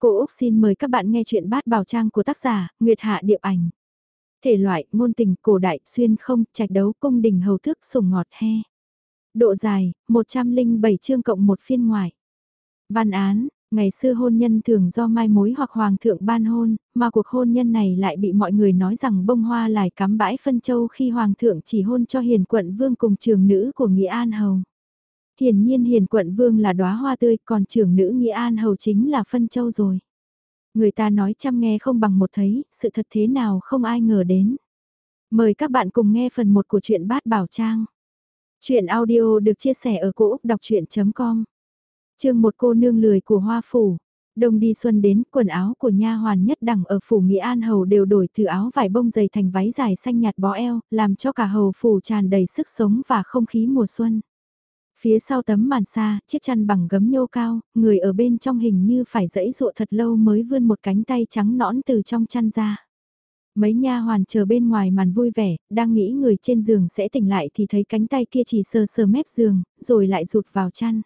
Cô Úc xin mời các bạn nghe chuyện bát bảo trang của tác giả Nguyệt Hạ Điệp Ảnh. Thể loại, ngôn tình, cổ đại, xuyên không, trạch đấu, cung đình hầu thước, sủng ngọt he. Độ dài, 107 chương cộng một phiên ngoại. Văn án, ngày xưa hôn nhân thường do mai mối hoặc hoàng thượng ban hôn, mà cuộc hôn nhân này lại bị mọi người nói rằng bông hoa lại cắm bãi phân châu khi hoàng thượng chỉ hôn cho hiền quận vương cùng trường nữ của Nghĩa An Hầu. Hiển nhiên hiền quận vương là đóa hoa tươi, còn trưởng nữ Nghĩa An Hầu chính là phân châu rồi. Người ta nói chăm nghe không bằng một thấy, sự thật thế nào không ai ngờ đến. Mời các bạn cùng nghe phần 1 của truyện Bát Bảo Trang. Chuyện audio được chia sẻ ở cỗ đọc chuyện.com Chương một cô nương lười của Hoa Phủ. Đông đi xuân đến, quần áo của nha hoàn nhất đẳng ở phủ Nghĩa An Hầu đều đổi từ áo vải bông dày thành váy dài xanh nhạt bó eo, làm cho cả hầu phủ tràn đầy sức sống và không khí mùa xuân. Phía sau tấm màn xa, chiếc chăn bằng gấm nhô cao, người ở bên trong hình như phải dẫy dụa thật lâu mới vươn một cánh tay trắng nõn từ trong chăn ra. Mấy nha hoàn chờ bên ngoài màn vui vẻ, đang nghĩ người trên giường sẽ tỉnh lại thì thấy cánh tay kia chỉ sờ sờ mép giường, rồi lại rụt vào chăn.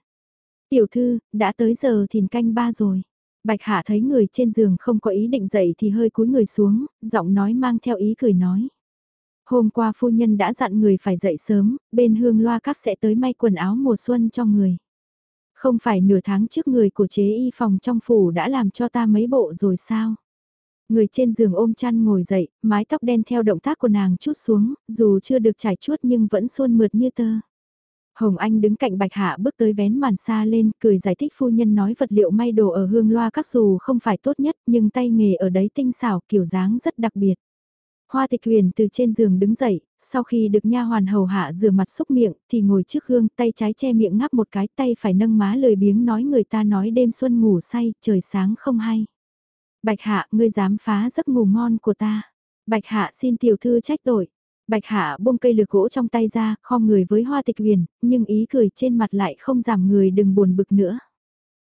Tiểu thư, đã tới giờ thìn canh ba rồi. Bạch Hạ thấy người trên giường không có ý định dậy thì hơi cúi người xuống, giọng nói mang theo ý cười nói. Hôm qua phu nhân đã dặn người phải dậy sớm, bên hương loa các sẽ tới may quần áo mùa xuân cho người. Không phải nửa tháng trước người của chế y phòng trong phủ đã làm cho ta mấy bộ rồi sao? Người trên giường ôm chăn ngồi dậy, mái tóc đen theo động tác của nàng chút xuống, dù chưa được trải chuốt nhưng vẫn xuôn mượt như tơ. Hồng Anh đứng cạnh Bạch Hạ bước tới vén màn xa lên, cười giải thích phu nhân nói vật liệu may đồ ở hương loa các dù không phải tốt nhất, nhưng tay nghề ở đấy tinh xảo kiểu dáng rất đặc biệt. Hoa tịch huyền từ trên giường đứng dậy, sau khi được nha hoàn hầu hạ rửa mặt xúc miệng thì ngồi trước gương tay trái che miệng ngáp một cái tay phải nâng má lời biếng nói người ta nói đêm xuân ngủ say trời sáng không hay. Bạch hạ ngươi dám phá giấc ngủ ngon của ta. Bạch hạ xin tiểu thư trách tội. Bạch hạ buông cây lược gỗ trong tay ra khom người với hoa tịch huyền nhưng ý cười trên mặt lại không giảm người đừng buồn bực nữa.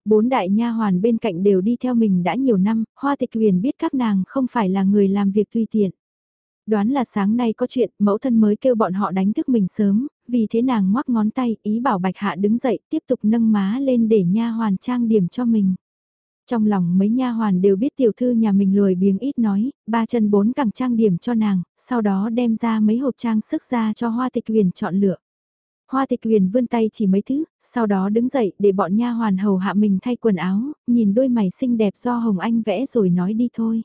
Bốn đại nha hoàn bên cạnh đều đi theo mình đã nhiều năm, hoa tịch huyền biết các nàng không phải là người làm việc tùy tiện. Đoán là sáng nay có chuyện, mẫu thân mới kêu bọn họ đánh thức mình sớm, vì thế nàng ngoắc ngón tay, ý bảo Bạch Hạ đứng dậy, tiếp tục nâng má lên để nha hoàn trang điểm cho mình. Trong lòng mấy nha hoàn đều biết tiểu thư nhà mình lười biếng ít nói, ba chân bốn cẳng trang điểm cho nàng, sau đó đem ra mấy hộp trang sức ra cho Hoa Tịch Huyền chọn lựa. Hoa Tịch Huyền vươn tay chỉ mấy thứ, sau đó đứng dậy để bọn nha hoàn hầu hạ mình thay quần áo, nhìn đôi mày xinh đẹp do Hồng Anh vẽ rồi nói đi thôi.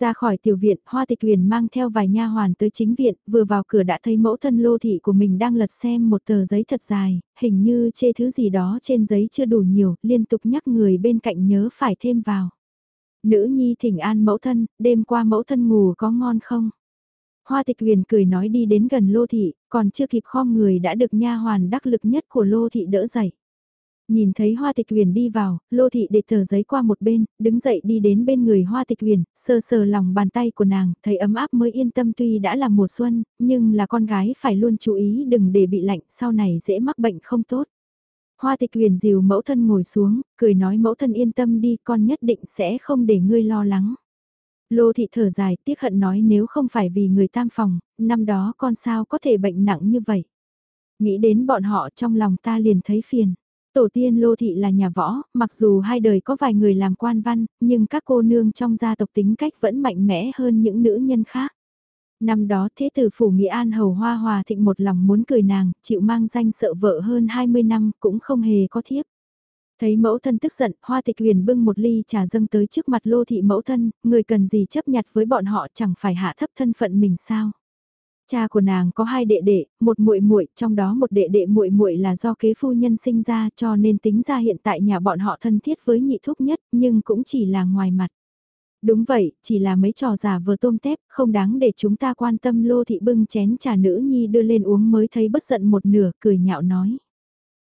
Ra khỏi tiểu viện, Hoa Tịch Huyền mang theo vài nha hoàn tới chính viện, vừa vào cửa đã thấy mẫu thân lô thị của mình đang lật xem một tờ giấy thật dài, hình như chê thứ gì đó trên giấy chưa đủ nhiều, liên tục nhắc người bên cạnh nhớ phải thêm vào. Nữ nhi thỉnh an mẫu thân, đêm qua mẫu thân ngủ có ngon không? Hoa Tịch Huyền cười nói đi đến gần lô thị, còn chưa kịp khom người đã được nha hoàn đắc lực nhất của lô thị đỡ dậy. Nhìn thấy Hoa Tịch Huyền đi vào, Lô Thị để tờ giấy qua một bên, đứng dậy đi đến bên người Hoa Tịch Huyền, sờ sờ lòng bàn tay của nàng, thấy ấm áp mới yên tâm tuy đã là mùa xuân, nhưng là con gái phải luôn chú ý đừng để bị lạnh, sau này dễ mắc bệnh không tốt. Hoa Tịch Huyền dìu mẫu thân ngồi xuống, cười nói mẫu thân yên tâm đi, con nhất định sẽ không để ngươi lo lắng. Lô Thị thở dài, tiếc hận nói nếu không phải vì người tam phòng, năm đó con sao có thể bệnh nặng như vậy. Nghĩ đến bọn họ trong lòng ta liền thấy phiền. Tổ tiên Lô Thị là nhà võ, mặc dù hai đời có vài người làm quan văn, nhưng các cô nương trong gia tộc tính cách vẫn mạnh mẽ hơn những nữ nhân khác. Năm đó thế tử phủ Nghĩa An hầu hoa hòa thịnh một lòng muốn cười nàng, chịu mang danh sợ vợ hơn 20 năm cũng không hề có thiếp. Thấy mẫu thân tức giận, hoa tịch huyền bưng một ly trà dâng tới trước mặt lô thị mẫu thân, người cần gì chấp nhặt với bọn họ chẳng phải hạ thấp thân phận mình sao. Cha của nàng có hai đệ đệ, một muội muội, trong đó một đệ đệ muội muội là do kế phu nhân sinh ra, cho nên tính ra hiện tại nhà bọn họ thân thiết với nhị thúc nhất, nhưng cũng chỉ là ngoài mặt. Đúng vậy, chỉ là mấy trò giả vờ tôm tép, không đáng để chúng ta quan tâm lô thị bưng chén trà nữ nhi đưa lên uống mới thấy bất giận một nửa, cười nhạo nói.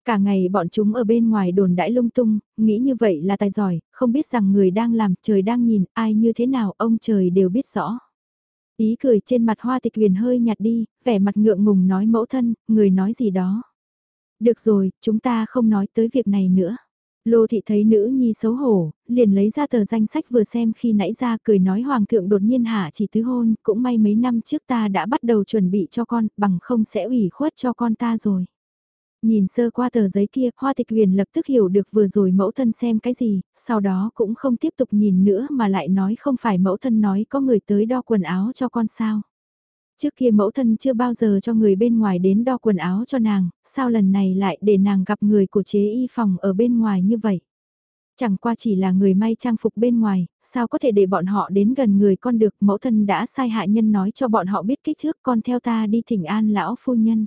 Cả ngày bọn chúng ở bên ngoài đồn đãi lung tung, nghĩ như vậy là tài giỏi, không biết rằng người đang làm, trời đang nhìn, ai như thế nào, ông trời đều biết rõ. Ý cười trên mặt hoa tịch huyền hơi nhạt đi, vẻ mặt ngượng ngùng nói mẫu thân, người nói gì đó. Được rồi, chúng ta không nói tới việc này nữa. Lô thị thấy nữ nhi xấu hổ, liền lấy ra tờ danh sách vừa xem khi nãy ra cười nói hoàng thượng đột nhiên hạ chỉ tứ hôn, cũng may mấy năm trước ta đã bắt đầu chuẩn bị cho con, bằng không sẽ ủy khuất cho con ta rồi. Nhìn sơ qua tờ giấy kia, Hoa Tịch Huyền lập tức hiểu được vừa rồi mẫu thân xem cái gì, sau đó cũng không tiếp tục nhìn nữa mà lại nói không phải mẫu thân nói có người tới đo quần áo cho con sao. Trước kia mẫu thân chưa bao giờ cho người bên ngoài đến đo quần áo cho nàng, sao lần này lại để nàng gặp người của chế y phòng ở bên ngoài như vậy. Chẳng qua chỉ là người may trang phục bên ngoài, sao có thể để bọn họ đến gần người con được mẫu thân đã sai hạ nhân nói cho bọn họ biết kích thước con theo ta đi thỉnh an lão phu nhân.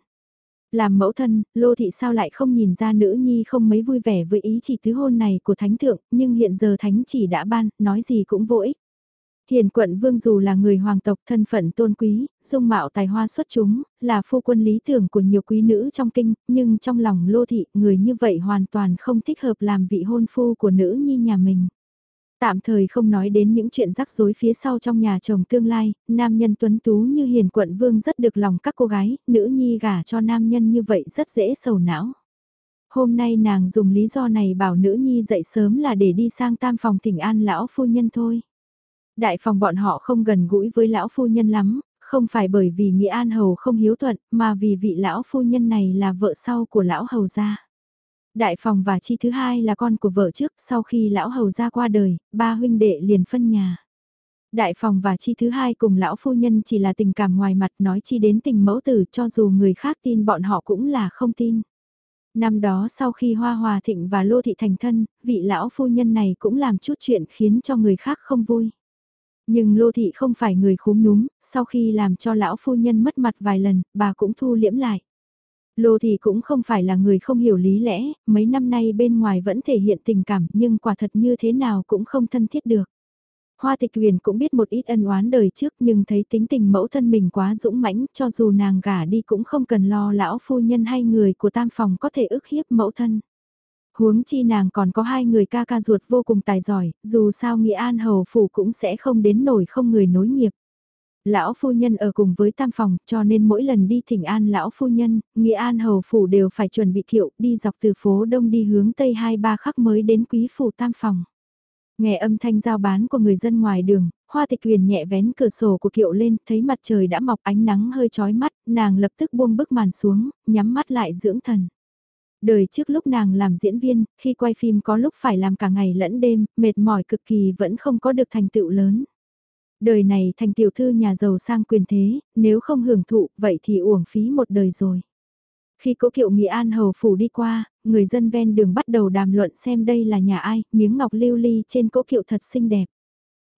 Làm mẫu thân, Lô Thị sao lại không nhìn ra nữ nhi không mấy vui vẻ với ý chỉ tứ hôn này của Thánh Thượng, nhưng hiện giờ Thánh chỉ đã ban, nói gì cũng vô ích. Hiền quận vương dù là người hoàng tộc thân phận tôn quý, dung mạo tài hoa xuất chúng, là phu quân lý tưởng của nhiều quý nữ trong kinh, nhưng trong lòng lô thị, người như vậy hoàn toàn không thích hợp làm vị hôn phu của nữ nhi nhà mình. Tạm thời không nói đến những chuyện rắc rối phía sau trong nhà chồng tương lai, nam nhân tuấn tú như hiền quận vương rất được lòng các cô gái, nữ nhi gả cho nam nhân như vậy rất dễ sầu não. Hôm nay nàng dùng lý do này bảo nữ nhi dậy sớm là để đi sang tam phòng thỉnh an lão phu nhân thôi. Đại phòng bọn họ không gần gũi với lão phu nhân lắm, không phải bởi vì Nghĩa An Hầu không hiếu thuận, mà vì vị lão phu nhân này là vợ sau của lão hầu gia. Đại phòng và chi thứ hai là con của vợ trước, sau khi lão hầu ra qua đời, ba huynh đệ liền phân nhà. Đại phòng và chi thứ hai cùng lão phu nhân chỉ là tình cảm ngoài mặt nói chi đến tình mẫu tử cho dù người khác tin bọn họ cũng là không tin. Năm đó sau khi Hoa Hòa Thịnh và Lô Thị thành thân, vị lão phu nhân này cũng làm chút chuyện khiến cho người khác không vui. Nhưng Lô Thị không phải người khúm núm, sau khi làm cho lão phu nhân mất mặt vài lần, bà cũng thu liễm lại. Lô thì cũng không phải là người không hiểu lý lẽ, mấy năm nay bên ngoài vẫn thể hiện tình cảm nhưng quả thật như thế nào cũng không thân thiết được. Hoa Tịch Huyền cũng biết một ít ân oán đời trước nhưng thấy tính tình mẫu thân mình quá dũng mãnh cho dù nàng gả đi cũng không cần lo lão phu nhân hay người của tam phòng có thể ức hiếp mẫu thân. Huống chi nàng còn có hai người ca ca ruột vô cùng tài giỏi, dù sao Nghĩa An Hầu Phủ cũng sẽ không đến nổi không người nối nghiệp. Lão phu nhân ở cùng với tam phòng cho nên mỗi lần đi thỉnh an lão phu nhân, Nghĩa An Hầu Phủ đều phải chuẩn bị kiệu đi dọc từ phố đông đi hướng tây hai ba khắc mới đến quý phủ tam phòng. Nghe âm thanh giao bán của người dân ngoài đường, hoa tịch huyền nhẹ vén cửa sổ của kiệu lên, thấy mặt trời đã mọc ánh nắng hơi chói mắt, nàng lập tức buông bức màn xuống, nhắm mắt lại dưỡng thần. Đời trước lúc nàng làm diễn viên, khi quay phim có lúc phải làm cả ngày lẫn đêm, mệt mỏi cực kỳ vẫn không có được thành tựu lớn. Đời này thành tiểu thư nhà giàu sang quyền thế, nếu không hưởng thụ, vậy thì uổng phí một đời rồi. Khi cố kiệu Nghị An Hầu Phủ đi qua, người dân ven đường bắt đầu đàm luận xem đây là nhà ai, miếng ngọc lưu ly trên cỗ kiệu thật xinh đẹp.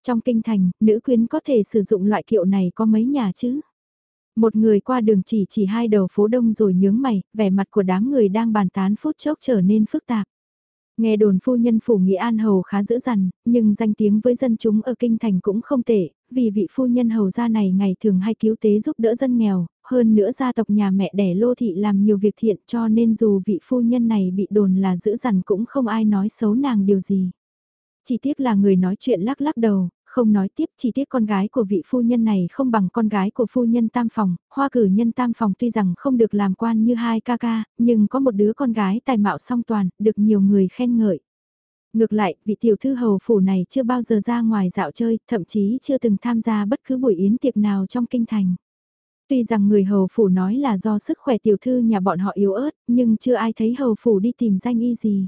Trong kinh thành, nữ quyến có thể sử dụng loại kiệu này có mấy nhà chứ? Một người qua đường chỉ chỉ hai đầu phố đông rồi nhướng mày, vẻ mặt của đám người đang bàn tán phút chốc trở nên phức tạp. Nghe đồn phu nhân phủ Nghĩa An Hầu khá dữ dằn, nhưng danh tiếng với dân chúng ở kinh thành cũng không tệ, vì vị phu nhân hầu gia này ngày thường hay cứu tế giúp đỡ dân nghèo, hơn nữa gia tộc nhà mẹ đẻ lô thị làm nhiều việc thiện cho nên dù vị phu nhân này bị đồn là dữ dằn cũng không ai nói xấu nàng điều gì. Chỉ tiếc là người nói chuyện lắc lắc đầu, không nói tiếp chi tiết con gái của vị phu nhân này không bằng con gái của phu nhân tam phòng, hoa cử nhân tam phòng tuy rằng không được làm quan như hai ca ca, nhưng có một đứa con gái tài mạo song toàn, được nhiều người khen ngợi. Ngược lại, vị tiểu thư hầu phủ này chưa bao giờ ra ngoài dạo chơi, thậm chí chưa từng tham gia bất cứ buổi yến tiệc nào trong kinh thành. Tuy rằng người hầu phủ nói là do sức khỏe tiểu thư nhà bọn họ yếu ớt, nhưng chưa ai thấy hầu phủ đi tìm danh y gì.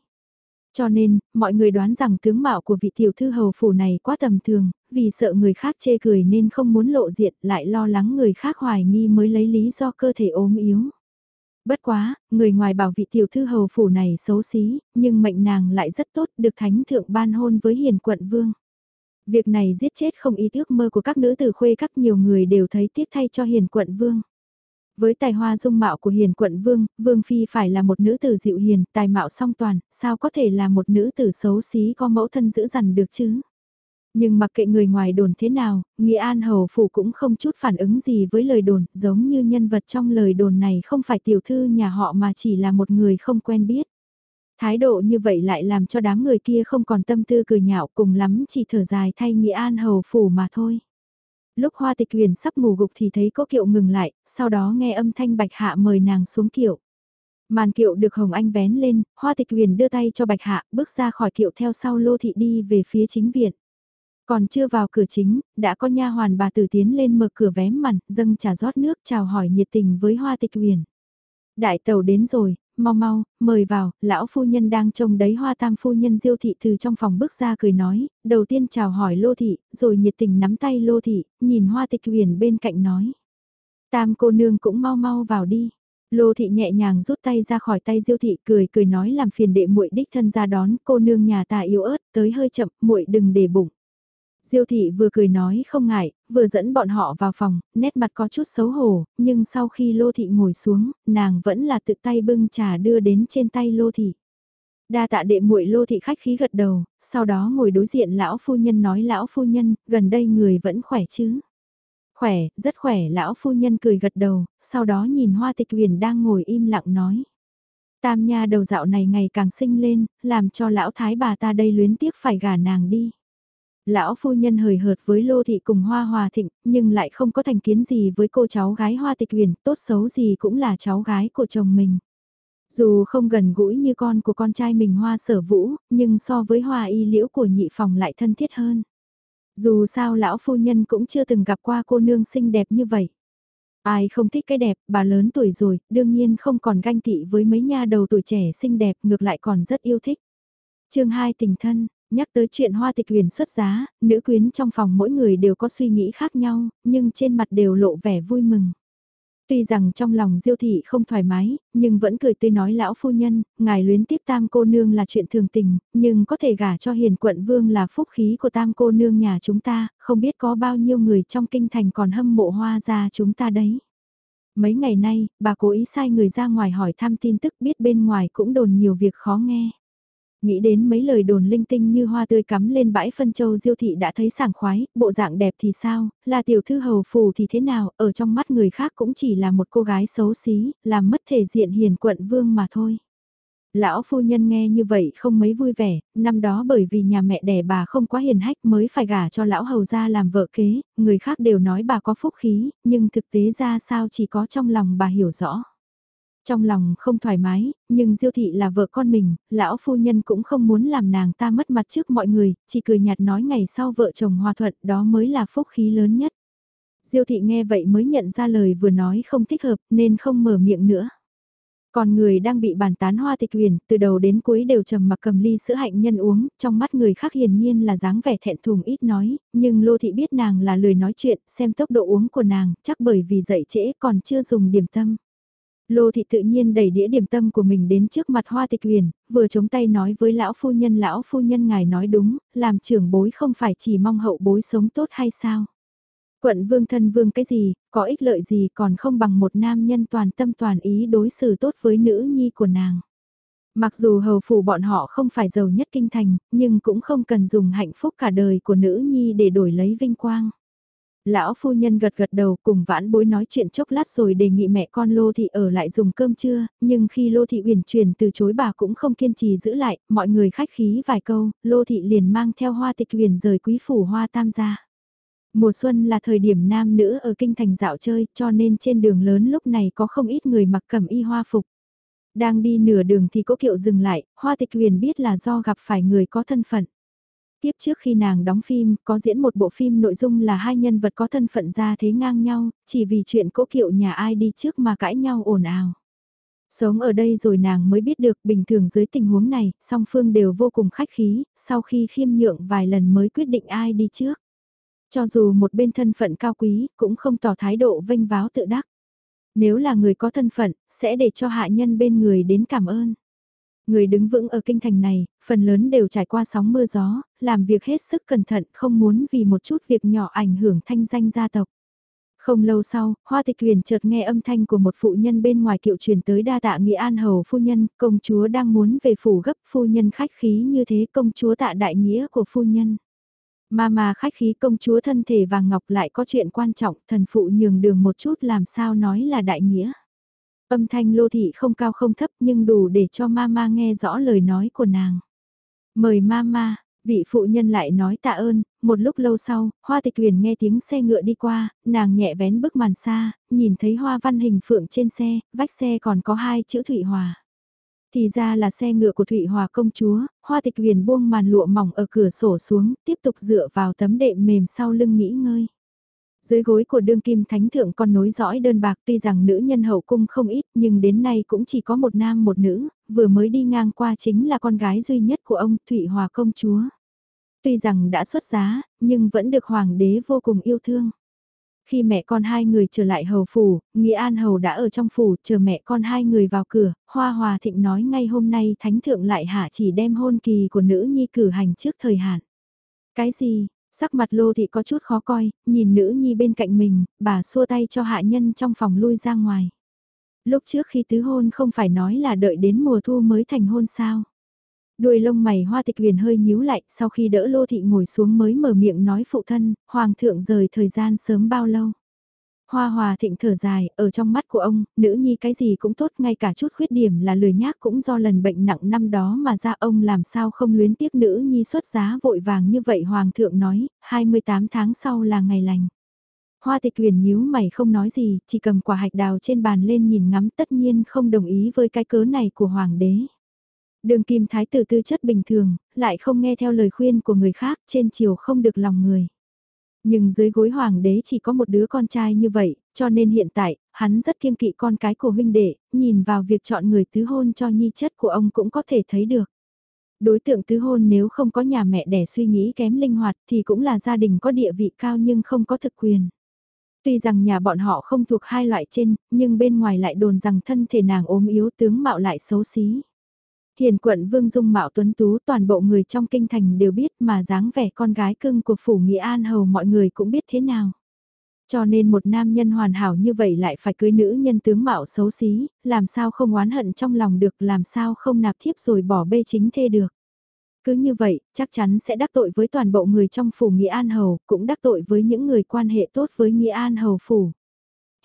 Cho nên, mọi người đoán rằng tướng mạo của vị tiểu thư hầu phủ này quá tầm thường, vì sợ người khác chê cười nên không muốn lộ diện lại lo lắng người khác hoài nghi mới lấy lý do cơ thể ốm yếu. Bất quá, người ngoài bảo vị tiểu thư hầu phủ này xấu xí, nhưng mệnh nàng lại rất tốt được thánh thượng ban hôn với hiền quận vương. Việc này giết chết không ít ước mơ của các nữ tử khuê các nhiều người đều thấy tiếc thay cho hiền quận vương. Với tài hoa dung mạo của hiền quận vương, vương phi phải là một nữ tử dịu hiền, tài mạo song toàn, sao có thể là một nữ tử xấu xí có mẫu thân giữ dằn được chứ? Nhưng mặc kệ người ngoài đồn thế nào, Nghĩa An Hầu Phủ cũng không chút phản ứng gì với lời đồn, giống như nhân vật trong lời đồn này không phải tiểu thư nhà họ mà chỉ là một người không quen biết. Thái độ như vậy lại làm cho đám người kia không còn tâm tư cười nhạo cùng lắm chỉ thở dài thay Nghĩa An Hầu Phủ mà thôi lúc hoa tịch huyền sắp ngủ gục thì thấy có kiệu ngừng lại, sau đó nghe âm thanh bạch hạ mời nàng xuống kiệu. Màn kiệu được Hồng Anh vén lên, hoa tịch huyền đưa tay cho bạch hạ, bước ra khỏi kiệu theo sau lô thị đi về phía chính viện. Còn chưa vào cửa chính, đã có nha hoàn bà tử tiến lên mở cửa vén màn, dâng trà rót nước chào hỏi nhiệt tình với hoa tịch huyền. Đại tàu đến rồi, mau mau, mời vào, lão phu nhân đang trông đấy hoa tam phu nhân diêu thị từ trong phòng bước ra cười nói, đầu tiên chào hỏi lô thị, rồi nhiệt tình nắm tay lô thị, nhìn hoa tịch huyền bên cạnh nói. Tam cô nương cũng mau mau vào đi. Lô thị nhẹ nhàng rút tay ra khỏi tay Diêu thị cười cười nói làm phiền đệ muội đích thân ra đón cô nương nhà ta yếu ớt tới hơi chậm muội đừng để bụng. Diêu thị vừa cười nói không ngại, vừa dẫn bọn họ vào phòng, nét mặt có chút xấu hổ, nhưng sau khi Lô thị ngồi xuống, nàng vẫn là tự tay bưng trà đưa đến trên tay Lô thị. Đa tạ đệ muội Lô thị khách khí gật đầu, sau đó ngồi đối diện lão phu nhân nói lão phu nhân, gần đây người vẫn khỏe chứ? Khỏe, rất khỏe, lão phu nhân cười gật đầu, sau đó nhìn hoa tịch huyền đang ngồi im lặng nói. Tam nha đầu dạo này ngày càng sinh lên, làm cho lão thái bà ta đây luyến tiếc phải gả nàng đi. Lão phu nhân hời hợt với Lô Thị cùng Hoa Hòa Thịnh, nhưng lại không có thành kiến gì với cô cháu gái Hoa Tịch Huyền, tốt xấu gì cũng là cháu gái của chồng mình. Dù không gần gũi như con của con trai mình Hoa Sở Vũ, nhưng so với Hoa Y Liễu của nhị phòng lại thân thiết hơn. Dù sao lão phu nhân cũng chưa từng gặp qua cô nương xinh đẹp như vậy. Ai không thích cái đẹp, bà lớn tuổi rồi, đương nhiên không còn ganh tị với mấy nha đầu tuổi trẻ xinh đẹp, ngược lại còn rất yêu thích. chương 2 tình thân, nhắc tới chuyện hoa tịch huyền xuất giá, nữ quyến trong phòng mỗi người đều có suy nghĩ khác nhau, nhưng trên mặt đều lộ vẻ vui mừng. Tuy rằng trong lòng diêu thị không thoải mái, nhưng vẫn cười tươi nói lão phu nhân, ngài luyến tiếp tam cô nương là chuyện thường tình, nhưng có thể gả cho hiền quận vương là phúc khí của tam cô nương nhà chúng ta, không biết có bao nhiêu người trong kinh thành còn hâm mộ hoa ra chúng ta đấy. Mấy ngày nay, bà cố ý sai người ra ngoài hỏi thăm tin tức biết bên ngoài cũng đồn nhiều việc khó nghe. Nghĩ đến mấy lời đồn linh tinh như hoa tươi cắm lên bãi phân châu diêu thị đã thấy sảng khoái, bộ dạng đẹp thì sao, là tiểu thư hầu phù thì thế nào, ở trong mắt người khác cũng chỉ là một cô gái xấu xí, làm mất thể diện hiền quận vương mà thôi. Lão phu nhân nghe như vậy không mấy vui vẻ, năm đó bởi vì nhà mẹ đẻ bà không quá hiền hách mới phải gả cho lão hầu ra làm vợ kế, người khác đều nói bà có phúc khí, nhưng thực tế ra sao chỉ có trong lòng bà hiểu rõ. Trong lòng không thoải mái, nhưng Diêu thị là vợ con mình, lão phu nhân cũng không muốn làm nàng ta mất mặt trước mọi người, chỉ cười nhạt nói ngày sau vợ chồng hòa thuận đó mới là phúc khí lớn nhất. Diêu thị nghe vậy mới nhận ra lời vừa nói không thích hợp nên không mở miệng nữa. Còn người đang bị bàn tán hoa tịch huyền, từ đầu đến cuối đều trầm mặc cầm ly sữa hạnh nhân uống, trong mắt người khác hiển nhiên là dáng vẻ thẹn thùng ít nói, nhưng lô thị biết nàng là lười nói chuyện, xem tốc độ uống của nàng, chắc bởi vì dậy trễ còn chưa dùng điểm tâm. Lô thị tự nhiên đẩy đĩa điểm tâm của mình đến trước mặt hoa tịch huyền, vừa chống tay nói với lão phu nhân lão phu nhân ngài nói đúng, làm trưởng bối không phải chỉ mong hậu bối sống tốt hay sao. Quận vương thân vương cái gì, có ích lợi gì còn không bằng một nam nhân toàn tâm toàn ý đối xử tốt với nữ nhi của nàng. Mặc dù hầu phủ bọn họ không phải giàu nhất kinh thành, nhưng cũng không cần dùng hạnh phúc cả đời của nữ nhi để đổi lấy vinh quang. Lão phu nhân gật gật đầu cùng vãn bối nói chuyện chốc lát rồi đề nghị mẹ con Lô Thị ở lại dùng cơm trưa, nhưng khi Lô Thị uyển chuyển từ chối bà cũng không kiên trì giữ lại, mọi người khách khí vài câu, Lô Thị liền mang theo hoa tịch huyền rời quý phủ hoa tam gia. Mùa xuân là thời điểm nam nữ ở kinh thành dạo chơi, cho nên trên đường lớn lúc này có không ít người mặc cẩm y hoa phục. Đang đi nửa đường thì có kiệu dừng lại, hoa tịch huyền biết là do gặp phải người có thân phận. Tiếp trước khi nàng đóng phim, có diễn một bộ phim nội dung là hai nhân vật có thân phận ra thế ngang nhau, chỉ vì chuyện cố kiệu nhà ai đi trước mà cãi nhau ồn ào. Sống ở đây rồi nàng mới biết được bình thường dưới tình huống này, song phương đều vô cùng khách khí, sau khi khiêm nhượng vài lần mới quyết định ai đi trước. Cho dù một bên thân phận cao quý, cũng không tỏ thái độ vênh váo tự đắc. Nếu là người có thân phận, sẽ để cho hạ nhân bên người đến cảm ơn. Người đứng vững ở kinh thành này, phần lớn đều trải qua sóng mưa gió, làm việc hết sức cẩn thận, không muốn vì một chút việc nhỏ ảnh hưởng thanh danh gia tộc. Không lâu sau, Hoa Tịch Huyền chợt nghe âm thanh của một phụ nhân bên ngoài kiệu truyền tới đa tạ nghĩa an hầu phu nhân, công chúa đang muốn về phủ gấp phu nhân khách khí như thế công chúa tạ đại nghĩa của phu nhân. Mà mà khách khí công chúa thân thể vàng ngọc lại có chuyện quan trọng, thần phụ nhường đường một chút làm sao nói là đại nghĩa. Âm thanh lô thị không cao không thấp nhưng đủ để cho mama nghe rõ lời nói của nàng. Mời mama, vị phụ nhân lại nói tạ ơn, một lúc lâu sau, hoa tịch huyền nghe tiếng xe ngựa đi qua, nàng nhẹ vén bức màn xa, nhìn thấy hoa văn hình phượng trên xe, vách xe còn có hai chữ Thụy Hòa. Thì ra là xe ngựa của Thụy Hòa công chúa, hoa tịch huyền buông màn lụa mỏng ở cửa sổ xuống, tiếp tục dựa vào tấm đệm mềm sau lưng nghỉ ngơi. Dưới gối của đương kim thánh thượng con nối dõi đơn bạc tuy rằng nữ nhân hậu cung không ít nhưng đến nay cũng chỉ có một nam một nữ, vừa mới đi ngang qua chính là con gái duy nhất của ông Thụy Hòa công chúa. Tuy rằng đã xuất giá, nhưng vẫn được hoàng đế vô cùng yêu thương. Khi mẹ con hai người trở lại hầu phủ, Nghĩa An Hầu đã ở trong phủ chờ mẹ con hai người vào cửa, Hoa Hòa Thịnh nói ngay hôm nay Thánh Thượng lại hạ chỉ đem hôn kỳ của nữ nhi cử hành trước thời hạn. Cái gì, sắc mặt lô thị có chút khó coi, nhìn nữ nhi bên cạnh mình, bà xua tay cho hạ nhân trong phòng lui ra ngoài. Lúc trước khi tứ hôn không phải nói là đợi đến mùa thu mới thành hôn sao. Đuôi lông mày hoa tịch huyền hơi nhíu lại, sau khi đỡ lô thị ngồi xuống mới mở miệng nói phụ thân, hoàng thượng rời thời gian sớm bao lâu. Hoa hòa thịnh thở dài, ở trong mắt của ông, nữ nhi cái gì cũng tốt, ngay cả chút khuyết điểm là lười nhác cũng do lần bệnh nặng năm đó mà ra ông làm sao không luyến tiếc nữ nhi xuất giá vội vàng như vậy hoàng thượng nói, 28 tháng sau là ngày lành. Hoa tịch huyền nhíu mày không nói gì, chỉ cầm quả hạch đào trên bàn lên nhìn ngắm tất nhiên không đồng ý với cái cớ này của hoàng đế. Đường kim thái tử tư chất bình thường, lại không nghe theo lời khuyên của người khác, trên chiều không được lòng người. Nhưng dưới gối hoàng đế chỉ có một đứa con trai như vậy, cho nên hiện tại, hắn rất kiêng kỵ con cái của huynh đệ, nhìn vào việc chọn người tứ hôn cho nhi chất của ông cũng có thể thấy được. Đối tượng tứ hôn nếu không có nhà mẹ đẻ suy nghĩ kém linh hoạt thì cũng là gia đình có địa vị cao nhưng không có thực quyền. Tuy rằng nhà bọn họ không thuộc hai loại trên, nhưng bên ngoài lại đồn rằng thân thể nàng ốm yếu tướng mạo lại xấu xí. Hiền quận Vương Dung Mạo Tuấn Tú toàn bộ người trong kinh thành đều biết mà dáng vẻ con gái cưng của Phủ Nghĩa An Hầu mọi người cũng biết thế nào. Cho nên một nam nhân hoàn hảo như vậy lại phải cưới nữ nhân tướng mạo xấu xí, làm sao không oán hận trong lòng được, làm sao không nạp thiếp rồi bỏ bê chính thê được. Cứ như vậy, chắc chắn sẽ đắc tội với toàn bộ người trong phủ Nghĩa An Hầu, cũng đắc tội với những người quan hệ tốt với Nghĩa An Hầu phủ.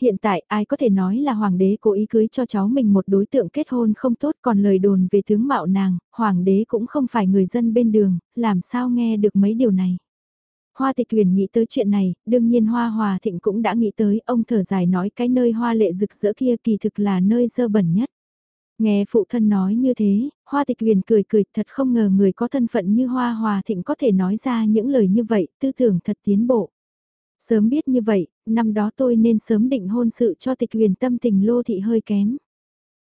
Hiện tại ai có thể nói là hoàng đế cố ý cưới cho cháu mình một đối tượng kết hôn không tốt còn lời đồn về tướng mạo nàng, hoàng đế cũng không phải người dân bên đường, làm sao nghe được mấy điều này. Hoa tịch huyền nghĩ tới chuyện này, đương nhiên hoa hòa thịnh cũng đã nghĩ tới, ông thở dài nói cái nơi hoa lệ rực rỡ kia kỳ thực là nơi dơ bẩn nhất. Nghe phụ thân nói như thế, hoa tịch huyền cười cười thật không ngờ người có thân phận như hoa hòa thịnh có thể nói ra những lời như vậy, tư tưởng thật tiến bộ. Sớm biết như vậy, năm đó tôi nên sớm định hôn sự cho tịch huyền tâm tình lô thị hơi kém.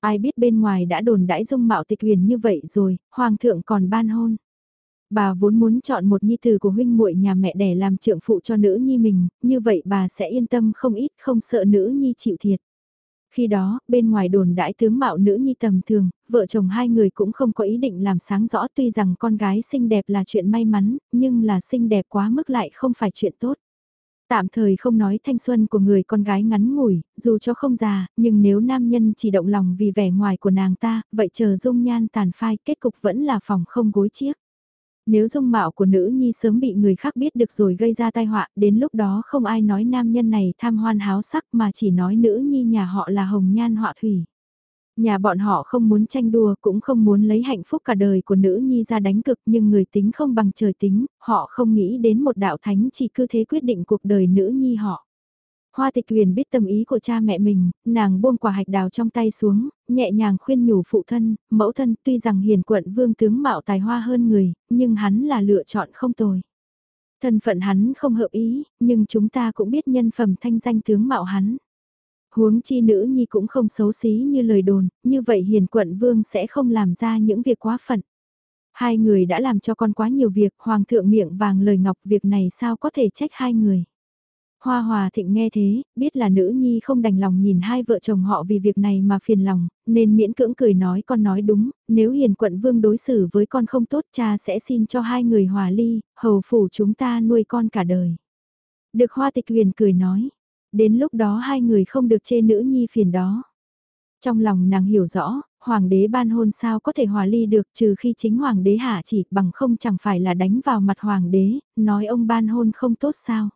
Ai biết bên ngoài đã đồn đãi dung mạo tịch huyền như vậy rồi, hoàng thượng còn ban hôn. Bà vốn muốn chọn một nhi tử của huynh muội nhà mẹ đẻ làm trượng phụ cho nữ nhi mình, như vậy bà sẽ yên tâm không ít không sợ nữ nhi chịu thiệt. Khi đó, bên ngoài đồn đãi tướng mạo nữ nhi tầm thường, vợ chồng hai người cũng không có ý định làm sáng rõ tuy rằng con gái xinh đẹp là chuyện may mắn, nhưng là xinh đẹp quá mức lại không phải chuyện tốt. Tạm thời không nói thanh xuân của người con gái ngắn ngủi, dù cho không già, nhưng nếu nam nhân chỉ động lòng vì vẻ ngoài của nàng ta, vậy chờ dung nhan tàn phai kết cục vẫn là phòng không gối chiếc. Nếu dung mạo của nữ nhi sớm bị người khác biết được rồi gây ra tai họa, đến lúc đó không ai nói nam nhân này tham hoan háo sắc mà chỉ nói nữ nhi nhà họ là hồng nhan họa thủy. Nhà bọn họ không muốn tranh đua cũng không muốn lấy hạnh phúc cả đời của nữ nhi ra đánh cực nhưng người tính không bằng trời tính, họ không nghĩ đến một đạo thánh chỉ cứ thế quyết định cuộc đời nữ nhi họ. Hoa tịch huyền biết tâm ý của cha mẹ mình, nàng buông quả hạch đào trong tay xuống, nhẹ nhàng khuyên nhủ phụ thân, mẫu thân tuy rằng hiền quận vương tướng mạo tài hoa hơn người, nhưng hắn là lựa chọn không tồi. Thân phận hắn không hợp ý, nhưng chúng ta cũng biết nhân phẩm thanh danh tướng mạo hắn. Huống chi nữ nhi cũng không xấu xí như lời đồn, như vậy hiền quận vương sẽ không làm ra những việc quá phận. Hai người đã làm cho con quá nhiều việc, hoàng thượng miệng vàng lời ngọc việc này sao có thể trách hai người. Hoa Hòa Thịnh nghe thế, biết là nữ nhi không đành lòng nhìn hai vợ chồng họ vì việc này mà phiền lòng, nên miễn cưỡng cười nói con nói đúng, nếu hiền quận vương đối xử với con không tốt cha sẽ xin cho hai người hòa ly, hầu phủ chúng ta nuôi con cả đời. Được Hoa Tịch Huyền cười nói, đến lúc đó hai người không được chê nữ nhi phiền đó. Trong lòng nàng hiểu rõ, hoàng đế ban hôn sao có thể hòa ly được trừ khi chính hoàng đế hạ chỉ bằng không chẳng phải là đánh vào mặt hoàng đế, nói ông ban hôn không tốt sao.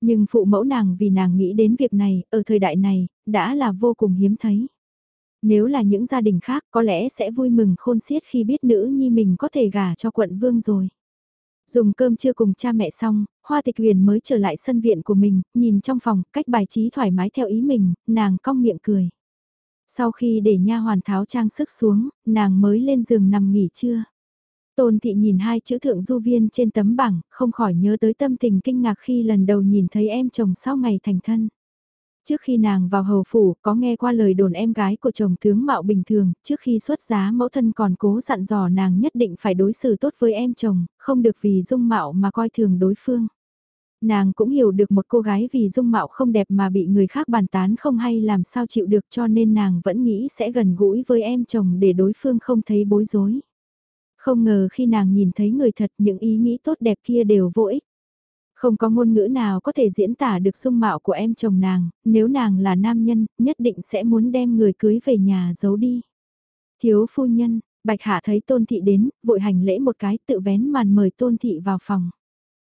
Nhưng phụ mẫu nàng vì nàng nghĩ đến việc này, ở thời đại này, đã là vô cùng hiếm thấy. Nếu là những gia đình khác có lẽ sẽ vui mừng khôn xiết khi biết nữ nhi mình có thể gả cho quận vương rồi. Dùng cơm chưa cùng cha mẹ xong, Hoa Tịch Huyền mới trở lại sân viện của mình, nhìn trong phòng, cách bài trí thoải mái theo ý mình, nàng cong miệng cười. Sau khi để nha hoàn tháo trang sức xuống, nàng mới lên giường nằm nghỉ trưa. Tôn thị nhìn hai chữ thượng du viên trên tấm bảng, không khỏi nhớ tới tâm tình kinh ngạc khi lần đầu nhìn thấy em chồng sau ngày thành thân. Trước khi nàng vào hầu phủ, có nghe qua lời đồn em gái của chồng tướng mạo bình thường, trước khi xuất giá mẫu thân còn cố dặn dò nàng nhất định phải đối xử tốt với em chồng, không được vì dung mạo mà coi thường đối phương. Nàng cũng hiểu được một cô gái vì dung mạo không đẹp mà bị người khác bàn tán không hay làm sao chịu được cho nên nàng vẫn nghĩ sẽ gần gũi với em chồng để đối phương không thấy bối rối. Không ngờ khi nàng nhìn thấy người thật những ý nghĩ tốt đẹp kia đều vô ích. Không có ngôn ngữ nào có thể diễn tả được dung mạo của em chồng nàng, nếu nàng là nam nhân, nhất định sẽ muốn đem người cưới về nhà giấu đi. Thiếu phu nhân, Bạch Hạ thấy Tôn Thị đến, vội hành lễ một cái tự vén màn mời Tôn Thị vào phòng.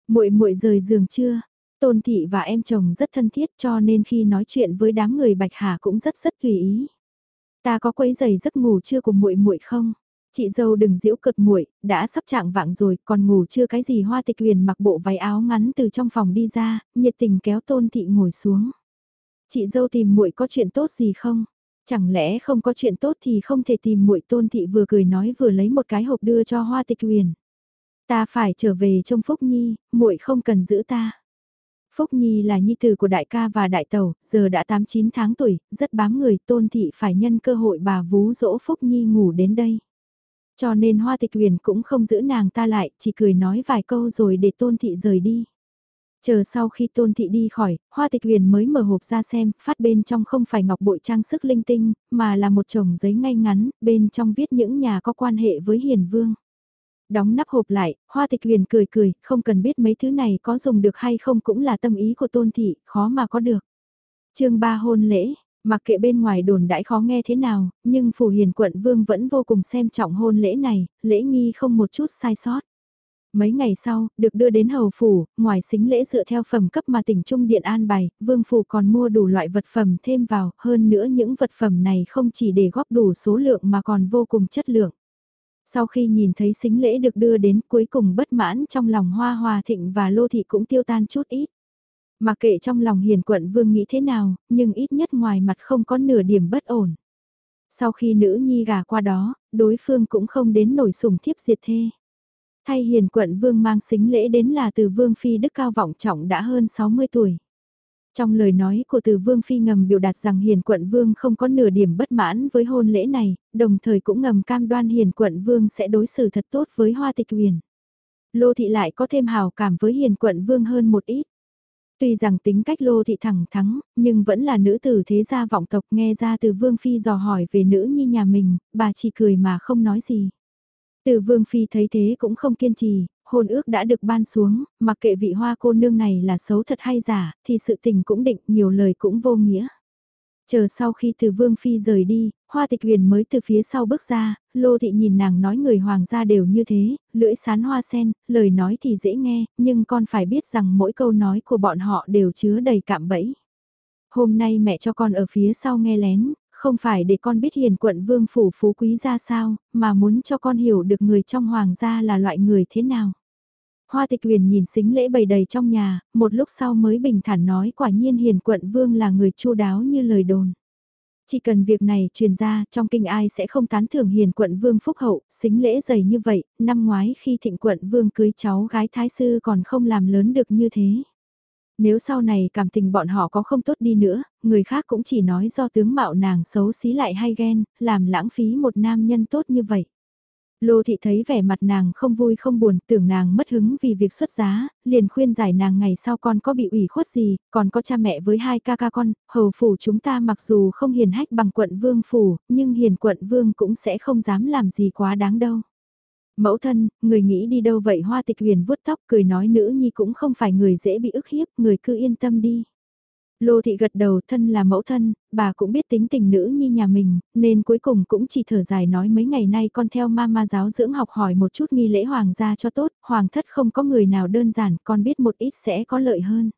muội muội rời giường chưa? Tôn Thị và em chồng rất thân thiết cho nên khi nói chuyện với đám người Bạch Hà cũng rất rất tùy ý. Ta có quấy giày giấc ngủ chưa của muội muội không? Chị dâu đừng giễu cợt muội, đã sắp trạng vạng rồi, còn ngủ chưa cái gì Hoa Tịch Huyền mặc bộ váy áo ngắn từ trong phòng đi ra, nhiệt tình kéo Tôn thị ngồi xuống. Chị dâu tìm muội có chuyện tốt gì không? Chẳng lẽ không có chuyện tốt thì không thể tìm muội Tôn thị vừa cười nói vừa lấy một cái hộp đưa cho Hoa Tịch Huyền. Ta phải trở về trông Phúc Nhi, muội không cần giữ ta. Phúc Nhi là nhi tử của đại ca và đại tàu, giờ đã 8-9 tháng tuổi, rất bám người, tôn thị phải nhân cơ hội bà vú dỗ Phúc Nhi ngủ đến đây. Cho nên hoa tịch huyền cũng không giữ nàng ta lại, chỉ cười nói vài câu rồi để tôn thị rời đi. Chờ sau khi tôn thị đi khỏi, hoa tịch huyền mới mở hộp ra xem, phát bên trong không phải ngọc bội trang sức linh tinh, mà là một chồng giấy ngay ngắn, bên trong viết những nhà có quan hệ với hiền vương. Đóng nắp hộp lại, hoa tịch huyền cười cười, không cần biết mấy thứ này có dùng được hay không cũng là tâm ý của tôn thị, khó mà có được. chương 3 hôn lễ, Mặc kệ bên ngoài đồn đãi khó nghe thế nào, nhưng Phủ Hiền quận Vương vẫn vô cùng xem trọng hôn lễ này, lễ nghi không một chút sai sót. Mấy ngày sau, được đưa đến hầu phủ, ngoài xính lễ dựa theo phẩm cấp mà tỉnh Trung Điện an bày, Vương Phủ còn mua đủ loại vật phẩm thêm vào, hơn nữa những vật phẩm này không chỉ để góp đủ số lượng mà còn vô cùng chất lượng. Sau khi nhìn thấy xính lễ được đưa đến cuối cùng bất mãn trong lòng Hoa Hòa Thịnh và Lô Thị cũng tiêu tan chút ít. Mà kệ trong lòng hiền quận vương nghĩ thế nào, nhưng ít nhất ngoài mặt không có nửa điểm bất ổn. Sau khi nữ nhi gà qua đó, đối phương cũng không đến nổi sùng thiếp diệt thê. Thay hiền quận vương mang xính lễ đến là từ vương phi đức cao vọng trọng đã hơn 60 tuổi. Trong lời nói của từ Vương Phi ngầm biểu đạt rằng Hiền Quận Vương không có nửa điểm bất mãn với hôn lễ này, đồng thời cũng ngầm cam đoan Hiền Quận Vương sẽ đối xử thật tốt với Hoa Tịch Huyền. Lô Thị lại có thêm hào cảm với Hiền Quận Vương hơn một ít. Tuy rằng tính cách lô thị thẳng thắng, nhưng vẫn là nữ tử thế gia vọng tộc nghe ra từ Vương Phi dò hỏi về nữ nhi nhà mình, bà chỉ cười mà không nói gì. Từ Vương Phi thấy thế cũng không kiên trì, hôn ước đã được ban xuống, mặc kệ vị hoa cô nương này là xấu thật hay giả, thì sự tình cũng định nhiều lời cũng vô nghĩa. Chờ sau khi từ Vương Phi rời đi, Hoa Tịch Huyền mới từ phía sau bước ra, Lô Thị nhìn nàng nói người hoàng gia đều như thế, lưỡi sán hoa sen, lời nói thì dễ nghe, nhưng con phải biết rằng mỗi câu nói của bọn họ đều chứa đầy cạm bẫy. Hôm nay mẹ cho con ở phía sau nghe lén, không phải để con biết hiền quận vương phủ phú quý ra sao, mà muốn cho con hiểu được người trong hoàng gia là loại người thế nào. Hoa tịch huyền nhìn xính lễ bày đầy trong nhà, một lúc sau mới bình thản nói quả nhiên hiền quận vương là người chu đáo như lời đồn. Chỉ cần việc này truyền ra, trong kinh ai sẽ không tán thưởng hiền quận vương phúc hậu, xính lễ dày như vậy, năm ngoái khi thịnh quận vương cưới cháu gái thái sư còn không làm lớn được như thế. Nếu sau này cảm tình bọn họ có không tốt đi nữa, người khác cũng chỉ nói do tướng mạo nàng xấu xí lại hay ghen, làm lãng phí một nam nhân tốt như vậy. Lô thị thấy vẻ mặt nàng không vui không buồn, tưởng nàng mất hứng vì việc xuất giá, liền khuyên giải nàng ngày sau con có bị ủy khuất gì, còn có cha mẹ với hai ca ca con, hầu phủ chúng ta mặc dù không hiền hách bằng quận vương phủ, nhưng hiền quận vương cũng sẽ không dám làm gì quá đáng đâu. Mẫu thân, người nghĩ đi đâu vậy hoa tịch huyền vuốt tóc cười nói nữ nhi cũng không phải người dễ bị ức hiếp, người cứ yên tâm đi. Lô thị gật đầu thân là mẫu thân, bà cũng biết tính tình nữ như nhà mình, nên cuối cùng cũng chỉ thở dài nói mấy ngày nay con theo mama giáo dưỡng học hỏi một chút nghi lễ hoàng gia cho tốt, hoàng thất không có người nào đơn giản, con biết một ít sẽ có lợi hơn.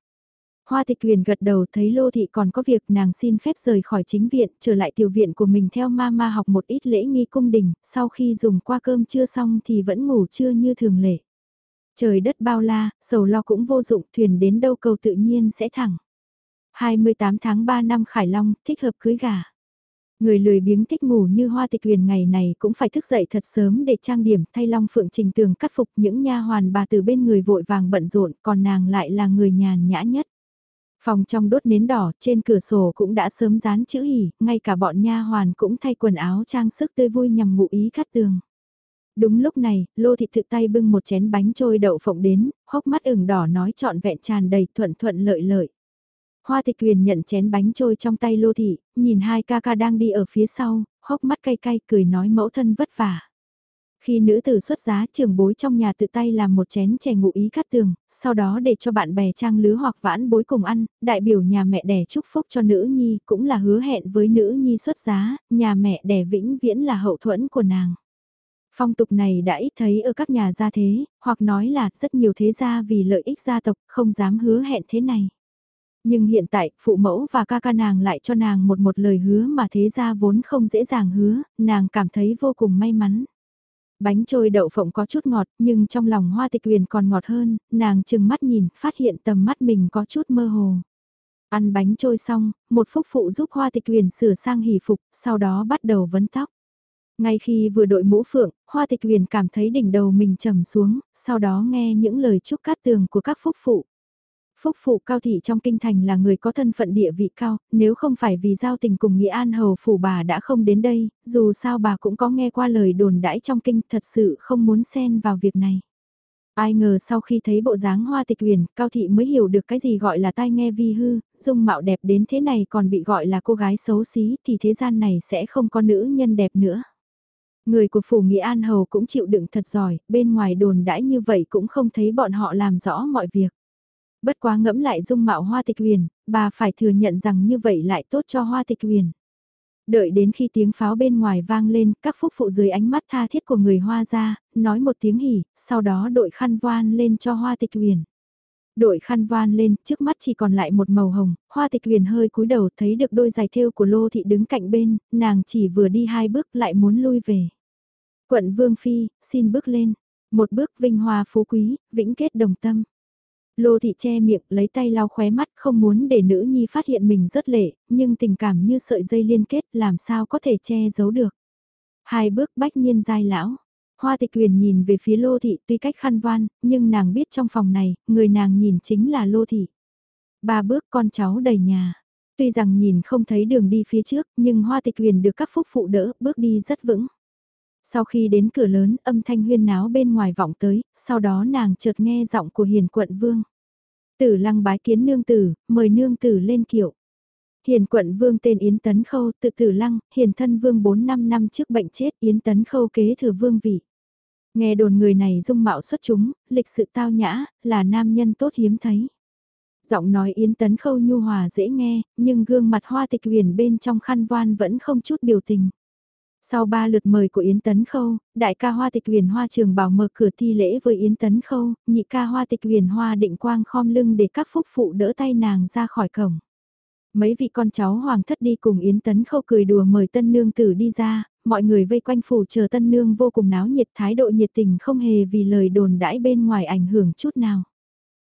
Hoa tịch quyền gật đầu thấy lô thị còn có việc nàng xin phép rời khỏi chính viện, trở lại tiểu viện của mình theo mama học một ít lễ nghi cung đình, sau khi dùng qua cơm trưa xong thì vẫn ngủ trưa như thường lệ. Trời đất bao la, sầu lo cũng vô dụng, thuyền đến đâu cầu tự nhiên sẽ thẳng. 28 tháng 3 năm Khải Long, thích hợp cưới gà. Người lười biếng thích ngủ như hoa tịch huyền ngày này cũng phải thức dậy thật sớm để trang điểm thay long phượng trình tường cắt phục những nha hoàn bà từ bên người vội vàng bận rộn còn nàng lại là người nhàn nhã nhất. Phòng trong đốt nến đỏ, trên cửa sổ cũng đã sớm dán chữ hỉ, ngay cả bọn nha hoàn cũng thay quần áo trang sức tươi vui nhằm ngụ ý cắt tường. Đúng lúc này, Lô Thị tự tay bưng một chén bánh trôi đậu phộng đến, hốc mắt ửng đỏ nói trọn vẹn tràn đầy thuận thuận lợi lợi. Hoa Tịch Quyền nhận chén bánh trôi trong tay Lô Thị, nhìn hai ca ca đang đi ở phía sau, hốc mắt cay cay cười nói mẫu thân vất vả. Khi nữ tử xuất giá trưởng bối trong nhà tự tay làm một chén chè ngụ ý cắt tường, sau đó để cho bạn bè trang lứa hoặc vãn bối cùng ăn, đại biểu nhà mẹ đẻ chúc phúc cho nữ nhi cũng là hứa hẹn với nữ nhi xuất giá, nhà mẹ đẻ vĩnh viễn là hậu thuẫn của nàng. Phong tục này đã ít thấy ở các nhà gia thế, hoặc nói là rất nhiều thế gia vì lợi ích gia tộc không dám hứa hẹn thế này. Nhưng hiện tại, phụ mẫu và ca ca nàng lại cho nàng một một lời hứa mà thế gia vốn không dễ dàng hứa, nàng cảm thấy vô cùng may mắn. Bánh trôi đậu phộng có chút ngọt, nhưng trong lòng hoa tịch huyền còn ngọt hơn, nàng chừng mắt nhìn, phát hiện tầm mắt mình có chút mơ hồ. Ăn bánh trôi xong, một phúc phụ giúp hoa tịch huyền sửa sang hỷ phục, sau đó bắt đầu vấn tóc. Ngay khi vừa đội mũ phượng, hoa tịch huyền cảm thấy đỉnh đầu mình trầm xuống, sau đó nghe những lời chúc cát tường của các phúc phụ. Phúc phụ cao thị trong kinh thành là người có thân phận địa vị cao, nếu không phải vì giao tình cùng Nghĩa An Hầu phủ bà đã không đến đây, dù sao bà cũng có nghe qua lời đồn đãi trong kinh thật sự không muốn xen vào việc này. Ai ngờ sau khi thấy bộ dáng hoa tịch huyền, Cao Thị mới hiểu được cái gì gọi là tai nghe vi hư, dung mạo đẹp đến thế này còn bị gọi là cô gái xấu xí thì thế gian này sẽ không có nữ nhân đẹp nữa. Người của phủ Nghĩa An Hầu cũng chịu đựng thật giỏi, bên ngoài đồn đãi như vậy cũng không thấy bọn họ làm rõ mọi việc. Bất quá ngẫm lại dung mạo hoa tịch huyền, bà phải thừa nhận rằng như vậy lại tốt cho hoa tịch huyền. Đợi đến khi tiếng pháo bên ngoài vang lên, các phúc phụ dưới ánh mắt tha thiết của người hoa ra, nói một tiếng hỉ, sau đó đội khăn voan lên cho hoa tịch huyền. Đội khăn voan lên, trước mắt chỉ còn lại một màu hồng, hoa tịch huyền hơi cúi đầu thấy được đôi giày thêu của lô thị đứng cạnh bên, nàng chỉ vừa đi hai bước lại muốn lui về. Quận Vương Phi, xin bước lên. Một bước vinh hoa phú quý, vĩnh kết đồng tâm. Lô thị che miệng lấy tay lau khóe mắt không muốn để nữ nhi phát hiện mình rất lệ, nhưng tình cảm như sợi dây liên kết làm sao có thể che giấu được. Hai bước bách nhiên giai lão. Hoa tịch quyền nhìn về phía lô thị tuy cách khăn van nhưng nàng biết trong phòng này, người nàng nhìn chính là lô thị. Ba bước con cháu đầy nhà. Tuy rằng nhìn không thấy đường đi phía trước, nhưng hoa tịch quyền được các phúc phụ đỡ, bước đi rất vững. Sau khi đến cửa lớn, âm thanh huyên náo bên ngoài vọng tới, sau đó nàng chợt nghe giọng của hiền quận vương. Tử lăng bái kiến nương tử, mời nương tử lên kiệu. Hiền quận vương tên Yến Tấn Khâu, tự tử lăng, hiền thân vương 4-5 năm trước bệnh chết Yến Tấn Khâu kế thừa vương vị. Nghe đồn người này dung mạo xuất chúng, lịch sự tao nhã, là nam nhân tốt hiếm thấy. Giọng nói Yến Tấn Khâu nhu hòa dễ nghe, nhưng gương mặt hoa tịch huyền bên trong khăn voan vẫn không chút biểu tình. Sau ba lượt mời của Yến Tấn Khâu, đại ca Hoa Tịch Huyền Hoa Trường Bảo mở cửa thi lễ với Yến Tấn Khâu, nhị ca Hoa Tịch Huyền Hoa định quang khom lưng để các phúc phụ đỡ tay nàng ra khỏi cổng. Mấy vị con cháu hoàng thất đi cùng Yến Tấn Khâu cười đùa mời tân nương tử đi ra, mọi người vây quanh phủ chờ tân nương vô cùng náo nhiệt thái độ nhiệt tình không hề vì lời đồn đãi bên ngoài ảnh hưởng chút nào.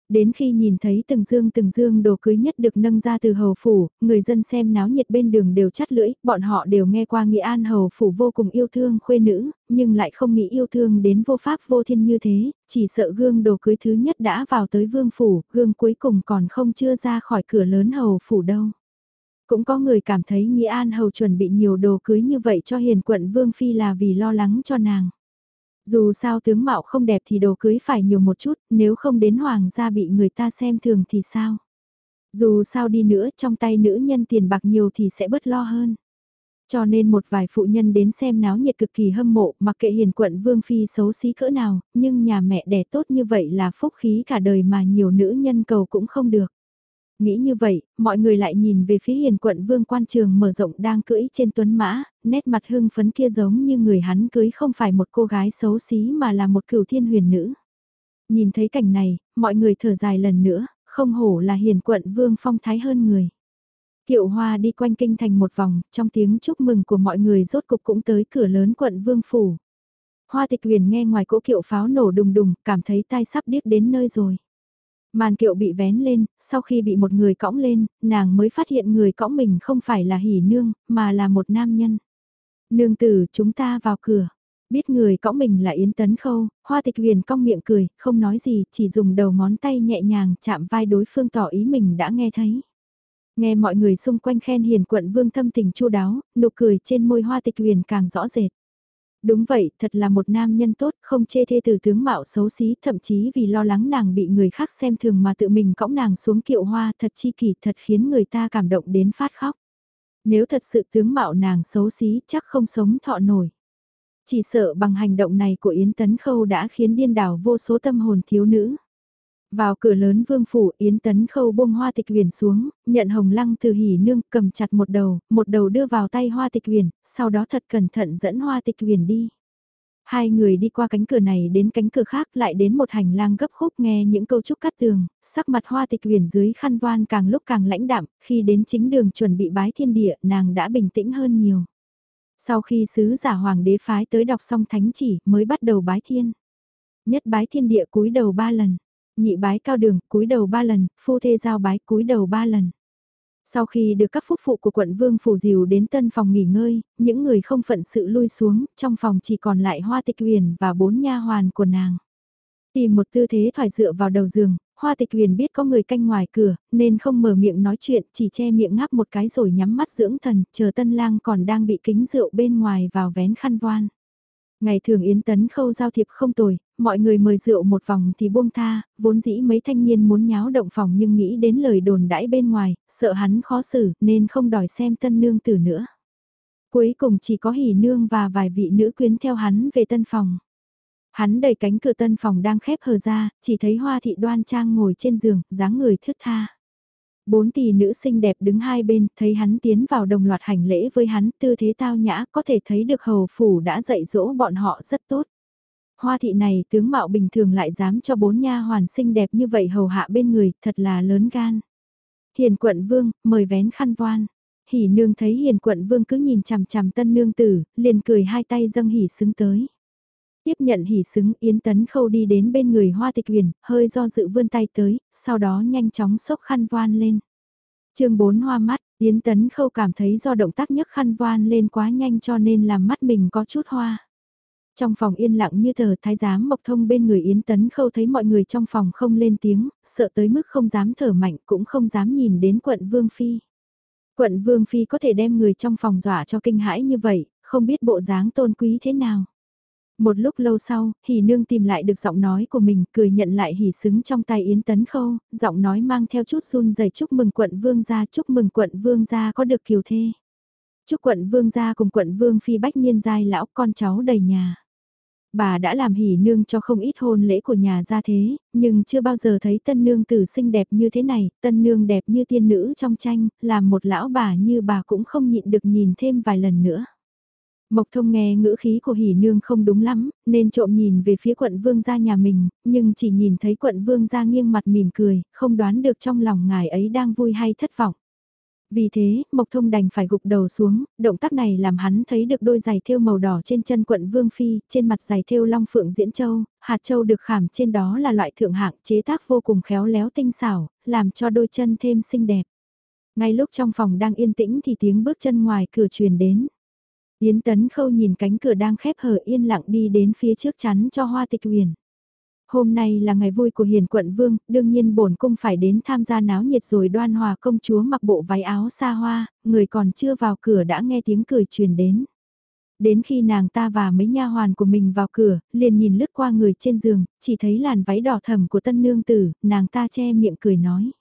Đến khi nhìn thấy từng dương từng dương đồ cưới nhất được nâng ra từ hầu phủ, người dân xem náo nhiệt bên đường đều chắt lưỡi, bọn họ đều nghe qua Nghĩa An hầu phủ vô cùng yêu thương khuê nữ, nhưng lại không nghĩ yêu thương đến vô pháp vô thiên như thế, chỉ sợ gương đồ cưới thứ nhất đã vào tới vương phủ, gương cuối cùng còn không chưa ra khỏi cửa lớn hầu phủ đâu. Cũng có người cảm thấy Nghĩa An hầu chuẩn bị nhiều đồ cưới như vậy cho hiền quận vương phi là vì lo lắng cho nàng. Dù sao tướng mạo không đẹp thì đồ cưới phải nhiều một chút, nếu không đến hoàng gia bị người ta xem thường thì sao? Dù sao đi nữa trong tay nữ nhân tiền bạc nhiều thì sẽ bớt lo hơn. Cho nên một vài phụ nhân đến xem náo nhiệt cực kỳ hâm mộ mặc kệ hiền quận vương phi xấu xí cỡ nào, nhưng nhà mẹ đẻ tốt như vậy là phúc khí cả đời mà nhiều nữ nhân cầu cũng không được. Nghĩ như vậy, mọi người lại nhìn về phía hiền quận vương quan trường mở rộng đang cưỡi trên tuấn mã, nét mặt hưng phấn kia giống như người hắn cưới không phải một cô gái xấu xí mà là một cửu thiên huyền nữ. Nhìn thấy cảnh này, mọi người thở dài lần nữa, không hổ là hiền quận vương phong thái hơn người. Kiệu hoa đi quanh kinh thành một vòng, trong tiếng chúc mừng của mọi người rốt cục cũng tới cửa lớn quận vương phủ. Hoa tịch huyền nghe ngoài cỗ kiệu pháo nổ đùng đùng, cảm thấy tai sắp điếc đến nơi rồi. Màn kiệu bị vén lên, sau khi bị một người cõng lên, nàng mới phát hiện người cõng mình không phải là hỉ nương, mà là một nam nhân. Nương tử, chúng ta vào cửa. Biết người cõng mình là Yến Tấn Khâu, Hoa Tịch Huyền cong miệng cười, không nói gì, chỉ dùng đầu ngón tay nhẹ nhàng chạm vai đối phương tỏ ý mình đã nghe thấy. Nghe mọi người xung quanh khen hiền quận vương thâm tình chu đáo, nụ cười trên môi Hoa Tịch Huyền càng rõ rệt. Đúng vậy, thật là một nam nhân tốt, không chê thê từ tướng mạo xấu xí, thậm chí vì lo lắng nàng bị người khác xem thường mà tự mình cõng nàng xuống kiệu hoa thật chi kỷ thật khiến người ta cảm động đến phát khóc. Nếu thật sự tướng mạo nàng xấu xí chắc không sống thọ nổi. Chỉ sợ bằng hành động này của Yến Tấn Khâu đã khiến điên đảo vô số tâm hồn thiếu nữ. Vào cửa lớn vương phủ Yến Tấn Khâu buông hoa tịch huyền xuống, nhận hồng lăng từ hỉ nương cầm chặt một đầu, một đầu đưa vào tay hoa tịch huyền, sau đó thật cẩn thận dẫn hoa tịch huyền đi. Hai người đi qua cánh cửa này đến cánh cửa khác lại đến một hành lang gấp khúc nghe những câu chúc cắt tường, sắc mặt hoa tịch huyền dưới khăn voan càng lúc càng lãnh đạm, khi đến chính đường chuẩn bị bái thiên địa nàng đã bình tĩnh hơn nhiều. Sau khi sứ giả hoàng đế phái tới đọc xong thánh chỉ mới bắt đầu bái thiên. Nhất bái thiên địa cúi đầu ba lần, nhị bái cao đường cúi đầu ba lần, phu thê giao bái cúi đầu ba lần. Sau khi được các phúc phụ của quận Vương Phủ Diều đến tân phòng nghỉ ngơi, những người không phận sự lui xuống, trong phòng chỉ còn lại Hoa Tịch Huyền và bốn nha hoàn của nàng. Tìm một tư thế thoải dựa vào đầu giường, Hoa Tịch Huyền biết có người canh ngoài cửa, nên không mở miệng nói chuyện, chỉ che miệng ngáp một cái rồi nhắm mắt dưỡng thần, chờ tân lang còn đang bị kính rượu bên ngoài vào vén khăn voan. Ngày thường Yến Tấn khâu giao thiệp không tồi, mọi người mời rượu một vòng thì buông tha, vốn dĩ mấy thanh niên muốn nháo động phòng nhưng nghĩ đến lời đồn đãi bên ngoài, sợ hắn khó xử nên không đòi xem tân nương tử nữa. Cuối cùng chỉ có hỉ nương và vài vị nữ quyến theo hắn về tân phòng. Hắn đẩy cánh cửa tân phòng đang khép hờ ra, chỉ thấy hoa thị đoan trang ngồi trên giường, dáng người thướt tha. Bốn tỷ nữ xinh đẹp đứng hai bên, thấy hắn tiến vào đồng loạt hành lễ với hắn, tư thế tao nhã, có thể thấy được hầu phủ đã dạy dỗ bọn họ rất tốt. Hoa thị này tướng mạo bình thường lại dám cho bốn nha hoàn xinh đẹp như vậy hầu hạ bên người, thật là lớn gan. Hiền quận vương, mời vén khăn voan. Hỉ nương thấy hiền quận vương cứ nhìn chằm chằm tân nương tử, liền cười hai tay dâng hỉ xứng tới. Tiếp nhận hỉ xứng Yến Tấn Khâu đi đến bên người Hoa Tịch Huyền, hơi do dự vươn tay tới, sau đó nhanh chóng xốc khăn voan lên. chương 4 hoa mắt, Yến Tấn Khâu cảm thấy do động tác nhấc khăn voan lên quá nhanh cho nên làm mắt mình có chút hoa. Trong phòng yên lặng như tờ thái giám mộc thông bên người Yến Tấn Khâu thấy mọi người trong phòng không lên tiếng, sợ tới mức không dám thở mạnh cũng không dám nhìn đến quận Vương Phi. Quận Vương Phi có thể đem người trong phòng dọa cho kinh hãi như vậy, không biết bộ dáng tôn quý thế nào. Một lúc lâu sau, hỉ nương tìm lại được giọng nói của mình, cười nhận lại hỉ xứng trong tay Yến Tấn Khâu, giọng nói mang theo chút run rẩy chúc mừng quận vương gia, chúc mừng quận vương gia có được kiều thê. Chúc quận vương gia cùng quận vương phi bách niên giai lão con cháu đầy nhà. Bà đã làm hỉ nương cho không ít hôn lễ của nhà gia thế, nhưng chưa bao giờ thấy tân nương tử xinh đẹp như thế này, tân nương đẹp như tiên nữ trong tranh, làm một lão bà như bà cũng không nhịn được nhìn thêm vài lần nữa. Mộc thông nghe ngữ khí của hỉ nương không đúng lắm, nên trộm nhìn về phía quận vương gia nhà mình, nhưng chỉ nhìn thấy quận vương gia nghiêng mặt mỉm cười, không đoán được trong lòng ngài ấy đang vui hay thất vọng. Vì thế, Mộc Thông đành phải gục đầu xuống, động tác này làm hắn thấy được đôi giày thêu màu đỏ trên chân quận Vương Phi, trên mặt giày thêu long phượng diễn châu, hạt châu được khảm trên đó là loại thượng hạng chế tác vô cùng khéo léo tinh xảo, làm cho đôi chân thêm xinh đẹp. Ngay lúc trong phòng đang yên tĩnh thì tiếng bước chân ngoài cửa truyền đến. Yến Tấn Khâu nhìn cánh cửa đang khép hờ yên lặng đi đến phía trước chắn cho hoa tịch huyền. Hôm nay là ngày vui của hiền quận vương, đương nhiên bổn cung phải đến tham gia náo nhiệt rồi đoan hòa công chúa mặc bộ váy áo xa hoa, người còn chưa vào cửa đã nghe tiếng cười truyền đến. Đến khi nàng ta và mấy nha hoàn của mình vào cửa, liền nhìn lướt qua người trên giường, chỉ thấy làn váy đỏ thầm của tân nương tử, nàng ta che miệng cười nói.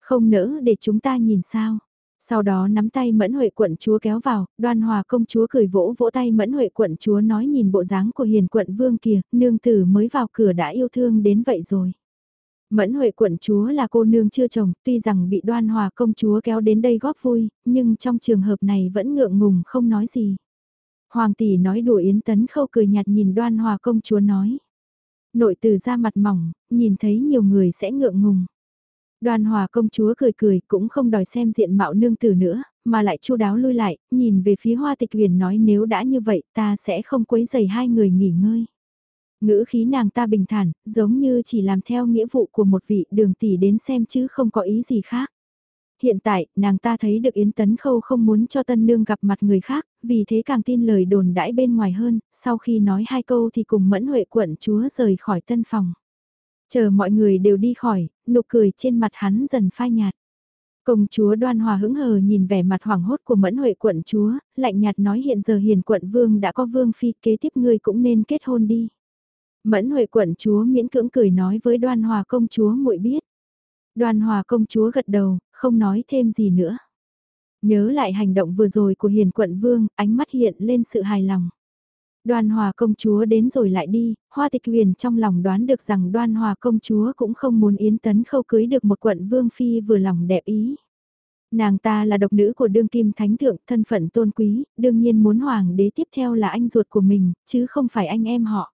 Không nỡ để chúng ta nhìn sao. Sau đó nắm tay mẫn huệ quận chúa kéo vào, đoan hòa công chúa cười vỗ vỗ tay mẫn huệ quận chúa nói nhìn bộ dáng của hiền quận vương kìa, nương tử mới vào cửa đã yêu thương đến vậy rồi. Mẫn Huệ quận chúa là cô nương chưa chồng, tuy rằng bị đoan hòa công chúa kéo đến đây góp vui, nhưng trong trường hợp này vẫn ngượng ngùng không nói gì. Hoàng tỷ nói đùa Yến Tấn Khâu cười nhạt nhìn đoan hòa công chúa nói. Nội từ ra mặt mỏng, nhìn thấy nhiều người sẽ ngượng ngùng. Đoàn hòa công chúa cười cười cũng không đòi xem diện mạo nương tử nữa, mà lại chu đáo lui lại, nhìn về phía hoa tịch huyền nói nếu đã như vậy ta sẽ không quấy giày hai người nghỉ ngơi. Ngữ khí nàng ta bình thản, giống như chỉ làm theo nghĩa vụ của một vị đường tỷ đến xem chứ không có ý gì khác. Hiện tại, nàng ta thấy được Yến Tấn Khâu không muốn cho tân nương gặp mặt người khác, vì thế càng tin lời đồn đãi bên ngoài hơn, sau khi nói hai câu thì cùng mẫn huệ quận chúa rời khỏi tân phòng. Chờ mọi người đều đi khỏi, nụ cười trên mặt hắn dần phai nhạt. Công chúa đoan hòa hững hờ nhìn vẻ mặt hoảng hốt của mẫn huệ quận chúa, lạnh nhạt nói hiện giờ hiền quận vương đã có vương phi kế tiếp ngươi cũng nên kết hôn đi. Mẫn Huệ quận chúa miễn cưỡng cười nói với Đoan Hòa công chúa muội biết. Đoan Hòa công chúa gật đầu, không nói thêm gì nữa. Nhớ lại hành động vừa rồi của Hiền quận vương, ánh mắt hiện lên sự hài lòng. Đoan Hòa công chúa đến rồi lại đi, Hoa Tịch Huyền trong lòng đoán được rằng Đoan Hòa công chúa cũng không muốn Yến Tấn Khâu cưới được một quận vương phi vừa lòng đẹp ý. Nàng ta là độc nữ của đương kim thánh thượng, thân phận tôn quý, đương nhiên muốn hoàng đế tiếp theo là anh ruột của mình, chứ không phải anh em họ.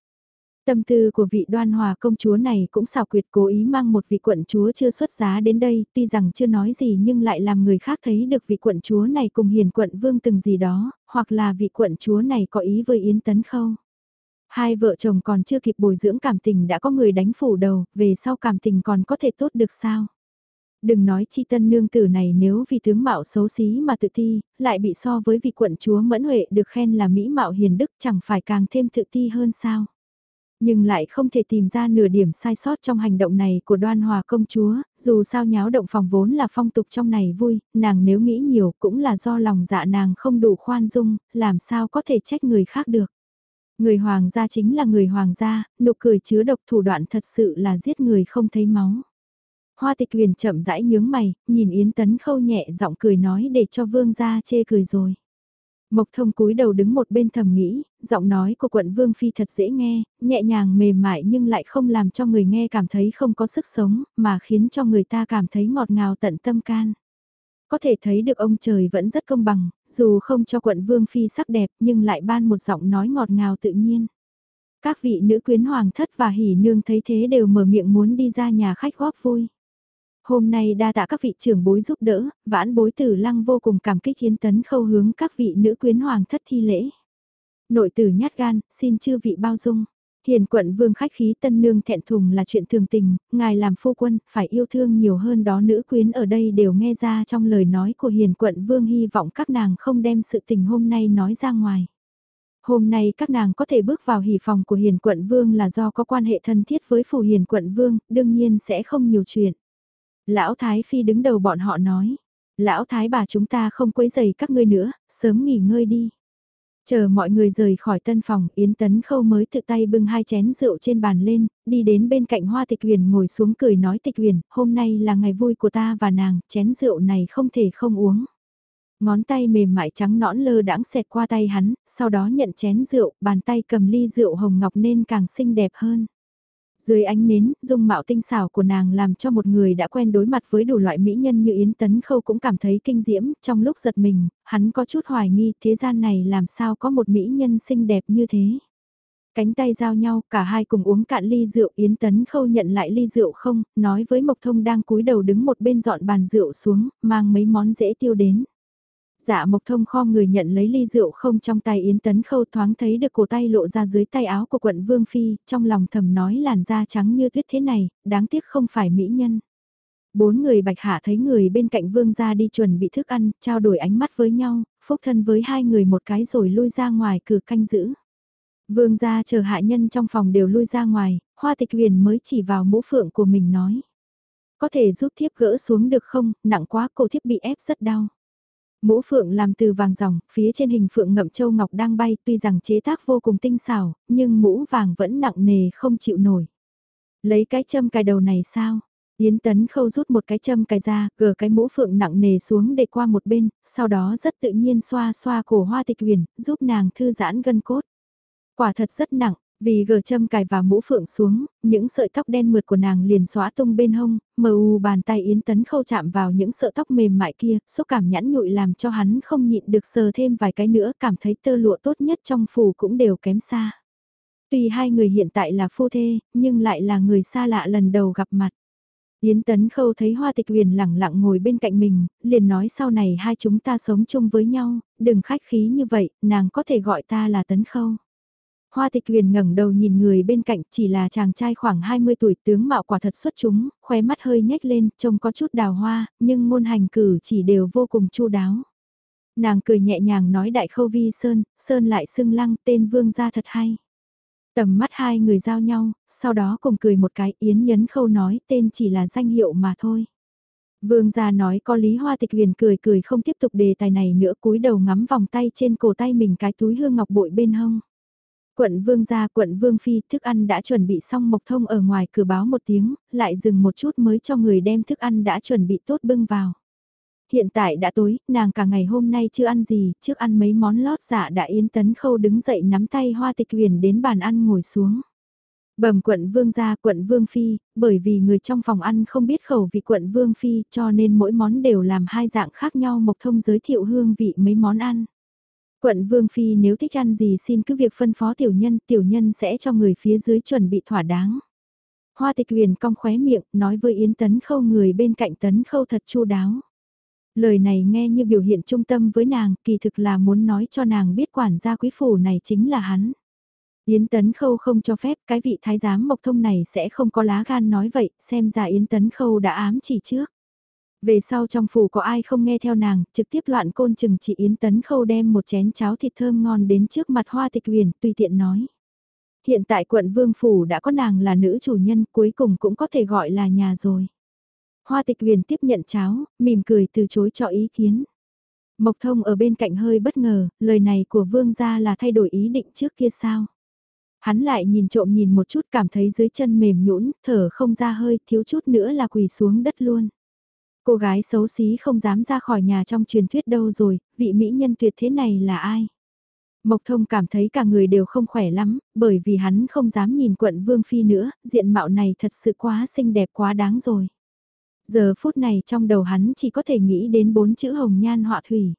Tâm tư của vị đoan hòa công chúa này cũng xảo quyệt cố ý mang một vị quận chúa chưa xuất giá đến đây, tuy rằng chưa nói gì nhưng lại làm người khác thấy được vị quận chúa này cùng hiền quận vương từng gì đó, hoặc là vị quận chúa này có ý với Yến Tấn Khâu. Hai vợ chồng còn chưa kịp bồi dưỡng cảm tình đã có người đánh phủ đầu, về sau cảm tình còn có thể tốt được sao? Đừng nói chi tân nương tử này nếu vì tướng mạo xấu xí mà tự ti, lại bị so với vị quận chúa Mẫn Huệ được khen là mỹ mạo hiền đức chẳng phải càng thêm tự ti hơn sao? Nhưng lại không thể tìm ra nửa điểm sai sót trong hành động này của đoan hòa công chúa, dù sao nháo động phòng vốn là phong tục trong này vui, nàng nếu nghĩ nhiều cũng là do lòng dạ nàng không đủ khoan dung, làm sao có thể trách người khác được. Người hoàng gia chính là người hoàng gia, nụ cười chứa độc thủ đoạn thật sự là giết người không thấy máu. Hoa tịch huyền chậm rãi nhướng mày, nhìn Yến Tấn khâu nhẹ giọng cười nói để cho vương gia chê cười rồi. Mộc thông cúi đầu đứng một bên thầm nghĩ, giọng nói của quận Vương Phi thật dễ nghe, nhẹ nhàng mềm mại nhưng lại không làm cho người nghe cảm thấy không có sức sống, mà khiến cho người ta cảm thấy ngọt ngào tận tâm can. Có thể thấy được ông trời vẫn rất công bằng, dù không cho quận Vương Phi sắc đẹp nhưng lại ban một giọng nói ngọt ngào tự nhiên. Các vị nữ quyến hoàng thất và hỉ nương thấy thế đều mở miệng muốn đi ra nhà khách góp vui. Hôm nay đa tạ các vị trưởng bối giúp đỡ, vãn bối tử lăng vô cùng cảm kích yến tấn khâu hướng các vị nữ quyến hoàng thất thi lễ. Nội tử nhát gan, xin chư vị bao dung. Hiền quận vương khách khí tân nương thẹn thùng là chuyện thường tình, ngài làm phu quân, phải yêu thương nhiều hơn đó nữ quyến ở đây đều nghe ra trong lời nói của hiền quận vương hy vọng các nàng không đem sự tình hôm nay nói ra ngoài. Hôm nay các nàng có thể bước vào hỉ phòng của hiền quận vương là do có quan hệ thân thiết với phủ hiền quận vương, đương nhiên sẽ không nhiều chuyện. Lão Thái Phi đứng đầu bọn họ nói. Lão Thái bà chúng ta không quấy giày các ngươi nữa, sớm nghỉ ngơi đi. Chờ mọi người rời khỏi tân phòng, Yến Tấn Khâu mới tự tay bưng hai chén rượu trên bàn lên, đi đến bên cạnh Hoa Tịch Huyền ngồi xuống cười nói Tịch Huyền, hôm nay là ngày vui của ta và nàng, chén rượu này không thể không uống. Ngón tay mềm mại trắng nõn lơ đãng xẹt qua tay hắn, sau đó nhận chén rượu, bàn tay cầm ly rượu hồng ngọc nên càng xinh đẹp hơn. Dưới ánh nến, dung mạo tinh xảo của nàng làm cho một người đã quen đối mặt với đủ loại mỹ nhân như Yến Tấn Khâu cũng cảm thấy kinh diễm, trong lúc giật mình, hắn có chút hoài nghi thế gian này làm sao có một mỹ nhân xinh đẹp như thế. Cánh tay giao nhau, cả hai cùng uống cạn ly rượu Yến Tấn Khâu nhận lại ly rượu không, nói với Mộc Thông đang cúi đầu đứng một bên dọn bàn rượu xuống, mang mấy món dễ tiêu đến. Dạ mộc thông kho người nhận lấy ly rượu không trong tay Yến Tấn Khâu thoáng thấy được cổ tay lộ ra dưới tay áo của quận Vương Phi, trong lòng thầm nói làn da trắng như tuyết thế này, đáng tiếc không phải mỹ nhân. Bốn người bạch hạ thấy người bên cạnh vương gia đi chuẩn bị thức ăn, trao đổi ánh mắt với nhau, phúc thân với hai người một cái rồi lui ra ngoài cửa canh giữ. Vương gia chờ hạ nhân trong phòng đều lui ra ngoài, hoa tịch huyền mới chỉ vào mũ phượng của mình nói. Có thể giúp thiếp gỡ xuống được không, nặng quá cô thiếp bị ép rất đau. Mũ phượng làm từ vàng ròng, phía trên hình phượng ngậm châu ngọc đang bay tuy rằng chế tác vô cùng tinh xảo, nhưng mũ vàng vẫn nặng nề không chịu nổi. Lấy cái châm cài đầu này sao? Yến Tấn khâu rút một cái châm cài ra, gờ cái mũ phượng nặng nề xuống để qua một bên, sau đó rất tự nhiên xoa xoa cổ hoa tịch huyền, giúp nàng thư giãn gân cốt. Quả thật rất nặng, vì gờ châm cài vào mũ phượng xuống, những sợi tóc đen mượt của nàng liền xóa tung bên hông, mờ u bàn tay Yến Tấn khâu chạm vào những sợi tóc mềm mại kia, xúc cảm nhãn nhụi làm cho hắn không nhịn được sờ thêm vài cái nữa, cảm thấy tơ lụa tốt nhất trong phủ cũng đều kém xa. Tuy hai người hiện tại là phu thê, nhưng lại là người xa lạ lần đầu gặp mặt. Yến Tấn Khâu thấy Hoa Tịch Huyền lẳng lặng ngồi bên cạnh mình, liền nói sau này hai chúng ta sống chung với nhau, đừng khách khí như vậy, nàng có thể gọi ta là Tấn Khâu. Hoa tịch huyền ngẩng đầu nhìn người bên cạnh chỉ là chàng trai khoảng 20 tuổi tướng mạo quả thật xuất chúng, khóe mắt hơi nhếch lên, trông có chút đào hoa, nhưng môn hành cử chỉ đều vô cùng chu đáo. Nàng cười nhẹ nhàng nói đại khâu vi sơn, sơn lại xưng lăng tên vương gia thật hay. Tầm mắt hai người giao nhau, sau đó cùng cười một cái yến nhấn khâu nói tên chỉ là danh hiệu mà thôi. Vương gia nói có lý hoa tịch huyền cười cười không tiếp tục đề tài này nữa cúi đầu ngắm vòng tay trên cổ tay mình cái túi hương ngọc bội bên hông. Quận vương gia quận vương phi thức ăn đã chuẩn bị xong mộc thông ở ngoài cửa báo một tiếng, lại dừng một chút mới cho người đem thức ăn đã chuẩn bị tốt bưng vào. Hiện tại đã tối, nàng cả ngày hôm nay chưa ăn gì, trước ăn mấy món lót dạ đã yến tấn khâu đứng dậy nắm tay hoa tịch huyền đến bàn ăn ngồi xuống. Bẩm quận vương gia quận vương phi, bởi vì người trong phòng ăn không biết khẩu vị quận vương phi cho nên mỗi món đều làm hai dạng khác nhau mộc thông giới thiệu hương vị mấy món ăn. Quận vương phi nếu thích ăn gì xin cứ việc phân phó tiểu nhân, tiểu nhân sẽ cho người phía dưới chuẩn bị thỏa đáng. Hoa tịch huyền cong khóe miệng, nói với Yến Tấn Khâu người bên cạnh Tấn Khâu thật chu đáo. Lời này nghe như biểu hiện trung tâm với nàng, kỳ thực là muốn nói cho nàng biết quản gia quý phủ này chính là hắn. Yến Tấn Khâu không cho phép cái vị thái giám mộc thông này sẽ không có lá gan nói vậy, xem ra Yến Tấn Khâu đã ám chỉ trước. Về sau trong phủ có ai không nghe theo nàng, trực tiếp loạn côn chừng chị Yến Tấn Khâu đem một chén cháo thịt thơm ngon đến trước mặt hoa tịch huyền, tùy tiện nói. Hiện tại quận Vương Phủ đã có nàng là nữ chủ nhân cuối cùng cũng có thể gọi là nhà rồi. Hoa tịch huyền tiếp nhận cháo, mỉm cười từ chối cho ý kiến. Mộc thông ở bên cạnh hơi bất ngờ, lời này của vương gia là thay đổi ý định trước kia sao. Hắn lại nhìn trộm nhìn một chút cảm thấy dưới chân mềm nhũn, thở không ra hơi, thiếu chút nữa là quỳ xuống đất luôn. Cô gái xấu xí không dám ra khỏi nhà trong truyền thuyết đâu rồi, vị mỹ nhân tuyệt thế này là ai? Mộc thông cảm thấy cả người đều không khỏe lắm, bởi vì hắn không dám nhìn quận Vương Phi nữa, diện mạo này thật sự quá xinh đẹp quá đáng rồi. Giờ phút này trong đầu hắn chỉ có thể nghĩ đến bốn chữ hồng nhan họa thủy.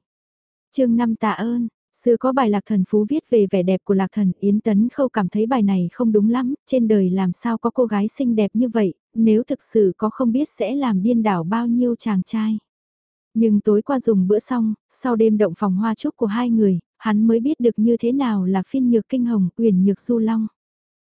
chương năm tạ ơn, Xưa có bài lạc thần phú viết về vẻ đẹp của lạc thần, Yến Tấn Khâu cảm thấy bài này không đúng lắm, trên đời làm sao có cô gái xinh đẹp như vậy, nếu thực sự có không biết sẽ làm điên đảo bao nhiêu chàng trai. Nhưng tối qua dùng bữa xong, sau đêm động phòng hoa chúc của hai người, hắn mới biết được như thế nào là phiên nhược kinh hồng, uyển nhược du long.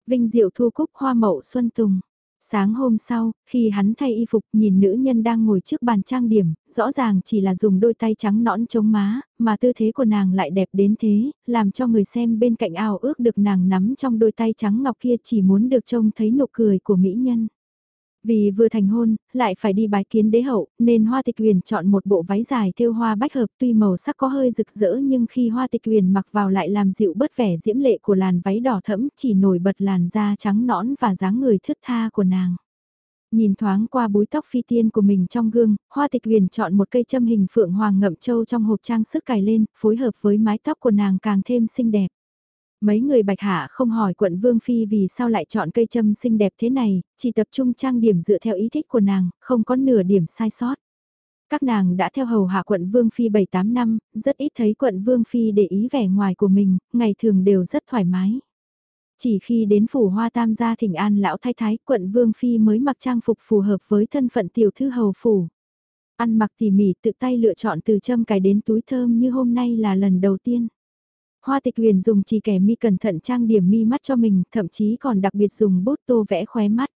Vinh diệu thu cúc hoa mậu xuân tùng. Sáng hôm sau, khi hắn thay y phục nhìn nữ nhân đang ngồi trước bàn trang điểm, rõ ràng chỉ là dùng đôi tay trắng nõn chống má, mà tư thế của nàng lại đẹp đến thế, làm cho người xem bên cạnh ao ước được nàng nắm trong đôi tay trắng ngọc kia chỉ muốn được trông thấy nụ cười của mỹ nhân. Vì vừa thành hôn, lại phải đi bái kiến đế hậu, nên Hoa Tịch Huyền chọn một bộ váy dài thêu hoa bách hợp tuy màu sắc có hơi rực rỡ nhưng khi Hoa Tịch Huyền mặc vào lại làm dịu bớt vẻ diễm lệ của làn váy đỏ thẫm chỉ nổi bật làn da trắng nõn và dáng người thướt tha của nàng. Nhìn thoáng qua búi tóc phi tiên của mình trong gương, Hoa Tịch Huyền chọn một cây châm hình phượng hoàng ngậm châu trong hộp trang sức cài lên, phối hợp với mái tóc của nàng càng thêm xinh đẹp. Mấy người bạch hạ không hỏi quận Vương Phi vì sao lại chọn cây châm xinh đẹp thế này, chỉ tập trung trang điểm dựa theo ý thích của nàng, không có nửa điểm sai sót. Các nàng đã theo hầu hạ quận Vương Phi 7-8 năm, rất ít thấy quận Vương Phi để ý vẻ ngoài của mình, ngày thường đều rất thoải mái. Chỉ khi đến phủ hoa tam gia thỉnh an lão thái thái quận Vương Phi mới mặc trang phục phù hợp với thân phận tiểu thư hầu phủ. Ăn mặc tỉ mỉ tự tay lựa chọn từ châm cài đến túi thơm như hôm nay là lần đầu tiên. Hoa tịch huyền dùng chỉ kẻ mi cẩn thận trang điểm mi mắt cho mình, thậm chí còn đặc biệt dùng bút tô vẽ khóe mắt.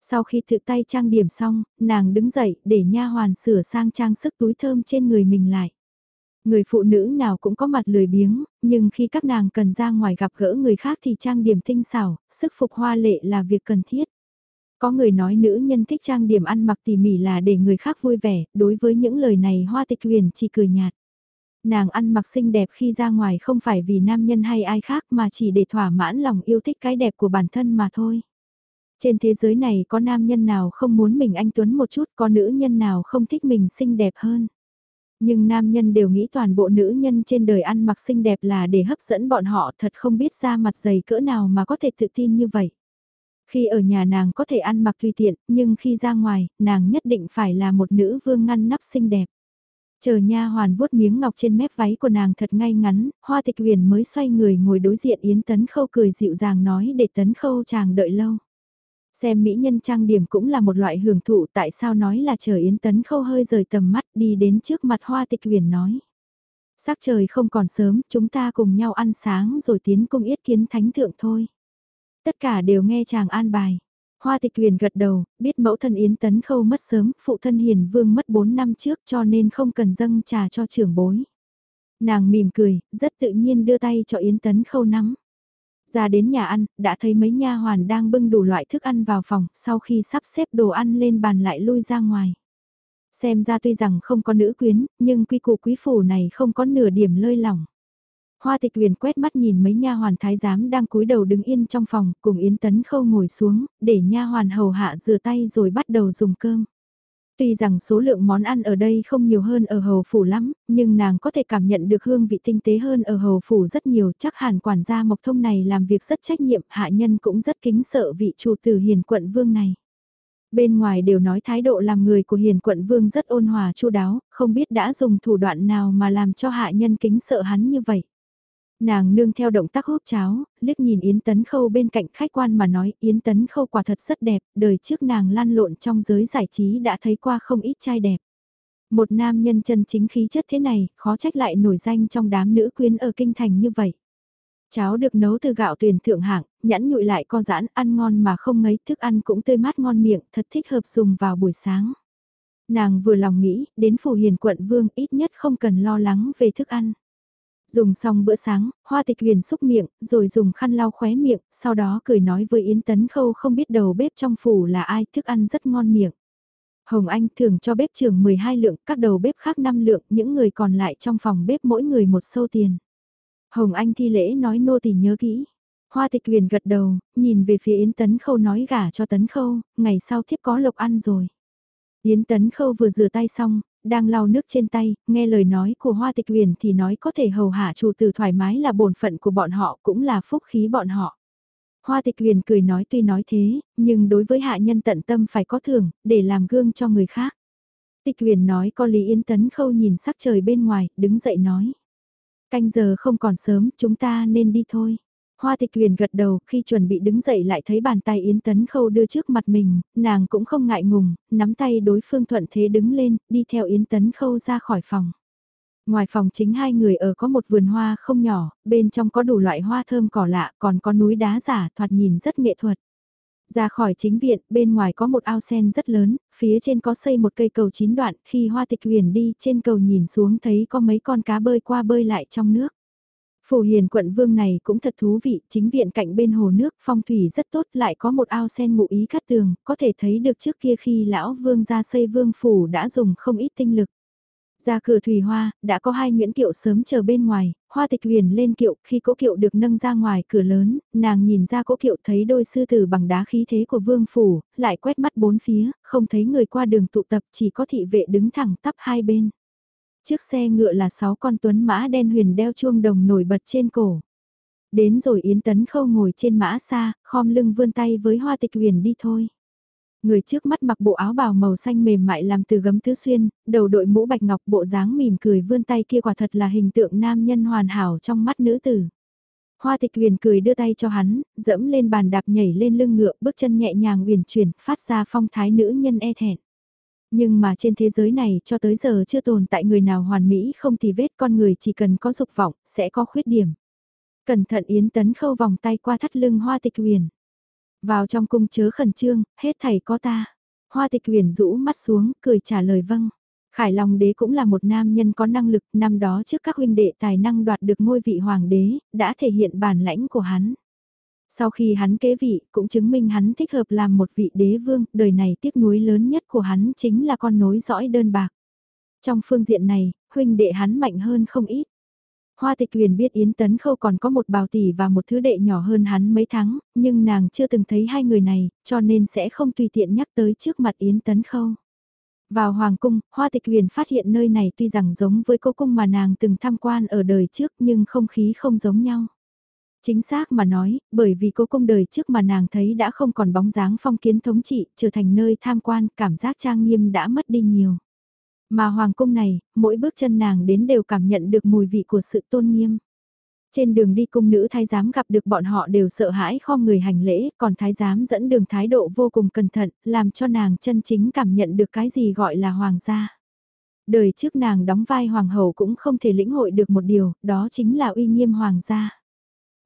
Sau khi tự tay trang điểm xong, nàng đứng dậy để nha hoàn sửa sang trang sức túi thơm trên người mình lại. Người phụ nữ nào cũng có mặt lười biếng, nhưng khi các nàng cần ra ngoài gặp gỡ người khác thì trang điểm tinh xảo, sức phục hoa lệ là việc cần thiết. Có người nói nữ nhân thích trang điểm ăn mặc tỉ mỉ là để người khác vui vẻ, đối với những lời này hoa tịch huyền chỉ cười nhạt. Nàng ăn mặc xinh đẹp khi ra ngoài không phải vì nam nhân hay ai khác mà chỉ để thỏa mãn lòng yêu thích cái đẹp của bản thân mà thôi. Trên thế giới này có nam nhân nào không muốn mình anh Tuấn một chút, có nữ nhân nào không thích mình xinh đẹp hơn. Nhưng nam nhân đều nghĩ toàn bộ nữ nhân trên đời ăn mặc xinh đẹp là để hấp dẫn bọn họ thật không biết ra mặt dày cỡ nào mà có thể tự tin như vậy. Khi ở nhà nàng có thể ăn mặc tùy tiện, nhưng khi ra ngoài, nàng nhất định phải là một nữ vương ngăn nắp xinh đẹp. Chờ nha hoàn vuốt miếng ngọc trên mép váy của nàng thật ngay ngắn, hoa tịch huyền mới xoay người ngồi đối diện Yến Tấn Khâu cười dịu dàng nói để Tấn Khâu chàng đợi lâu. Xem mỹ nhân trang điểm cũng là một loại hưởng thụ tại sao nói là chờ Yến Tấn Khâu hơi rời tầm mắt đi đến trước mặt hoa tịch huyền nói. Sắc trời không còn sớm, chúng ta cùng nhau ăn sáng rồi tiến cung yết kiến thánh thượng thôi. Tất cả đều nghe chàng an bài. Hoa tịch huyền gật đầu, biết mẫu thân Yến Tấn Khâu mất sớm, phụ thân Hiền Vương mất 4 năm trước cho nên không cần dâng trà cho trưởng bối. Nàng mỉm cười, rất tự nhiên đưa tay cho Yến Tấn Khâu nắm. Ra đến nhà ăn, đã thấy mấy nha hoàn đang bưng đủ loại thức ăn vào phòng, sau khi sắp xếp đồ ăn lên bàn lại lui ra ngoài. Xem ra tuy rằng không có nữ quyến, nhưng quy củ quý phủ này không có nửa điểm lơi lỏng. Hoa tịch huyền quét mắt nhìn mấy nha hoàn thái giám đang cúi đầu đứng yên trong phòng, cùng Yến Tấn Khâu ngồi xuống, để nha hoàn hầu hạ rửa tay rồi bắt đầu dùng cơm. Tuy rằng số lượng món ăn ở đây không nhiều hơn ở hầu phủ lắm, nhưng nàng có thể cảm nhận được hương vị tinh tế hơn ở hầu phủ rất nhiều, chắc hẳn quản gia Mộc Thông này làm việc rất trách nhiệm, hạ nhân cũng rất kính sợ vị chủ tử hiền quận vương này. Bên ngoài đều nói thái độ làm người của hiền quận vương rất ôn hòa chu đáo, không biết đã dùng thủ đoạn nào mà làm cho hạ nhân kính sợ hắn như vậy. Nàng nương theo động tác húp cháo, liếc nhìn Yến Tấn Khâu bên cạnh khách quan mà nói Yến Tấn Khâu quả thật rất đẹp, đời trước nàng lan lộn trong giới giải trí đã thấy qua không ít trai đẹp. Một nam nhân chân chính khí chất thế này, khó trách lại nổi danh trong đám nữ quyến ở kinh thành như vậy. Cháo được nấu từ gạo tuyển thượng hạng, nhẵn nhụi lại co giãn, ăn ngon mà không ngấy, thức ăn cũng tươi mát ngon miệng, thật thích hợp dùng vào buổi sáng. Nàng vừa lòng nghĩ, đến phủ hiền quận vương ít nhất không cần lo lắng về thức ăn. Dùng xong bữa sáng, hoa tịch huyền xúc miệng, rồi dùng khăn lau khóe miệng, sau đó cười nói với Yến Tấn Khâu không biết đầu bếp trong phủ là ai, thức ăn rất ngon miệng. Hồng Anh thường cho bếp trưởng 12 lượng, các đầu bếp khác 5 lượng, những người còn lại trong phòng bếp mỗi người một sâu tiền. Hồng Anh thi lễ nói nô tỳ nhớ kỹ. Hoa tịch huyền gật đầu, nhìn về phía Yến Tấn Khâu nói gả cho Tấn Khâu, ngày sau thiếp có lộc ăn rồi. Yến Tấn Khâu vừa rửa tay xong, đang lau nước trên tay, nghe lời nói của Hoa Tịch Huyền thì nói có thể hầu hạ chủ tử thoải mái là bổn phận của bọn họ cũng là phúc khí bọn họ. Hoa Tịch Huyền cười nói tuy nói thế, nhưng đối với hạ nhân tận tâm phải có thưởng, để làm gương cho người khác. Tịch Huyền nói có Lý Yến Tấn Khâu nhìn sắc trời bên ngoài, đứng dậy nói. Canh giờ không còn sớm, chúng ta nên đi thôi. Hoa tịch huyền gật đầu, khi chuẩn bị đứng dậy lại thấy bàn tay Yến Tấn Khâu đưa trước mặt mình, nàng cũng không ngại ngùng, nắm tay đối phương thuận thế đứng lên, đi theo Yến Tấn Khâu ra khỏi phòng. Ngoài phòng chính hai người ở có một vườn hoa không nhỏ, bên trong có đủ loại hoa thơm cỏ lạ, còn có núi đá giả thoạt nhìn rất nghệ thuật. Ra khỏi chính viện, bên ngoài có một ao sen rất lớn, phía trên có xây một cây cầu chín đoạn, khi hoa tịch huyền đi, trên cầu nhìn xuống thấy có mấy con cá bơi qua bơi lại trong nước. Phủ hiền quận vương này cũng thật thú vị, chính viện cạnh bên hồ nước phong thủy rất tốt lại có một ao sen ngụ ý cắt tường, có thể thấy được trước kia khi lão vương ra xây vương phủ đã dùng không ít tinh lực. Ra cửa thủy hoa, đã có hai nguyễn kiệu sớm chờ bên ngoài, hoa tịch huyền lên kiệu, khi cỗ kiệu được nâng ra ngoài cửa lớn, nàng nhìn ra cỗ kiệu thấy đôi sư tử bằng đá khí thế của vương phủ, lại quét mắt bốn phía, không thấy người qua đường tụ tập chỉ có thị vệ đứng thẳng tắp hai bên. Chiếc xe ngựa là sáu con tuấn mã đen huyền đeo chuông đồng nổi bật trên cổ. Đến rồi Yến Tấn Khâu ngồi trên mã xa, khom lưng vươn tay với hoa tịch huyền đi thôi. Người trước mắt mặc bộ áo bào màu xanh mềm mại làm từ gấm tứ xuyên, đầu đội mũ bạch ngọc bộ dáng mỉm cười vươn tay kia quả thật là hình tượng nam nhân hoàn hảo trong mắt nữ tử. Hoa tịch huyền cười đưa tay cho hắn, dẫm lên bàn đạp nhảy lên lưng ngựa bước chân nhẹ nhàng huyền chuyển phát ra phong thái nữ nhân e thẹn. Nhưng mà trên thế giới này cho tới giờ chưa tồn tại người nào hoàn mỹ không thì vết con người chỉ cần có dục vọng, sẽ có khuyết điểm. Cẩn thận Yến Tấn khâu vòng tay qua thắt lưng hoa tịch uyển Vào trong cung chớ khẩn trương, hết thầy có ta. Hoa tịch uyển rũ mắt xuống, cười trả lời vâng. Khải Long đế cũng là một nam nhân có năng lực, năm đó trước các huynh đệ tài năng đoạt được ngôi vị hoàng đế, đã thể hiện bản lãnh của hắn. Sau khi hắn kế vị, cũng chứng minh hắn thích hợp làm một vị đế vương, đời này tiếc nuối lớn nhất của hắn chính là con nối dõi đơn bạc. Trong phương diện này, huynh đệ hắn mạnh hơn không ít. Hoa tịch huyền biết Yến Tấn Khâu còn có một bào tỷ và một thứ đệ nhỏ hơn hắn mấy tháng, nhưng nàng chưa từng thấy hai người này, cho nên sẽ không tùy tiện nhắc tới trước mặt Yến Tấn Khâu. Vào Hoàng Cung, Hoa Tịch Huyền phát hiện nơi này tuy rằng giống với cô cung mà nàng từng tham quan ở đời trước nhưng không khí không giống nhau. Chính xác mà nói, bởi vì cố cung đời trước mà nàng thấy đã không còn bóng dáng phong kiến thống trị, trở thành nơi tham quan, cảm giác trang nghiêm đã mất đi nhiều. Mà hoàng cung này, mỗi bước chân nàng đến đều cảm nhận được mùi vị của sự tôn nghiêm. Trên đường đi cung nữ thái giám gặp được bọn họ đều sợ hãi khom người hành lễ, còn thái giám dẫn đường thái độ vô cùng cẩn thận, làm cho nàng chân chính cảm nhận được cái gì gọi là hoàng gia. Đời trước nàng đóng vai hoàng hậu cũng không thể lĩnh hội được một điều, đó chính là uy nghiêm hoàng gia.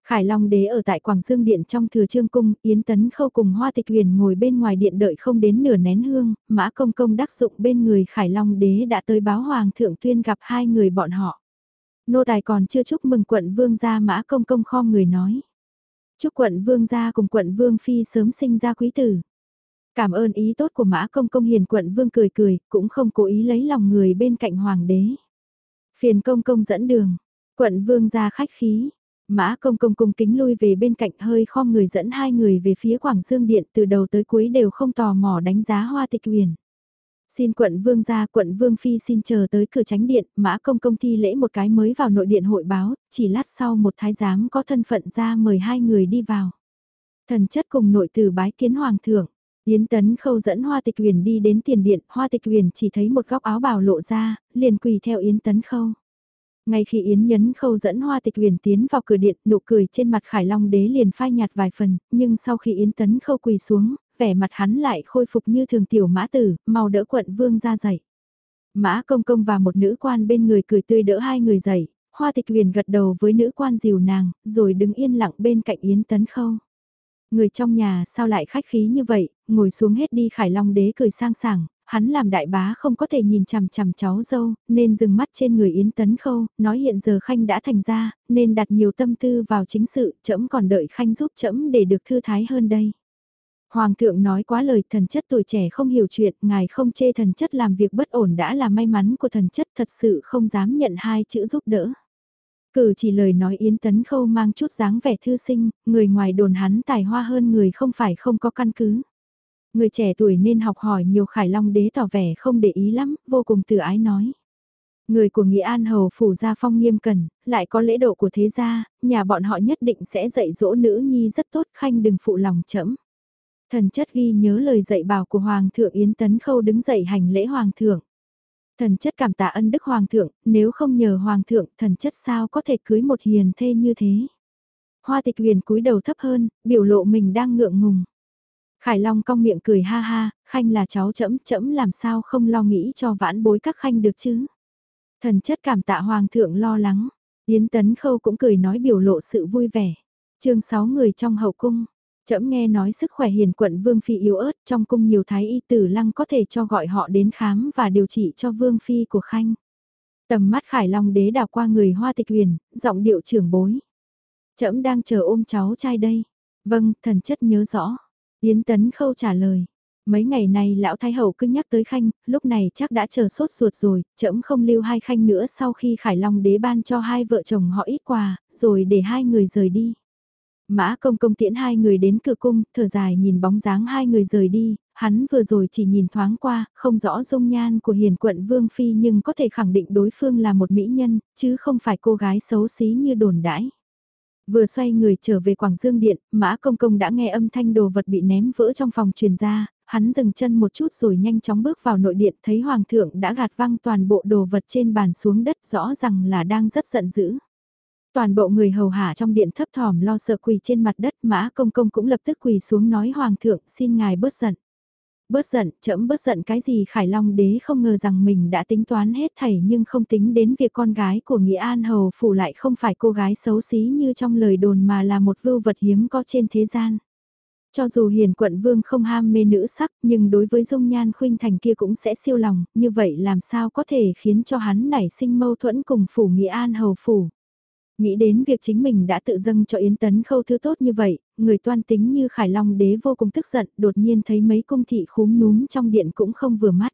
Khải Long đế ở tại Quảng Dương Điện trong thừa trương cung, Yến Tấn Khâu cùng Hoa Tịch Huyền ngồi bên ngoài điện đợi không đến nửa nén hương, Mã Công Công đắc dụng bên người Khải Long đế đã tới báo Hoàng thượng tuyên gặp hai người bọn họ. Nô tài còn chưa chúc mừng quận vương gia Mã Công Công kho người nói. Chúc quận vương gia cùng quận vương phi sớm sinh ra quý tử. Cảm ơn ý tốt của Mã Công Công hiền quận vương cười cười, cũng không cố ý lấy lòng người bên cạnh Hoàng đế. Phiền Công Công dẫn đường, quận vương gia khách khí, Mã công công cung kính lui về bên cạnh hơi khom người dẫn hai người về phía Quảng Dương Điện từ đầu tới cuối đều không tò mò đánh giá hoa tịch huyền. Xin quận vương ra quận vương phi xin chờ tới cửa tránh điện, mã công công thi lễ một cái mới vào nội điện hội báo, chỉ lát sau một thái giám có thân phận ra mời hai người đi vào. Thần chất cùng nội tử bái kiến hoàng thượng, Yến Tấn Khâu dẫn Hoa Tịch Huyền đi đến tiền điện, Hoa Tịch Huyền chỉ thấy một góc áo bào lộ ra, liền quỳ theo Yến Tấn Khâu. Ngay khi Yến Nhấn Khâu dẫn Hoa Tịch Huyền tiến vào cửa điện, nụ cười trên mặt Khải Long đế liền phai nhạt vài phần, nhưng sau khi Yến Tấn Khâu quỳ xuống, vẻ mặt hắn lại khôi phục như thường tiểu mã tử, mau đỡ quận vương ra dậy. Mã công công và một nữ quan bên người cười tươi đỡ hai người dậy, Hoa Tịch Huyền gật đầu với nữ quan dìu nàng, rồi đứng yên lặng bên cạnh Yến Tấn Khâu. Người trong nhà sao lại khách khí như vậy, ngồi xuống hết đi Khải Long đế cười sang sảng, hắn làm đại bá không có thể nhìn chằm chằm cháu dâu, nên dừng mắt trên người Yến Tấn Khâu, nói hiện giờ Khanh đã thành ra, nên đặt nhiều tâm tư vào chính sự, trẫm còn đợi Khanh giúp trẫm để được thư thái hơn đây. Hoàng thượng nói quá lời thần chất tuổi trẻ không hiểu chuyện, ngài không chê thần chất làm việc bất ổn đã là may mắn của thần chất thật sự không dám nhận hai chữ giúp đỡ. Cử chỉ lời nói Yến Tấn Khâu mang chút dáng vẻ thư sinh, người ngoài đồn hắn tài hoa hơn người không phải không có căn cứ. Người trẻ tuổi nên học hỏi nhiều khải long đế tỏ vẻ không để ý lắm, vô cùng tự ái nói. Người của Nghĩa An Hầu phủ gia phong nghiêm cẩn, lại có lễ độ của thế gia, nhà bọn họ nhất định sẽ dạy dỗ nữ nhi rất tốt khanh đừng phụ lòng chẫm. Thần chất ghi nhớ lời dạy bảo của Hoàng thượng Yến Tấn Khâu đứng dậy hành lễ Hoàng thượng. Thần chất cảm tạ ân đức Hoàng thượng, nếu không nhờ Hoàng thượng, thần chất sao có thể cưới một hiền thê như thế. Hoa tịch huyền cúi đầu thấp hơn, biểu lộ mình đang ngượng ngùng. Khải Long cong miệng cười ha ha, khanh là cháu chẫm, chẫm làm sao không lo nghĩ cho vãn bối các khanh được chứ. Thần chất cảm tạ hoàng thượng lo lắng, Yến Tấn Khâu cũng cười nói biểu lộ sự vui vẻ. chương 6 người trong hậu cung, chẫm nghe nói sức khỏe hiền quận Vương Phi yếu ớt trong cung nhiều thái y tử lăng có thể cho gọi họ đến khám và điều trị cho Vương Phi của Khanh. Tầm mắt Khải Long đế đào qua người hoa tịch huyền, giọng điệu trưởng bối. Chậm đang chờ ôm cháu trai đây. Vâng, thần chất nhớ rõ. Yến Tấn Khâu trả lời. Mấy ngày này lão thái hậu cứ nhắc tới khanh, lúc này chắc đã chờ sốt ruột rồi, chậm không lưu hai khanh nữa sau khi Khải Long đế ban cho hai vợ chồng họ ít quà, rồi để hai người rời đi. Mã công công tiễn hai người đến cửa cung, thở dài nhìn bóng dáng hai người rời đi, hắn vừa rồi chỉ nhìn thoáng qua, không rõ dung nhan của hiền quận Vương Phi nhưng có thể khẳng định đối phương là một mỹ nhân, chứ không phải cô gái xấu xí như đồn đãi. Vừa xoay người trở về Quảng Dương Điện, Mã Công Công đã nghe âm thanh đồ vật bị ném vỡ trong phòng truyền ra, hắn dừng chân một chút rồi nhanh chóng bước vào nội điện thấy Hoàng thượng đã gạt văng toàn bộ đồ vật trên bàn xuống đất rõ ràng là đang rất giận dữ. Toàn bộ người hầu hạ trong điện thấp thỏm lo sợ quỳ trên mặt đất Mã Công Công cũng lập tức quỳ xuống nói Hoàng thượng xin ngài bớt giận. Bớt giận, chậm bớt giận cái gì Khải Long đế không ngờ rằng mình đã tính toán hết thảy nhưng không tính đến việc con gái của Nghĩa An Hầu phủ lại không phải cô gái xấu xí như trong lời đồn mà là một vưu vật hiếm có trên thế gian. Cho dù hiền quận vương không ham mê nữ sắc nhưng đối với dung nhan khuynh thành kia cũng sẽ siêu lòng, như vậy làm sao có thể khiến cho hắn nảy sinh mâu thuẫn cùng phủ Nghĩa An Hầu phủ. Nghĩ đến việc chính mình đã tự dâng cho Yến Tấn Khâu thứ tốt như vậy, người toan tính như Khải Long đế vô cùng tức giận, đột nhiên thấy mấy cung thị khúm núm trong điện cũng không vừa mắt.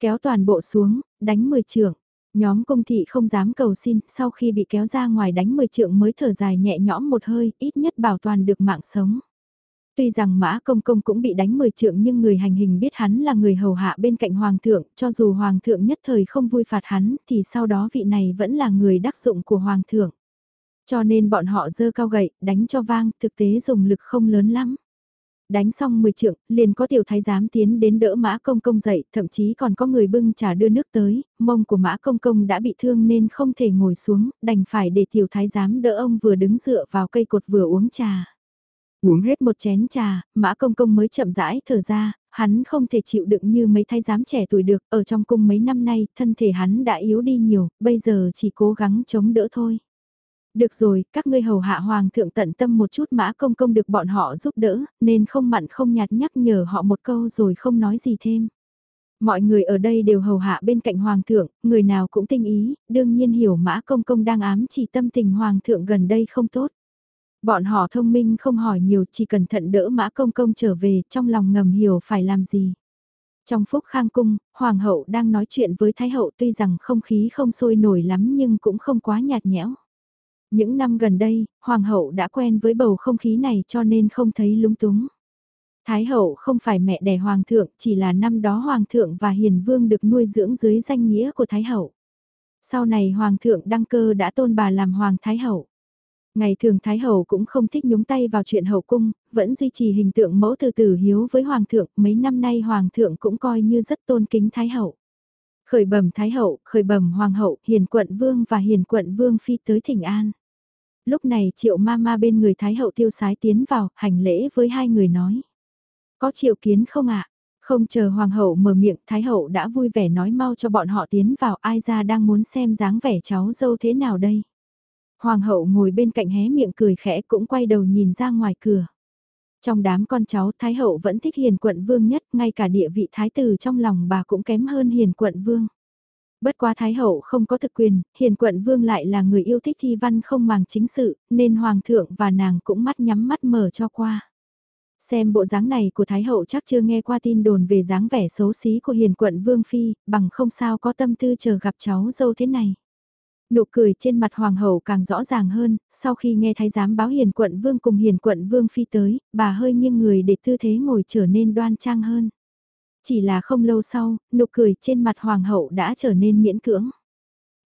Kéo toàn bộ xuống, đánh 10 trưởng. Nhóm công thị không dám cầu xin, sau khi bị kéo ra ngoài đánh 10 trượng mới thở dài nhẹ nhõm một hơi, ít nhất bảo toàn được mạng sống. Tuy rằng mã công công cũng bị đánh 10 trượng nhưng người hành hình biết hắn là người hầu hạ bên cạnh hoàng thượng, cho dù hoàng thượng nhất thời không vui phạt hắn thì sau đó vị này vẫn là người đắc dụng của hoàng thượng. Cho nên bọn họ dơ cao gậy, đánh cho vang, thực tế dùng lực không lớn lắm. Đánh xong 10 trượng, liền có tiểu thái giám tiến đến đỡ mã công công dậy, thậm chí còn có người bưng trà đưa nước tới, mông của mã công công đã bị thương nên không thể ngồi xuống, đành phải để tiểu thái giám đỡ ông vừa đứng dựa vào cây cột vừa uống trà. Uống hết một chén trà, mã công công mới chậm rãi thở ra, hắn không thể chịu đựng như mấy thái giám trẻ tuổi được, ở trong cung mấy năm nay, thân thể hắn đã yếu đi nhiều, bây giờ chỉ cố gắng chống đỡ thôi. Được rồi, các ngươi hầu hạ hoàng thượng tận tâm một chút mã công công được bọn họ giúp đỡ, nên không mặn không nhạt nhắc nhở họ một câu rồi không nói gì thêm. Mọi người ở đây đều hầu hạ bên cạnh hoàng thượng, người nào cũng tinh ý, đương nhiên hiểu mã công công đang ám chỉ tâm tình hoàng thượng gần đây không tốt. Bọn họ thông minh không hỏi nhiều chỉ cẩn thận đỡ mã công công trở về trong lòng ngầm hiểu phải làm gì. Trong phúc khang cung, hoàng hậu đang nói chuyện với thái hậu tuy rằng không khí không sôi nổi lắm nhưng cũng không quá nhạt nhẽo. Những năm gần đây, hoàng hậu đã quen với bầu không khí này cho nên không thấy lúng túng. Thái hậu không phải mẹ đẻ hoàng thượng, chỉ là năm đó hoàng thượng và hiền vương được nuôi dưỡng dưới danh nghĩa của thái hậu. Sau này hoàng thượng đăng cơ đã tôn bà làm hoàng thái hậu. Ngày thường Thái Hậu cũng không thích nhúng tay vào chuyện hậu cung, vẫn duy trì hình tượng mẫu từ tử hiếu với Hoàng thượng, mấy năm nay Hoàng thượng cũng coi như rất tôn kính Thái Hậu. Khởi bẩm Thái Hậu, khởi bẩm Hoàng hậu, hiền quận vương và hiền quận vương phi tới thỉnh an. Lúc này triệu ma ma bên người Thái Hậu tiêu sái tiến vào, hành lễ với hai người nói. Có triệu kiến không ạ? Không chờ Hoàng hậu mở miệng, Thái Hậu đã vui vẻ nói mau cho bọn họ tiến vào ai ra đang muốn xem dáng vẻ cháu dâu thế nào đây. Hoàng hậu ngồi bên cạnh hé miệng cười khẽ cũng quay đầu nhìn ra ngoài cửa. Trong đám con cháu Thái hậu vẫn thích hiền quận vương nhất, ngay cả địa vị thái tử trong lòng bà cũng kém hơn hiền quận vương. Bất quá Thái hậu không có thực quyền, hiền quận vương lại là người yêu thích thi văn không màng chính sự, nên hoàng thượng và nàng cũng mắt nhắm mắt mở cho qua. Xem bộ dáng này của Thái hậu chắc chưa nghe qua tin đồn về dáng vẻ xấu xí của hiền quận vương phi, bằng không sao có tâm tư chờ gặp cháu dâu thế này. Nụ cười trên mặt hoàng hậu càng rõ ràng hơn, sau khi nghe thái giám báo hiền quận vương cùng hiền quận vương phi tới, bà hơi nghiêng người để tư thế ngồi trở nên đoan trang hơn. Chỉ là không lâu sau, nụ cười trên mặt hoàng hậu đã trở nên miễn cưỡng.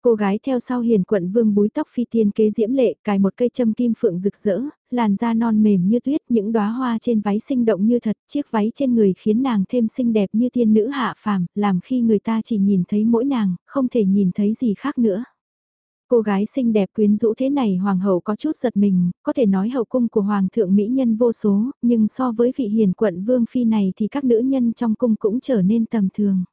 Cô gái theo sau hiền quận vương búi tóc phi tiên kế diễm lệ, cài một cây châm kim phượng rực rỡ, làn da non mềm như tuyết, những đóa hoa trên váy sinh động như thật, chiếc váy trên người khiến nàng thêm xinh đẹp như tiên nữ hạ phàm, làm khi người ta chỉ nhìn thấy mỗi nàng, không thể nhìn thấy gì khác nữa. Cô gái xinh đẹp quyến rũ thế này hoàng hậu có chút giật mình, có thể nói hậu cung của hoàng thượng mỹ nhân vô số, nhưng so với vị hiền quận vương phi này thì các nữ nhân trong cung cũng trở nên tầm thường.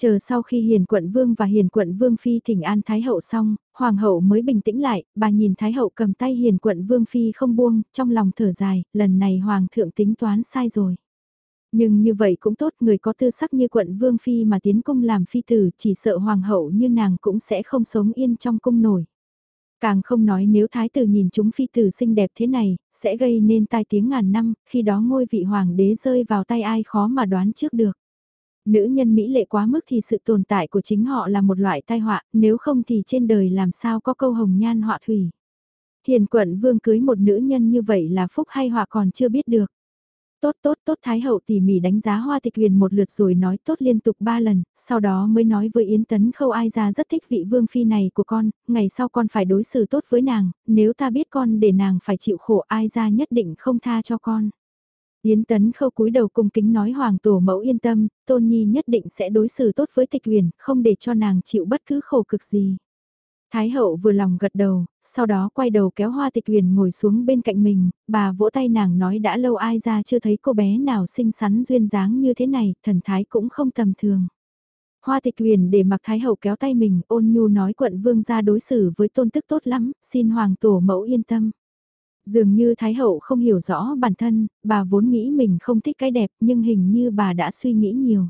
Chờ sau khi hiền quận vương và hiền quận vương phi thỉnh an thái hậu xong, hoàng hậu mới bình tĩnh lại, bà nhìn thái hậu cầm tay hiền quận vương phi không buông, trong lòng thở dài, lần này hoàng thượng tính toán sai rồi. Nhưng như vậy cũng tốt, người có tư sắc như quận Vương Phi mà tiến cung làm phi tử, chỉ sợ hoàng hậu như nàng cũng sẽ không sống yên trong cung nổi. Càng không nói nếu thái tử nhìn chúng phi tử xinh đẹp thế này, sẽ gây nên tai tiếng ngàn năm, khi đó ngôi vị hoàng đế rơi vào tay ai khó mà đoán trước được. Nữ nhân Mỹ lệ quá mức thì sự tồn tại của chính họ là một loại tai họa, nếu không thì trên đời làm sao có câu hồng nhan họa thủy. Hiền quận vương cưới một nữ nhân như vậy là phúc hay họa còn chưa biết được. Tốt tốt tốt Thái hậu tỉ mỉ đánh giá hoa tịch huyền một lượt rồi nói tốt liên tục ba lần, sau đó mới nói với Yến Tấn Khâu ai ra rất thích vị vương phi này của con, ngày sau con phải đối xử tốt với nàng, nếu ta biết con để nàng phải chịu khổ ai ra nhất định không tha cho con. Yến Tấn Khâu cúi đầu cung kính nói hoàng tổ mẫu yên tâm, Tôn Nhi nhất định sẽ đối xử tốt với tịch huyền, không để cho nàng chịu bất cứ khổ cực gì. Thái hậu vừa lòng gật đầu, sau đó quay đầu kéo hoa tịch huyền ngồi xuống bên cạnh mình, bà vỗ tay nàng nói đã lâu ai ra chưa thấy cô bé nào xinh xắn duyên dáng như thế này, thần thái cũng không tầm thường. Hoa tịch huyền để mặc thái hậu kéo tay mình ôn nhu nói quận vương ra đối xử với tôn tức tốt lắm, xin hoàng tổ mẫu yên tâm. Dường như thái hậu không hiểu rõ bản thân, bà vốn nghĩ mình không thích cái đẹp nhưng hình như bà đã suy nghĩ nhiều.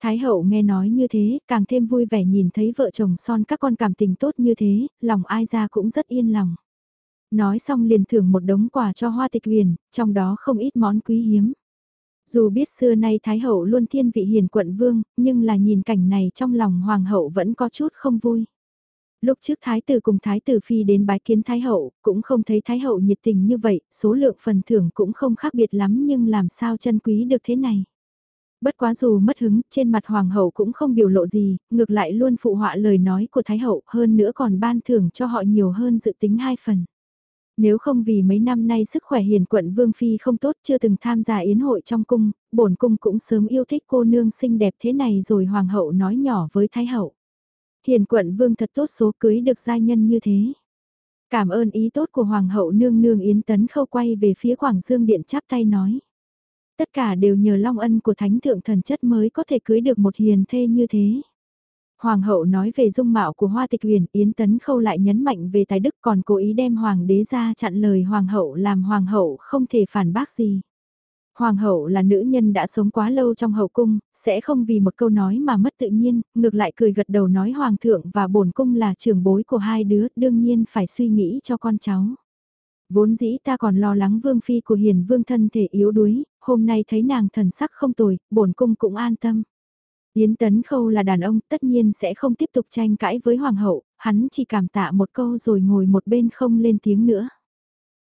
Thái hậu nghe nói như thế, càng thêm vui vẻ nhìn thấy vợ chồng son các con cảm tình tốt như thế, lòng ai ra cũng rất yên lòng. Nói xong liền thưởng một đống quà cho hoa tịch huyền, trong đó không ít món quý hiếm. Dù biết xưa nay Thái hậu luôn thiên vị hiền quận vương, nhưng là nhìn cảnh này trong lòng hoàng hậu vẫn có chút không vui. Lúc trước Thái tử cùng Thái tử Phi đến bái kiến Thái hậu, cũng không thấy Thái hậu nhiệt tình như vậy, số lượng phần thưởng cũng không khác biệt lắm nhưng làm sao chân quý được thế này. Bất quá dù mất hứng, trên mặt hoàng hậu cũng không biểu lộ gì, ngược lại luôn phụ họa lời nói của thái hậu, hơn nữa còn ban thưởng cho họ nhiều hơn dự tính hai phần. Nếu không vì mấy năm nay sức khỏe hiền quận Vương Phi không tốt chưa từng tham gia yến hội trong cung, bổn cung cũng sớm yêu thích cô nương xinh đẹp thế này rồi hoàng hậu nói nhỏ với thái hậu. Hiền quận Vương thật tốt số cưới được gia nhân như thế. Cảm ơn ý tốt của hoàng hậu nương nương yến tấn khâu quay về phía Quảng Dương Điện chắp tay nói. Tất cả đều nhờ long ân của thánh thượng thần chất mới có thể cưới được một hiền thê như thế. Hoàng hậu nói về dung mạo của hoa tịch huyền, Yến Tấn Khâu lại nhấn mạnh về tài đức còn cố ý đem hoàng đế ra chặn lời hoàng hậu làm hoàng hậu không thể phản bác gì. Hoàng hậu là nữ nhân đã sống quá lâu trong hậu cung, sẽ không vì một câu nói mà mất tự nhiên, ngược lại cười gật đầu nói hoàng thượng và bổn cung là trưởng bối của hai đứa, đương nhiên phải suy nghĩ cho con cháu. Vốn dĩ ta còn lo lắng vương phi của hiền vương thân thể yếu đuối, hôm nay thấy nàng thần sắc không tồi, bổn cung cũng an tâm. Yến Tấn Khâu là đàn ông tất nhiên sẽ không tiếp tục tranh cãi với hoàng hậu, hắn chỉ cảm tạ một câu rồi ngồi một bên không lên tiếng nữa.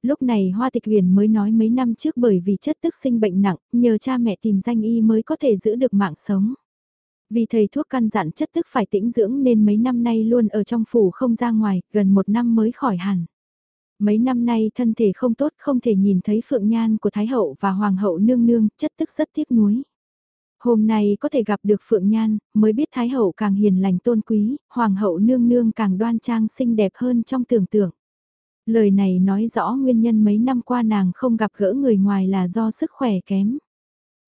Lúc này Hoa Tịch Huyền mới nói mấy năm trước bởi vì chất tức sinh bệnh nặng, nhờ cha mẹ tìm danh y mới có thể giữ được mạng sống. Vì thầy thuốc căn dặn chất tức phải tĩnh dưỡng nên mấy năm nay luôn ở trong phủ không ra ngoài, gần một năm mới khỏi hẳn. Mấy năm nay thân thể không tốt không thể nhìn thấy phượng nhan của Thái Hậu và Hoàng Hậu nương nương, chất tức rất tiếc nuối. Hôm nay có thể gặp được Phượng Nhan, mới biết Thái Hậu càng hiền lành tôn quý, Hoàng Hậu nương nương càng đoan trang xinh đẹp hơn trong tưởng tượng. Lời này nói rõ nguyên nhân mấy năm qua nàng không gặp gỡ người ngoài là do sức khỏe kém.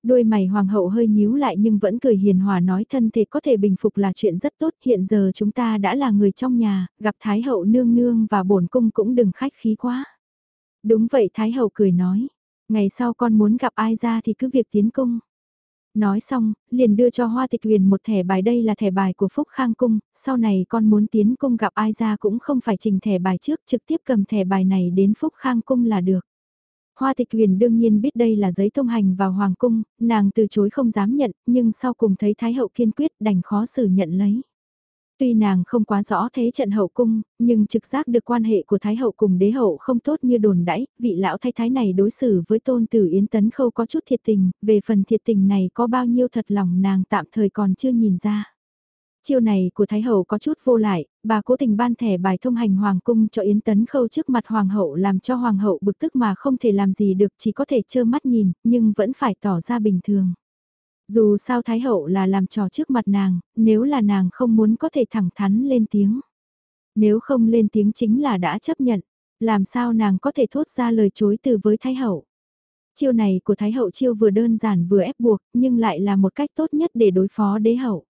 Đôi mày hoàng hậu hơi nhíu lại nhưng vẫn cười hiền hòa nói thân thể có thể bình phục là chuyện rất tốt. Hiện giờ chúng ta đã là người trong nhà, gặp Thái hậu nương nương và bổn cung cũng đừng khách khí quá. Đúng vậy Thái hậu cười nói. Ngày sau con muốn gặp ai ra thì cứ việc tiến cung. Nói xong, liền đưa cho Hoa Tịch Huyền một thẻ bài đây là thẻ bài của Phúc Khang Cung, sau này con muốn tiến cung gặp ai ra cũng không phải trình thẻ bài trước trực tiếp cầm thẻ bài này đến Phúc Khang Cung là được. Hoa Tịch Huyền đương nhiên biết đây là giấy thông hành vào Hoàng Cung, nàng từ chối không dám nhận, nhưng sau cùng thấy Thái Hậu kiên quyết đành khó xử nhận lấy. Tuy nàng không quá rõ thế trận hậu cung, nhưng trực giác được quan hệ của Thái hậu cùng đế hậu không tốt như đồn đãi, vị lão thái thái này đối xử với tôn tử Yến Tấn Khâu có chút thiệt tình, về phần thiệt tình này có bao nhiêu thật lòng nàng tạm thời còn chưa nhìn ra. Chiêu này của Thái Hậu có chút vô lại, bà cố tình ban thẻ bài thông hành Hoàng cung cho Yến Tấn Khâu trước mặt Hoàng hậu làm cho Hoàng hậu bực tức mà không thể làm gì được chỉ có thể trơ mắt nhìn, nhưng vẫn phải tỏ ra bình thường. Dù sao Thái Hậu là làm trò trước mặt nàng, nếu là nàng không muốn có thể thẳng thắn lên tiếng. Nếu không lên tiếng chính là đã chấp nhận, làm sao nàng có thể thốt ra lời chối từ với Thái Hậu. Chiêu này của Thái Hậu chiêu vừa đơn giản vừa ép buộc, nhưng lại là một cách tốt nhất để đối phó đế hậu.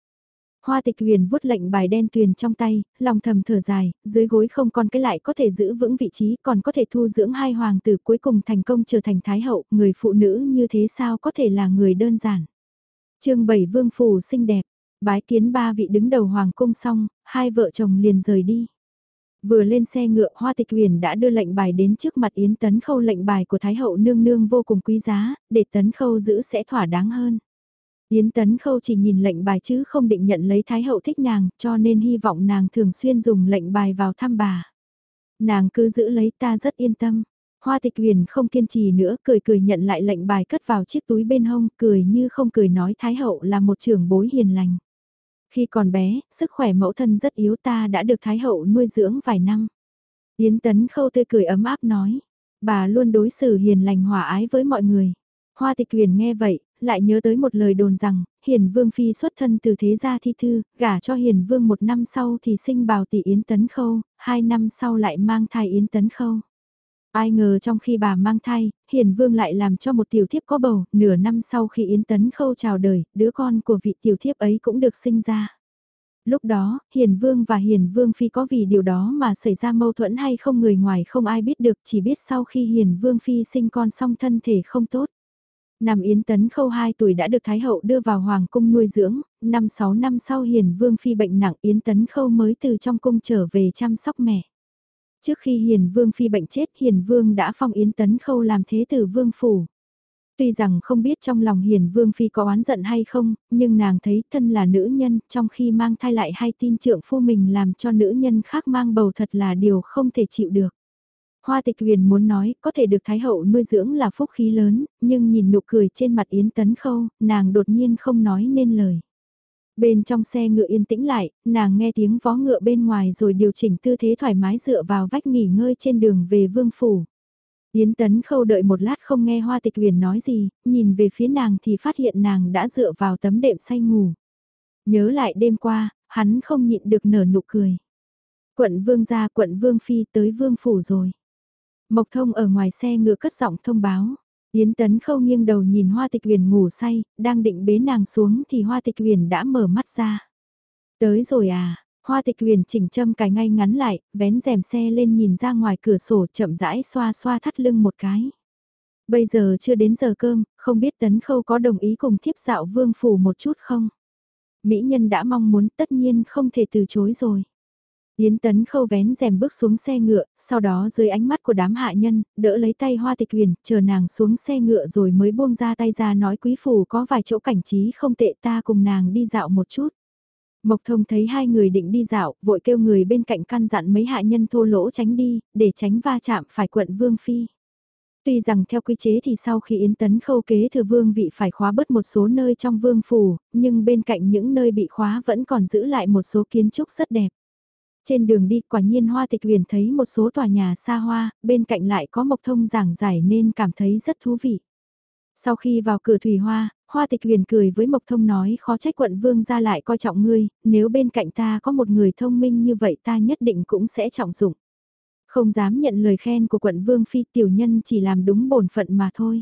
Hoa tịch huyền vuốt lệnh bài đen tuyền trong tay, lòng thầm thở dài, dưới gối không còn cái lại có thể giữ vững vị trí còn có thể thu dưỡng hai hoàng tử cuối cùng thành công trở thành thái hậu, người phụ nữ như thế sao có thể là người đơn giản chương 7 vương phủ xinh đẹp, bái kiến ba vị đứng đầu hoàng cung xong, hai vợ chồng liền rời đi. Vừa lên xe ngựa Hoa Tịch Huyền đã đưa lệnh bài đến trước mặt Yến Tấn Khâu lệnh bài của Thái hậu nương nương vô cùng quý giá, để Tấn Khâu giữ sẽ thỏa đáng hơn. Yến Tấn Khâu chỉ nhìn lệnh bài chứ không định nhận lấy Thái hậu thích nàng, cho nên hy vọng nàng thường xuyên dùng lệnh bài vào thăm bà. Nàng cứ giữ lấy ta rất yên tâm. Hoa tịch huyền không kiên trì nữa, cười cười nhận lại lệnh bài cất vào chiếc túi bên hông, cười như không cười nói Thái Hậu là một trưởng bối hiền lành. Khi còn bé, sức khỏe mẫu thân rất yếu ta đã được Thái Hậu nuôi dưỡng vài năm. Yến Tấn Khâu tươi cười ấm áp nói, bà luôn đối xử hiền lành hòa ái với mọi người. Hoa tịch huyền nghe vậy, lại nhớ tới một lời đồn rằng, hiền vương phi xuất thân từ thế gia thi thư, gả cho hiền vương một năm sau thì sinh bào tỷ Yến Tấn Khâu, hai năm sau lại mang thai Yến Tấn Khâu. Ai ngờ trong khi bà mang thai, Hiền Vương lại làm cho một tiểu thiếp có bầu, nửa năm sau khi Yến Tấn Khâu chào đời, đứa con của vị tiểu thiếp ấy cũng được sinh ra. Lúc đó, Hiền Vương và Hiền Vương Phi có vì điều đó mà xảy ra mâu thuẫn hay không người ngoài không ai biết được chỉ biết sau khi Hiền Vương Phi sinh con xong thân thể không tốt. Năm Yến Tấn Khâu 2 tuổi đã được Thái Hậu đưa vào Hoàng cung nuôi dưỡng, năm 6 năm sau Hiền Vương Phi bệnh nặng Yến Tấn Khâu mới từ trong cung trở về chăm sóc mẹ. Trước khi Hiền Vương phi bệnh chết Hiền Vương đã phong Yến Tấn Khâu làm thế tử Vương Phủ. Tuy rằng không biết trong lòng Hiền Vương Phi có oán giận hay không, nhưng nàng thấy thân là nữ nhân trong khi mang thai lại hay tin trượng phu mình làm cho nữ nhân khác mang bầu thật là điều không thể chịu được. Hoa tịch huyền muốn nói có thể được Thái Hậu nuôi dưỡng là phúc khí lớn, nhưng nhìn nụ cười trên mặt Yến Tấn Khâu, nàng đột nhiên không nói nên lời. Bên trong xe ngựa yên tĩnh lại, nàng nghe tiếng vó ngựa bên ngoài rồi điều chỉnh tư thế thoải mái dựa vào vách nghỉ ngơi trên đường về vương phủ. Yến Tấn Khâu đợi một lát không nghe Hoa Tịch Huyền nói gì, nhìn về phía nàng thì phát hiện nàng đã dựa vào tấm đệm say ngủ. Nhớ lại đêm qua, hắn không nhịn được nở nụ cười. Quận Vương gia quận Vương Phi tới Vương Phủ rồi. Mộc Thông ở ngoài xe ngựa cất giọng thông báo. Yến Tấn Khâu nghiêng đầu nhìn Hoa Tịch Huyền ngủ say, đang định bế nàng xuống thì Hoa Tịch Huyền đã mở mắt ra. Tới rồi à, Hoa Tịch Huyền chỉnh châm cài ngay ngắn lại, vén rèm xe lên nhìn ra ngoài cửa sổ chậm rãi xoa xoa thắt lưng một cái. Bây giờ chưa đến giờ cơm, không biết Tấn Khâu có đồng ý cùng thiếp dạo vương phủ một chút không? Mỹ nhân đã mong muốn tất nhiên không thể từ chối rồi. Yến Tấn Khâu vén rèm bước xuống xe ngựa, sau đó dưới ánh mắt của đám hạ nhân, đỡ lấy tay Hoa Tịch Huyền, chờ nàng xuống xe ngựa rồi mới buông ra tay ra nói quý phủ có vài chỗ cảnh trí không tệ ta cùng nàng đi dạo một chút. Mộc Thông thấy hai người định đi dạo, vội kêu người bên cạnh căn dặn mấy hạ nhân thô lỗ tránh đi, để tránh va chạm phải quận Vương Phi. Tuy rằng theo quy chế thì sau khi Yến Tấn khâu kế thừa vương vị phải khóa bớt một số nơi trong vương phủ, nhưng bên cạnh những nơi bị khóa vẫn còn giữ lại một số kiến trúc rất đẹp. Trên đường đi quả nhiên Hoa Tịch Huyền thấy một số tòa nhà xa hoa, bên cạnh lại có mộc thông giảng giải nên cảm thấy rất thú vị. Sau khi vào cửa thủy hoa, Hoa Tịch Huyền cười với Mộc Thông nói khó trách quận vương ra lại coi trọng ngươi, nếu bên cạnh ta có một người thông minh như vậy ta nhất định cũng sẽ trọng dụng. Không dám nhận lời khen của quận vương phi tiểu nhân chỉ làm đúng bổn phận mà thôi.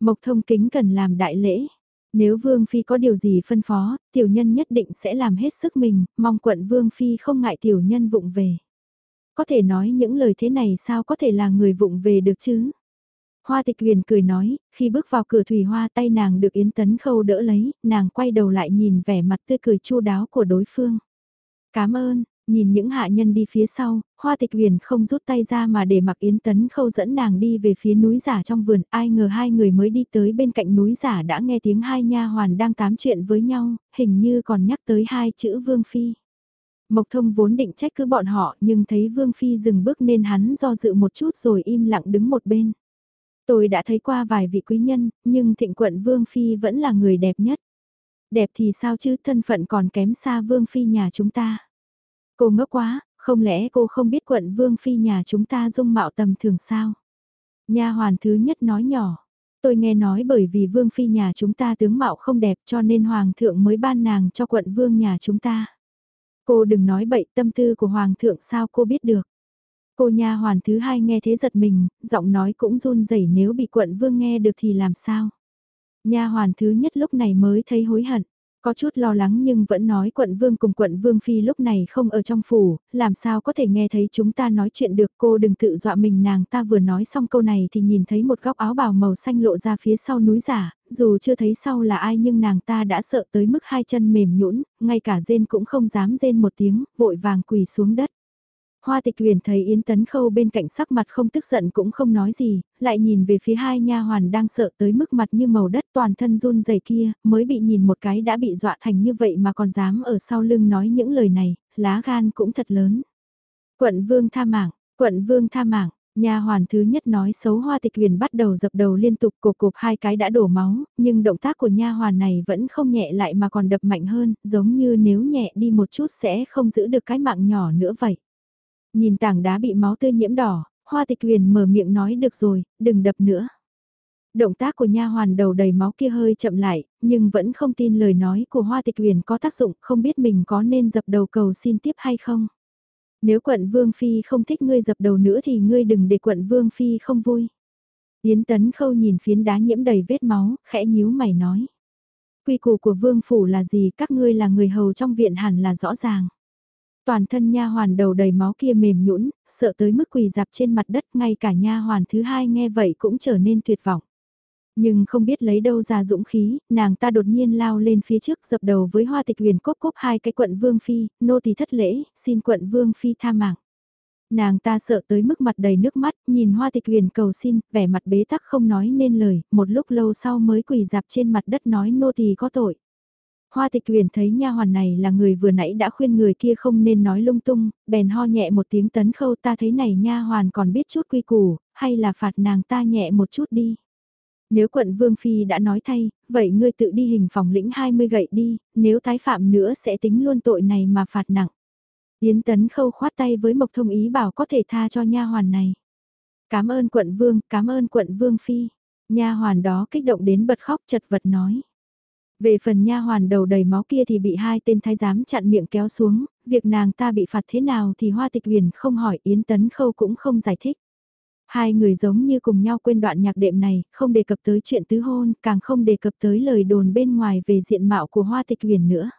Mộc Thông kính cần làm đại lễ. Nếu Vương Phi có điều gì phân phó, tiểu nhân nhất định sẽ làm hết sức mình, mong quận Vương Phi không ngại tiểu nhân vụng về. Có thể nói những lời thế này sao có thể là người vụng về được chứ? Hoa tịch huyền cười nói, khi bước vào cửa thủy hoa tay nàng được Yến Tấn Khâu đỡ lấy, nàng quay đầu lại nhìn vẻ mặt tươi cười chu đáo của đối phương. Cảm ơn, nhìn những hạ nhân đi phía sau, hoa tịch huyền không rút tay ra mà để mặc Yến Tấn Khâu dẫn nàng đi về phía núi giả trong vườn, ai ngờ hai người mới đi tới bên cạnh núi giả đã nghe tiếng hai nha hoàn đang tám chuyện với nhau, hình như còn nhắc tới hai chữ Vương Phi. Mộc thông vốn định trách cứ bọn họ nhưng thấy Vương Phi dừng bước nên hắn do dự một chút rồi im lặng đứng một bên. Tôi đã thấy qua vài vị quý nhân, nhưng thịnh quận Vương Phi vẫn là người đẹp nhất. Đẹp thì sao chứ thân phận còn kém xa Vương Phi nhà chúng ta. Cô ngốc quá, không lẽ cô không biết quận Vương Phi nhà chúng ta dung mạo tầm thường sao? Nha hoàn thứ nhất nói nhỏ. Tôi nghe nói bởi vì Vương Phi nhà chúng ta tướng mạo không đẹp cho nên Hoàng thượng mới ban nàng cho quận Vương nhà chúng ta. Cô đừng nói bậy tâm tư của Hoàng thượng sao cô biết được. Cô nha hoàn thứ hai nghe thế giật mình, giọng nói cũng run rẩy nếu bị quận vương nghe được thì làm sao. Nha hoàn thứ nhất lúc này mới thấy hối hận. Có chút lo lắng nhưng vẫn nói quận vương cùng quận vương phi lúc này không ở trong phủ, làm sao có thể nghe thấy chúng ta nói chuyện được cô đừng tự dọa mình nàng ta vừa nói xong câu này thì nhìn thấy một góc áo bào màu xanh lộ ra phía sau núi giả, dù chưa thấy sau là ai nhưng nàng ta đã sợ tới mức hai chân mềm nhũn, ngay cả rên cũng không dám rên một tiếng, vội vàng quỳ xuống đất. Hoa tịch huyền thấy Yến Tấn Khâu bên cạnh sắc mặt không tức giận cũng không nói gì, lại nhìn về phía hai nha hoàn đang sợ tới mức mặt như màu đất toàn thân run rẩy kia, mới bị nhìn một cái đã bị dọa thành như vậy mà còn dám ở sau lưng nói những lời này, lá gan cũng thật lớn. Quận vương tha mạng, quận vương tha mạng, nha hoàn thứ nhất nói xấu hoa tịch huyền bắt đầu dập đầu liên tục cột cột hai cái đã đổ máu, nhưng động tác của nha hoàn này vẫn không nhẹ lại mà còn đập mạnh hơn, giống như nếu nhẹ đi một chút sẽ không giữ được cái mạng nhỏ nữa vậy. Nhìn tảng đá bị máu tươi nhiễm đỏ, hoa tịch huyền mở miệng nói được rồi, đừng đập nữa. Động tác của nha hoàn đầu đầy máu kia hơi chậm lại, nhưng vẫn không tin lời nói của hoa tịch huyền có tác dụng, không biết mình có nên dập đầu cầu xin tiếp hay không. Nếu quận Vương Phi không thích ngươi dập đầu nữa thì ngươi đừng để quận Vương Phi không vui. Yến Tấn Khâu nhìn phiến đá nhiễm đầy vết máu, khẽ nhíu mày nói. Quy củ của Vương Phủ là gì các ngươi là người hầu trong viện hẳn là rõ ràng. Toàn thân nha hoàn đầu đầy máu kia mềm nhũn, sợ tới mức quỳ dạp trên mặt đất, ngay cả nha hoàn thứ hai nghe vậy cũng trở nên tuyệt vọng. Nhưng không biết lấy đâu ra dũng khí, nàng ta đột nhiên lao lên phía trước dập đầu với hoa tịch huyền cốp cốp hai cái quận vương phi, nô tỳ thất lễ, xin quận vương phi tha mạng. Nàng ta sợ tới mức mặt đầy nước mắt, nhìn hoa tịch huyền cầu xin, vẻ mặt bế tắc không nói nên lời, một lúc lâu sau mới quỳ dạp trên mặt đất nói nô tỳ có tội. Hoa tịch huyền thấy nha hoàn này là người vừa nãy đã khuyên người kia không nên nói lung tung, bèn ho nhẹ một tiếng tấn khâu ta thấy này nha hoàn còn biết chút quy củ, hay là phạt nàng ta nhẹ một chút đi. Nếu quận Vương Phi đã nói thay, vậy ngươi tự đi hình phòng lĩnh 20 gậy đi, nếu tái phạm nữa sẽ tính luôn tội này mà phạt nặng. Yến Tấn Khâu khoát tay với Mộc Thông Ý bảo có thể tha cho nha hoàn này. Cảm ơn quận Vương, cảm ơn quận Vương Phi. Nha hoàn đó kích động đến bật khóc chật vật nói. Về phần nha hoàn đầu đầy máu kia thì bị hai tên thái giám chặn miệng kéo xuống, việc nàng ta bị phạt thế nào thì Hoa Tịch Huyền không hỏi Yến Tấn Khâu cũng không giải thích. Hai người giống như cùng nhau quên đoạn nhạc đệm này, không đề cập tới chuyện tứ hôn, càng không đề cập tới lời đồn bên ngoài về diện mạo của Hoa Tịch Huyền nữa.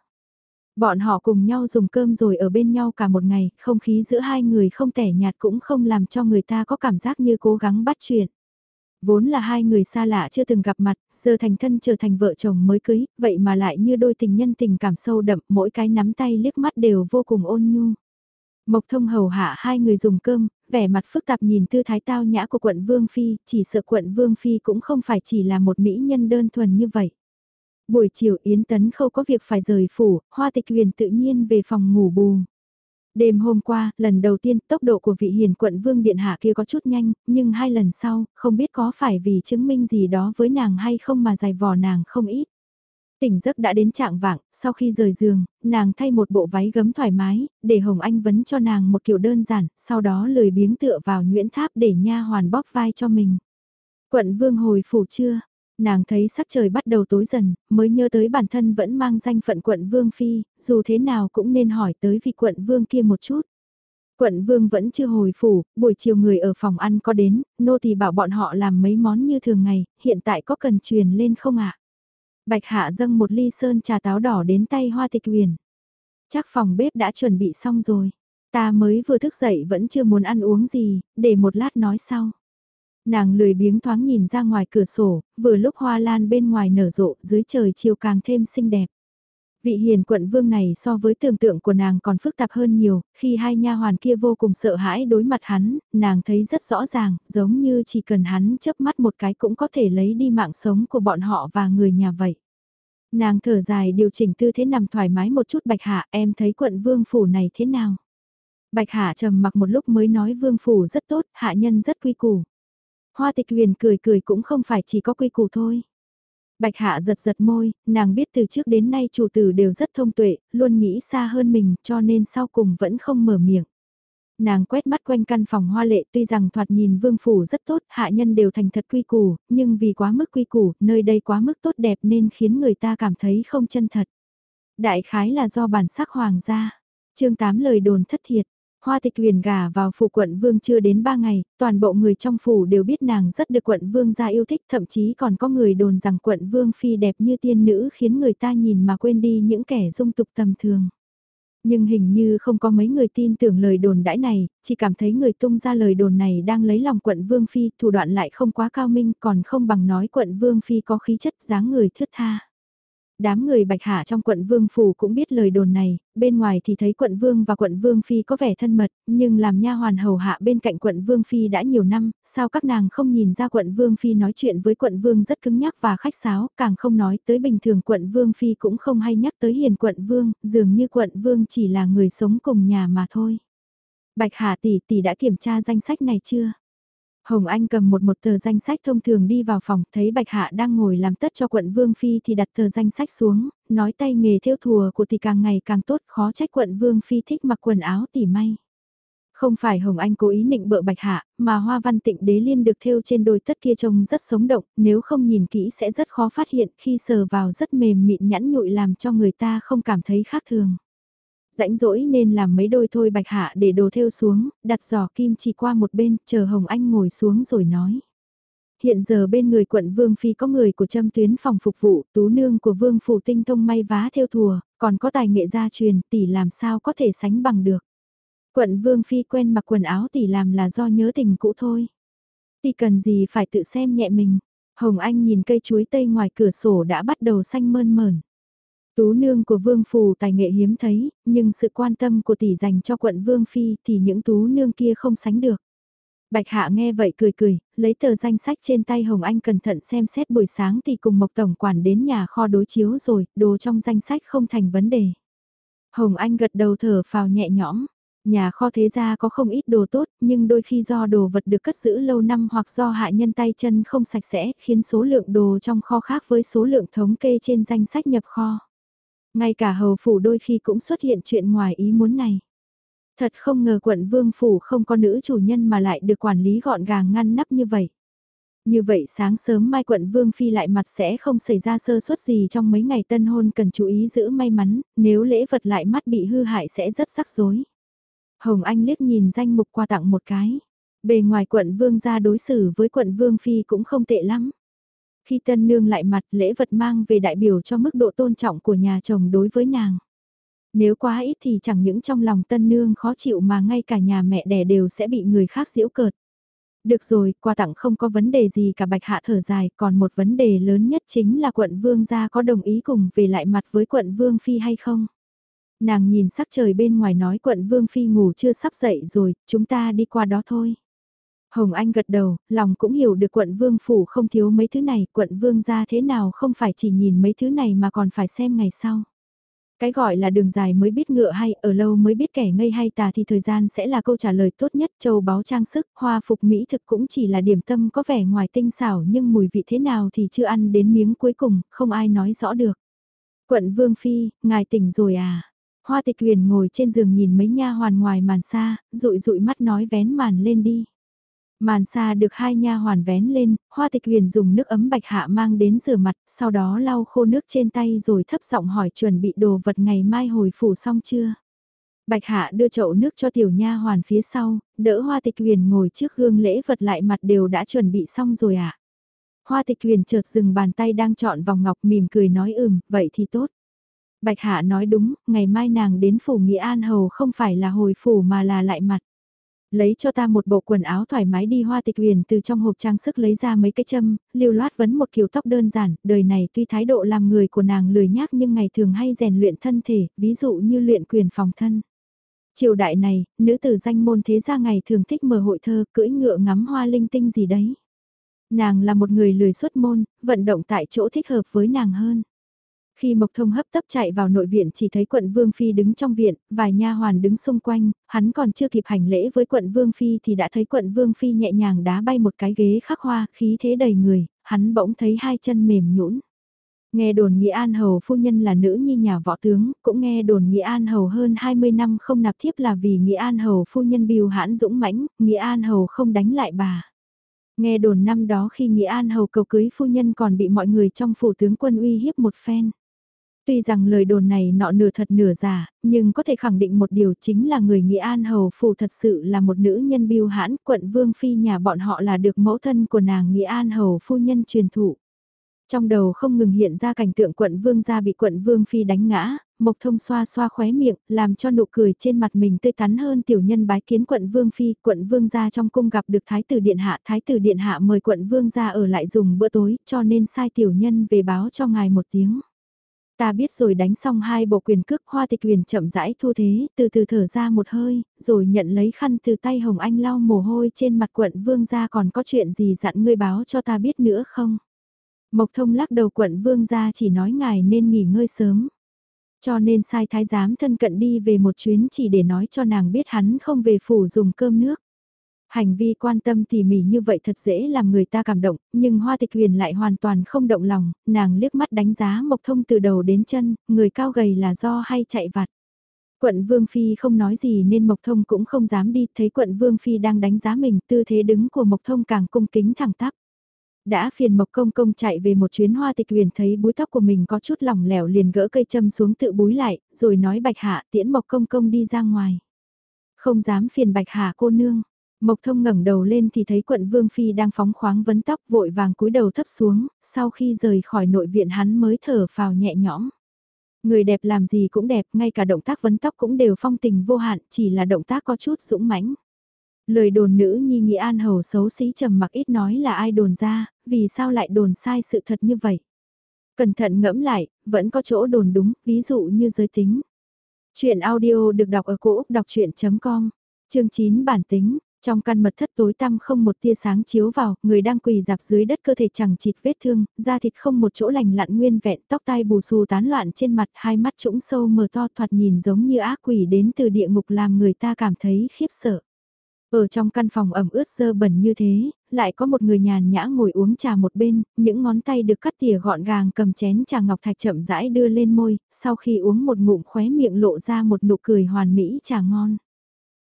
Bọn họ cùng nhau dùng cơm rồi ở bên nhau cả một ngày, không khí giữa hai người không tẻ nhạt cũng không làm cho người ta có cảm giác như cố gắng bắt chuyện. Vốn là hai người xa lạ chưa từng gặp mặt, giờ thành thân trở thành vợ chồng mới cưới, vậy mà lại như đôi tình nhân tình cảm sâu đậm, mỗi cái nắm tay liếc mắt đều vô cùng ôn nhu. Mộc thông hầu hạ hai người dùng cơm, vẻ mặt phức tạp nhìn tư thái tao nhã của quận Vương Phi, chỉ sợ quận Vương Phi cũng không phải chỉ là một mỹ nhân đơn thuần như vậy. Buổi chiều Yến Tấn Khâu có việc phải rời phủ, Hoa Tịch Huyền tự nhiên về phòng ngủ bù. Đêm hôm qua, lần đầu tiên tốc độ của vị hiền quận vương điện hạ kia có chút nhanh, nhưng hai lần sau, không biết có phải vì chứng minh gì đó với nàng hay không mà dài vò nàng không ít. Tỉnh giấc đã đến trạng vạng, sau khi rời giường, nàng thay một bộ váy gấm thoải mái, để Hồng Anh vấn cho nàng một kiểu đơn giản, sau đó lười biếng tựa vào nhuyễn tháp để nha hoàn bóp vai cho mình. Quận vương hồi phủ chưa? Nàng thấy sắc trời bắt đầu tối dần, mới nhớ tới bản thân vẫn mang danh phận quận vương phi, dù thế nào cũng nên hỏi tới vị quận vương kia một chút. Quận vương vẫn chưa hồi phủ, buổi chiều người ở phòng ăn có đến, nô thì bảo bọn họ làm mấy món như thường ngày, hiện tại có cần truyền lên không ạ? Bạch hạ dâng một ly sơn trà táo đỏ đến tay hoa tịch huyền. Chắc phòng bếp đã chuẩn bị xong rồi. Ta mới vừa thức dậy vẫn chưa muốn ăn uống gì, để một lát nói sau. Nàng lười biếng thoáng nhìn ra ngoài cửa sổ, vừa lúc hoa lan bên ngoài nở rộ dưới trời chiều càng thêm xinh đẹp. Vị hiền quận vương này so với tưởng tượng của nàng còn phức tạp hơn nhiều, khi hai nha hoàn kia vô cùng sợ hãi đối mặt hắn, nàng thấy rất rõ ràng, giống như chỉ cần hắn chớp mắt một cái cũng có thể lấy đi mạng sống của bọn họ và người nhà vậy. Nàng thở dài điều chỉnh tư thế nằm thoải mái một chút bạch hạ em thấy quận vương phủ này thế nào? Bạch hạ trầm mặc một lúc mới nói vương phủ rất tốt, hạ nhân rất quy củ. Hoa tịch huyền cười cười cũng không phải chỉ có quy củ thôi. Bạch hạ giật giật môi, nàng biết từ trước đến nay chủ tử đều rất thông tuệ, luôn nghĩ xa hơn mình cho nên sau cùng vẫn không mở miệng. Nàng quét mắt quanh căn phòng hoa lệ tuy rằng thoạt nhìn vương phủ rất tốt, hạ nhân đều thành thật quy củ, nhưng vì quá mức quy củ, nơi đây quá mức tốt đẹp nên khiến người ta cảm thấy không chân thật. Đại khái là do bản sắc hoàng gia. chương 8 lời đồn thất thiệt, Hoa tịch huyền gà vào phủ quận vương chưa đến 3 ngày, toàn bộ người trong phủ đều biết nàng rất được quận vương gia yêu thích, thậm chí còn có người đồn rằng quận vương phi đẹp như tiên nữ khiến người ta nhìn mà quên đi những kẻ dung tục tầm thường. Nhưng hình như không có mấy người tin tưởng lời đồn đãi này, chỉ cảm thấy người tung ra lời đồn này đang lấy lòng quận vương phi, thủ đoạn lại không quá cao minh còn không bằng nói quận vương phi có khí chất dáng người thướt tha đám người bạch hạ trong quận Vương Phủ cũng biết lời đồn này, bên ngoài thì thấy quận Vương và quận Vương Phi có vẻ thân mật, nhưng làm nha hoàn hầu hạ bên cạnh quận Vương Phi đã nhiều năm, sao các nàng không nhìn ra quận Vương Phi nói chuyện với quận Vương rất cứng nhắc và khách sáo, càng không nói tới bình thường quận Vương Phi cũng không hay nhắc tới hiền quận Vương, dường như quận Vương chỉ là người sống cùng nhà mà thôi. Bạch Hạ tỷ tỷ đã kiểm tra danh sách này chưa? Hồng Anh cầm một một tờ danh sách thông thường đi vào phòng, thấy Bạch Hạ đang ngồi làm tất cho quận Vương Phi thì đặt tờ danh sách xuống, nói tay nghề theo thùa của tỷ càng ngày càng tốt, khó trách quận Vương Phi thích mặc quần áo tỉ may. Không phải Hồng Anh cố ý nịnh bợ Bạch Hạ, mà hoa văn tịnh đế liên được thêu trên đôi tất kia trông rất sống động, nếu không nhìn kỹ sẽ rất khó phát hiện khi sờ vào rất mềm mịn nhẵn nhụi làm cho người ta không cảm thấy khác thường rãnh rỗi nên làm mấy đôi thôi bạch hạ để đồ thêu xuống, đặt giỏ kim chỉ qua một bên, chờ Hồng Anh ngồi xuống rồi nói. Hiện giờ bên người quận Vương Phi có người của châm tuyến phòng phục vụ, tú nương của Vương Phủ tinh thông may vá theo thùa, còn có tài nghệ gia truyền, tỷ làm sao có thể sánh bằng được. Quận Vương Phi quen mặc quần áo tỷ làm là do nhớ tình cũ thôi. Tỷ cần gì phải tự xem nhẹ mình. Hồng Anh nhìn cây chuối tây ngoài cửa sổ đã bắt đầu xanh mơn mờn. Tú nương của vương phủ tài nghệ hiếm thấy, nhưng sự quan tâm của tỷ dành cho quận vương phi thì những tú nương kia không sánh được. Bạch Hạ nghe vậy cười cười, lấy tờ danh sách trên tay Hồng Anh cẩn thận xem xét buổi sáng thì cùng Mộc Tổng quản đến nhà kho đối chiếu rồi, đồ trong danh sách không thành vấn đề. Hồng Anh gật đầu thở phào nhẹ nhõm, nhà kho thế gia có không ít đồ tốt nhưng đôi khi do đồ vật được cất giữ lâu năm hoặc do hạ nhân tay chân không sạch sẽ khiến số lượng đồ trong kho khác với số lượng thống kê trên danh sách nhập kho. Ngay cả hầu phủ đôi khi cũng xuất hiện chuyện ngoài ý muốn này. Thật không ngờ quận vương phủ không có nữ chủ nhân mà lại được quản lý gọn gàng ngăn nắp như vậy. Như vậy sáng sớm mai quận Vương Phi lại mặt sẽ không xảy ra sơ suất gì trong mấy ngày tân hôn cần chú ý giữ may mắn, nếu lễ vật lại mắt bị hư hại sẽ rất rắc rối. Hồng Anh liếc nhìn danh mục qua tặng một cái. Bề ngoài quận vương gia đối xử với quận vương phi cũng không tệ lắm. Khi tân nương lại mặt lễ vật mang về đại biểu cho mức độ tôn trọng của nhà chồng đối với nàng. Nếu quá ít thì chẳng những trong lòng tân nương khó chịu mà ngay cả nhà mẹ đẻ đều sẽ bị người khác giễu cợt. Được rồi, quà tặng không có vấn đề gì cả bạch hạ thở dài, còn một vấn đề lớn nhất chính là quận vương gia có đồng ý cùng về lại mặt với quận vương phi hay không. Nàng nhìn sắc trời bên ngoài nói quận vương phi ngủ chưa sắp dậy rồi, chúng ta đi qua đó thôi. Hồng Anh gật đầu, lòng cũng hiểu được quận vương phủ không thiếu mấy thứ này, quận vương gia thế nào không phải chỉ nhìn mấy thứ này mà còn phải xem ngày sau. Cái gọi là đường dài mới biết ngựa hay ở lâu mới biết kẻ ngây hay tà thì thời gian sẽ là câu trả lời tốt nhất châu báu trang sức, hoa phục mỹ thực cũng chỉ là điểm tâm có vẻ ngoài tinh xảo nhưng mùi vị thế nào thì chưa ăn đến miếng cuối cùng, không ai nói rõ được. Quận Vương Phi, ngài tỉnh rồi à? Hoa tịch huyền ngồi trên giường nhìn mấy nha hoàn ngoài màn xa, rụi rụi mắt nói vén màn lên đi. Màn xa được hai nha hoàn vén lên, hoa tịch huyền dùng nước ấm bạch hạ mang đến rửa mặt, sau đó lau khô nước trên tay rồi thấp giọng hỏi chuẩn bị đồ vật ngày mai hồi phủ xong chưa. Bạch hạ đưa chậu nước cho tiểu nha hoàn phía sau, đỡ hoa tịch huyền ngồi trước gương lễ vật lại mặt đều đã chuẩn bị xong rồi ạ. À. Hoa tịch huyền chợt dừng bàn tay đang chọn vòng ngọc mỉm cười nói ừm, vậy thì tốt. Bạch hạ nói đúng, ngày mai nàng đến phủ Nghĩa An Hầu không phải là hồi phủ mà là lại mặt. Lấy cho ta một bộ quần áo thoải mái đi hoa tịch huyền từ trong hộp trang sức lấy ra mấy cái châm, lưu loát vấn một kiểu tóc đơn giản, đời này tuy thái độ làm người của nàng lười nhác nhưng ngày thường hay rèn luyện thân thể, ví dụ như luyện quyền phòng thân. Triều đại này, nữ tử danh môn thế gia ngày thường thích mở hội thơ, cưỡi ngựa ngắm hoa linh tinh gì đấy. Nàng là một người lười xuất môn, vận động tại chỗ thích hợp với nàng hơn. Khi Mộc Thông hấp tấp chạy vào nội viện chỉ thấy quận Vương Phi đứng trong viện, vài nha hoàn đứng xung quanh, hắn còn chưa kịp hành lễ với quận Vương Phi thì đã thấy quận Vương Phi nhẹ nhàng đá bay một cái ghế khắc hoa, khí thế đầy người, hắn bỗng thấy hai chân mềm nhũn. Nghe đồn Nghĩa An Hầu phu nhân là nữ nhi nhà võ tướng, cũng nghe đồn Nghĩa An Hầu hơn 20 năm không nạp thiếp là vì Nghĩa An Hầu phu nhân biêu hãn dũng mãnh, Nghĩa An Hầu không đánh lại bà. Nghe đồn năm đó khi Nghĩa An Hầu cầu cưới phu nhân còn bị mọi người trong phủ tướng quân uy hiếp một phen. Tuy rằng lời đồn này nọ nửa thật nửa giả, nhưng có thể khẳng định một điều chính là người Nghĩa An Hầu Phủ thật sự là một nữ nhân biêu hãn, quận Vương Phi nhà bọn họ là được mẫu thân của nàng Nghĩa An Hầu Phu Nhân truyền thụ. Trong đầu không ngừng hiện ra cảnh tượng quận Vương gia bị quận Vương Phi đánh ngã, Mộc Thông xoa xoa khóe miệng, làm cho nụ cười trên mặt mình tươi tắn hơn tiểu nhân bái kiến quận Vương Phi, quận Vương gia trong cung gặp được Thái tử Điện Hạ, Thái tử Điện Hạ mời quận Vương gia ở lại dùng bữa tối, cho nên sai tiểu nhân về báo cho ngài một tiếng. Ta biết rồi đánh xong hai bộ quyền cước hoa tịch quyền chậm rãi thu thế, từ từ thở ra một hơi, rồi nhận lấy khăn từ tay Hồng Anh lau mồ hôi trên mặt quận vương ra còn có chuyện gì dặn ngươi báo cho ta biết nữa không? Mộc thông lắc đầu quận vương ra chỉ nói ngài nên nghỉ ngơi sớm. Cho nên sai thái giám thân cận đi về một chuyến chỉ để nói cho nàng biết hắn không về phủ dùng cơm nước. Hành vi quan tâm tỉ mỉ như vậy thật dễ làm người ta cảm động, nhưng Hoa Tịch Huyền lại hoàn toàn không động lòng, nàng liếc mắt đánh giá Mộc Thông từ đầu đến chân, người cao gầy là do hay chạy vặt. Quận Vương Phi không nói gì nên Mộc Thông cũng không dám đi, thấy quận Vương Phi đang đánh giá mình, tư thế đứng của Mộc Thông càng cung kính thẳng tắp. Đã phiền Mộc Công Công chạy về một chuyến hoa tịch huyền thấy búi tóc của mình có chút lỏng lẻo liền gỡ cây châm xuống tự búi lại, rồi nói Bạch Hạ tiễn Mộc Công Công đi ra ngoài. Không dám phiền Bạch Hạ cô nương, Mộc thông ngẩng đầu lên thì thấy quận Vương Phi đang phóng khoáng vấn tóc vội vàng cúi đầu thấp xuống, sau khi rời khỏi nội viện hắn mới thở phào nhẹ nhõm. Người đẹp làm gì cũng đẹp, ngay cả động tác vấn tóc cũng đều phong tình vô hạn, chỉ là động tác có chút dũng mãnh. Lời đồn nữ nhi nghĩ an hầu xấu xí trầm mặc ít nói là ai đồn ra, vì sao lại đồn sai sự thật như vậy. Cẩn thận ngẫm lại, vẫn có chỗ đồn đúng, ví dụ như giới tính. Chuyện audio được đọc ở cổ Úc đọc chuyện.com, chương 9 bản tính, trong căn mật thất tối tăm không một tia sáng chiếu vào, người đang quỳ dạp dưới đất cơ thể chẳng chịt vết thương, da thịt không một chỗ lành lặn nguyên vẹn, tóc tai bù xù tán loạn trên mặt, hai mắt trũng sâu mờ to thoạt nhìn giống như ác quỷ đến từ địa ngục làm người ta cảm thấy khiếp sợ. Ở trong căn phòng ẩm ướt dơ bẩn như thế, lại có một người nhàn nhã ngồi uống trà một bên, những ngón tay được cắt tỉa gọn gàng cầm chén trà ngọc thạch chậm rãi đưa lên môi, sau khi uống một ngụm khóe miệng lộ ra một nụ cười hoàn mỹ trà ngon.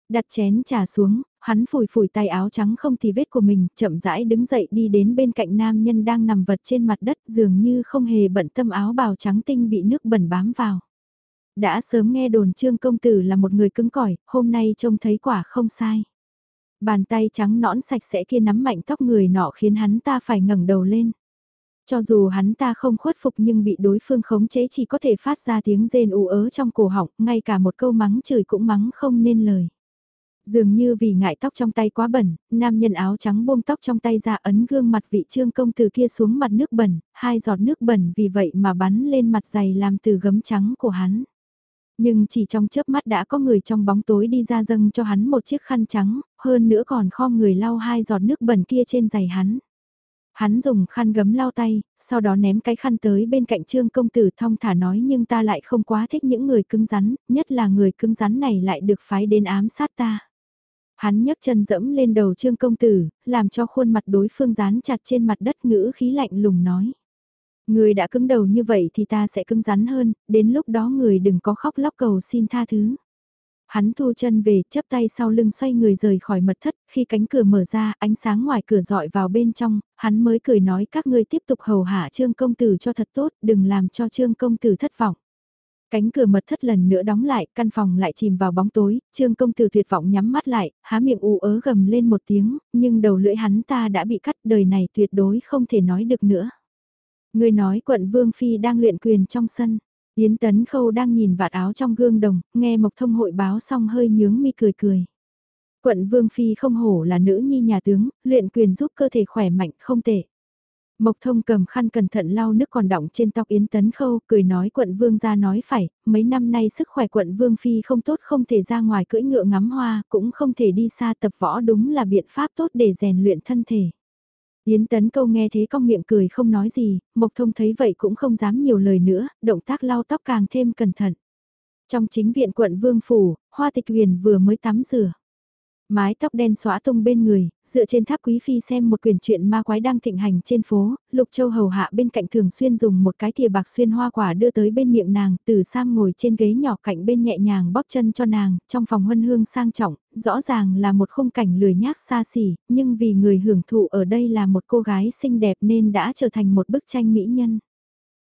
Đặt chén trà xuống, hắn phủi phủi tay áo trắng không thì vết của mình, chậm rãi đứng dậy đi đến bên cạnh nam nhân đang nằm vật trên mặt đất dường như không hề bận tâm áo bào trắng tinh bị nước bẩn bám vào. Đã sớm nghe đồn trương công tử là một người cứng cỏi, hôm nay trông thấy quả không sai. Bàn tay trắng nõn sạch sẽ kia nắm mạnh tóc người nọ khiến hắn ta phải ngẩng đầu lên. Cho dù hắn ta không khuất phục nhưng bị đối phương khống chế chỉ có thể phát ra tiếng rên ú ớ trong cổ họng, ngay cả một câu mắng chửi cũng mắng không nên lời. Dường như vì ngại tóc trong tay quá bẩn, nam nhân áo trắng buông tóc trong tay ra ấn gương mặt vị trương công từ kia xuống mặt nước bẩn, hai giọt nước bẩn vì vậy mà bắn lên mặt dày làm từ gấm trắng của hắn. Nhưng chỉ trong chớp mắt đã có người trong bóng tối đi ra dâng cho hắn một chiếc khăn trắng, hơn nữa còn kho người lau hai giọt nước bẩn kia trên giày hắn. Hắn dùng khăn gấm lau tay, sau đó ném cái khăn tới bên cạnh trương công tử thong thả nói nhưng ta lại không quá thích những người cứng rắn, nhất là người cứng rắn này lại được phái đến ám sát ta. Hắn nhấc chân dẫm lên đầu trương công tử, làm cho khuôn mặt đối phương dán chặt trên mặt đất ngữ khí lạnh lùng nói. Người đã cứng đầu như vậy thì ta sẽ cứng rắn hơn, đến lúc đó người đừng có khóc lóc cầu xin tha thứ. Hắn thu chân về, chấp tay sau lưng xoay người rời khỏi mật thất, khi cánh cửa mở ra, ánh sáng ngoài cửa dọi vào bên trong, hắn mới cười nói các ngươi tiếp tục hầu hạ trương công tử cho thật tốt, đừng làm cho trương công tử thất vọng. Cánh cửa mật thất lần nữa đóng lại, căn phòng lại chìm vào bóng tối, trương công tử tuyệt vọng nhắm mắt lại, há miệng ù ớ gầm lên một tiếng, nhưng đầu lưỡi hắn ta đã bị cắt đời này tuyệt đối không thể nói được nữa. Người nói quận Vương Phi đang luyện quyền trong sân. Yến Tấn Khâu đang nhìn vạt áo trong gương đồng, nghe Mộc Thông hội báo xong hơi nhướng mi cười cười. Quận Vương Phi không hổ là nữ nhi nhà tướng, luyện quyền giúp cơ thể khỏe mạnh không tệ. Mộc Thông cầm khăn cẩn thận lau nước còn đọng trên tóc Yến Tấn Khâu, cười nói quận Vương ra nói phải, mấy năm nay sức khỏe quận Vương Phi không tốt không thể ra ngoài cưỡi ngựa ngắm hoa, cũng không thể đi xa tập võ đúng là biện pháp tốt để rèn luyện thân thể. Yến tấn câu nghe thế cong miệng cười không nói gì, Mộc Thông thấy vậy cũng không dám nhiều lời nữa, động tác lau tóc càng thêm cẩn thận. Trong chính viện quận Vương Phủ, Hoa Tịch Huyền vừa mới tắm rửa. Mái tóc đen xóa tung bên người, dựa trên tháp quý phi xem một quyển truyện ma quái đang thịnh hành trên phố, Lục Châu hầu hạ bên cạnh thường xuyên dùng một cái thìa bạc xuyên hoa quả đưa tới bên miệng nàng, từ sang ngồi trên ghế nhỏ cạnh bên nhẹ nhàng bóp chân cho nàng, trong phòng huân hương sang trọng, rõ ràng là một khung cảnh lười nhác xa xỉ, nhưng vì người hưởng thụ ở đây là một cô gái xinh đẹp nên đã trở thành một bức tranh mỹ nhân.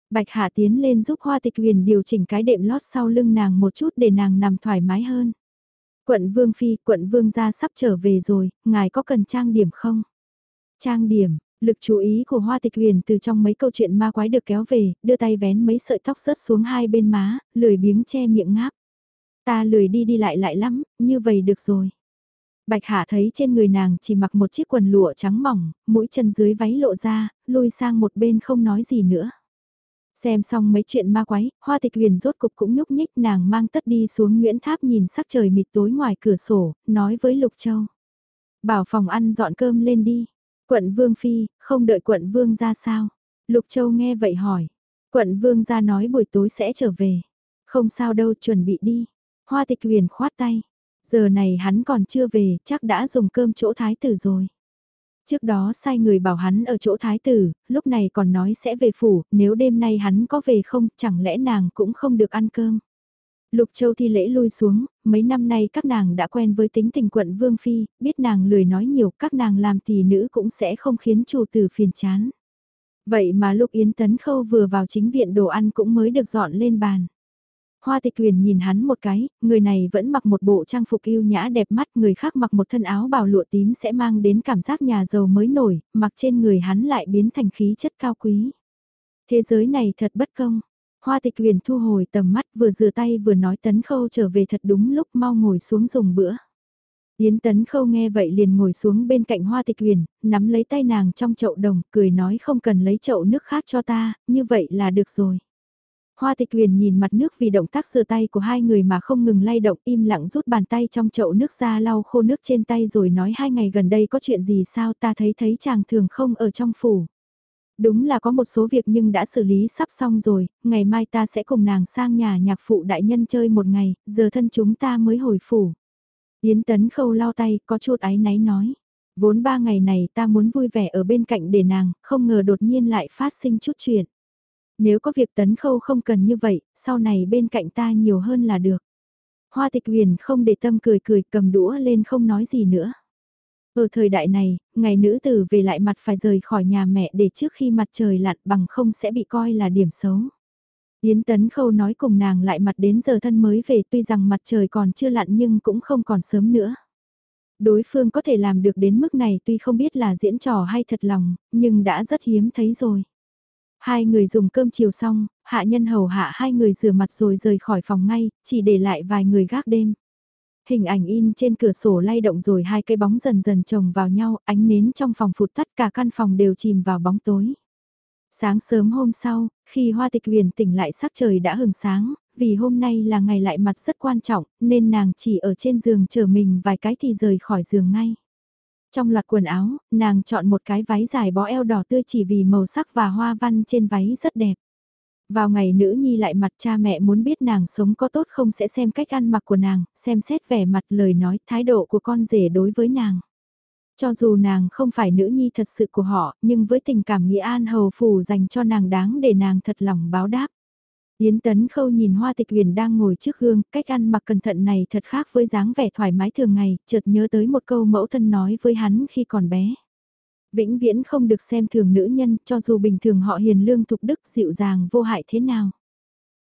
Bạch Hạ tiến lên giúp Hoa Tịch Huyền điều chỉnh cái đệm lót sau lưng nàng một chút để nàng nằm thoải mái hơn. Quận Vương Phi, quận Vương gia sắp trở về rồi, ngài có cần trang điểm không? Trang điểm, lực chú ý của Hoa Tịch Huyền từ trong mấy câu chuyện ma quái được kéo về, đưa tay vén mấy sợi tóc rớt xuống hai bên má, lười biếng che miệng ngáp. Ta lười đi đi lại lại lắm, như vậy được rồi. Bạch Hạ thấy trên người nàng chỉ mặc một chiếc quần lụa trắng mỏng, mũi chân dưới váy lộ ra, lùi sang một bên không nói gì nữa. Xem xong mấy chuyện ma quái, hoa tịch huyền rốt cục cũng nhúc nhích nàng mang tất đi xuống Nguyễn Tháp nhìn sắc trời mịt tối ngoài cửa sổ, nói với Lục Châu. Bảo phòng ăn dọn cơm lên đi. Quận Vương Phi, không đợi quận Vương ra sao? Lục Châu nghe vậy hỏi. Quận Vương ra nói buổi tối sẽ trở về. Không sao đâu chuẩn bị đi. Hoa tịch huyền khoát tay. Giờ này hắn còn chưa về, chắc đã dùng cơm chỗ thái tử rồi. Trước đó sai người bảo hắn ở chỗ thái tử, lúc này còn nói sẽ về phủ, nếu đêm nay hắn có về không, chẳng lẽ nàng cũng không được ăn cơm. Lục Châu thi lễ lui xuống, mấy năm nay các nàng đã quen với tính tình quận Vương Phi, biết nàng lười nói nhiều, các nàng làm tỷ nữ cũng sẽ không khiến chủ tử phiền chán. Vậy mà lúc Yến Tấn Khâu vừa vào chính viện đồ ăn cũng mới được dọn lên bàn. Hoa tịch Uyển nhìn hắn một cái, người này vẫn mặc một bộ trang phục yêu nhã đẹp mắt, người khác mặc một thân áo bào lụa tím sẽ mang đến cảm giác nhà giàu mới nổi, mặc trên người hắn lại biến thành khí chất cao quý. Thế giới này thật bất công. Hoa tịch Uyển thu hồi tầm mắt vừa rửa tay vừa nói tấn khâu trở về thật đúng lúc mau ngồi xuống dùng bữa. Yến tấn khâu nghe vậy liền ngồi xuống bên cạnh hoa tịch huyền, nắm lấy tay nàng trong chậu đồng, cười nói không cần lấy chậu nước khác cho ta, như vậy là được rồi. Hoa tịch huyền nhìn mặt nước vì động tác sửa tay của hai người mà không ngừng lay động im lặng rút bàn tay trong chậu nước ra lau khô nước trên tay rồi nói hai ngày gần đây có chuyện gì sao ta thấy thấy chàng thường không ở trong phủ. Đúng là có một số việc nhưng đã xử lý sắp xong rồi, ngày mai ta sẽ cùng nàng sang nhà nhạc phụ đại nhân chơi một ngày, giờ thân chúng ta mới hồi phủ. Yến tấn khâu lau tay, có chút áy náy nói. Vốn ba ngày này ta muốn vui vẻ ở bên cạnh để nàng, không ngờ đột nhiên lại phát sinh chút chuyện. Nếu có việc tấn khâu không cần như vậy, sau này bên cạnh ta nhiều hơn là được. Hoa tịch huyền không để tâm cười cười cầm đũa lên không nói gì nữa. Ở thời đại này, ngày nữ tử về lại mặt phải rời khỏi nhà mẹ để trước khi mặt trời lặn bằng không sẽ bị coi là điểm xấu. Yến Tấn Khâu nói cùng nàng lại mặt đến giờ thân mới về tuy rằng mặt trời còn chưa lặn nhưng cũng không còn sớm nữa. Đối phương có thể làm được đến mức này tuy không biết là diễn trò hay thật lòng, nhưng đã rất hiếm thấy rồi. Hai người dùng cơm chiều xong, hạ nhân hầu hạ hai người rửa mặt rồi rời khỏi phòng ngay, chỉ để lại vài người gác đêm. Hình ảnh in trên cửa sổ lay động rồi hai cái bóng dần dần chồng vào nhau, ánh nến trong phòng phụt tắt cả căn phòng đều chìm vào bóng tối. Sáng sớm hôm sau, khi Hoa Tịch Huyền tỉnh lại sắc trời đã hừng sáng, vì hôm nay là ngày lại mặt rất quan trọng, nên nàng chỉ ở trên giường chờ mình vài cái thì rời khỏi giường ngay. Trong loạt quần áo, nàng chọn một cái váy dài bó eo đỏ tươi chỉ vì màu sắc và hoa văn trên váy rất đẹp. Vào ngày nữ nhi lại mặt cha mẹ muốn biết nàng sống có tốt không sẽ xem cách ăn mặc của nàng, xem xét vẻ mặt lời nói thái độ của con rể đối với nàng. Cho dù nàng không phải nữ nhi thật sự của họ, nhưng với tình cảm nghĩa an hầu phù dành cho nàng đáng để nàng thật lòng báo đáp. Yến Tấn Khâu nhìn Hoa Tịch Huyền đang ngồi trước gương, cách ăn mặc cẩn thận này thật khác với dáng vẻ thoải mái thường ngày, chợt nhớ tới một câu mẫu thân nói với hắn khi còn bé. Vĩnh viễn không được xem thường nữ nhân, cho dù bình thường họ hiền lương thục đức dịu dàng vô hại thế nào.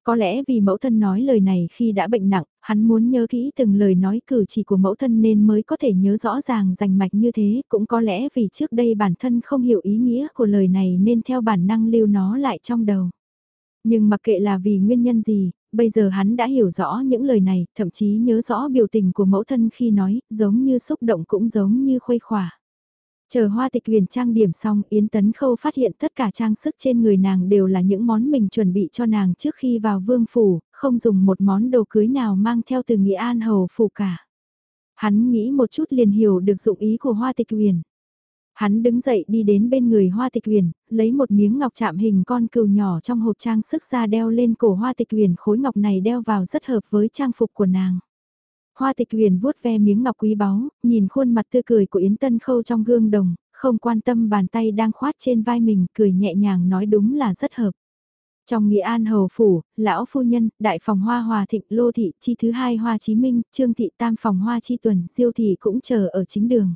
Có lẽ vì mẫu thân nói lời này khi đã bệnh nặng, hắn muốn nhớ kỹ từng lời nói cử chỉ của mẫu thân nên mới có thể nhớ rõ ràng rành mạch như thế, cũng có lẽ vì trước đây bản thân không hiểu ý nghĩa của lời này nên theo bản năng lưu nó lại trong đầu. Nhưng mặc kệ là vì nguyên nhân gì, bây giờ hắn đã hiểu rõ những lời này, thậm chí nhớ rõ biểu tình của mẫu thân khi nói, giống như xúc động cũng giống như khuây khỏa. Chờ hoa tịch huyền trang điểm xong, Yến Tấn Khâu phát hiện tất cả trang sức trên người nàng đều là những món mình chuẩn bị cho nàng trước khi vào vương phủ, không dùng một món đồ cưới nào mang theo từ Nghĩa An Hầu phủ cả. Hắn nghĩ một chút liền hiểu được dụng ý của hoa tịch huyền. Hắn đứng dậy đi đến bên người hoa tịch huyền, lấy một miếng ngọc chạm hình con cừu nhỏ trong hộp trang sức ra đeo lên cổ hoa tịch huyền khối ngọc này đeo vào rất hợp với trang phục của nàng. Hoa tịch huyền vuốt ve miếng ngọc quý báu, nhìn khuôn mặt tươi cười của Yến Tân Khâu trong gương đồng, không quan tâm bàn tay đang khoát trên vai mình, cười nhẹ nhàng nói đúng là rất hợp. Trong Nghĩa An Hầu Phủ, Lão Phu Nhân, Đại Phòng Hoa Hòa Thịnh Lô Thị, Chi Thứ Hai Hoa Chí Minh, Trương Thị Tam Phòng Hoa Chi Tuần, Diêu Thị cũng chờ ở chính đường.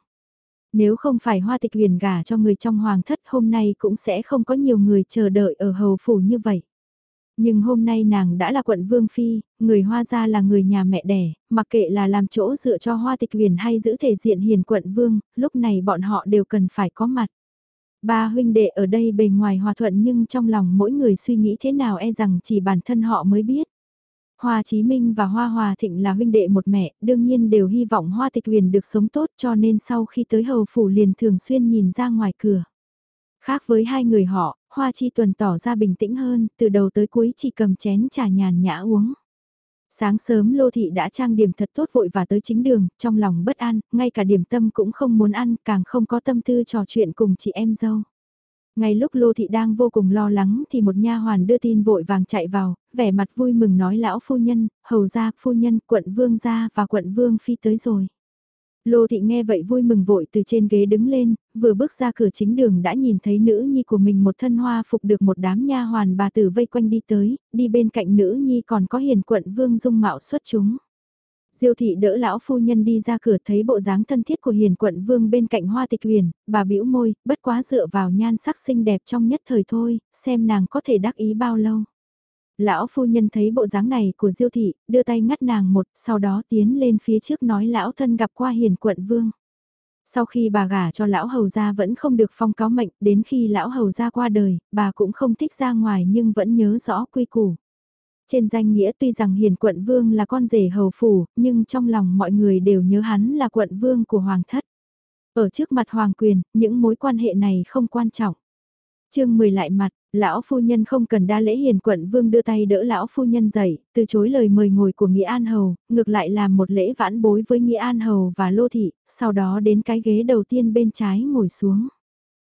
Nếu không phải Hoa Tịch huyền gả cho người trong Hoàng thất hôm nay cũng sẽ không có nhiều người chờ đợi ở Hầu Phủ như vậy. Nhưng hôm nay nàng đã là quận Vương Phi, người Hoa gia là người nhà mẹ đẻ, mặc kệ là làm chỗ dựa cho Hoa Tịch Huyền hay giữ thể diện hiền quận Vương, lúc này bọn họ đều cần phải có mặt. Ba huynh đệ ở đây bề ngoài hòa thuận nhưng trong lòng mỗi người suy nghĩ thế nào e rằng chỉ bản thân họ mới biết. Hoa Chí Minh và Hoa Hòa Thịnh là huynh đệ một mẹ, đương nhiên đều hy vọng Hoa Tịch Huyền được sống tốt cho nên sau khi tới hầu phủ liền thường xuyên nhìn ra ngoài cửa. Khác với hai người họ, Hoa Chi Tuần tỏ ra bình tĩnh hơn, từ đầu tới cuối chỉ cầm chén trà nhàn nhã uống. Sáng sớm Lô Thị đã trang điểm thật tốt vội và tới chính đường, trong lòng bất an, ngay cả điểm tâm cũng không muốn ăn, càng không có tâm tư trò chuyện cùng chị em dâu. Ngay lúc Lô Thị đang vô cùng lo lắng thì một nha hoàn đưa tin vội vàng chạy vào, vẻ mặt vui mừng nói lão phu nhân, hầu gia, phu nhân, quận vương gia và quận vương phi tới rồi. Lô thị nghe vậy vui mừng vội từ trên ghế đứng lên, vừa bước ra cửa chính đường đã nhìn thấy nữ nhi của mình một thân hoa phục được một đám nha hoàn bà tử vây quanh đi tới, đi bên cạnh nữ nhi còn có hiền quận vương dung mạo xuất chúng. Diêu thị đỡ lão phu nhân đi ra cửa thấy bộ dáng thân thiết của hiền quận vương bên cạnh hoa tịch huyền, bà bĩu môi, bất quá dựa vào nhan sắc xinh đẹp trong nhất thời thôi, xem nàng có thể đắc ý bao lâu. Lão phu nhân thấy bộ dáng này của Diêu thị, đưa tay ngắt nàng một, sau đó tiến lên phía trước nói lão thân gặp qua hiền quận vương. Sau khi bà gả cho lão hầu gia vẫn không được phong cáo mệnh, đến khi lão hầu gia qua đời, bà cũng không thích ra ngoài nhưng vẫn nhớ rõ quy củ. Trên danh nghĩa tuy rằng hiền quận vương là con rể hầu phủ, nhưng trong lòng mọi người đều nhớ hắn là quận vương của hoàng thất. Ở trước mặt hoàng quyền, những mối quan hệ này không quan trọng. chương 10 lại mặt, Lão phu nhân không cần đa lễ hiền quận vương đưa tay đỡ lão phu nhân dậy, từ chối lời mời ngồi của Nghĩa An Hầu, ngược lại làm một lễ vãn bối với Nghĩa An Hầu và Lô Thị, sau đó đến cái ghế đầu tiên bên trái ngồi xuống.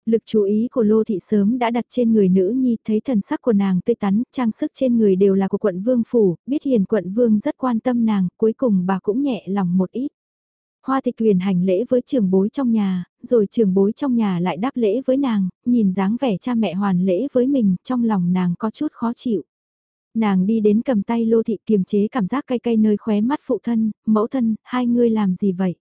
Lực chú ý của Lô Thị sớm đã đặt trên người nữ nhi, thấy thần sắc của nàng tươi tắn, trang sức trên người đều là của quận vương phủ, biết hiền quận vương rất quan tâm nàng, cuối cùng bà cũng nhẹ lòng một ít. Hoa tịch huyền hành lễ với trường bối trong nhà, rồi trường bối trong nhà lại đáp lễ với nàng, nhìn dáng vẻ cha mẹ hoàn lễ với mình, trong lòng nàng có chút khó chịu. Nàng đi đến cầm tay lô thị kiềm chế cảm giác cay cay nơi khóe mắt phụ thân, mẫu thân, hai ngươi làm gì vậy?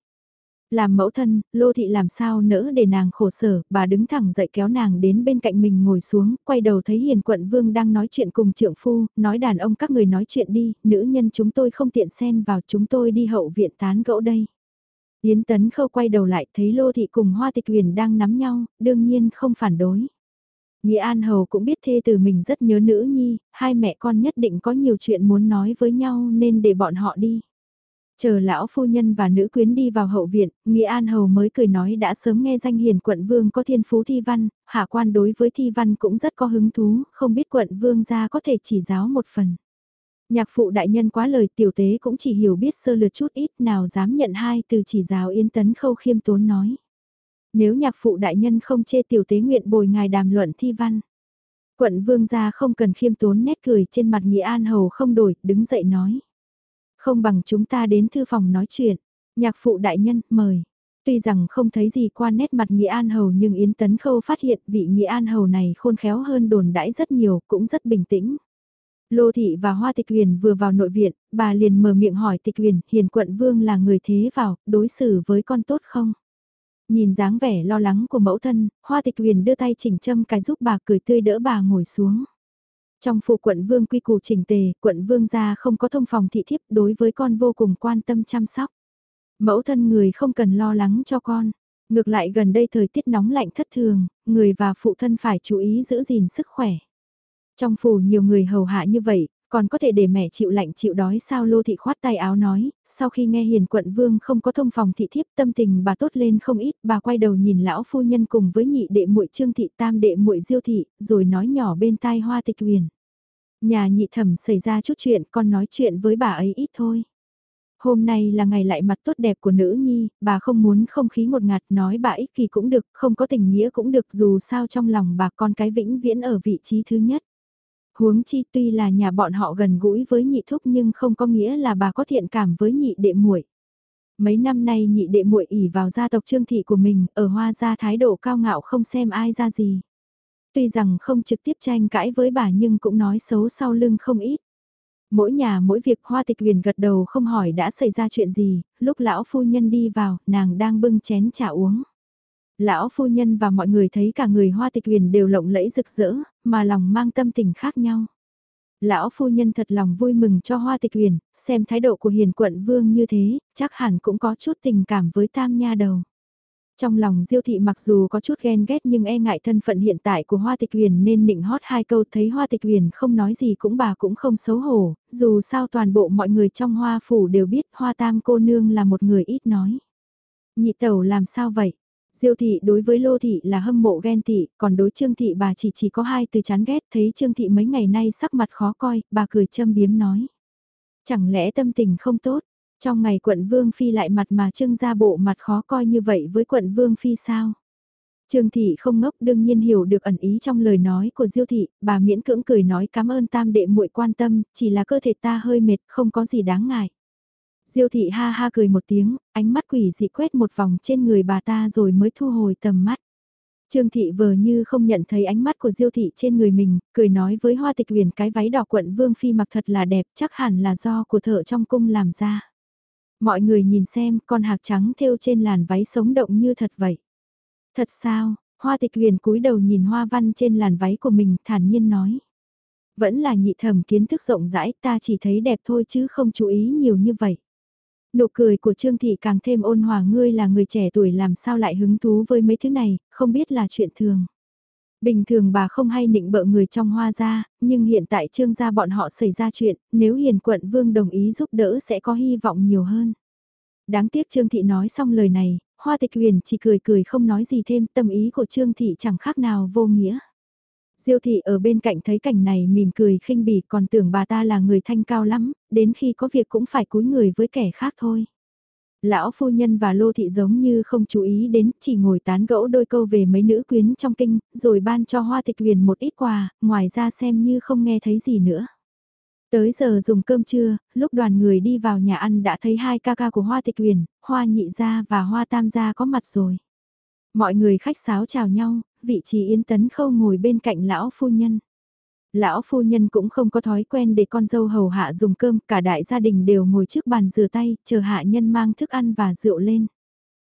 Làm mẫu thân, lô thị làm sao nỡ để nàng khổ sở, bà đứng thẳng dậy kéo nàng đến bên cạnh mình ngồi xuống, quay đầu thấy hiền quận vương đang nói chuyện cùng trượng phu, nói đàn ông các người nói chuyện đi, nữ nhân chúng tôi không tiện xen vào chúng tôi đi hậu viện tán gẫu đây. Yến Tấn Khâu quay đầu lại thấy Lô Thị cùng Hoa Tịch Huyền đang nắm nhau, đương nhiên không phản đối. Nghĩa An Hầu cũng biết thê từ mình rất nhớ nữ nhi, hai mẹ con nhất định có nhiều chuyện muốn nói với nhau nên để bọn họ đi. Chờ lão phu nhân và nữ quyến đi vào hậu viện, Nghĩa An Hầu mới cười nói đã sớm nghe danh hiền quận vương có thiên phú thi văn, hạ quan đối với thi văn cũng rất có hứng thú, không biết quận vương gia có thể chỉ giáo một phần. Nhạc phụ đại nhân quá lời tiểu tế cũng chỉ hiểu biết sơ lược chút ít nào dám nhận hai từ chỉ giáo yến tấn khâu khiêm tốn nói. Nếu nhạc phụ đại nhân không chê tiểu tế nguyện bồi ngài đàm luận thi văn. Quận vương gia không cần khiêm tốn nét cười trên mặt Nghĩa An Hầu không đổi, đứng dậy nói. Không bằng chúng ta đến thư phòng nói chuyện. Nhạc phụ đại nhân, mời. Tuy rằng không thấy gì qua nét mặt Nghĩa An Hầu nhưng Yến Tấn Khâu phát hiện vị Nghĩa An Hầu này khôn khéo hơn đồn đãi rất nhiều, cũng rất bình tĩnh. Lô Thị và Hoa Tịch Huyền vừa vào nội viện, bà liền mở miệng hỏi Tịch Huyền, hiền quận vương là người thế vào, đối xử với con tốt không? Nhìn dáng vẻ lo lắng của mẫu thân, Hoa Tịch Huyền đưa tay chỉnh châm cái giúp bà cười tươi đỡ bà ngồi xuống. Trong phủ quận vương quy củ chỉnh tề, quận vương gia không có thông phòng thị thiếp đối với con vô cùng quan tâm chăm sóc. Mẫu thân người không cần lo lắng cho con. Ngược lại gần đây thời tiết nóng lạnh thất thường, người và phụ thân phải chú ý giữ gìn sức khỏe. Trong phủ nhiều người hầu hạ như vậy, còn có thể để mẹ chịu lạnh chịu đói sao lô thị khoát tay áo nói, sau khi nghe hiền quận vương không có thông phòng thị thiếp tâm tình bà tốt lên không ít, bà quay đầu nhìn lão phu nhân cùng với nhị đệ muội trương thị tam đệ muội diêu thị, rồi nói nhỏ bên tai hoa tịch huyền. Nhà nhị thẩm xảy ra chút chuyện con nói chuyện với bà ấy ít thôi. Hôm nay là ngày lại mặt tốt đẹp của nữ nhi, bà không muốn không khí một ngạt nói bà ích kỳ cũng được, không có tình nghĩa cũng được dù sao trong lòng bà con cái vĩnh viễn ở vị trí thứ nhất. Huống chi tuy là nhà bọn họ gần gũi với nhị thúc nhưng không có nghĩa là bà có thiện cảm với nhị đệ muội. Mấy năm nay nhị đệ muội ỉ vào gia tộc trương thị của mình, ở hoa gia thái độ cao ngạo không xem ai ra gì. Tuy rằng không trực tiếp tranh cãi với bà nhưng cũng nói xấu sau lưng không ít. Mỗi nhà mỗi việc hoa tịch huyền gật đầu không hỏi đã xảy ra chuyện gì, lúc lão phu nhân đi vào, nàng đang bưng chén trà uống. Lão phu nhân và mọi người thấy cả người hoa tịch huyền đều lộng lẫy rực rỡ, mà lòng mang tâm tình khác nhau. Lão phu nhân thật lòng vui mừng cho hoa tịch huyền, xem thái độ của hiền quận vương như thế, chắc hẳn cũng có chút tình cảm với tam nha đầu. Trong lòng diêu thị mặc dù có chút ghen ghét nhưng e ngại thân phận hiện tại của Hoa Tịch Huyền nên nịnh hót hai câu thấy Hoa Tịch Huyền không nói gì cũng bà cũng không xấu hổ, dù sao toàn bộ mọi người trong Hoa Phủ đều biết Hoa Tam cô nương là một người ít nói. Nhị tẩu làm sao vậy? Diêu thị đối với Lô thị là hâm mộ ghen tị, còn đối Trương thị bà chỉ chỉ có hai từ chán ghét, thấy Trương thị mấy ngày nay sắc mặt khó coi, bà cười châm biếm nói. Chẳng lẽ tâm tình không tốt, trong ngày quận Vương Phi lại mặt mà Trương ra bộ mặt khó coi như vậy với quận Vương Phi sao? Trương thị không ngốc đương nhiên hiểu được ẩn ý trong lời nói của Diêu thị, bà miễn cưỡng cười nói cảm ơn tam đệ muội quan tâm, chỉ là cơ thể ta hơi mệt, không có gì đáng ngại. Diêu thị ha ha cười một tiếng, ánh mắt quỷ dị quét một vòng trên người bà ta rồi mới thu hồi tầm mắt. Trương thị vờ như không nhận thấy ánh mắt của Diêu thị trên người mình, cười nói với Hoa Tịch Huyền cái váy đỏ quận Vương phi mặc thật là đẹp, chắc hẳn là do của thợ trong cung làm ra. Mọi người nhìn xem, con hạc trắng thêu trên làn váy sống động như thật vậy. Thật sao? Hoa Tịch Huyền cúi đầu nhìn hoa văn trên làn váy của mình, thản nhiên nói. Vẫn là nhị thẩm kiến thức rộng rãi, ta chỉ thấy đẹp thôi chứ không chú ý nhiều như vậy. Nụ cười của Trương Thị càng thêm ôn hòa ngươi là người trẻ tuổi làm sao lại hứng thú với mấy thứ này, không biết là chuyện thường. Bình thường bà không hay nịnh bợ người trong hoa gia, nhưng hiện tại trương gia bọn họ xảy ra chuyện, nếu hiền quận vương đồng ý giúp đỡ sẽ có hy vọng nhiều hơn. Đáng tiếc Trương Thị nói xong lời này, Hoa Tịch Huyền chỉ cười cười không nói gì thêm, tâm ý của Trương Thị chẳng khác nào vô nghĩa. Diêu thị ở bên cạnh thấy cảnh này mỉm cười khinh bỉ còn tưởng bà ta là người thanh cao lắm, đến khi có việc cũng phải cúi người với kẻ khác thôi. Lão phu nhân và lô thị giống như không chú ý đến, chỉ ngồi tán gẫu đôi câu về mấy nữ quyến trong kinh, rồi ban cho hoa tịch huyền một ít quà, ngoài ra xem như không nghe thấy gì nữa. Tới giờ dùng cơm trưa, lúc đoàn người đi vào nhà ăn đã thấy hai ca ca của hoa tịch huyền, hoa nhị gia và hoa tam gia có mặt rồi. Mọi người khách sáo chào nhau, vị trí Yến Tấn Khâu ngồi bên cạnh lão phu nhân. Lão phu nhân cũng không có thói quen để con dâu hầu hạ dùng cơm, cả đại gia đình đều ngồi trước bàn rửa tay, chờ hạ nhân mang thức ăn và rượu lên.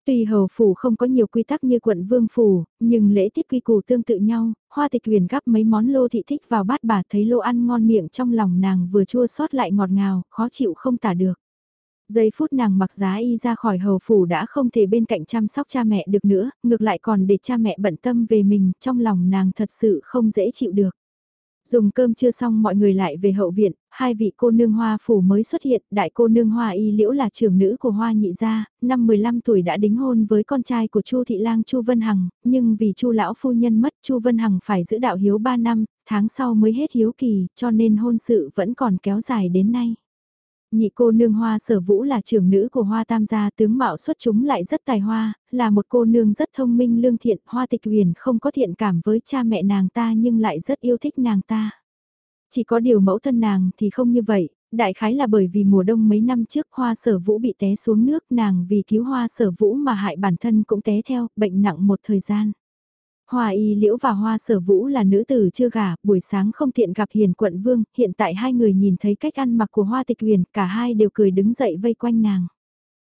Tuy hầu phủ không có nhiều quy tắc như quận vương phủ, nhưng lễ tiết quy củ tương tự nhau, hoa tịch huyền gắp mấy món lô thị thích vào bát bà thấy lô ăn ngon miệng trong lòng nàng vừa chua xót lại ngọt ngào, khó chịu không tả được. Giây phút nàng mặc giá y ra khỏi hầu phủ đã không thể bên cạnh chăm sóc cha mẹ được nữa, ngược lại còn để cha mẹ bận tâm về mình, trong lòng nàng thật sự không dễ chịu được. Dùng cơm chưa xong mọi người lại về hậu viện, hai vị cô nương hoa phủ mới xuất hiện, đại cô nương hoa y liễu là trưởng nữ của hoa nhị gia, năm 15 tuổi đã đính hôn với con trai của Chu Thị Lang Chu Vân Hằng, nhưng vì Chu lão phu nhân mất Chu Vân Hằng phải giữ đạo hiếu 3 năm, tháng sau mới hết hiếu kỳ, cho nên hôn sự vẫn còn kéo dài đến nay. Nhị cô nương hoa sở vũ là trưởng nữ của hoa tam gia tướng mạo xuất chúng lại rất tài hoa, là một cô nương rất thông minh lương thiện, hoa tịch huyền không có thiện cảm với cha mẹ nàng ta nhưng lại rất yêu thích nàng ta. Chỉ có điều mẫu thân nàng thì không như vậy, đại khái là bởi vì mùa đông mấy năm trước hoa sở vũ bị té xuống nước nàng vì cứu hoa sở vũ mà hại bản thân cũng té theo, bệnh nặng một thời gian. Hoa y liễu và hoa sở vũ là nữ tử chưa gả, buổi sáng không tiện gặp hiền quận vương, hiện tại hai người nhìn thấy cách ăn mặc của hoa tịch huyền, cả hai đều cười đứng dậy vây quanh nàng.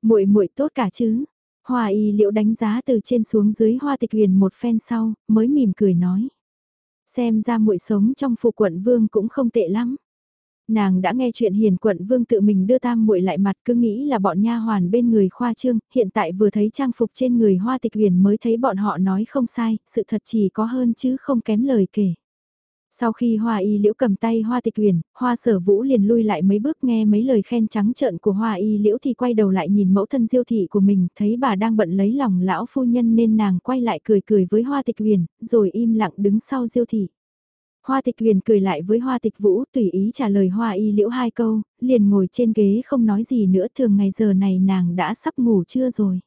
muội muội tốt cả chứ. Hoa y liễu đánh giá từ trên xuống dưới hoa tịch huyền một phen sau, mới mỉm cười nói. Xem ra muội sống trong phủ quận vương cũng không tệ lắm. Nàng đã nghe chuyện hiền quận vương tự mình đưa tam muội lại mặt cứ nghĩ là bọn nha hoàn bên người khoa trương, hiện tại vừa thấy trang phục trên người hoa tịch huyền mới thấy bọn họ nói không sai, sự thật chỉ có hơn chứ không kém lời kể. Sau khi hoa y liễu cầm tay hoa tịch huyền, hoa sở vũ liền lui lại mấy bước nghe mấy lời khen trắng trợn của hoa y liễu thì quay đầu lại nhìn mẫu thân diêu thị của mình, thấy bà đang bận lấy lòng lão phu nhân nên nàng quay lại cười cười với hoa tịch huyền, rồi im lặng đứng sau diêu thị. Hoa tịch huyền cười lại với hoa tịch vũ tùy ý trả lời hoa y liễu hai câu, liền ngồi trên ghế không nói gì nữa thường ngày giờ này nàng đã sắp ngủ chưa rồi.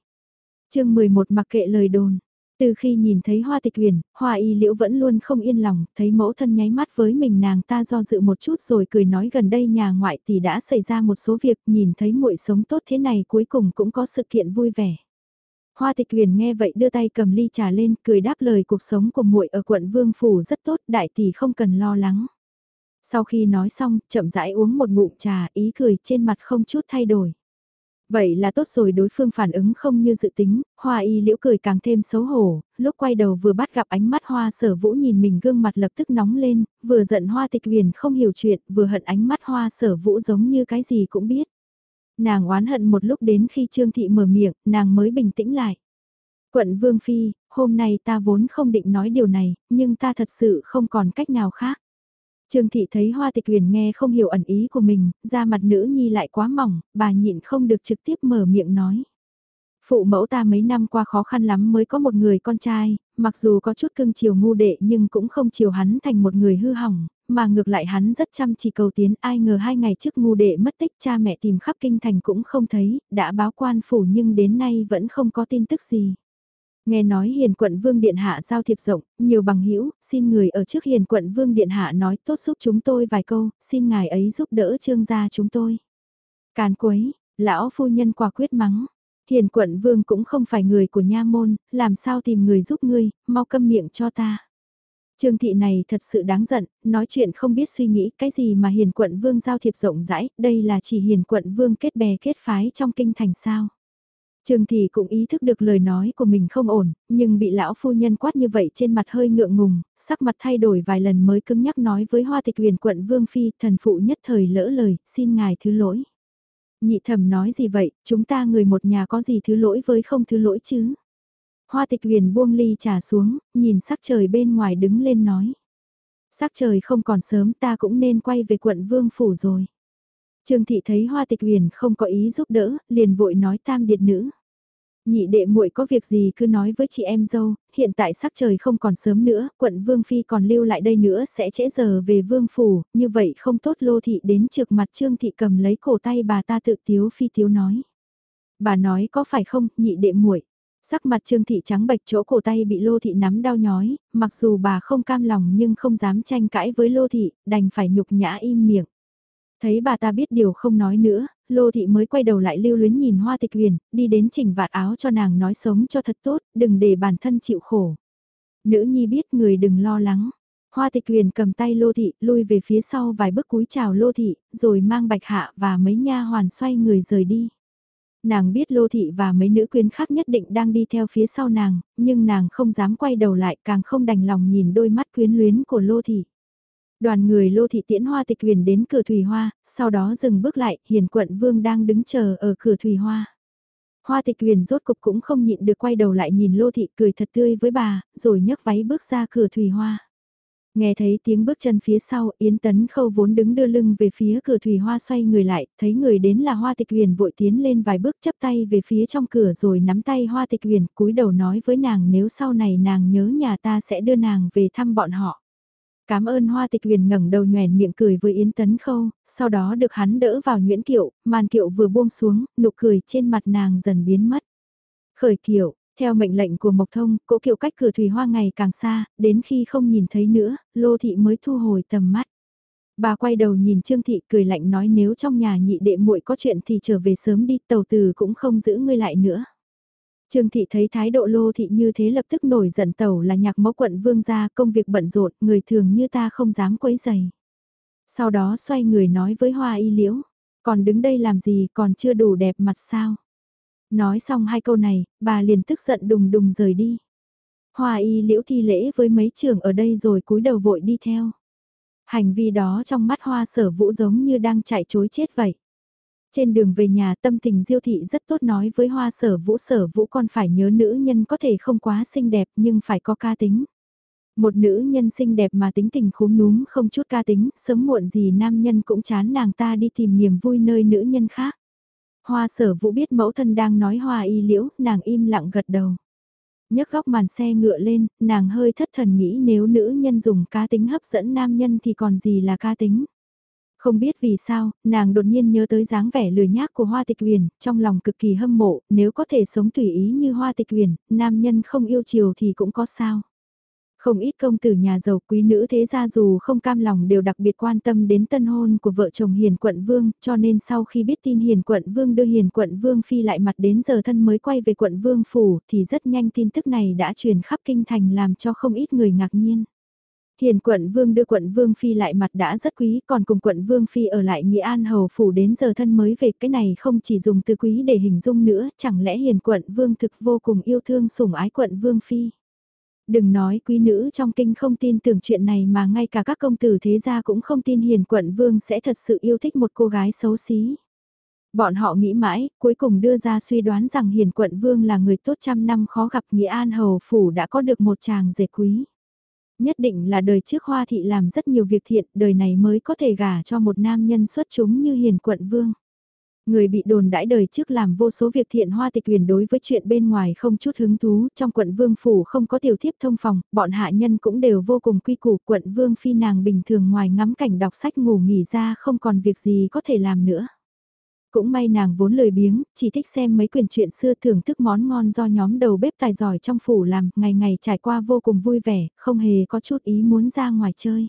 chương 11 mặc kệ lời đồn. Từ khi nhìn thấy hoa tịch huyền, hoa y liễu vẫn luôn không yên lòng, thấy mẫu thân nháy mắt với mình nàng ta do dự một chút rồi cười nói gần đây nhà ngoại thì đã xảy ra một số việc nhìn thấy muội sống tốt thế này cuối cùng cũng có sự kiện vui vẻ. Hoa tịch huyền nghe vậy đưa tay cầm ly trà lên, cười đáp lời cuộc sống của muội ở quận Vương Phủ rất tốt, đại tỷ không cần lo lắng. Sau khi nói xong, chậm rãi uống một ngụm trà, ý cười trên mặt không chút thay đổi. Vậy là tốt rồi đối phương phản ứng không như dự tính, hoa y liễu cười càng thêm xấu hổ, lúc quay đầu vừa bắt gặp ánh mắt hoa sở vũ nhìn mình gương mặt lập tức nóng lên, vừa giận hoa tịch huyền không hiểu chuyện, vừa hận ánh mắt hoa sở vũ giống như cái gì cũng biết. Nàng oán hận một lúc đến khi Trương Thị mở miệng, nàng mới bình tĩnh lại. Quận Vương Phi, hôm nay ta vốn không định nói điều này, nhưng ta thật sự không còn cách nào khác. Trương Thị thấy Hoa Tịch Huyền nghe không hiểu ẩn ý của mình, da mặt nữ nhi lại quá mỏng, bà nhịn không được trực tiếp mở miệng nói. Phụ mẫu ta mấy năm qua khó khăn lắm mới có một người con trai, mặc dù có chút cưng chiều ngu đệ nhưng cũng không chiều hắn thành một người hư hỏng, mà ngược lại hắn rất chăm chỉ cầu tiến ai ngờ hai ngày trước ngu đệ mất tích cha mẹ tìm khắp kinh thành cũng không thấy, đã báo quan phủ nhưng đến nay vẫn không có tin tức gì. Nghe nói hiền quận vương điện hạ giao thiệp rộng, nhiều bằng hữu xin người ở trước hiền quận vương điện hạ nói tốt giúp chúng tôi vài câu, xin ngài ấy giúp đỡ trương gia chúng tôi. Càn quấy, lão phu nhân quả quyết mắng. Hiền quận vương cũng không phải người của nha môn, làm sao tìm người giúp ngươi, mau câm miệng cho ta. Trương thị này thật sự đáng giận, nói chuyện không biết suy nghĩ cái gì mà hiền quận vương giao thiệp rộng rãi, đây là chỉ hiền quận vương kết bè kết phái trong kinh thành sao. Trương thị cũng ý thức được lời nói của mình không ổn, nhưng bị lão phu nhân quát như vậy trên mặt hơi ngượng ngùng, sắc mặt thay đổi vài lần mới cứng nhắc nói với hoa tịch huyền quận vương phi, thần phụ nhất thời lỡ lời, xin ngài thứ lỗi. Nhị thẩm nói gì vậy, chúng ta người một nhà có gì thứ lỗi với không thứ lỗi chứ? Hoa tịch huyền buông ly trà xuống, nhìn sắc trời bên ngoài đứng lên nói. Sắc trời không còn sớm ta cũng nên quay về quận Vương Phủ rồi. Trương thị thấy hoa tịch huyền không có ý giúp đỡ, liền vội nói tam điệt nữ. Nhị đệ muội có việc gì cứ nói với chị em dâu, hiện tại sắc trời không còn sớm nữa, quận Vương Phi còn lưu lại đây nữa sẽ trễ giờ về Vương Phủ, như vậy không tốt lô thị đến trực mặt Trương thị cầm lấy cổ tay bà ta tự tiếu phi tiếu nói. Bà nói có phải không, nhị đệ muội Sắc mặt Trương Thị trắng bệch chỗ cổ tay bị Lô Thị nắm đau nhói, mặc dù bà không cam lòng nhưng không dám tranh cãi với Lô Thị, đành phải nhục nhã im miệng. Thấy bà ta biết điều không nói nữa, Lô Thị mới quay đầu lại lưu luyến nhìn Hoa Tịch Huyền, đi đến chỉnh vạt áo cho nàng nói sống cho thật tốt, đừng để bản thân chịu khổ. Nữ nhi biết người đừng lo lắng. Hoa Tịch Huyền cầm tay Lô Thị, lui về phía sau vài bước cúi chào Lô Thị, rồi mang bạch hạ và mấy nha hoàn xoay người rời đi nàng biết Lô Thị và mấy nữ quyến khác nhất định đang đi theo phía sau nàng, nhưng nàng không dám quay đầu lại càng không đành lòng nhìn đôi mắt quyến luyến của Lô Thị. Đoàn người lô thị tiễn hoa tịch huyền đến cửa thủy hoa, sau đó dừng bước lại, hiền quận vương đang đứng chờ ở cửa thủy hoa. Hoa tịch huyền rốt cục cũng không nhịn được quay đầu lại nhìn lô thị cười thật tươi với bà, rồi nhấc váy bước ra cửa thủy hoa. Nghe thấy tiếng bước chân phía sau, Yến Tấn Khâu vốn đứng đưa lưng về phía cửa thủy hoa xoay người lại, thấy người đến là Hoa Tịch Huyền vội tiến lên vài bước chấp tay về phía trong cửa rồi nắm tay Hoa Tịch Huyền cúi đầu nói với nàng nếu sau này nàng nhớ nhà ta sẽ đưa nàng về thăm bọn họ. Cảm ơn Hoa Tịch Huyền ngẩng đầu nhoèn miệng cười với Yến Tấn Khâu, sau đó được hắn đỡ vào Nguyễn Kiệu, màn kiệu vừa buông xuống, nụ cười trên mặt nàng dần biến mất. Khởi kiệu, theo mệnh lệnh của Mộc Thông, cỗ kiệu cách cửa thủy hoa ngày càng xa, đến khi không nhìn thấy nữa, Lô Thị mới thu hồi tầm mắt. Bà quay đầu nhìn Trương Thị cười lạnh nói nếu trong nhà nhị đệ muội có chuyện thì trở về sớm đi, tàu từ cũng không giữ ngươi lại nữa. Trương Thị thấy thái độ Lô Thị như thế lập tức nổi giận tàu là nhạc mẫu quận vương gia công việc bận rộn, người thường như ta không dám quấy giày. Sau đó xoay người nói với Hoa Y Liễu, còn đứng đây làm gì còn chưa đủ đẹp mặt sao? Nói xong hai câu này, bà liền tức giận đùng đùng rời đi. Hoa y liễu thi lễ với mấy trường ở đây rồi cúi đầu vội đi theo. Hành vi đó trong mắt hoa sở vũ giống như đang chạy chối chết vậy. Trên đường về nhà tâm tình diêu thị rất tốt nói với hoa sở vũ sở vũ còn phải nhớ nữ nhân có thể không quá xinh đẹp nhưng phải có ca tính. Một nữ nhân xinh đẹp mà tính tình khúm núm không chút ca tính, sớm muộn gì nam nhân cũng chán nàng ta đi tìm niềm vui nơi nữ nhân khác. Hoa sở vũ biết mẫu thân đang nói hoa y liễu, nàng im lặng gật đầu. nhấc góc màn xe ngựa lên, nàng hơi thất thần nghĩ nếu nữ nhân dùng cá tính hấp dẫn nam nhân thì còn gì là cá tính. Không biết vì sao, nàng đột nhiên nhớ tới dáng vẻ lười nhác của Hoa Tịch Huyền, trong lòng cực kỳ hâm mộ, nếu có thể sống tùy ý như Hoa Tịch Huyền, nam nhân không yêu chiều thì cũng có sao. Không ít công tử nhà giàu quý nữ thế gia dù không cam lòng đều đặc biệt quan tâm đến tân hôn của vợ chồng Hiền Quận Vương, cho nên sau khi biết tin Hiền Quận Vương đưa Hiền Quận Vương phi lại mặt đến giờ thân mới quay về Quận Vương Phủ thì rất nhanh tin tức này đã truyền khắp kinh thành làm cho không ít người ngạc nhiên. Hiền quận vương đưa quận vương phi lại mặt đã rất quý, còn cùng quận vương phi ở lại Nghĩa An Hầu Phủ đến giờ thân mới về cái này không chỉ dùng từ quý để hình dung nữa, chẳng lẽ hiền quận vương thực vô cùng yêu thương sủng ái quận vương phi. Đừng nói quý nữ trong kinh không tin tưởng chuyện này mà ngay cả các công tử thế gia cũng không tin hiền quận vương sẽ thật sự yêu thích một cô gái xấu xí. Bọn họ nghĩ mãi, cuối cùng đưa ra suy đoán rằng hiền quận vương là người tốt trăm năm khó gặp Nghĩa An Hầu Phủ đã có được một chàng dệt quý. Nhất định là đời trước Hoa Thị làm rất nhiều việc thiện, đời này mới có thể gả cho một nam nhân xuất chúng như hiền quận vương. Người bị đồn đãi đời trước làm vô số việc thiện hoa tịch quyền đối với chuyện bên ngoài không chút hứng thú, trong quận vương phủ không có tiểu thiếp thông phòng, bọn hạ nhân cũng đều vô cùng quy củ, quận vương phi nàng bình thường ngoài ngắm cảnh đọc sách ngủ nghỉ ra không còn việc gì có thể làm nữa. Cũng may nàng vốn lười biếng, chỉ thích xem mấy quyển chuyện xưa thưởng thức món ngon do nhóm đầu bếp tài giỏi trong phủ làm, ngày ngày trải qua vô cùng vui vẻ, không hề có chút ý muốn ra ngoài chơi.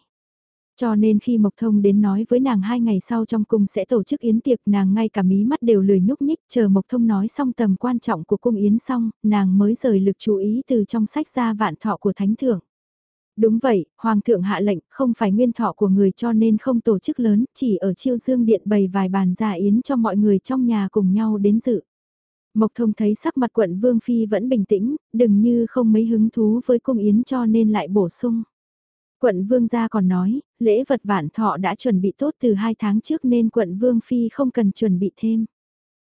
Cho nên khi Mộc Thông đến nói với nàng hai ngày sau trong cung sẽ tổ chức yến tiệc nàng ngay cả mí mắt đều lười nhúc nhích chờ Mộc Thông nói xong tầm quan trọng của cung yến xong, nàng mới rời lực chú ý từ trong sách ra vạn thọ của thánh thượng. Đúng vậy, Hoàng thượng hạ lệnh không phải nguyên thọ của người cho nên không tổ chức lớn, chỉ ở chiêu dương điện bày vài bàn giả yến cho mọi người trong nhà cùng nhau đến dự. Mộc Thông thấy sắc mặt quận Vương Phi vẫn bình tĩnh, đừng như không mấy hứng thú với cung yến cho nên lại bổ sung. Quận Vương gia còn nói, lễ vật vạn thọ đã chuẩn bị tốt từ hai tháng trước nên quận Vương Phi không cần chuẩn bị thêm.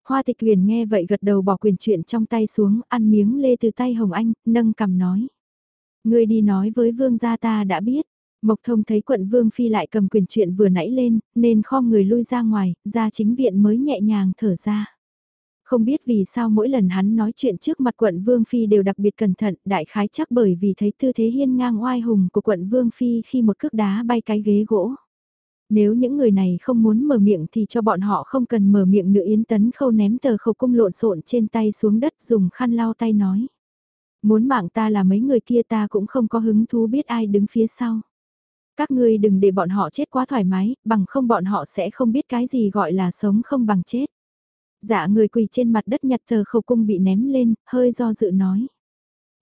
Hoa tịch Uyển nghe vậy gật đầu bỏ quyền chuyện trong tay xuống, ăn miếng lê từ tay Hồng Anh, nâng cầm nói. Người đi nói với Vương gia ta đã biết. Mộc thông thấy quận Vương Phi lại cầm quyền chuyện vừa nãy lên, nên kho người lui ra ngoài, ra chính viện mới nhẹ nhàng thở ra. Không biết vì sao mỗi lần hắn nói chuyện trước mặt quận Vương Phi đều đặc biệt cẩn thận, đại khái chắc bởi vì thấy tư thế hiên ngang oai hùng của quận Vương Phi khi một cước đá bay cái ghế gỗ. Nếu những người này không muốn mở miệng thì cho bọn họ không cần mở miệng nữa Yến Tấn khâu ném tờ khẩu cung lộn xộn trên tay xuống đất dùng khăn lau tay nói. Muốn mạng ta là mấy người kia ta cũng không có hứng thú biết ai đứng phía sau. Các ngươi đừng để bọn họ chết quá thoải mái, bằng không bọn họ sẽ không biết cái gì gọi là sống không bằng chết. Dạ người quỳ trên mặt đất nhặt thờ khẩu cung bị ném lên, hơi do dự nói.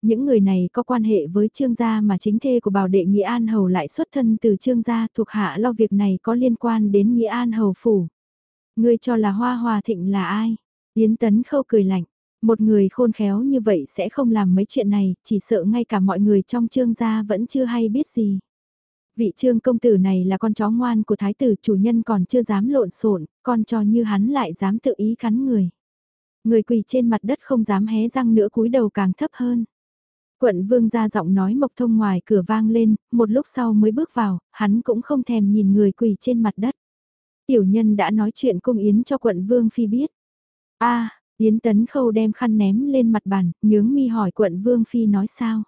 Những người này có quan hệ với trương gia mà chính thê của bảo đệ Nghĩa An Hầu lại xuất thân từ trương gia thuộc hạ lo việc này có liên quan đến Nghĩa An Hầu phủ. Ngươi cho là Hoa Hòa Thịnh là ai? Yến Tấn Khâu cười lạnh. Một người khôn khéo như vậy sẽ không làm mấy chuyện này, chỉ sợ ngay cả mọi người trong trương gia vẫn chưa hay biết gì. Vị trương công tử này là con chó ngoan của thái tử chủ nhân còn chưa dám lộn xộn, con cho như hắn lại dám tự ý cắn người. Người quỳ trên mặt đất không dám hé răng nữa cúi đầu càng thấp hơn. Quận vương ra giọng nói mộc thông ngoài cửa vang lên, một lúc sau mới bước vào, hắn cũng không thèm nhìn người quỳ trên mặt đất. Tiểu nhân đã nói chuyện cung yến cho quận vương phi biết. a Yến Tấn Khâu đem khăn ném lên mặt bàn, nhướng mi hỏi quận Vương Phi nói sao.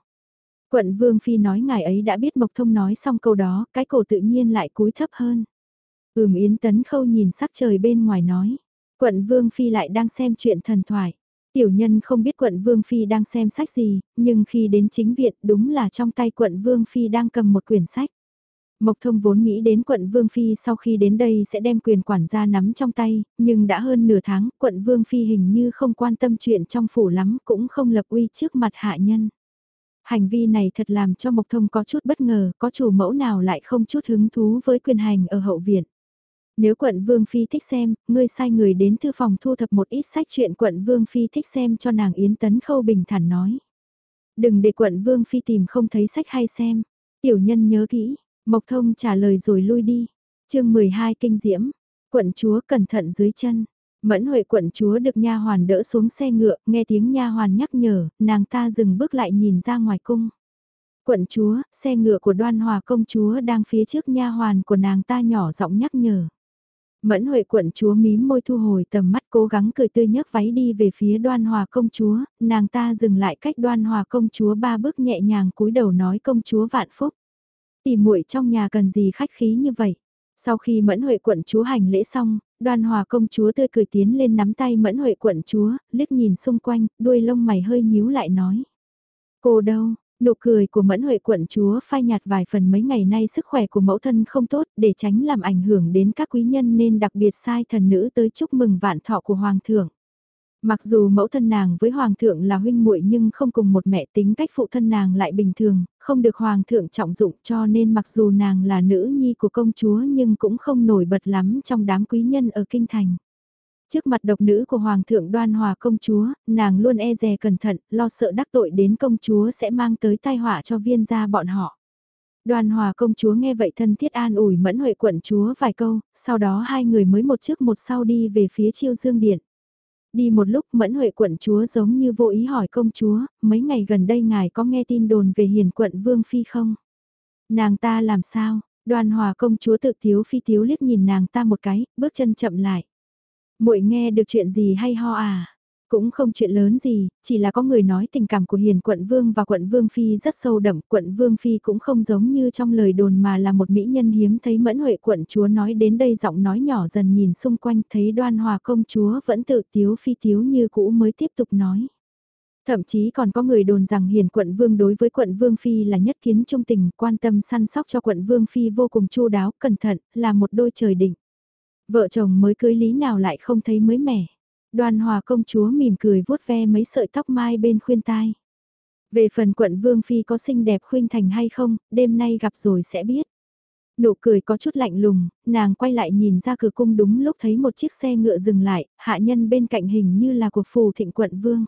Quận Vương Phi nói ngài ấy đã biết Mộc Thông nói xong câu đó, cái cổ tự nhiên lại cúi thấp hơn. Ừm Yến Tấn Khâu nhìn sắc trời bên ngoài nói. Quận Vương Phi lại đang xem chuyện thần thoại. Tiểu nhân không biết quận Vương Phi đang xem sách gì, nhưng khi đến chính viện đúng là trong tay quận Vương Phi đang cầm một quyển sách. Mộc Thông vốn nghĩ đến quận Vương Phi sau khi đến đây sẽ đem quyền quản gia nắm trong tay, nhưng đã hơn nửa tháng, quận Vương Phi hình như không quan tâm chuyện trong phủ lắm, cũng không lập uy trước mặt hạ nhân. Hành vi này thật làm cho Mộc Thông có chút bất ngờ, có chủ mẫu nào lại không chút hứng thú với quyền hành ở hậu viện. Nếu quận Vương Phi thích xem, ngươi sai người đến thư phòng thu thập một ít sách chuyện quận Vương Phi thích xem cho nàng Yến Tấn Khâu bình thản nói. Đừng để quận Vương Phi tìm không thấy sách hay xem. Tiểu nhân nhớ kỹ, Mộc Thông trả lời rồi lui đi. chương 12 kinh diễm, quận chúa cẩn thận dưới chân. Mẫn Huệ quận chúa được nha hoàn đỡ xuống xe ngựa, nghe tiếng nha hoàn nhắc nhở, nàng ta dừng bước lại nhìn ra ngoài cung. Quận chúa, xe ngựa của Đoan Hòa công chúa đang phía trước nha hoàn của nàng ta nhỏ giọng nhắc nhở. Mẫn Huệ quận chúa mím môi thu hồi tầm mắt cố gắng cười tươi nhấc váy đi về phía Đoan Hòa công chúa, nàng ta dừng lại cách Đoan Hòa công chúa ba bước nhẹ nhàng cúi đầu nói công chúa vạn phúc. Tỷ muội trong nhà cần gì khách khí như vậy? Sau khi Mẫn Huệ quận chúa hành lễ xong, Đoan Hòa công chúa tươi cười tiến lên nắm tay Mẫn Huệ quận chúa, liếc nhìn xung quanh, đuôi lông mày hơi nhíu lại nói: "Cô đâu?" Nụ cười của Mẫn Huệ quận chúa phai nhạt vài phần mấy ngày nay sức khỏe của mẫu thân không tốt để tránh làm ảnh hưởng đến các quý nhân nên đặc biệt sai thần nữ tới chúc mừng vạn thọ của hoàng thượng. Mặc dù mẫu thân nàng với hoàng thượng là huynh muội nhưng không cùng một mẹ tính cách phụ thân nàng lại bình thường, không được hoàng thượng trọng dụng cho nên mặc dù nàng là nữ nhi của công chúa nhưng cũng không nổi bật lắm trong đám quý nhân ở kinh thành. Trước mặt độc nữ của hoàng thượng đoan hòa công chúa, nàng luôn e dè cẩn thận, lo sợ đắc tội đến công chúa sẽ mang tới tai họa cho viên gia bọn họ. Đoàn hòa công chúa nghe vậy thân thiết an ủi mẫn huệ quận chúa vài câu, sau đó hai người mới một trước một sau đi về phía chiêu dương điện. Đi một lúc mẫn huệ quận chúa giống như vô ý hỏi công chúa, mấy ngày gần đây ngài có nghe tin đồn về hiền quận Vương Phi không? Nàng ta làm sao? Đoàn hòa công chúa tự thiếu phi thiếu liếc nhìn nàng ta một cái, bước chân chậm lại. muội nghe được chuyện gì hay ho à? Cũng không chuyện lớn gì, chỉ là có người nói tình cảm của Hiền quận Vương và quận Vương Phi rất sâu đậm, quận Vương Phi cũng không giống như trong lời đồn mà là một mỹ nhân hiếm thấy mẫn huệ quận chúa nói đến đây giọng nói nhỏ dần nhìn xung quanh thấy đoan hòa công chúa vẫn tự tiếu phi tiếu như cũ mới tiếp tục nói. Thậm chí còn có người đồn rằng hiền quận vương đối với quận vương phi là nhất kiến trung tình, quan tâm săn sóc cho quận vương phi vô cùng chu đáo, cẩn thận, là một đôi trời định. Vợ chồng mới cưới lý nào lại không thấy mới mẻ. Đoan hòa công chúa mỉm cười vuốt ve mấy sợi tóc mai bên khuyên tai. Về phần quận Vương Phi có xinh đẹp khuyên thành hay không, đêm nay gặp rồi sẽ biết. Nụ cười có chút lạnh lùng, nàng quay lại nhìn ra cửa cung đúng lúc thấy một chiếc xe ngựa dừng lại, hạ nhân bên cạnh hình như là của phù thịnh quận Vương.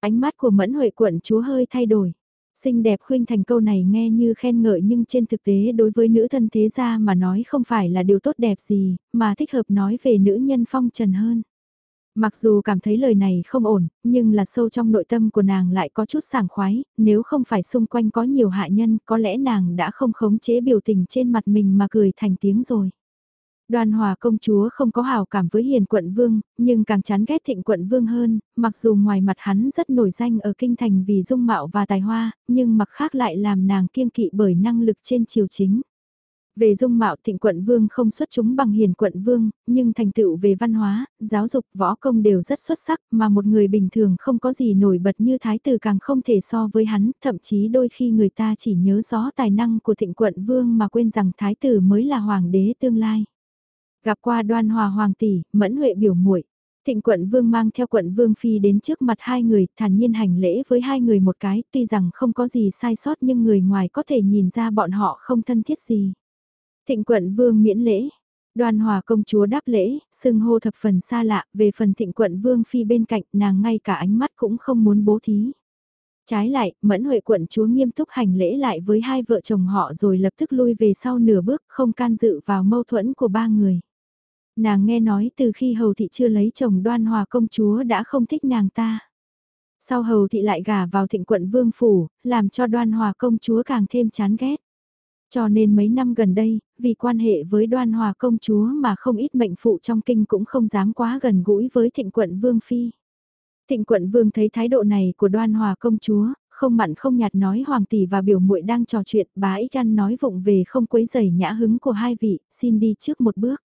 Ánh mắt của mẫn huệ quận chúa hơi thay đổi. Xinh đẹp khuyên thành câu này nghe như khen ngợi nhưng trên thực tế đối với nữ thân thế gia mà nói không phải là điều tốt đẹp gì, mà thích hợp nói về nữ nhân phong trần hơn. Mặc dù cảm thấy lời này không ổn, nhưng là sâu trong nội tâm của nàng lại có chút sảng khoái, nếu không phải xung quanh có nhiều hạ nhân có lẽ nàng đã không khống chế biểu tình trên mặt mình mà cười thành tiếng rồi. Đoàn hòa công chúa không có hào cảm với hiền quận vương, nhưng càng chán ghét thịnh quận vương hơn, mặc dù ngoài mặt hắn rất nổi danh ở kinh thành vì dung mạo và tài hoa, nhưng mặt khác lại làm nàng kiêng kỵ bởi năng lực trên triều chính. Về dung mạo thịnh quận vương không xuất chúng bằng hiền quận vương, nhưng thành tựu về văn hóa, giáo dục, võ công đều rất xuất sắc, mà một người bình thường không có gì nổi bật như thái tử càng không thể so với hắn, thậm chí đôi khi người ta chỉ nhớ rõ tài năng của thịnh quận vương mà quên rằng thái tử mới là hoàng đế tương lai. Gặp qua đoan hòa hoàng tỷ, mẫn huệ biểu muội Thịnh quận vương mang theo quận vương phi đến trước mặt hai người, thản nhiên hành lễ với hai người một cái, tuy rằng không có gì sai sót nhưng người ngoài có thể nhìn ra bọn họ không thân thiết gì. Thịnh quận vương miễn lễ. Đoàn hòa công chúa đáp lễ, sưng hô thập phần xa lạ, về phần thịnh quận vương phi bên cạnh nàng ngay cả ánh mắt cũng không muốn bố thí. Trái lại, Mẫn Huệ quận chúa nghiêm túc hành lễ lại với hai vợ chồng họ rồi lập tức lui về sau nửa bước không can dự vào mâu thuẫn của ba người. Nàng nghe nói từ khi hầu thị chưa lấy chồng đoan hòa công chúa đã không thích nàng ta. Sau hầu thị lại gả vào thịnh quận vương phủ, làm cho đoan hòa công chúa càng thêm chán ghét. Cho nên mấy năm gần đây, vì quan hệ với đoan hòa công chúa mà không ít mệnh phụ trong kinh cũng không dám quá gần gũi với thịnh quận vương phi. Thịnh quận vương thấy thái độ này của đoan hòa công chúa, không mặn không nhạt nói hoàng tỷ và biểu muội đang trò chuyện, bái ích ăn nói vụng về không quấy giày nhã hứng của hai vị, xin đi trước một bước.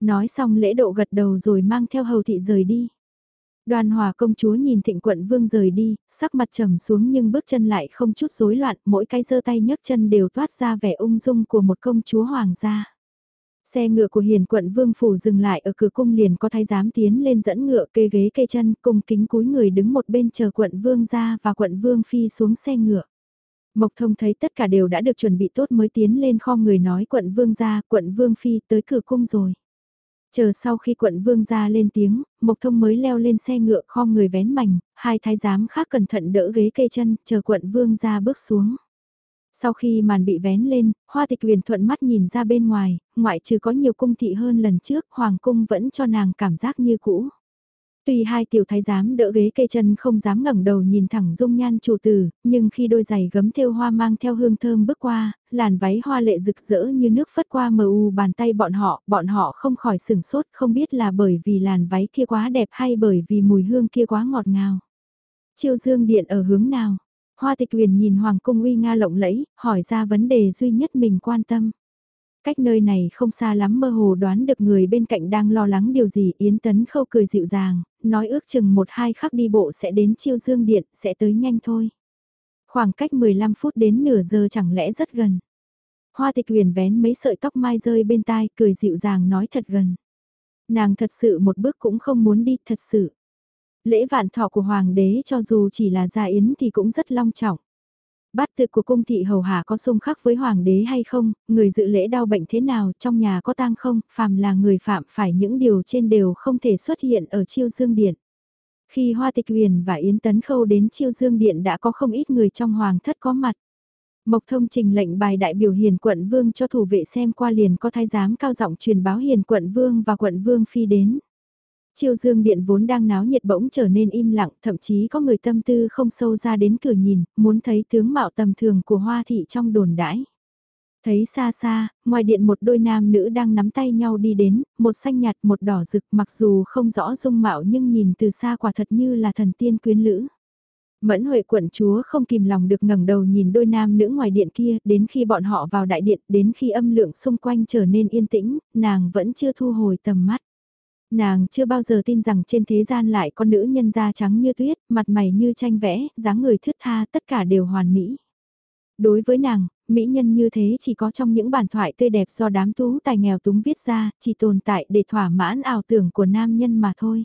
Nói xong lễ độ gật đầu rồi mang theo hầu thị rời đi. Đoàn hòa công chúa nhìn thịnh quận vương rời đi, sắc mặt trầm xuống nhưng bước chân lại không chút rối loạn, mỗi cái giơ tay nhấc chân đều toát ra vẻ ung dung của một công chúa hoàng gia. Xe ngựa của hiền quận vương phủ dừng lại ở cửa cung liền có thái giám tiến lên dẫn ngựa kê ghế kê chân cùng kính cúi người đứng một bên chờ quận vương ra và quận vương phi xuống xe ngựa. Mộc thông thấy tất cả đều đã được chuẩn bị tốt mới tiến lên kho người nói quận vương ra, quận vương phi tới cửa cung rồi. Chờ sau khi quận vương ra lên tiếng, Mộc Thông mới leo lên xe ngựa kho người vén mảnh, hai thái giám khác cẩn thận đỡ ghế cây chân, chờ quận vương ra bước xuống. Sau khi màn bị vén lên, hoa tịch huyền thuận mắt nhìn ra bên ngoài, ngoại trừ có nhiều cung thị hơn lần trước, hoàng cung vẫn cho nàng cảm giác như cũ. Tuy hai tiểu thái giám đỡ ghế cây chân không dám ngẩng đầu nhìn thẳng dung nhan chủ tử, nhưng khi đôi giày gấm thêu hoa mang theo hương thơm bước qua, làn váy hoa lệ rực rỡ như nước phất qua mờ u bàn tay bọn họ, bọn họ không khỏi sừng sốt không biết là bởi vì làn váy kia quá đẹp hay bởi vì mùi hương kia quá ngọt ngào. Chiêu dương điện ở hướng nào? Hoa tịch uyển nhìn hoàng cung uy nga lộng lẫy, hỏi ra vấn đề duy nhất mình quan tâm. Cách nơi này không xa lắm mơ hồ đoán được người bên cạnh đang lo lắng điều gì Yến Tấn Khâu cười dịu dàng, nói ước chừng một hai khắc đi bộ sẽ đến chiêu dương điện, sẽ tới nhanh thôi. Khoảng cách 15 phút đến nửa giờ chẳng lẽ rất gần. Hoa tịch huyền vén mấy sợi tóc mai rơi bên tai, cười dịu dàng nói thật gần. Nàng thật sự một bước cũng không muốn đi, thật sự. Lễ vạn thọ của hoàng đế cho dù chỉ là gia yến thì cũng rất long trọng. Bát tự của cung thị hầu hạ có xung khắc với hoàng đế hay không, người dự lễ đau bệnh thế nào, trong nhà có tang không, phàm là người phạm phải những điều trên đều không thể xuất hiện ở chiêu dương điện. Khi Hoa Tịch Huyền và Yến Tấn Khâu đến chiêu dương điện đã có không ít người trong hoàng thất có mặt. Mộc thông trình lệnh bài đại biểu hiền quận vương cho thủ vệ xem qua liền có thái giám cao giọng truyền báo hiền quận vương và quận vương phi đến. Chiêu dương điện vốn đang náo nhiệt bỗng trở nên im lặng, thậm chí có người tâm tư không sâu ra đến cửa nhìn, muốn thấy tướng mạo tầm thường của hoa thị trong đồn đãi. Thấy xa xa, ngoài điện một đôi nam nữ đang nắm tay nhau đi đến, một xanh nhạt một đỏ rực mặc dù không rõ dung mạo nhưng nhìn từ xa quả thật như là thần tiên quyến lữ. Mẫn Huệ quận chúa không kìm lòng được ngẩng đầu nhìn đôi nam nữ ngoài điện kia, đến khi bọn họ vào đại điện, đến khi âm lượng xung quanh trở nên yên tĩnh, nàng vẫn chưa thu hồi tầm mắt. Nàng chưa bao giờ tin rằng trên thế gian lại có nữ nhân da trắng như tuyết, mặt mày như tranh vẽ, dáng người thướt tha, tất cả đều hoàn mỹ. Đối với nàng, mỹ nhân như thế chỉ có trong những bản thoại tươi đẹp do đám tú tài nghèo túng viết ra, chỉ tồn tại để thỏa mãn ảo tưởng của nam nhân mà thôi.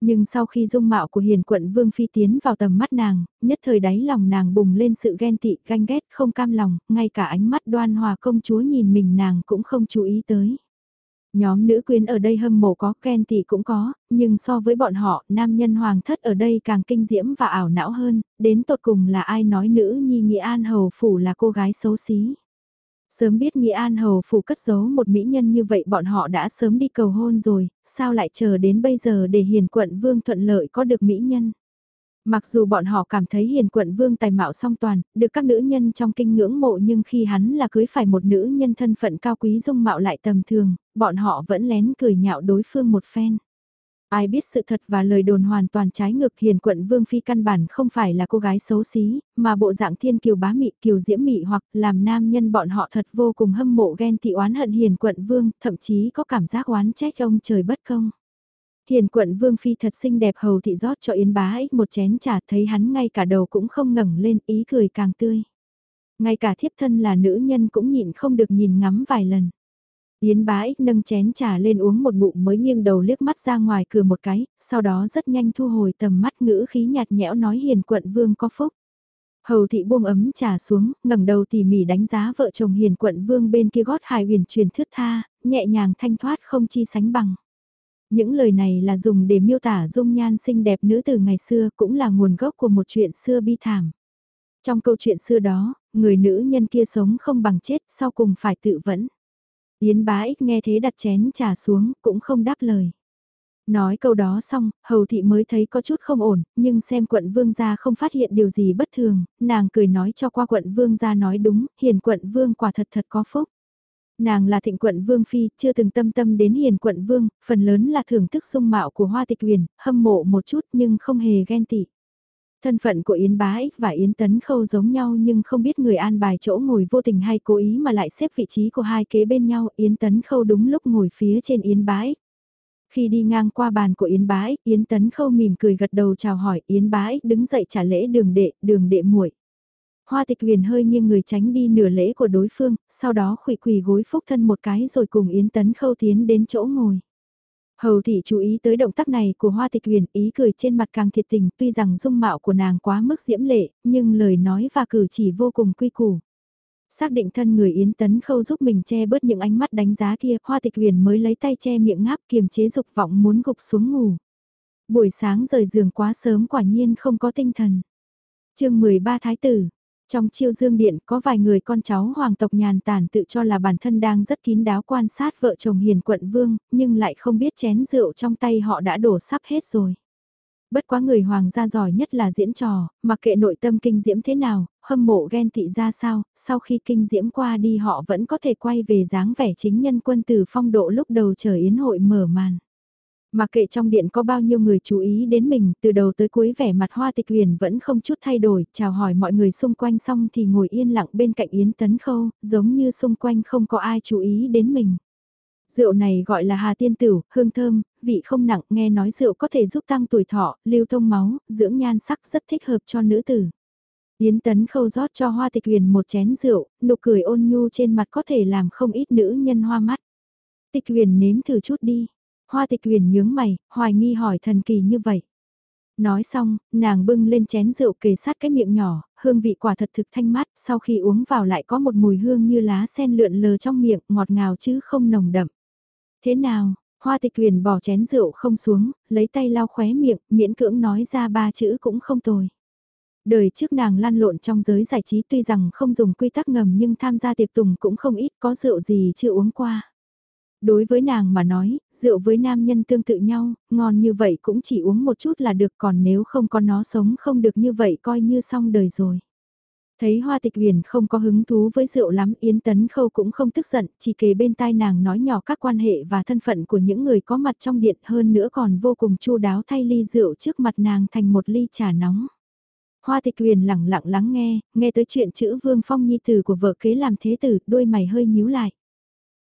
Nhưng sau khi dung mạo của hiền quận Vương Phi tiến vào tầm mắt nàng, nhất thời đáy lòng nàng bùng lên sự ghen tị, ganh ghét, không cam lòng, ngay cả ánh mắt đoan hòa công chúa nhìn mình nàng cũng không chú ý tới. Nhóm nữ quyến ở đây hâm mộ có, khen thì cũng có, nhưng so với bọn họ, nam nhân hoàng thất ở đây càng kinh diễm và ảo não hơn, đến tột cùng là ai nói nữ nhi Nghĩa An Hầu Phủ là cô gái xấu xí. Sớm biết Nghĩa An Hầu Phủ cất giấu một mỹ nhân như vậy bọn họ đã sớm đi cầu hôn rồi, sao lại chờ đến bây giờ để hiền quận vương thuận lợi có được mỹ nhân. Mặc dù bọn họ cảm thấy hiền quận vương tài mạo song toàn, được các nữ nhân trong kinh ngưỡng mộ nhưng khi hắn là cưới phải một nữ nhân thân phận cao quý dung mạo lại tầm thường, bọn họ vẫn lén cười nhạo đối phương một phen. Ai biết sự thật và lời đồn hoàn toàn trái ngược hiền quận Vương Phi căn bản không phải là cô gái xấu xí, mà bộ dạng thiên kiều bá mị kiều diễm mị hoặc làm nam nhân bọn họ thật vô cùng hâm mộ ghen tị oán hận hiền quận Vương, thậm chí có cảm giác oán trách ông trời bất công. Hiền quận Vương Phi thật xinh đẹp hầu thị rót cho Yến bá ích một chén trà thấy hắn ngay cả đầu cũng không ngẩng lên ý cười càng tươi. Ngay cả thiếp thân là nữ nhân cũng nhịn không được nhìn ngắm vài lần. Yến bá ích nâng chén trà lên uống một bụng mới nghiêng đầu liếc mắt ra ngoài cửa một cái, sau đó rất nhanh thu hồi tầm mắt ngữ khí nhạt nhẽo nói hiền quận vương có phúc. Hầu thị buông ấm trà xuống, ngẩng đầu tỉ mỉ đánh giá vợ chồng hiền quận vương bên kia gót hài huyền truyền thước tha, nhẹ nhàng thanh thoát không chi sánh bằng. Những lời này là dùng để miêu tả dung nhan xinh đẹp nữ từ ngày xưa cũng là nguồn gốc của một chuyện xưa bi thảm. Trong câu chuyện xưa đó, người nữ nhân kia sống không bằng chết sau cùng phải tự vẫn. Yến bá ích nghe thế đặt chén trà xuống cũng không đáp lời. Nói câu đó xong, hầu thị mới thấy có chút không ổn, nhưng xem quận vương gia không phát hiện điều gì bất thường, nàng cười nói cho qua quận vương gia nói đúng, hiền quận vương quả thật thật có phúc. Nàng là thịnh quận vương phi, chưa từng tâm tâm đến hiền quận vương, phần lớn là thưởng thức dung mạo của hoa tịch huyền, hâm mộ một chút nhưng không hề ghen tị. Thân phận của Yến Bá Ích và Yến Tấn Khâu giống nhau nhưng không biết người an bài chỗ ngồi vô tình hay cố ý mà lại xếp vị trí của hai kế bên nhau. Yến Tấn Khâu đúng lúc ngồi phía trên Yến Bá Ích. Khi đi ngang qua bàn của Yến Bá Ích, Yến Tấn Khâu mỉm cười gật đầu chào hỏi Yến Bá Ích đứng dậy trả lễ đường đệ, đường đệ muội. Hoa tịch huyền hơi nghiêng người tránh đi nửa lễ của đối phương, sau đó khủy quỳ gối phúc thân một cái rồi cùng Yến Tấn Khâu tiến đến chỗ ngồi. Hầu thị chú ý tới động tác này của Hoa Tịch Huyền, ý cười trên mặt càng thiệt tình, tuy rằng dung mạo của nàng quá mức diễm lệ, nhưng lời nói và cử chỉ vô cùng quy củ. Xác định thân người Yến Tấn Khâu giúp mình che bớt những ánh mắt đánh giá kia, Hoa Tịch Huyền mới lấy tay che miệng ngáp kiềm chế dục vọng muốn gục xuống ngủ. Buổi sáng rời giường quá sớm quả nhiên không có tinh thần. chương 13 Thái Tử, trong chiêu dương điện có vài người con cháu hoàng tộc nhàn tản tự cho là bản thân đang rất kín đáo quan sát vợ chồng hiền quận vương, nhưng lại không biết chén rượu trong tay họ đã đổ sắp hết rồi. Bất quá người hoàng gia giỏi nhất là diễn trò, mặc kệ nội tâm kinh diễm thế nào, hâm mộ ghen tị ra sao, sau khi kinh diễm qua đi họ vẫn có thể quay về dáng vẻ chính nhân quân từ phong độ lúc đầu chờ yến hội mở màn. Mà kệ trong điện có bao nhiêu người chú ý đến mình, từ đầu tới cuối vẻ mặt hoa tịch huyền vẫn không chút thay đổi, chào hỏi mọi người xung quanh xong thì ngồi yên lặng bên cạnh Yến Tấn Khâu, giống như xung quanh không có ai chú ý đến mình. Rượu này gọi là hà tiên tử, hương thơm, vị không nặng, nghe nói rượu có thể giúp tăng tuổi thọ, lưu thông máu, dưỡng nhan sắc rất thích hợp cho nữ tử. Yến Tấn Khâu rót cho Hoa Tịch Huyền một chén rượu, nụ cười ôn nhu trên mặt có thể làm không ít nữ nhân hoa mắt. Tịch Huyền nếm thử chút đi. Hoa tịch huyền nhướng mày, hoài nghi hỏi thần kỳ như vậy. Nói xong, nàng bưng lên chén rượu kề sát cái miệng nhỏ, hương vị quả thật thực thanh mát, sau khi uống vào lại có một mùi hương như lá sen lượn lờ trong miệng, ngọt ngào chứ không nồng đậm. Thế nào, hoa tịch huyền bỏ chén rượu không xuống, lấy tay lau khóe miệng, miễn cưỡng nói ra ba chữ cũng không tồi. Đời trước nàng lăn lộn trong giới giải trí tuy rằng không dùng quy tắc ngầm nhưng tham gia tiệc tùng cũng không ít có rượu gì chưa uống qua. Đối với nàng mà nói, rượu với nam nhân tương tự nhau, ngon như vậy cũng chỉ uống một chút là được còn nếu không có nó sống không được như vậy coi như xong đời rồi. Thấy hoa tịch huyền không có hứng thú với rượu lắm Yến Tấn Khâu cũng không tức giận, chỉ kề bên tai nàng nói nhỏ các quan hệ và thân phận của những người có mặt trong điện hơn nữa còn vô cùng chu đáo thay ly rượu trước mặt nàng thành một ly trà nóng. Hoa tịch huyền lặng lặng lắng nghe, nghe tới chuyện chữ Vương Phong Nhi tử của vợ kế làm thế tử, đôi mày hơi nhíu lại.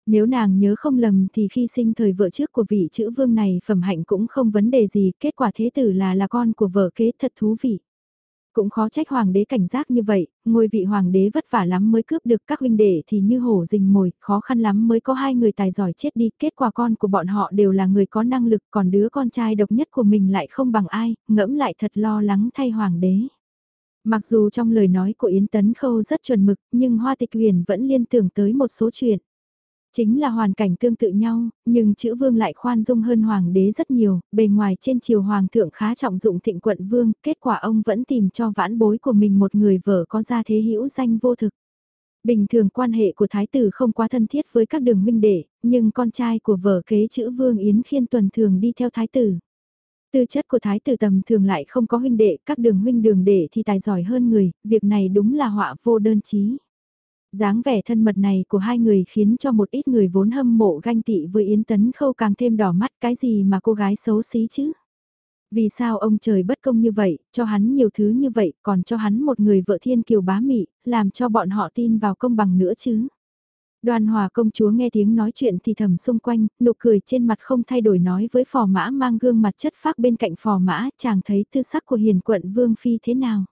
Nếu nàng nhớ không lầm thì khi sinh thời vợ trước của vị chữ vương này phẩm hạnh cũng không vấn đề gì, kết quả thế tử là là con của vợ kế thật thú vị. Cũng khó trách hoàng đế cảnh giác như vậy, ngôi vị hoàng đế vất vả lắm mới cướp được các huynh đệ thì như hổ rình mồi, khó khăn lắm mới có hai người tài giỏi chết đi, kết quả con của bọn họ đều là người có năng lực, còn đứa con trai độc nhất của mình lại không bằng ai, ngẫm lại thật lo lắng thay hoàng đế. Mặc dù trong lời nói của Yến Tấn Khâu rất chuẩn mực, nhưng Hoa Tịch Huyền vẫn liên tưởng tới một số chuyện. Chính là hoàn cảnh tương tự nhau, nhưng chữ vương lại khoan dung hơn hoàng đế rất nhiều, bề ngoài trên triều hoàng thượng khá trọng dụng thịnh quận vương, kết quả ông vẫn tìm cho vãn bối của mình một người vợ có gia thế hữu danh vô thực. Bình thường quan hệ của thái tử không quá thân thiết với các đường huynh đệ, nhưng con trai của vợ kế chữ vương Yến Khiên tuần thường đi theo thái tử. Tư chất của thái tử tầm thường lại không có huynh đệ, các đường huynh đường đệ thì tài giỏi hơn người, việc này đúng là họa vô đơn chí dáng vẻ thân mật này của hai người khiến cho một ít người vốn hâm mộ ganh tị với Yến Tấn Khâu càng thêm đỏ mắt cái gì mà cô gái xấu xí chứ. Vì sao ông trời bất công như vậy, cho hắn nhiều thứ như vậy, còn cho hắn một người vợ thiên kiều bá mị, làm cho bọn họ tin vào công bằng nữa chứ. Đoàn hòa công chúa nghe tiếng nói chuyện thì thầm xung quanh, nụ cười trên mặt không thay đổi nói với phò mã mang gương mặt chất phác bên cạnh phò mã, chàng thấy tư sắc của hiền quận vương phi thế nào.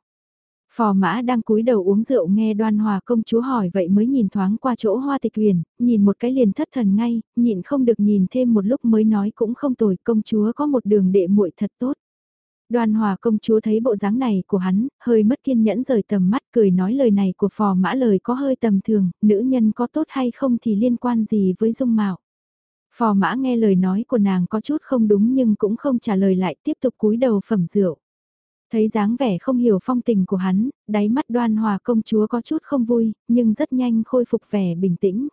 Phò mã đang cúi đầu uống rượu nghe đoan hòa công chúa hỏi vậy mới nhìn thoáng qua chỗ hoa tịch huyền, nhìn một cái liền thất thần ngay, nhịn không được nhìn thêm một lúc mới nói cũng không tồi công chúa có một đường đệ muội thật tốt. Đoan hòa công chúa thấy bộ dáng này của hắn, hơi mất kiên nhẫn rời tầm mắt cười nói lời này của phò mã lời có hơi tầm thường, nữ nhân có tốt hay không thì liên quan gì với dung mạo. Phò mã nghe lời nói của nàng có chút không đúng nhưng cũng không trả lời lại tiếp tục cúi đầu phẩm rượu. Thấy dáng vẻ không hiểu phong tình của hắn, đáy mắt đoan hòa công chúa có chút không vui, nhưng rất nhanh khôi phục vẻ bình tĩnh.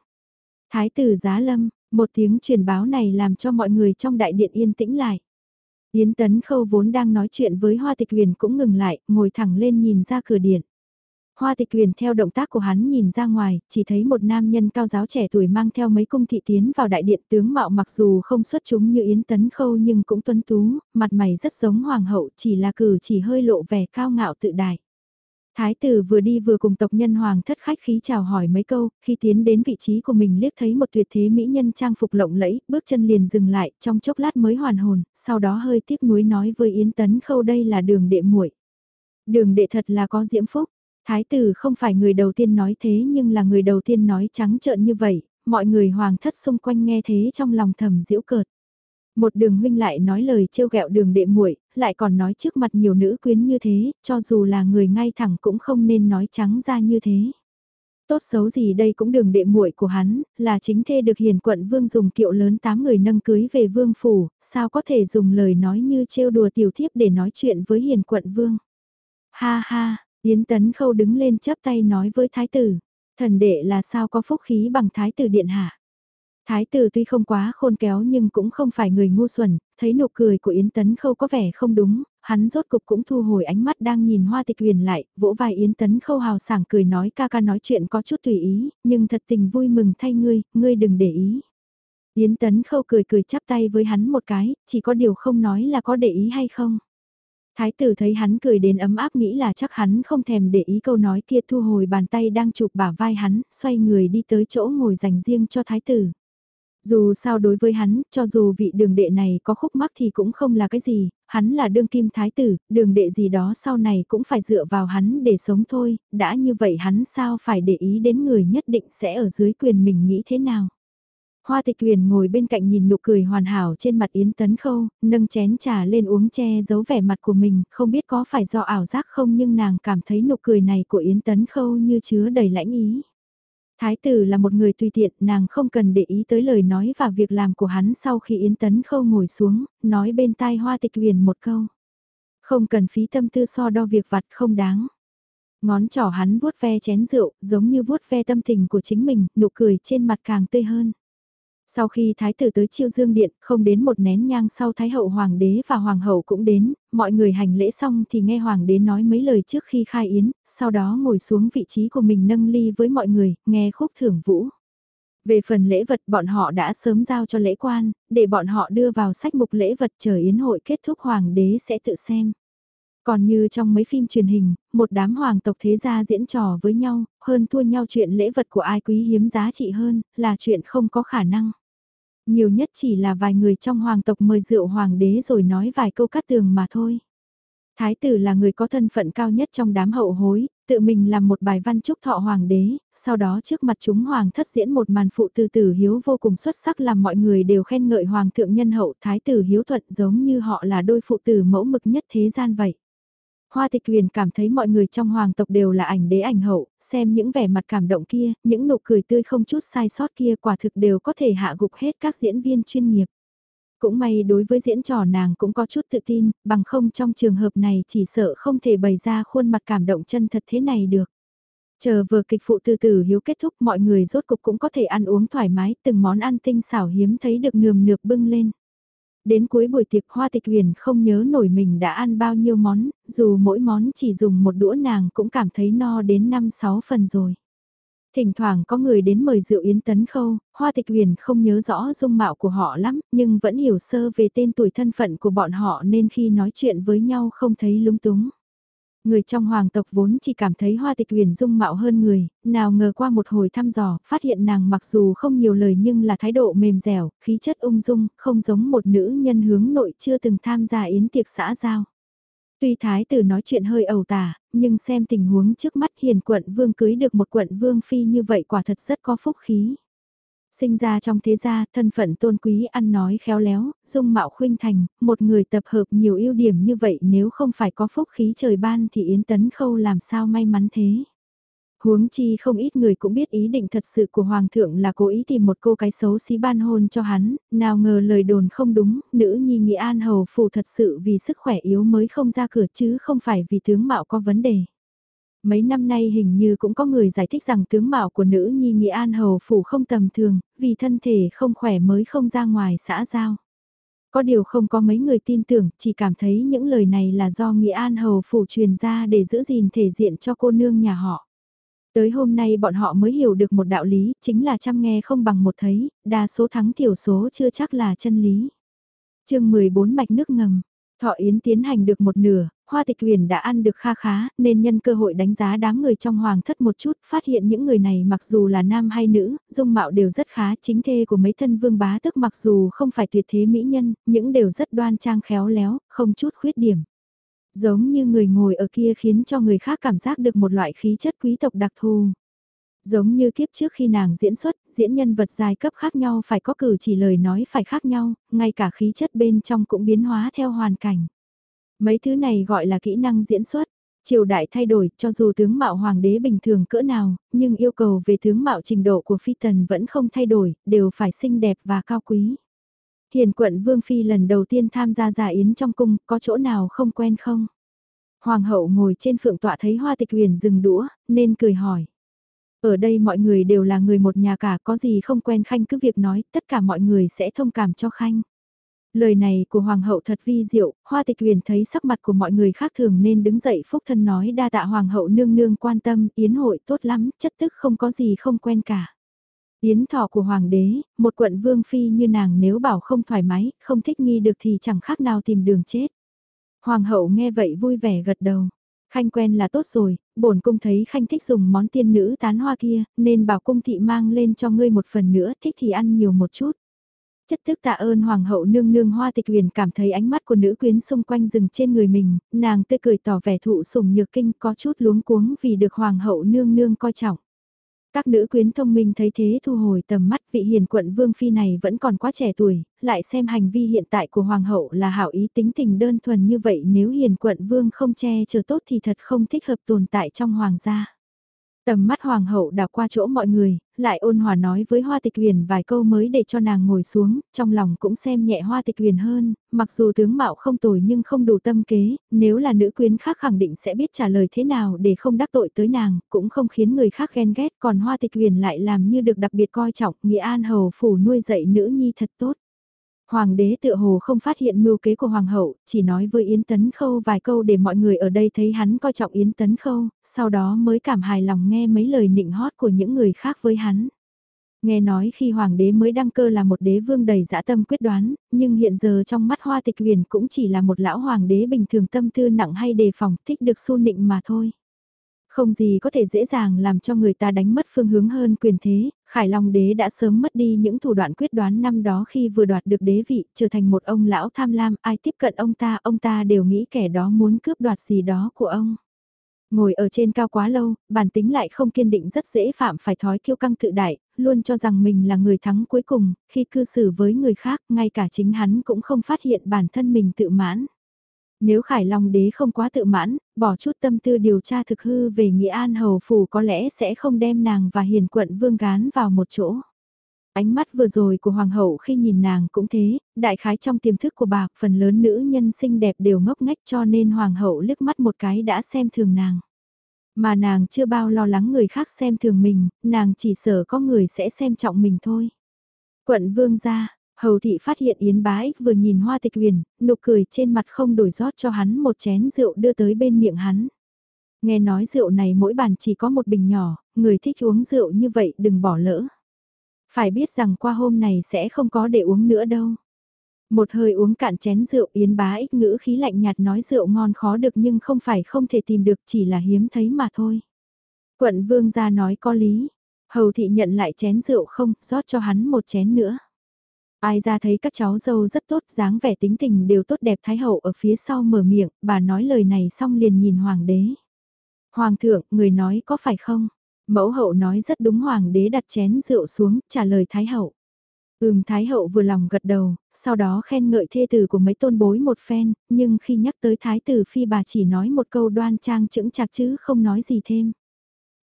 Thái tử giá lâm, một tiếng truyền báo này làm cho mọi người trong đại điện yên tĩnh lại. Yến Tấn Khâu vốn đang nói chuyện với Hoa Tịch Huyền cũng ngừng lại, ngồi thẳng lên nhìn ra cửa điện. Hoa tịch huyền theo động tác của hắn nhìn ra ngoài, chỉ thấy một nam nhân cao giáo trẻ tuổi mang theo mấy cung thị tiến vào đại điện tướng mạo mặc dù không xuất chúng như Yến Tấn Khâu nhưng cũng tuấn tú, mặt mày rất giống hoàng hậu chỉ là cử chỉ hơi lộ vẻ cao ngạo tự đại. Thái tử vừa đi vừa cùng tộc nhân hoàng thất khách khí chào hỏi mấy câu, khi tiến đến vị trí của mình liếc thấy một tuyệt thế mỹ nhân trang phục lộng lẫy, bước chân liền dừng lại, trong chốc lát mới hoàn hồn, sau đó hơi tiếc nuối nói với Yến Tấn Khâu đây là đường đệ muội. Đường đệ thật là có diễm phúc, Thái tử không phải người đầu tiên nói thế nhưng là người đầu tiên nói trắng trợn như vậy, mọi người hoàng thất xung quanh nghe thế trong lòng thầm diễu cợt. Một đường huynh lại nói lời trêu ghẹo đường đệ muội, lại còn nói trước mặt nhiều nữ quyến như thế, cho dù là người ngay thẳng cũng không nên nói trắng ra như thế. Tốt xấu gì đây cũng đường đệ muội của hắn, là chính thê được hiền quận vương dùng kiệu lớn tám người nâng cưới về vương phủ, sao có thể dùng lời nói như trêu đùa tiểu thiếp để nói chuyện với hiền quận vương. Ha ha, Yến Tấn Khâu đứng lên chấp tay nói với thái tử, thần đệ là sao có phúc khí bằng thái tử điện hạ. Thái tử tuy không quá khôn kéo nhưng cũng không phải người ngu xuẩn, thấy nụ cười của Yến Tấn Khâu có vẻ không đúng, hắn rốt cục cũng thu hồi ánh mắt đang nhìn hoa tịch huyền lại, vỗ vai Yến Tấn Khâu hào sảng cười nói ca ca nói chuyện có chút tùy ý, nhưng thật tình vui mừng thay ngươi, ngươi đừng để ý. Yến Tấn Khâu cười cười chắp tay với hắn một cái, chỉ có điều không nói là có để ý hay không. Thái tử thấy hắn cười đến ấm áp nghĩ là chắc hắn không thèm để ý câu nói kia thu hồi bàn tay đang chụp bả vai hắn, xoay người đi tới chỗ ngồi dành riêng cho thái tử. Dù sao đối với hắn, cho dù vị đường đệ này có khúc mắc thì cũng không là cái gì, hắn là đương kim thái tử, đường đệ gì đó sau này cũng phải dựa vào hắn để sống thôi, đã như vậy hắn sao phải để ý đến người nhất định sẽ ở dưới quyền mình nghĩ thế nào. Hoa tịch huyền ngồi bên cạnh nhìn nụ cười hoàn hảo trên mặt Yến Tấn Khâu, nâng chén trà lên uống che giấu vẻ mặt của mình, không biết có phải do ảo giác không nhưng nàng cảm thấy nụ cười này của Yến Tấn Khâu như chứa đầy lãnh ý. Thái tử là một người tùy tiện, nàng không cần để ý tới lời nói và việc làm của hắn sau khi Yến Tấn Khâu ngồi xuống, nói bên tai Hoa tịch huyền một câu. Không cần phí tâm tư so đo việc vặt không đáng. Ngón trỏ hắn vuốt ve chén rượu, giống như vuốt ve tâm tình của chính mình, nụ cười trên mặt càng tươi hơn. Sau khi thái tử tới chiêu dương điện, không đến một nén nhang sau thái hậu hoàng đế và hoàng hậu cũng đến, mọi người hành lễ xong thì nghe hoàng đế nói mấy lời trước khi khai yến, sau đó ngồi xuống vị trí của mình nâng ly với mọi người, nghe khúc thưởng vũ. Về phần lễ vật bọn họ đã sớm giao cho lễ quan, để bọn họ đưa vào sách mục lễ vật chờ yến hội kết thúc hoàng đế sẽ tự xem. Còn như trong mấy phim truyền hình, một đám hoàng tộc thế gia diễn trò với nhau, hơn thua nhau chuyện lễ vật của ai quý hiếm giá trị hơn, là chuyện không có khả năng. Nhiều nhất chỉ là vài người trong hoàng tộc mời rượu hoàng đế rồi nói vài câu cắt tường mà thôi. Thái tử là người có thân phận cao nhất trong đám hậu hối, tự mình làm một bài văn chúc thọ hoàng đế, sau đó trước mặt chúng hoàng thất diễn một màn phụ từ tử hiếu vô cùng xuất sắc làm mọi người đều khen ngợi hoàng thượng nhân hậu thái tử hiếu thuận giống như họ là đôi phụ tử mẫu mực nhất thế gian vậy. Hoa tịch huyền cảm thấy mọi người trong hoàng tộc đều là ảnh đế ảnh hậu, xem những vẻ mặt cảm động kia, những nụ cười tươi không chút sai sót kia quả thực đều có thể hạ gục hết các diễn viên chuyên nghiệp. Cũng may đối với diễn trò nàng cũng có chút tự tin, bằng không trong trường hợp này chỉ sợ không thể bày ra khuôn mặt cảm động chân thật thế này được. Chờ vừa kịch phụ từ từ hiếu kết thúc mọi người rốt cục cũng có thể ăn uống thoải mái, từng món ăn tinh xảo hiếm thấy được nườm nượp bưng lên. Đến cuối buổi tiệc hoa tịch huyền không nhớ nổi mình đã ăn bao nhiêu món, dù mỗi món chỉ dùng một đũa nàng cũng cảm thấy no đến 5-6 phần rồi. Thỉnh thoảng có người đến mời rượu yến tấn khâu, hoa tịch huyền không nhớ rõ dung mạo của họ lắm, nhưng vẫn hiểu sơ về tên tuổi thân phận của bọn họ nên khi nói chuyện với nhau không thấy lúng túng. Người trong hoàng tộc vốn chỉ cảm thấy hoa tịch huyền dung mạo hơn người, nào ngờ qua một hồi thăm dò, phát hiện nàng mặc dù không nhiều lời nhưng là thái độ mềm dẻo, khí chất ung dung, không giống một nữ nhân hướng nội chưa từng tham gia yến tiệc xã giao. Tuy thái tử nói chuyện hơi ẩu tả, nhưng xem tình huống trước mắt hiền quận vương cưới được một quận vương phi như vậy quả thật rất có phúc khí. Sinh ra trong thế gia, thân phận tôn quý ăn nói khéo léo, dung mạo khuynh thành, một người tập hợp nhiều ưu điểm như vậy nếu không phải có phúc khí trời ban thì Yến Tấn Khâu làm sao may mắn thế. Huống chi không ít người cũng biết ý định thật sự của Hoàng thượng là cố ý tìm một cô cái xấu xí ban hôn cho hắn, nào ngờ lời đồn không đúng, nữ nhi nghị An Hầu Phủ thật sự vì sức khỏe yếu mới không ra cửa chứ không phải vì tướng mạo có vấn đề. Mấy năm nay hình như cũng có người giải thích rằng tướng mạo của nữ nhi Nghĩa An Hầu Phủ không tầm thường, vì thân thể không khỏe mới không ra ngoài xã giao. Có điều không có mấy người tin tưởng, chỉ cảm thấy những lời này là do Nghĩa An Hầu Phủ truyền ra để giữ gìn thể diện cho cô nương nhà họ. Tới hôm nay bọn họ mới hiểu được một đạo lý, chính là chăm nghe không bằng một thấy, đa số thắng thiểu số chưa chắc là chân lý. chương 14 mạch nước ngầm, Thọ Yến tiến hành được một nửa, Hoa Tịch uyển đã ăn được kha khá, nên nhân cơ hội đánh giá đám người trong hoàng thất một chút, phát hiện những người này mặc dù là nam hay nữ, dung mạo đều rất khá, chính thê của mấy thân vương bá tức mặc dù không phải tuyệt thế mỹ nhân, những đều rất đoan trang khéo léo, không chút khuyết điểm. Giống như người ngồi ở kia khiến cho người khác cảm giác được một loại khí chất quý tộc đặc thù. Giống như kiếp trước khi nàng diễn xuất, diễn nhân vật giai cấp khác nhau phải có cử chỉ lời nói phải khác nhau, ngay cả khí chất bên trong cũng biến hóa theo hoàn cảnh. Mấy thứ này gọi là kỹ năng diễn xuất. Triều đại thay đổi, cho dù tướng mạo hoàng đế bình thường cỡ nào, nhưng yêu cầu về tướng mạo trình độ của phi tần vẫn không thay đổi, đều phải xinh đẹp và cao quý. Hiền quận Vương Phi lần đầu tiên tham gia giả yến trong cung, có chỗ nào không quen không? Hoàng hậu ngồi trên phượng tọa thấy hoa tịch huyền dừng đũa, nên cười hỏi. Ở đây mọi người đều là người một nhà cả, có gì không quen Khanh cứ việc nói, tất cả mọi người sẽ thông cảm cho Khanh. Lời này của Hoàng hậu thật vi diệu, Hoa Tịch Huyền thấy sắc mặt của mọi người khác thường nên đứng dậy phúc thân nói đa tạ Hoàng hậu nương nương quan tâm, yến hội tốt lắm, chất tức không có gì không quen cả. Yến thọ của Hoàng đế, một quận vương phi như nàng nếu bảo không thoải mái, không thích nghi được thì chẳng khác nào tìm đường chết. Hoàng hậu nghe vậy vui vẻ gật đầu. Khanh quen là tốt rồi, bổn cung thấy Khanh thích dùng món tiên nữ tán hoa kia, nên bảo cung thị mang lên cho ngươi một phần nữa, thích thì ăn nhiều một chút. Chất thức tạ ơn hoàng hậu nương nương hoa tịch huyền cảm thấy ánh mắt của nữ quyến xung quanh rừng trên người mình, nàng tươi cười tỏ vẻ thụ sủng nhược kinh có chút luống cuống vì được hoàng hậu nương nương coi trọng. Các nữ quyến thông minh thấy thế thu hồi tầm mắt vị hiền quận vương phi này vẫn còn quá trẻ tuổi, lại xem hành vi hiện tại của hoàng hậu là hảo ý tính tình đơn thuần như vậy nếu hiền quận vương không che chở tốt thì thật không thích hợp tồn tại trong hoàng gia. Tầm mắt hoàng hậu đảo qua chỗ mọi người, lại ôn hòa nói với hoa tịch huyền vài câu mới để cho nàng ngồi xuống, trong lòng cũng xem nhẹ hoa tịch huyền hơn, mặc dù tướng mạo không tồi nhưng không đủ tâm kế, nếu là nữ quyến khác khẳng định sẽ biết trả lời thế nào để không đắc tội tới nàng, cũng không khiến người khác ghen ghét, còn hoa tịch huyền lại làm như được đặc biệt coi trọng, nghĩa an hầu phủ nuôi dạy nữ nhi thật tốt. Hoàng đế tựa hồ không phát hiện mưu kế của hoàng hậu, chỉ nói với Yến Tấn Khâu vài câu để mọi người ở đây thấy hắn coi trọng Yến Tấn Khâu, sau đó mới cảm hài lòng nghe mấy lời nịnh hót của những người khác với hắn. Nghe nói khi hoàng đế mới đăng cơ là một đế vương đầy dã tâm quyết đoán, nhưng hiện giờ trong mắt hoa tịch huyền cũng chỉ là một lão hoàng đế bình thường tâm tư nặng hay đề phòng thích được su nịnh mà thôi. Không gì có thể dễ dàng làm cho người ta đánh mất phương hướng hơn quyền thế, Khải Long đế đã sớm mất đi những thủ đoạn quyết đoán năm đó khi vừa đoạt được đế vị, trở thành một ông lão tham lam, ai tiếp cận ông ta, ông ta đều nghĩ kẻ đó muốn cướp đoạt gì đó của ông. Ngồi ở trên cao quá lâu, bản tính lại không kiên định rất dễ phạm phải thói kiêu căng tự đại, luôn cho rằng mình là người thắng cuối cùng, khi cư xử với người khác, ngay cả chính hắn cũng không phát hiện bản thân mình tự mãn. Nếu Khải Long đế không quá tự mãn, bỏ chút tâm tư điều tra thực hư về Nghĩa An Hầu Phủ có lẽ sẽ không đem nàng và hiền quận vương gán vào một chỗ. Ánh mắt vừa rồi của Hoàng hậu khi nhìn nàng cũng thế, đại khái trong tiềm thức của bà, phần lớn nữ nhân xinh đẹp đều ngốc nghếch cho nên Hoàng hậu liếc mắt một cái đã xem thường nàng. Mà nàng chưa bao lo lắng người khác xem thường mình, nàng chỉ sợ có người sẽ xem trọng mình thôi. Quận vương ra, Hầu thị phát hiện Yến bá ích vừa nhìn hoa tịch huyền, nụ cười trên mặt không đổi rót cho hắn một chén rượu đưa tới bên miệng hắn. Nghe nói rượu này mỗi bàn chỉ có một bình nhỏ, người thích uống rượu như vậy đừng bỏ lỡ. Phải biết rằng qua hôm này sẽ không có để uống nữa đâu. Một hơi uống cạn chén rượu Yến bá ích ngữ khí lạnh nhạt nói rượu ngon khó được nhưng không phải không thể tìm được chỉ là hiếm thấy mà thôi. Quận vương ra nói có lý. Hầu thị nhận lại chén rượu không, rót cho hắn một chén nữa. Ai ra thấy các cháu dâu rất tốt, dáng vẻ tính tình đều tốt đẹp Thái Hậu ở phía sau mở miệng, bà nói lời này xong liền nhìn Hoàng đế. Hoàng thượng, người nói có phải không? Mẫu hậu nói rất đúng Hoàng đế đặt chén rượu xuống, trả lời Thái Hậu. Ừm Thái Hậu vừa lòng gật đầu, sau đó khen ngợi thê tử của mấy tôn bối một phen, nhưng khi nhắc tới Thái tử Phi bà chỉ nói một câu đoan trang chững chạc chứ không nói gì thêm.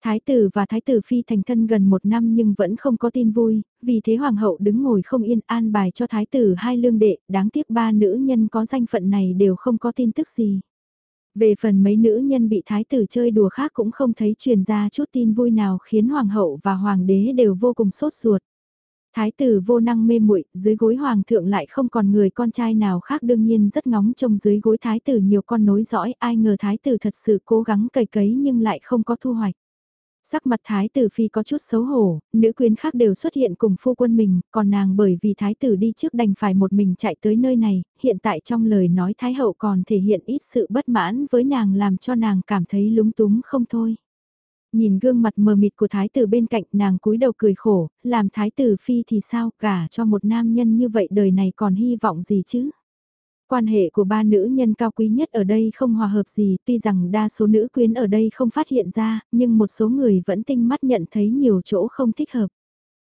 Thái tử và thái tử phi thành thân gần một năm nhưng vẫn không có tin vui, vì thế hoàng hậu đứng ngồi không yên an bài cho thái tử hai lương đệ, đáng tiếc ba nữ nhân có danh phận này đều không có tin tức gì. Về phần mấy nữ nhân bị thái tử chơi đùa khác cũng không thấy truyền ra chút tin vui nào khiến hoàng hậu và hoàng đế đều vô cùng sốt ruột. Thái tử vô năng mê muội, dưới gối hoàng thượng lại không còn người con trai nào khác đương nhiên rất ngóng trông dưới gối thái tử nhiều con nối dõi, ai ngờ thái tử thật sự cố gắng cày cấy nhưng lại không có thu hoạch. Sắc mặt thái tử phi có chút xấu hổ, nữ quyến khác đều xuất hiện cùng phu quân mình, còn nàng bởi vì thái tử đi trước đành phải một mình chạy tới nơi này, hiện tại trong lời nói thái hậu còn thể hiện ít sự bất mãn với nàng làm cho nàng cảm thấy lúng túng không thôi. Nhìn gương mặt mờ mịt của thái tử bên cạnh nàng cúi đầu cười khổ, làm thái tử phi thì sao cả cho một nam nhân như vậy đời này còn hy vọng gì chứ? Quan hệ của ba nữ nhân cao quý nhất ở đây không hòa hợp gì, tuy rằng đa số nữ quyến ở đây không phát hiện ra, nhưng một số người vẫn tinh mắt nhận thấy nhiều chỗ không thích hợp.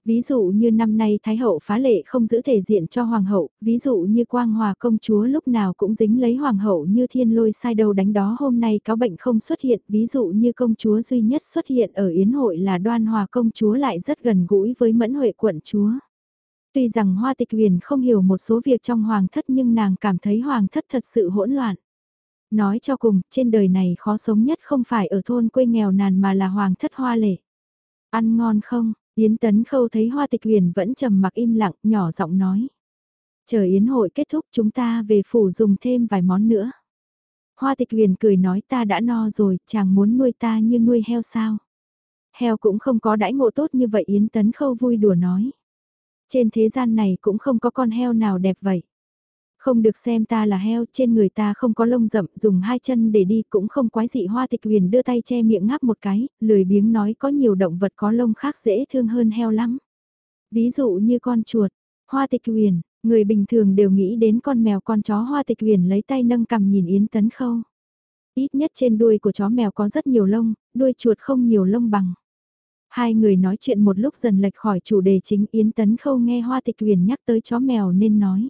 Ví dụ như năm nay Thái hậu phá lệ không giữ thể diện cho Hoàng hậu, ví dụ như Quang Hòa công chúa lúc nào cũng dính lấy Hoàng hậu như thiên lôi sai đầu đánh đó hôm nay có bệnh không xuất hiện, ví dụ như công chúa duy nhất xuất hiện ở Yến hội là Đoan Hòa công chúa lại rất gần gũi với Mẫn Huệ quận chúa. Tuy rằng Hoa Tịch Huyền không hiểu một số việc trong Hoàng thất nhưng nàng cảm thấy Hoàng thất thật sự hỗn loạn. Nói cho cùng, trên đời này khó sống nhất không phải ở thôn quê nghèo nàn mà là Hoàng thất hoa lệ. Ăn ngon không? Yến Tấn Khâu thấy Hoa Tịch Huyền vẫn trầm mặc im lặng, nhỏ giọng nói. Chờ Yến hội kết thúc chúng ta về phủ dùng thêm vài món nữa. Hoa Tịch Huyền cười nói ta đã no rồi, chàng muốn nuôi ta như nuôi heo sao. Heo cũng không có đãi ngộ tốt như vậy Yến Tấn Khâu vui đùa nói. Trên thế gian này cũng không có con heo nào đẹp vậy. Không được xem ta là heo, trên người ta không có lông rậm, dùng hai chân để đi cũng không quái dị hoa tịch huyền đưa tay che miệng ngáp một cái, lười biếng nói có nhiều động vật có lông khác dễ thương hơn heo lắm. Ví dụ như con chuột, hoa tịch huyền, người bình thường đều nghĩ đến con mèo con chó hoa tịch huyền lấy tay nâng cầm nhìn Yến Tấn Khâu. Ít nhất trên đuôi của chó mèo có rất nhiều lông, đuôi chuột không nhiều lông bằng. Hai người nói chuyện một lúc dần lệch khỏi chủ đề chính Yến Tấn Khâu nghe Hoa Tịch uyển nhắc tới chó mèo nên nói.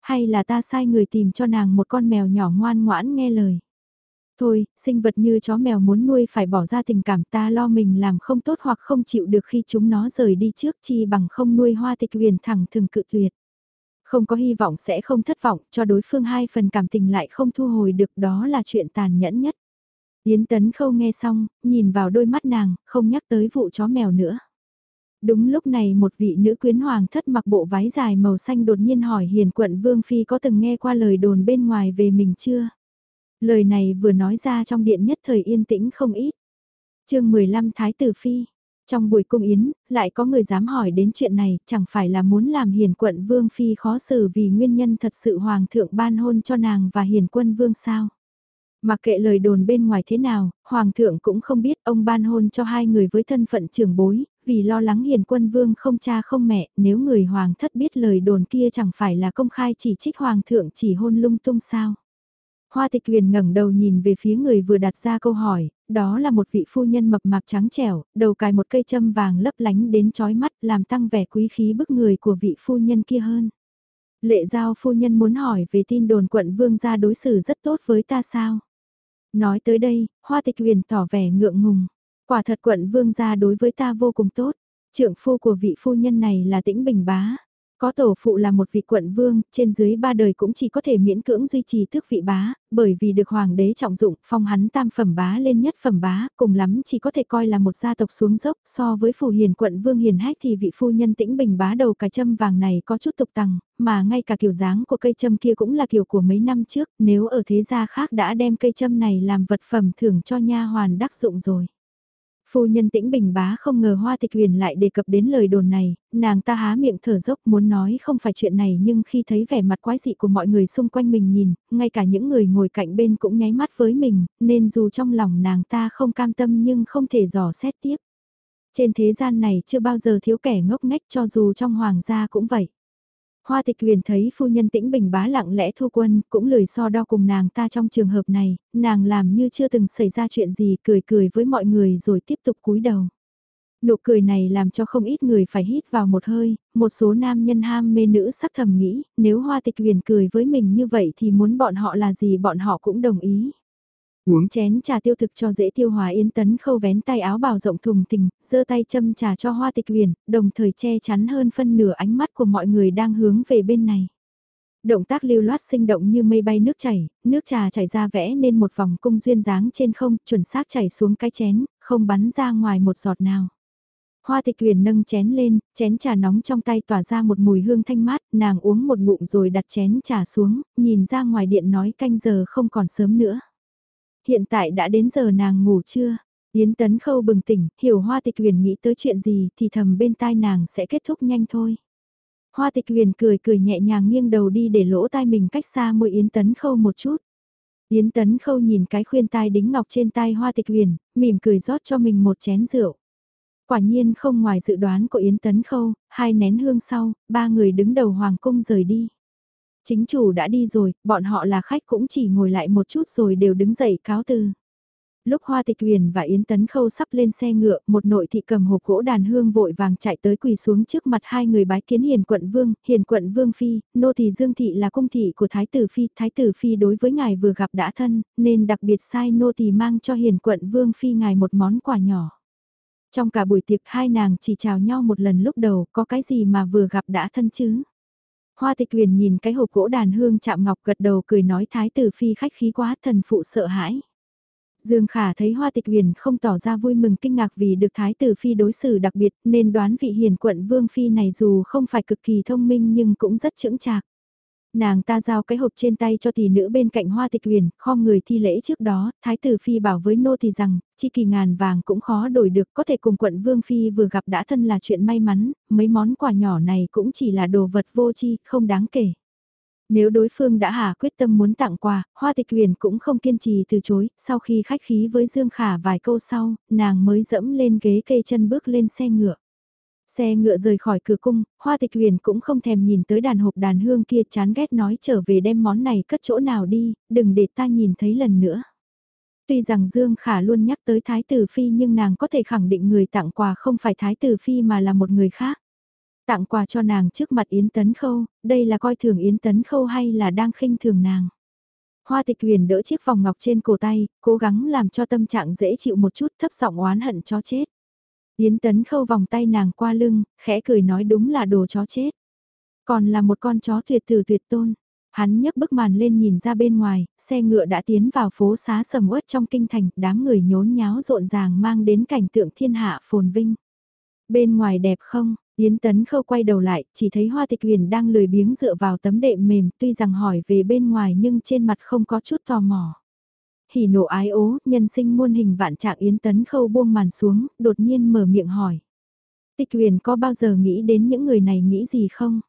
Hay là ta sai người tìm cho nàng một con mèo nhỏ ngoan ngoãn nghe lời. Thôi, sinh vật như chó mèo muốn nuôi phải bỏ ra tình cảm ta lo mình làm không tốt hoặc không chịu được khi chúng nó rời đi trước chi bằng không nuôi hoa tịch uyển thẳng thường cự tuyệt. Không có hy vọng sẽ không thất vọng cho đối phương hai phần cảm tình lại không thu hồi được đó là chuyện tàn nhẫn nhất. Yến Tấn Khâu nghe xong, nhìn vào đôi mắt nàng, không nhắc tới vụ chó mèo nữa. Đúng lúc này một vị nữ quyến hoàng thất mặc bộ váy dài màu xanh đột nhiên hỏi hiền quận Vương Phi có từng nghe qua lời đồn bên ngoài về mình chưa? Lời này vừa nói ra trong điện nhất thời yên tĩnh không ít. chương 15 Thái Tử Phi Trong buổi cung yến, lại có người dám hỏi đến chuyện này, chẳng phải là muốn làm hiền quận Vương Phi khó xử vì nguyên nhân thật sự Hoàng thượng ban hôn cho nàng và hiền quân Vương sao? Mặc kệ lời đồn bên ngoài thế nào, Hoàng thượng cũng không biết ông ban hôn cho hai người với thân phận trưởng bối, vì lo lắng hiền quân vương không cha không mẹ, nếu người Hoàng thất biết lời đồn kia chẳng phải là công khai chỉ trích Hoàng thượng chỉ hôn lung tung sao. Hoa tịch huyền ngẩng đầu nhìn về phía người vừa đặt ra câu hỏi, đó là một vị phu nhân mập mạp trắng trẻo, đầu cài một cây châm vàng lấp lánh đến chói mắt làm tăng vẻ quý khí bức người của vị phu nhân kia hơn. Lệ giao phu nhân muốn hỏi về tin đồn quận vương gia đối xử rất tốt với ta sao? Nói tới đây, Hoa Tịch Huyền tỏ vẻ ngượng ngùng. Quả thật quận vương gia đối với ta vô cùng tốt. Trưởng phu của vị phu nhân này là tĩnh bình bá. Có tổ phụ là một vị quận vương, trên dưới ba đời cũng chỉ có thể miễn cưỡng duy trì tước vị bá, bởi vì được hoàng đế trọng dụng, phong hắn tam phẩm bá lên nhất phẩm bá, cùng lắm chỉ có thể coi là một gia tộc xuống dốc, so với phù hiền quận vương hiền hách thì vị phu nhân tĩnh bình bá đầu cái châm vàng này có chút tục tằng, mà ngay cả kiểu dáng của cây châm kia cũng là kiểu của mấy năm trước, nếu ở thế gia khác đã đem cây châm này làm vật phẩm thưởng cho nha hoàn đắc dụng rồi. Phu nhân tĩnh bình bá không ngờ hoa tịch huyền lại đề cập đến lời đồn này, nàng ta há miệng thở dốc muốn nói không phải chuyện này nhưng khi thấy vẻ mặt quái dị của mọi người xung quanh mình nhìn, ngay cả những người ngồi cạnh bên cũng nháy mắt với mình, nên dù trong lòng nàng ta không cam tâm nhưng không thể dò xét tiếp. Trên thế gian này chưa bao giờ thiếu kẻ ngốc nghếch cho dù trong hoàng gia cũng vậy. Hoa tịch huyền thấy phu nhân tĩnh bình bá lặng lẽ thu quân, cũng lười so đo cùng nàng ta trong trường hợp này, nàng làm như chưa từng xảy ra chuyện gì cười cười với mọi người rồi tiếp tục cúi đầu. Nụ cười này làm cho không ít người phải hít vào một hơi, một số nam nhân ham mê nữ sắc thầm nghĩ, nếu hoa tịch huyền cười với mình như vậy thì muốn bọn họ là gì bọn họ cũng đồng ý. Uống chén trà tiêu thực cho dễ tiêu hóa yên Tấn Khâu vén tay áo bào rộng thùng tình, giơ tay châm trà cho hoa tịch huyền, đồng thời che chắn hơn phân nửa ánh mắt của mọi người đang hướng về bên này. Động tác lưu loát sinh động như mây bay nước chảy, nước trà chảy ra vẽ nên một vòng cung duyên dáng trên không, chuẩn xác chảy xuống cái chén, không bắn ra ngoài một giọt nào. Hoa tịch huyền nâng chén lên, chén trà nóng trong tay tỏa ra một mùi hương thanh mát, nàng uống một ngụm rồi đặt chén trà xuống, nhìn ra ngoài điện nói canh giờ không còn sớm nữa. Hiện tại đã đến giờ nàng ngủ chưa? Yến Tấn Khâu bừng tỉnh, hiểu Hoa Tịch Huyền nghĩ tới chuyện gì thì thầm bên tai nàng sẽ kết thúc nhanh thôi. Hoa Tịch Huyền cười cười nhẹ nhàng nghiêng đầu đi để lỗ tai mình cách xa môi Yến Tấn Khâu một chút. Yến Tấn Khâu nhìn cái khuyên tai đính ngọc trên tai Hoa Tịch Huyền, mỉm cười rót cho mình một chén rượu. Quả nhiên không ngoài dự đoán của Yến Tấn Khâu, hai nén hương sau, ba người đứng đầu hoàng cung rời đi. Chính chủ đã đi rồi, bọn họ là khách cũng chỉ ngồi lại một chút rồi đều đứng dậy cáo từ. Lúc Hoa Tịch Huyền và Yến Tấn Khâu sắp lên xe ngựa, một nội thị cầm hộp gỗ đàn hương vội vàng chạy tới quỳ xuống trước mặt hai người bái kiến Hiền quận Vương, Hiền quận Vương Phi, nô thị Dương Thị là cung thị của Thái tử Phi, Thái tử Phi đối với ngài vừa gặp đã thân, nên đặc biệt sai nô thị mang cho Hiền quận Vương Phi ngài một món quà nhỏ. Trong cả buổi tiệc hai nàng chỉ chào nhau một lần lúc đầu, có cái gì mà vừa gặp đã thân chứ? Hoa tịch huyền nhìn cái hộp gỗ đàn hương chạm ngọc gật đầu cười nói thái tử phi khách khí quá, thần phụ sợ hãi. Dương Khả thấy Hoa Tịch Huyền không tỏ ra vui mừng kinh ngạc vì được Thái tử Phi đối xử đặc biệt, nên đoán vị hiền quận Vương Phi này dù không phải cực kỳ thông minh nhưng cũng rất chững chạc. Nàng ta giao cái hộp trên tay cho tỷ nữ bên cạnh hoa tịch huyền, kho người thi lễ trước đó, thái tử phi bảo với nô thì rằng, chi kỳ ngàn vàng cũng khó đổi được, có thể cùng quận vương phi vừa gặp đã thân là chuyện may mắn, mấy món quà nhỏ này cũng chỉ là đồ vật vô chi, không đáng kể. Nếu đối phương đã hà quyết tâm muốn tặng quà, Hoa Tịch Huyền cũng không kiên trì từ chối, sau khi khách khí với Dương Khả vài câu sau, nàng mới dẫm lên ghế kê chân bước lên xe ngựa. Xe ngựa rời khỏi cửa cung, Hoa Tịch Huyền cũng không thèm nhìn tới đàn hộp đàn hương kia chán ghét nói trở về đem món này cất chỗ nào đi, đừng để ta nhìn thấy lần nữa. Tuy rằng Dương Khả luôn nhắc tới Thái Tử Phi nhưng nàng có thể khẳng định người tặng quà không phải Thái Tử Phi mà là một người khác. Tặng quà cho nàng trước mặt Yến Tấn Khâu, đây là coi thường Yến Tấn Khâu hay là đang khinh thường nàng. Hoa tịch huyền đỡ chiếc vòng ngọc trên cổ tay, cố gắng làm cho tâm trạng dễ chịu một chút thấp giọng oán hận cho chết. Yến Tấn khâu vòng tay nàng qua lưng, khẽ cười nói đúng là đồ chó chết. Còn là một con chó tuyệt tử tuyệt tôn. Hắn nhấc bức màn lên nhìn ra bên ngoài, xe ngựa đã tiến vào phố xá sầm uất trong kinh thành, đám người nhốn nháo rộn ràng mang đến cảnh tượng thiên hạ phồn vinh. Bên ngoài đẹp không, Yến Tấn Khâu quay đầu lại, chỉ thấy Hoa Tịch Huyền đang lười biếng dựa vào tấm đệm mềm, tuy rằng hỏi về bên ngoài nhưng trên mặt không có chút tò mò hỉ nộ ái ố, nhân sinh muôn hình vạn trạng yến tấn khâu buông màn xuống, đột nhiên mở miệng hỏi. Tịch huyền có bao giờ nghĩ đến những người này nghĩ gì không?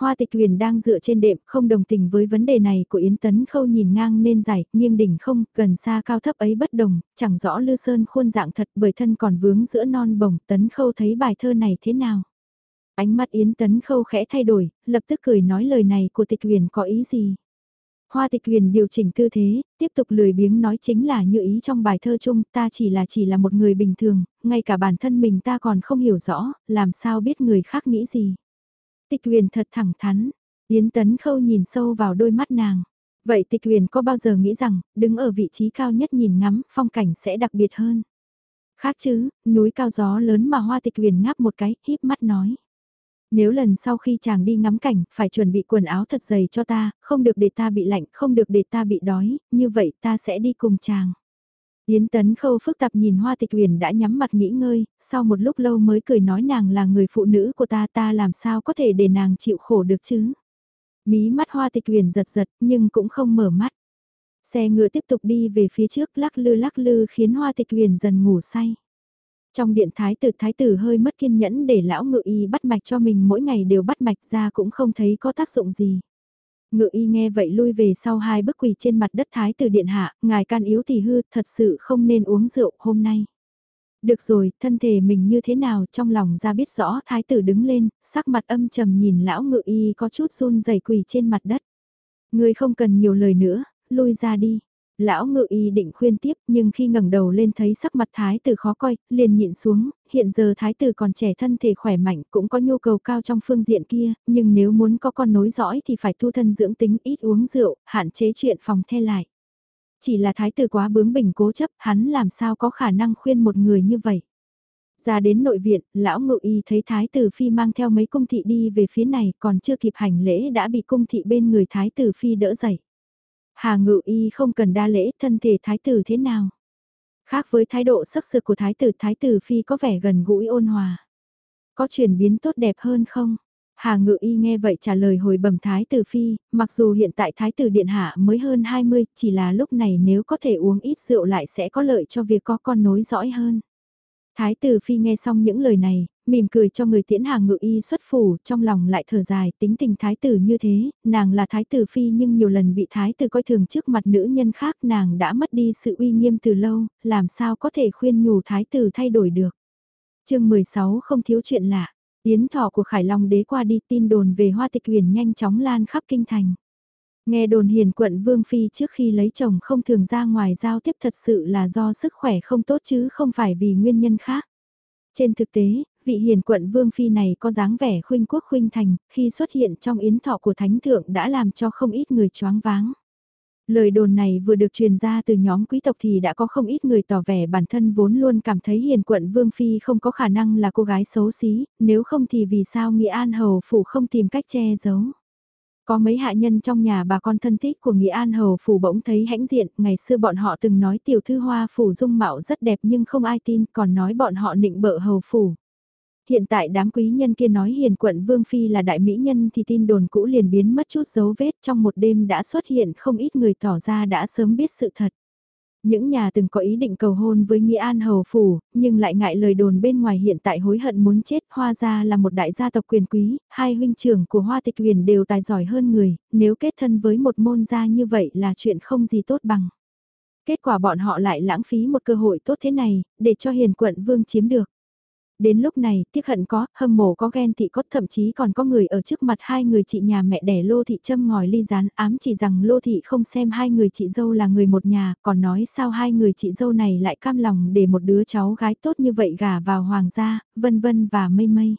Hoa tịch huyền đang dựa trên đệm, không đồng tình với vấn đề này của Yến Tấn Khâu nhìn ngang nên dài, nghiêng đỉnh không, gần xa cao thấp ấy bất đồng, chẳng rõ Lư Sơn khuôn dạng thật bởi thân còn vướng giữa non bồng, Tấn Khâu thấy bài thơ này thế nào? Ánh mắt Yến Tấn Khâu khẽ thay đổi, lập tức cười nói lời này của tịch huyền có ý gì? Hoa tịch huyền điều chỉnh tư thế, tiếp tục lười biếng nói chính là như ý trong bài thơ chung ta chỉ là chỉ là một người bình thường, ngay cả bản thân mình ta còn không hiểu rõ, làm sao biết người khác nghĩ gì. Tịch huyền thật thẳng thắn, Yến Tấn Khâu nhìn sâu vào đôi mắt nàng. Vậy tịch huyền có bao giờ nghĩ rằng, đứng ở vị trí cao nhất nhìn ngắm, phong cảnh sẽ đặc biệt hơn. Khác chứ, núi cao gió lớn mà hoa tịch huyền ngáp một cái, híp mắt nói. Nếu lần sau khi chàng đi ngắm cảnh, phải chuẩn bị quần áo thật dày cho ta, không được để ta bị lạnh, không được để ta bị đói, như vậy ta sẽ đi cùng chàng. Yến Tấn Khâu phức tạp nhìn Hoa Tịch Uyển đã nhắm mặt nghỉ ngơi, sau một lúc lâu mới cười nói nàng là người phụ nữ của ta ta làm sao có thể để nàng chịu khổ được chứ. Mí mắt Hoa Tịch Uyển giật giật nhưng cũng không mở mắt. Xe ngựa tiếp tục đi về phía trước lắc lư lắc lư khiến Hoa Tịch Uyển dần ngủ say. Trong điện thái tử thái tử hơi mất kiên nhẫn để lão ngự y bắt mạch cho mình mỗi ngày đều bắt mạch ra cũng không thấy có tác dụng gì. Ngự y nghe vậy lui về sau hai bức quỳ trên mặt đất thái tử điện hạ, ngài can yếu thì hư, thật sự không nên uống rượu hôm nay. Được rồi, thân thể mình như thế nào trong lòng ra biết rõ thái tử đứng lên, sắc mặt âm trầm nhìn lão ngự y có chút run rẩy quỳ trên mặt đất. Người không cần nhiều lời nữa, lui ra đi. Lão ngự y định khuyên tiếp nhưng khi ngẩng đầu lên thấy sắc mặt thái tử khó coi, liền nhịn xuống, hiện giờ thái tử còn trẻ thân thể khỏe mạnh cũng có nhu cầu cao trong phương diện kia, nhưng nếu muốn có con nối dõi thì phải thu thân dưỡng tính ít uống rượu, hạn chế chuyện phòng the lại. Chỉ là thái tử quá bướng bỉnh cố chấp, hắn làm sao có khả năng khuyên một người như vậy. Ra đến nội viện, lão ngự y thấy thái tử phi mang theo mấy cung thị đi về phía này còn chưa kịp hành lễ đã bị cung thị bên người thái tử phi đỡ dậy. Hà ngự y không cần đa lễ thân thể thái tử thế nào. Khác với thái độ sắc sực của thái tử thái tử phi có vẻ gần gũi ôn hòa. Có chuyển biến tốt đẹp hơn không? Hà ngự y nghe vậy trả lời hồi bẩm thái tử phi, mặc dù hiện tại thái tử điện hạ mới hơn 20, chỉ là lúc này nếu có thể uống ít rượu lại sẽ có lợi cho việc có con nối dõi hơn. Thái tử phi nghe xong những lời này, mỉm cười cho người tiễn hàng ngự y xuất phủ, trong lòng lại thở dài, tính tình thái tử như thế, nàng là thái tử phi nhưng nhiều lần bị thái tử coi thường trước mặt nữ nhân khác nàng đã mất đi sự uy nghiêm từ lâu, làm sao có thể khuyên nhủ thái tử thay đổi được. chương 16 không thiếu chuyện lạ, yến thọ của Khải Long đế qua đi tin đồn về hoa tịch huyền nhanh chóng lan khắp kinh thành. Nghe đồn hiền quận Vương Phi trước khi lấy chồng không thường ra ngoài giao tiếp thật sự là do sức khỏe không tốt chứ không phải vì nguyên nhân khác. Trên thực tế, vị hiền quận Vương Phi này có dáng vẻ khuynh quốc khuynh thành, khi xuất hiện trong yến thọ của Thánh Thượng đã làm cho không ít người choáng váng. Lời đồn này vừa được truyền ra từ nhóm quý tộc thì đã có không ít người tỏ vẻ bản thân vốn luôn cảm thấy hiền quận Vương Phi không có khả năng là cô gái xấu xí, nếu không thì vì sao Nghĩa An Hầu Phủ không tìm cách che giấu. Có mấy hạ nhân trong nhà bà con thân thích của Nghĩa An Hầu Phủ bỗng thấy hãnh diện, ngày xưa bọn họ từng nói tiểu thư hoa phủ dung mạo rất đẹp nhưng không ai tin, còn nói bọn họ nịnh bợ Hầu Phủ. Hiện tại đám quý nhân kia nói hiền quận Vương Phi là đại mỹ nhân thì tin đồn cũ liền biến mất chút dấu vết trong một đêm đã xuất hiện không ít người tỏ ra đã sớm biết sự thật. Những nhà từng có ý định cầu hôn với Nghĩa An Hầu Phủ, nhưng lại ngại lời đồn bên ngoài hiện tại hối hận muốn chết. Hoa gia là một đại gia tộc quyền quý, hai huynh trưởng của Hoa Tịch Huyền đều tài giỏi hơn người, nếu kết thân với một môn gia như vậy là chuyện không gì tốt bằng. Kết quả bọn họ lại lãng phí một cơ hội tốt thế này, để cho hiền quận vương chiếm được. Đến lúc này, tiếc hận có, hâm mộ có ghen thị có, thậm chí còn có người ở trước mặt hai người chị nhà mẹ đẻ Lô Thị châm ngòi ly rán ám chỉ rằng Lô Thị không xem hai người chị dâu là người một nhà, còn nói sao hai người chị dâu này lại cam lòng để một đứa cháu gái tốt như vậy gả vào hoàng gia, vân vân và mây mây.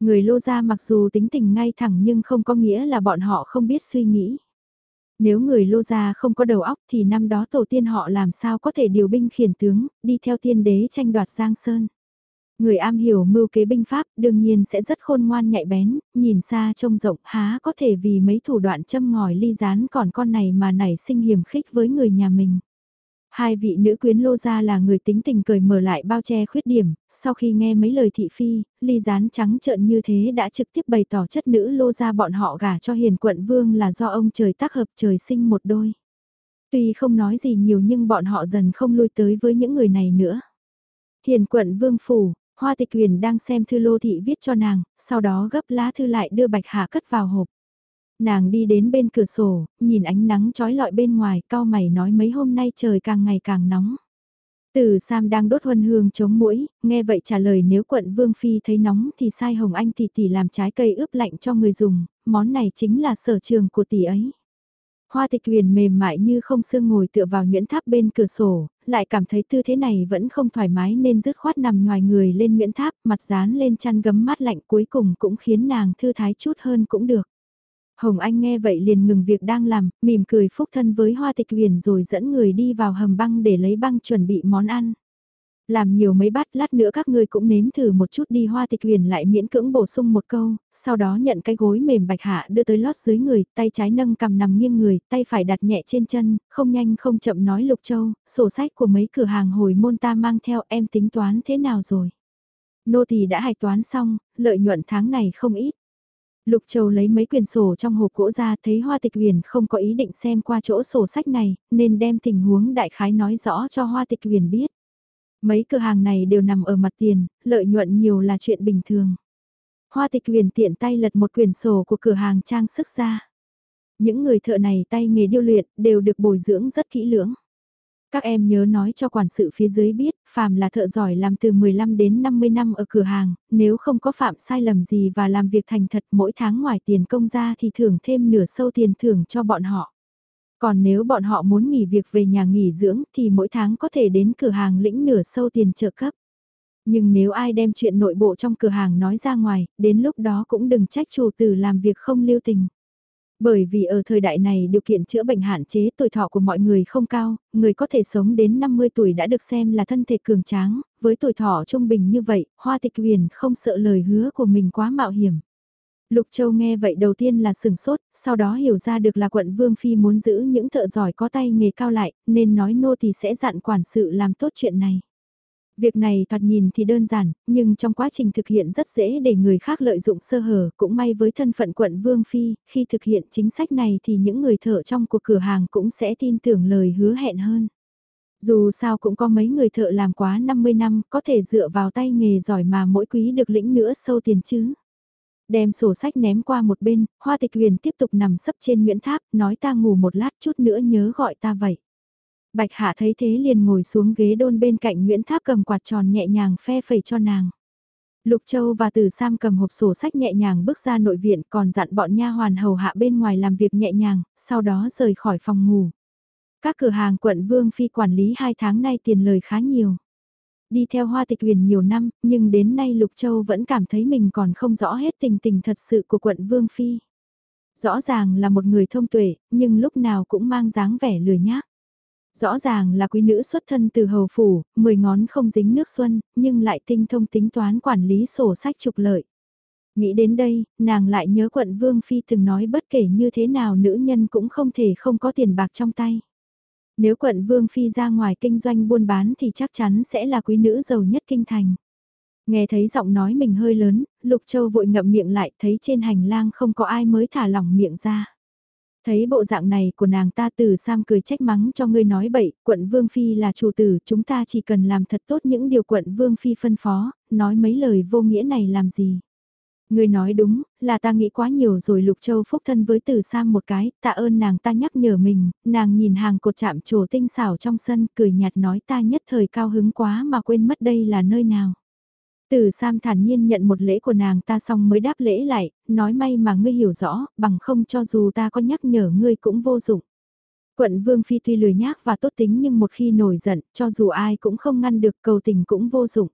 Người Lô gia mặc dù tính tình ngay thẳng nhưng không có nghĩa là bọn họ không biết suy nghĩ. Nếu người Lô gia không có đầu óc thì năm đó tổ tiên họ làm sao có thể điều binh khiển tướng, đi theo tiên đế tranh đoạt Giang Sơn. Người am hiểu mưu kế binh pháp đương nhiên sẽ rất khôn ngoan nhạy bén, nhìn xa trông rộng há có thể vì mấy thủ đoạn châm ngòi ly rán còn con này mà nảy sinh hiểm khích với người nhà mình. Hai vị nữ quyến lô gia là người tính tình cởi mở lại bao che khuyết điểm, sau khi nghe mấy lời thị phi, ly rán trắng trợn như thế đã trực tiếp bày tỏ chất nữ lô gia bọn họ gả cho hiền quận vương là do ông trời tác hợp trời sinh một đôi. Tuy không nói gì nhiều nhưng bọn họ dần không lui tới với những người này nữa. Hiền quận vương phủ, Hoa tịch huyền đang xem thư lô thị viết cho nàng, sau đó gấp lá thư lại đưa bạch hạ cất vào hộp. Nàng đi đến bên cửa sổ, nhìn ánh nắng trói lọi bên ngoài, cao mày nói mấy hôm nay trời càng ngày càng nóng. Từ Sam đang đốt huân hương chống mũi, nghe vậy trả lời nếu quận Vương Phi thấy nóng thì sai Hồng Anh tỷ tỷ làm trái cây ướp lạnh cho người dùng, món này chính là sở trường của tỷ ấy. Hoa tịch huyền mềm mại như không xương ngồi tựa vào nhuyễn tháp bên cửa sổ, lại cảm thấy tư thế này vẫn không thoải mái nên dứt khoát nằm ngoài người lên Nguyễn tháp, mặt dán lên chăn gấm mát lạnh cuối cùng cũng khiến nàng thư thái chút hơn cũng được. Hồng Anh nghe vậy liền ngừng việc đang làm, mỉm cười phúc thân với hoa tịch huyền rồi dẫn người đi vào hầm băng để lấy băng chuẩn bị món ăn làm nhiều mấy bát lát nữa các ngươi cũng nếm thử một chút đi hoa tịch huyền lại miễn cưỡng bổ sung một câu, sau đó nhận cái gối mềm bạch hạ đưa tới lót dưới người, tay trái nâng cầm nằm nghiêng người, tay phải đặt nhẹ trên chân, không nhanh không chậm nói lục châu, sổ sách của mấy cửa hàng hồi môn ta mang theo em tính toán thế nào rồi. Nô tỳ đã hạch toán xong, lợi nhuận tháng này không ít. Lục Châu lấy mấy quyển sổ trong hộp gỗ ra thấy Hoa Tịch Huyền không có ý định xem qua chỗ sổ sách này, nên đem tình huống đại khái nói rõ cho Hoa Tịch Huyền biết. Mấy cửa hàng này đều nằm ở mặt tiền, lợi nhuận nhiều là chuyện bình thường. Hoa tịch huyền tiện tay lật một quyển sổ của cửa hàng trang sức ra. Những người thợ này tay nghề điêu luyện đều được bồi dưỡng rất kỹ lưỡng. Các em nhớ nói cho quản sự phía dưới biết, phạm là thợ giỏi làm từ 15 đến 50 năm ở cửa hàng, nếu không có phạm sai lầm gì và làm việc thành thật mỗi tháng ngoài tiền công ra thì thưởng thêm nửa sâu tiền thưởng cho bọn họ. Còn nếu bọn họ muốn nghỉ việc về nhà nghỉ dưỡng thì mỗi tháng có thể đến cửa hàng lĩnh nửa sâu tiền trợ cấp. Nhưng nếu ai đem chuyện nội bộ trong cửa hàng nói ra ngoài, đến lúc đó cũng đừng trách chủ tử làm việc không lưu tình. Bởi vì ở thời đại này điều kiện chữa bệnh hạn chế tuổi thọ của mọi người không cao, người có thể sống đến 50 tuổi đã được xem là thân thể cường tráng, với tuổi thọ trung bình như vậy, Hoa Tịch Huyền không sợ lời hứa của mình quá mạo hiểm. Lục Châu nghe vậy đầu tiên là sừng sốt, sau đó hiểu ra được là quận Vương Phi muốn giữ những thợ giỏi có tay nghề cao lại, nên nói nô thì sẽ dặn quản sự làm tốt chuyện này. Việc này thoạt nhìn thì đơn giản, nhưng trong quá trình thực hiện rất dễ để người khác lợi dụng sơ hở, cũng may với thân phận quận Vương Phi, khi thực hiện chính sách này thì những người thợ trong cuộc cửa hàng cũng sẽ tin tưởng lời hứa hẹn hơn. Dù sao cũng có mấy người thợ làm quá 50 năm, có thể dựa vào tay nghề giỏi mà mỗi quý được lĩnh nữa sâu tiền chứ. Đem sổ sách ném qua một bên, Hoa Tịch Huyền tiếp tục nằm sấp trên Nguyễn Tháp, nói ta ngủ một lát chút nữa nhớ gọi ta vậy. Bạch Hạ thấy thế liền ngồi xuống ghế đôn bên cạnh Nguyễn Tháp cầm quạt tròn nhẹ nhàng phe phẩy cho nàng. Lục Châu và Từ Sam cầm hộp sổ sách nhẹ nhàng bước ra nội viện còn dặn bọn nha hoàn hầu hạ bên ngoài làm việc nhẹ nhàng, sau đó rời khỏi phòng ngủ. Các cửa hàng quận Vương Phi quản lý hai tháng nay tiền lời khá nhiều. Đi theo hoa tịch huyền nhiều năm, nhưng đến nay Lục Châu vẫn cảm thấy mình còn không rõ hết tình tình thật sự của quận Vương Phi. Rõ ràng là một người thông tuệ, nhưng lúc nào cũng mang dáng vẻ lười nhác. Rõ ràng là quý nữ xuất thân từ hầu phủ, mười ngón không dính nước xuân, nhưng lại tinh thông tính toán quản lý sổ sách trục lợi. Nghĩ đến đây, nàng lại nhớ quận Vương Phi từng nói bất kể như thế nào nữ nhân cũng không thể không có tiền bạc trong tay. Nếu quận Vương Phi ra ngoài kinh doanh buôn bán thì chắc chắn sẽ là quý nữ giàu nhất kinh thành. Nghe thấy giọng nói mình hơi lớn, Lục Châu vội ngậm miệng lại thấy trên hành lang không có ai mới thả lỏng miệng ra. Thấy bộ dạng này của nàng ta từ Sam cười trách mắng cho ngươi nói bậy, quận Vương Phi là chủ tử, chúng ta chỉ cần làm thật tốt những điều quận Vương Phi phân phó, nói mấy lời vô nghĩa này làm gì. Ngươi nói đúng, là ta nghĩ quá nhiều rồi Lục Châu phúc thân với từ Sam một cái, tạ ơn nàng ta nhắc nhở mình, nàng nhìn hàng cột chạm trổ tinh xảo trong sân, cười nhạt nói ta nhất thời cao hứng quá mà quên mất đây là nơi nào. Từ Sam thản nhiên nhận một lễ của nàng ta xong mới đáp lễ lại, nói may mà ngươi hiểu rõ, bằng không cho dù ta có nhắc nhở ngươi cũng vô dụng. Quận Vương Phi tuy lười nhác và tốt tính nhưng một khi nổi giận, cho dù ai cũng không ngăn được cầu tình cũng vô dụng.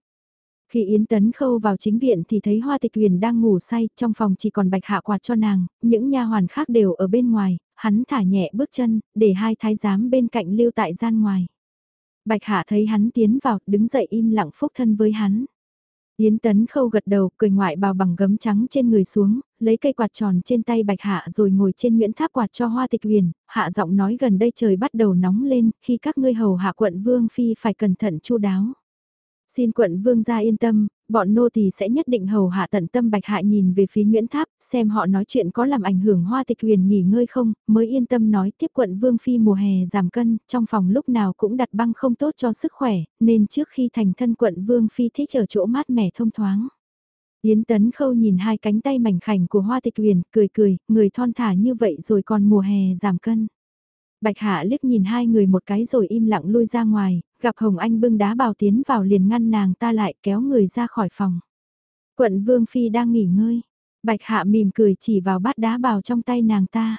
Khi Yến Tấn Khâu vào chính viện thì thấy Hoa Tịch Huyền đang ngủ say, trong phòng chỉ còn bạch hạ quạt cho nàng, những nha hoàn khác đều ở bên ngoài, hắn thả nhẹ bước chân, để hai thái giám bên cạnh lưu tại gian ngoài. Bạch hạ thấy hắn tiến vào, đứng dậy im lặng phúc thân với hắn. Yến Tấn Khâu gật đầu, cười ngoại bào bằng gấm trắng trên người xuống, lấy cây quạt tròn trên tay bạch hạ rồi ngồi trên nguyễn tháp quạt cho hoa tịch huyền, hạ giọng nói gần đây trời bắt đầu nóng lên, khi các ngươi hầu hạ quận vương phi phải cẩn thận chu đáo. Xin quận vương gia yên tâm, bọn nô tỳ sẽ nhất định hầu hạ tận tâm bạch hạ nhìn về phía Nguyễn Tháp, xem họ nói chuyện có làm ảnh hưởng hoa tịch huyền nghỉ ngơi không, mới yên tâm nói tiếp quận vương phi mùa hè giảm cân, trong phòng lúc nào cũng đặt băng không tốt cho sức khỏe, nên trước khi thành thân quận vương phi thích ở chỗ mát mẻ thông thoáng. Yến Tấn Khâu nhìn hai cánh tay mảnh khảnh của Hoa Tịch Huyền, cười cười, người thon thả như vậy rồi còn mùa hè giảm cân. Bạch Hạ liếc nhìn hai người một cái rồi im lặng lui ra ngoài, gặp Hồng Anh bưng đá bào tiến vào liền ngăn nàng ta lại kéo người ra khỏi phòng. Quận Vương Phi đang nghỉ ngơi, Bạch Hạ mỉm cười chỉ vào bát đá bào trong tay nàng ta.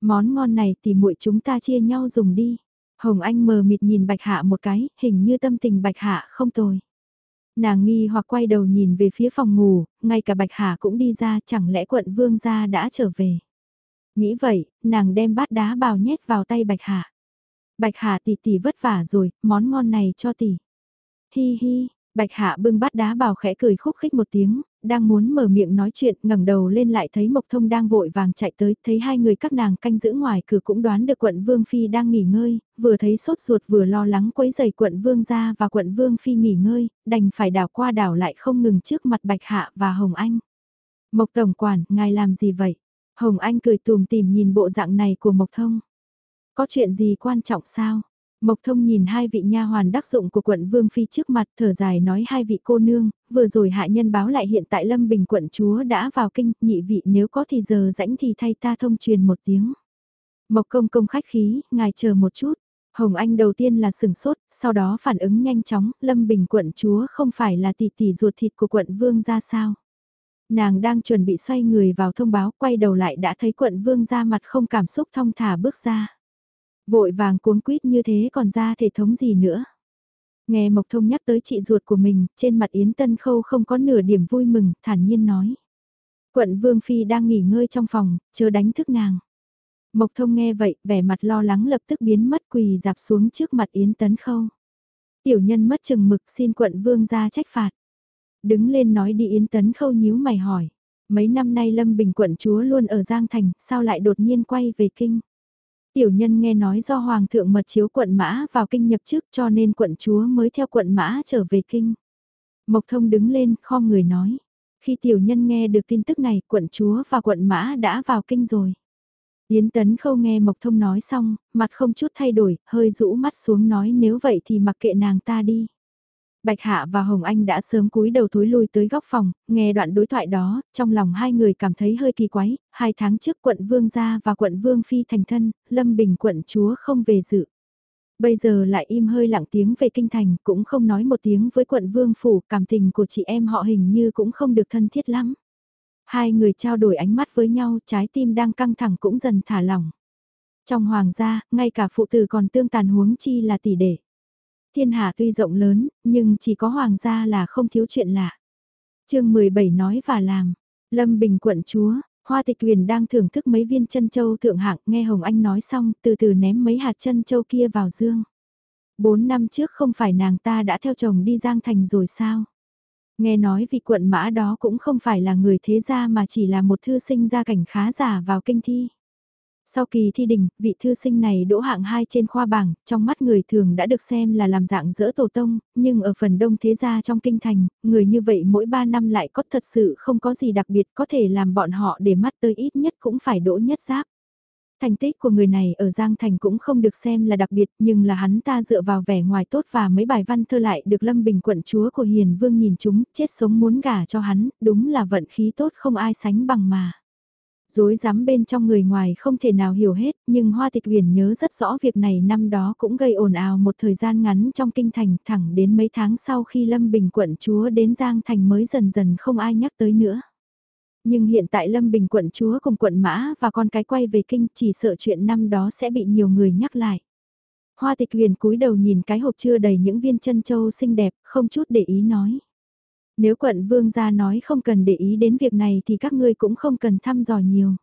Món ngon này thì muội chúng ta chia nhau dùng đi. Hồng Anh mờ mịt nhìn Bạch Hạ một cái, hình như tâm tình Bạch Hạ không tồi. Nàng nghi hoặc quay đầu nhìn về phía phòng ngủ, ngay cả Bạch Hạ cũng đi ra chẳng lẽ quận Vương gia đã trở về. Nghĩ vậy, nàng đem bát đá bào nhét vào tay Bạch Hạ. Bạch Hạ tỷ tỷ vất vả rồi, món ngon này cho tỷ. Hi hi, Bạch Hạ bưng bát đá bào khẽ cười khúc khích một tiếng, đang muốn mở miệng nói chuyện, ngẩng đầu lên lại thấy Mộc Thông đang vội vàng chạy tới, thấy hai người các nàng canh giữ ngoài cửa cũng đoán được quận Vương Phi đang nghỉ ngơi, vừa thấy sốt ruột vừa lo lắng quấy giày quận Vương ra và quận Vương Phi nghỉ ngơi, đành phải đảo qua đảo lại không ngừng trước mặt Bạch Hạ và Hồng Anh. Mộc Tổng Quản, ngài làm gì vậy? Hồng Anh cười tùm tìm nhìn bộ dạng này của Mộc Thông. Có chuyện gì quan trọng sao? Mộc Thông nhìn hai vị nha hoàn đắc dụng của quận Vương Phi trước mặt thở dài nói hai vị cô nương, vừa rồi hạ nhân báo lại hiện tại Lâm Bình quận chúa đã vào kinh, nhị vị nếu có thì giờ rãnh thì thay ta thông truyền một tiếng. Mộc công công khách khí, ngài chờ một chút. Hồng Anh đầu tiên là sừng sốt, sau đó phản ứng nhanh chóng, Lâm Bình quận chúa không phải là tỷ tỷ ruột thịt của quận Vương ra sao. Nàng đang chuẩn bị xoay người vào thông báo, quay đầu lại đã thấy quận Vương ra mặt không cảm xúc thong thả bước ra. Vội vàng cuống quýt như thế còn ra thể thống gì nữa. Nghe Mộc Thông nhắc tới chị ruột của mình, trên mặt Yến Tân Khâu không có nửa điểm vui mừng, thản nhiên nói. Quận Vương Phi đang nghỉ ngơi trong phòng, chờ đánh thức nàng. Mộc thông nghe vậy, vẻ mặt lo lắng lập tức biến mất quỳ dạp xuống trước mặt Yến Tấn Khâu. Tiểu nhân mất chừng mực xin quận Vương ra trách phạt. Đứng lên nói đi Yến Tấn Khâu nhíu mày hỏi. Mấy năm nay Lâm Bình quận chúa luôn ở Giang Thành, sao lại đột nhiên quay về kinh? Tiểu nhân nghe nói do Hoàng thượng mật chiếu quận mã vào kinh nhập chức cho nên quận chúa mới theo quận mã trở về kinh. Mộc thông đứng lên, kho người nói. Khi tiểu nhân nghe được tin tức này, quận chúa và quận mã đã vào kinh rồi. Yến Tấn Khâu nghe Mộc Thông nói xong, mặt không chút thay đổi, hơi rũ mắt xuống nói nếu vậy thì mặc kệ nàng ta đi. Bạch Hạ và Hồng Anh đã sớm cúi đầu thối lui tới góc phòng, nghe đoạn đối thoại đó, trong lòng hai người cảm thấy hơi kỳ quái, hai tháng trước quận Vương gia và quận Vương Phi thành thân, Lâm Bình quận chúa không về dự. Bây giờ lại im hơi lặng tiếng về kinh thành, cũng không nói một tiếng với quận Vương Phủ, cảm tình của chị em họ hình như cũng không được thân thiết lắm. Hai người trao đổi ánh mắt với nhau, trái tim đang căng thẳng cũng dần thả lỏng. Trong hoàng gia, ngay cả phụ tử còn tương tàn huống chi là tỷ đệ. Thiên hạ tuy rộng lớn, nhưng chỉ có hoàng gia là không thiếu chuyện lạ. chương 17 nói và làm. Lâm Bình quận chúa, Hoa Tịch Quyền đang thưởng thức mấy viên chân châu thượng hạng, nghe Hồng Anh nói xong, từ từ ném mấy hạt chân châu kia vào dương. Bốn năm trước không phải nàng ta đã theo chồng đi Giang Thành rồi sao? Nghe nói vị quận mã đó cũng không phải là người thế gia mà chỉ là một thư sinh gia cảnh khá giả vào kinh thi. Sau kỳ thi đình, vị thư sinh này đỗ hạng 2 trên khoa bảng, trong mắt người thường đã được xem là làm dạng dỡ tổ tông, nhưng ở phần đông thế gia trong kinh thành, người như vậy mỗi 3 năm lại có thật sự không có gì đặc biệt có thể làm bọn họ để mắt tới ít nhất cũng phải đỗ nhất giáp. Thành tích của người này ở Giang Thành cũng không được xem là đặc biệt nhưng là hắn ta dựa vào vẻ ngoài tốt và mấy bài văn thơ lại được Lâm Bình quận chúa của Hiền Vương nhìn chúng, chết sống muốn gả cho hắn, đúng là vận khí tốt không ai sánh bằng mà. Dối rắm bên trong người ngoài không thể nào hiểu hết, nhưng Hoa Tịch uyển nhớ rất rõ việc này năm đó cũng gây ồn ào một thời gian ngắn trong kinh thành thẳng đến mấy tháng sau khi Lâm Bình quận chúa đến Giang Thành mới dần dần không ai nhắc tới nữa. Nhưng hiện tại Lâm Bình quận chúa cùng quận mã và con cái quay về kinh chỉ sợ chuyện năm đó sẽ bị nhiều người nhắc lại. Hoa tịch huyền cúi đầu nhìn cái hộp chưa đầy những viên chân châu xinh đẹp, không chút để ý nói. Nếu quận vương gia nói không cần để ý đến việc này thì các ngươi cũng không cần thăm dò nhiều.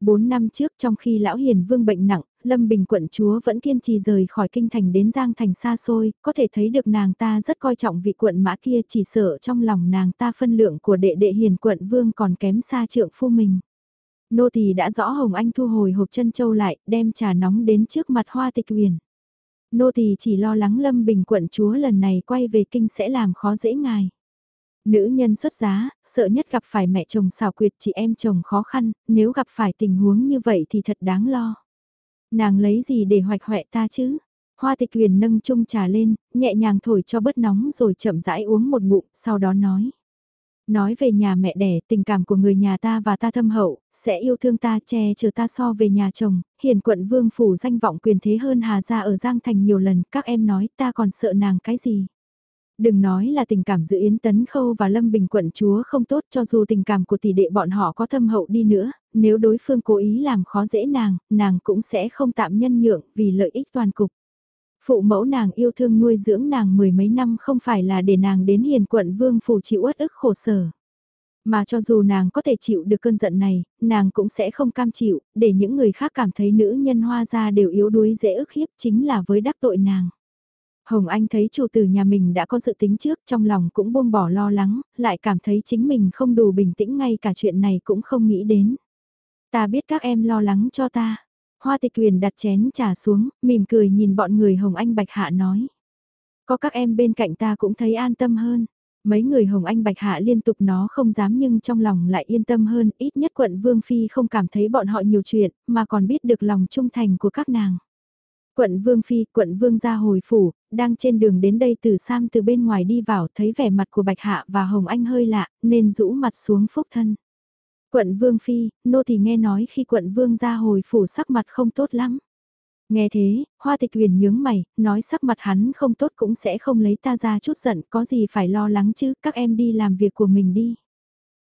Bốn năm trước trong khi lão hiền vương bệnh nặng, Lâm Bình quận chúa vẫn kiên trì rời khỏi kinh thành đến Giang thành xa xôi, có thể thấy được nàng ta rất coi trọng vị quận mã kia chỉ sợ trong lòng nàng ta phân lượng của đệ đệ hiền quận vương còn kém xa trượng phu mình. Nô tỳ đã rõ Hồng Anh thu hồi hộp chân châu lại, đem trà nóng đến trước mặt hoa tịch huyền. Nô tỳ chỉ lo lắng Lâm Bình quận chúa lần này quay về kinh sẽ làm khó dễ ngài. Nữ nhân xuất giá, sợ nhất gặp phải mẹ chồng xảo quyệt chị em chồng khó khăn, nếu gặp phải tình huống như vậy thì thật đáng lo. Nàng lấy gì để hoạch hoẹ ta chứ? Hoa tịch huyền nâng chung trà lên, nhẹ nhàng thổi cho bớt nóng rồi chậm rãi uống một ngụm, sau đó nói. Nói về nhà mẹ đẻ, tình cảm của người nhà ta và ta thâm hậu, sẽ yêu thương ta che chở ta so về nhà chồng, hiền quận vương phủ danh vọng quyền thế hơn Hà Gia ở Giang Thành nhiều lần, các em nói ta còn sợ nàng cái gì. Đừng nói là tình cảm giữa Yến Tấn Khâu và Lâm Bình quận chúa không tốt cho dù tình cảm của tỷ đệ bọn họ có thâm hậu đi nữa, nếu đối phương cố ý làm khó dễ nàng, nàng cũng sẽ không tạm nhân nhượng vì lợi ích toàn cục. Phụ mẫu nàng yêu thương nuôi dưỡng nàng mười mấy năm không phải là để nàng đến hiền quận vương phủ chịu uất ức khổ sở. Mà cho dù nàng có thể chịu được cơn giận này, nàng cũng sẽ không cam chịu, để những người khác cảm thấy nữ nhân hoa gia đều yếu đuối dễ ức hiếp chính là với đắc tội nàng. Hồng Anh thấy chủ tử nhà mình đã có dự tính trước trong lòng cũng buông bỏ lo lắng, lại cảm thấy chính mình không đủ bình tĩnh ngay cả chuyện này cũng không nghĩ đến. Ta biết các em lo lắng cho ta. Hoa tịch quyền đặt chén trà xuống, mỉm cười nhìn bọn người Hồng Anh Bạch Hạ nói. Có các em bên cạnh ta cũng thấy an tâm hơn. Mấy người Hồng Anh Bạch Hạ liên tục nó không dám nhưng trong lòng lại yên tâm hơn, ít nhất quận Vương Phi không cảm thấy bọn họ nhiều chuyện, mà còn biết được lòng trung thành của các nàng. Quận Vương Phi, quận Vương gia hồi phủ, đang trên đường đến đây từ Sam từ bên ngoài đi vào thấy vẻ mặt của Bạch Hạ và Hồng Anh hơi lạ, nên rũ mặt xuống phúc thân. Quận Vương Phi, nô thì nghe nói khi quận Vương ra hồi phủ sắc mặt không tốt lắm. Nghe thế, Hoa Tịch Huyền nhướng mày, nói sắc mặt hắn không tốt cũng sẽ không lấy ta ra chút giận, có gì phải lo lắng chứ, các em đi làm việc của mình đi.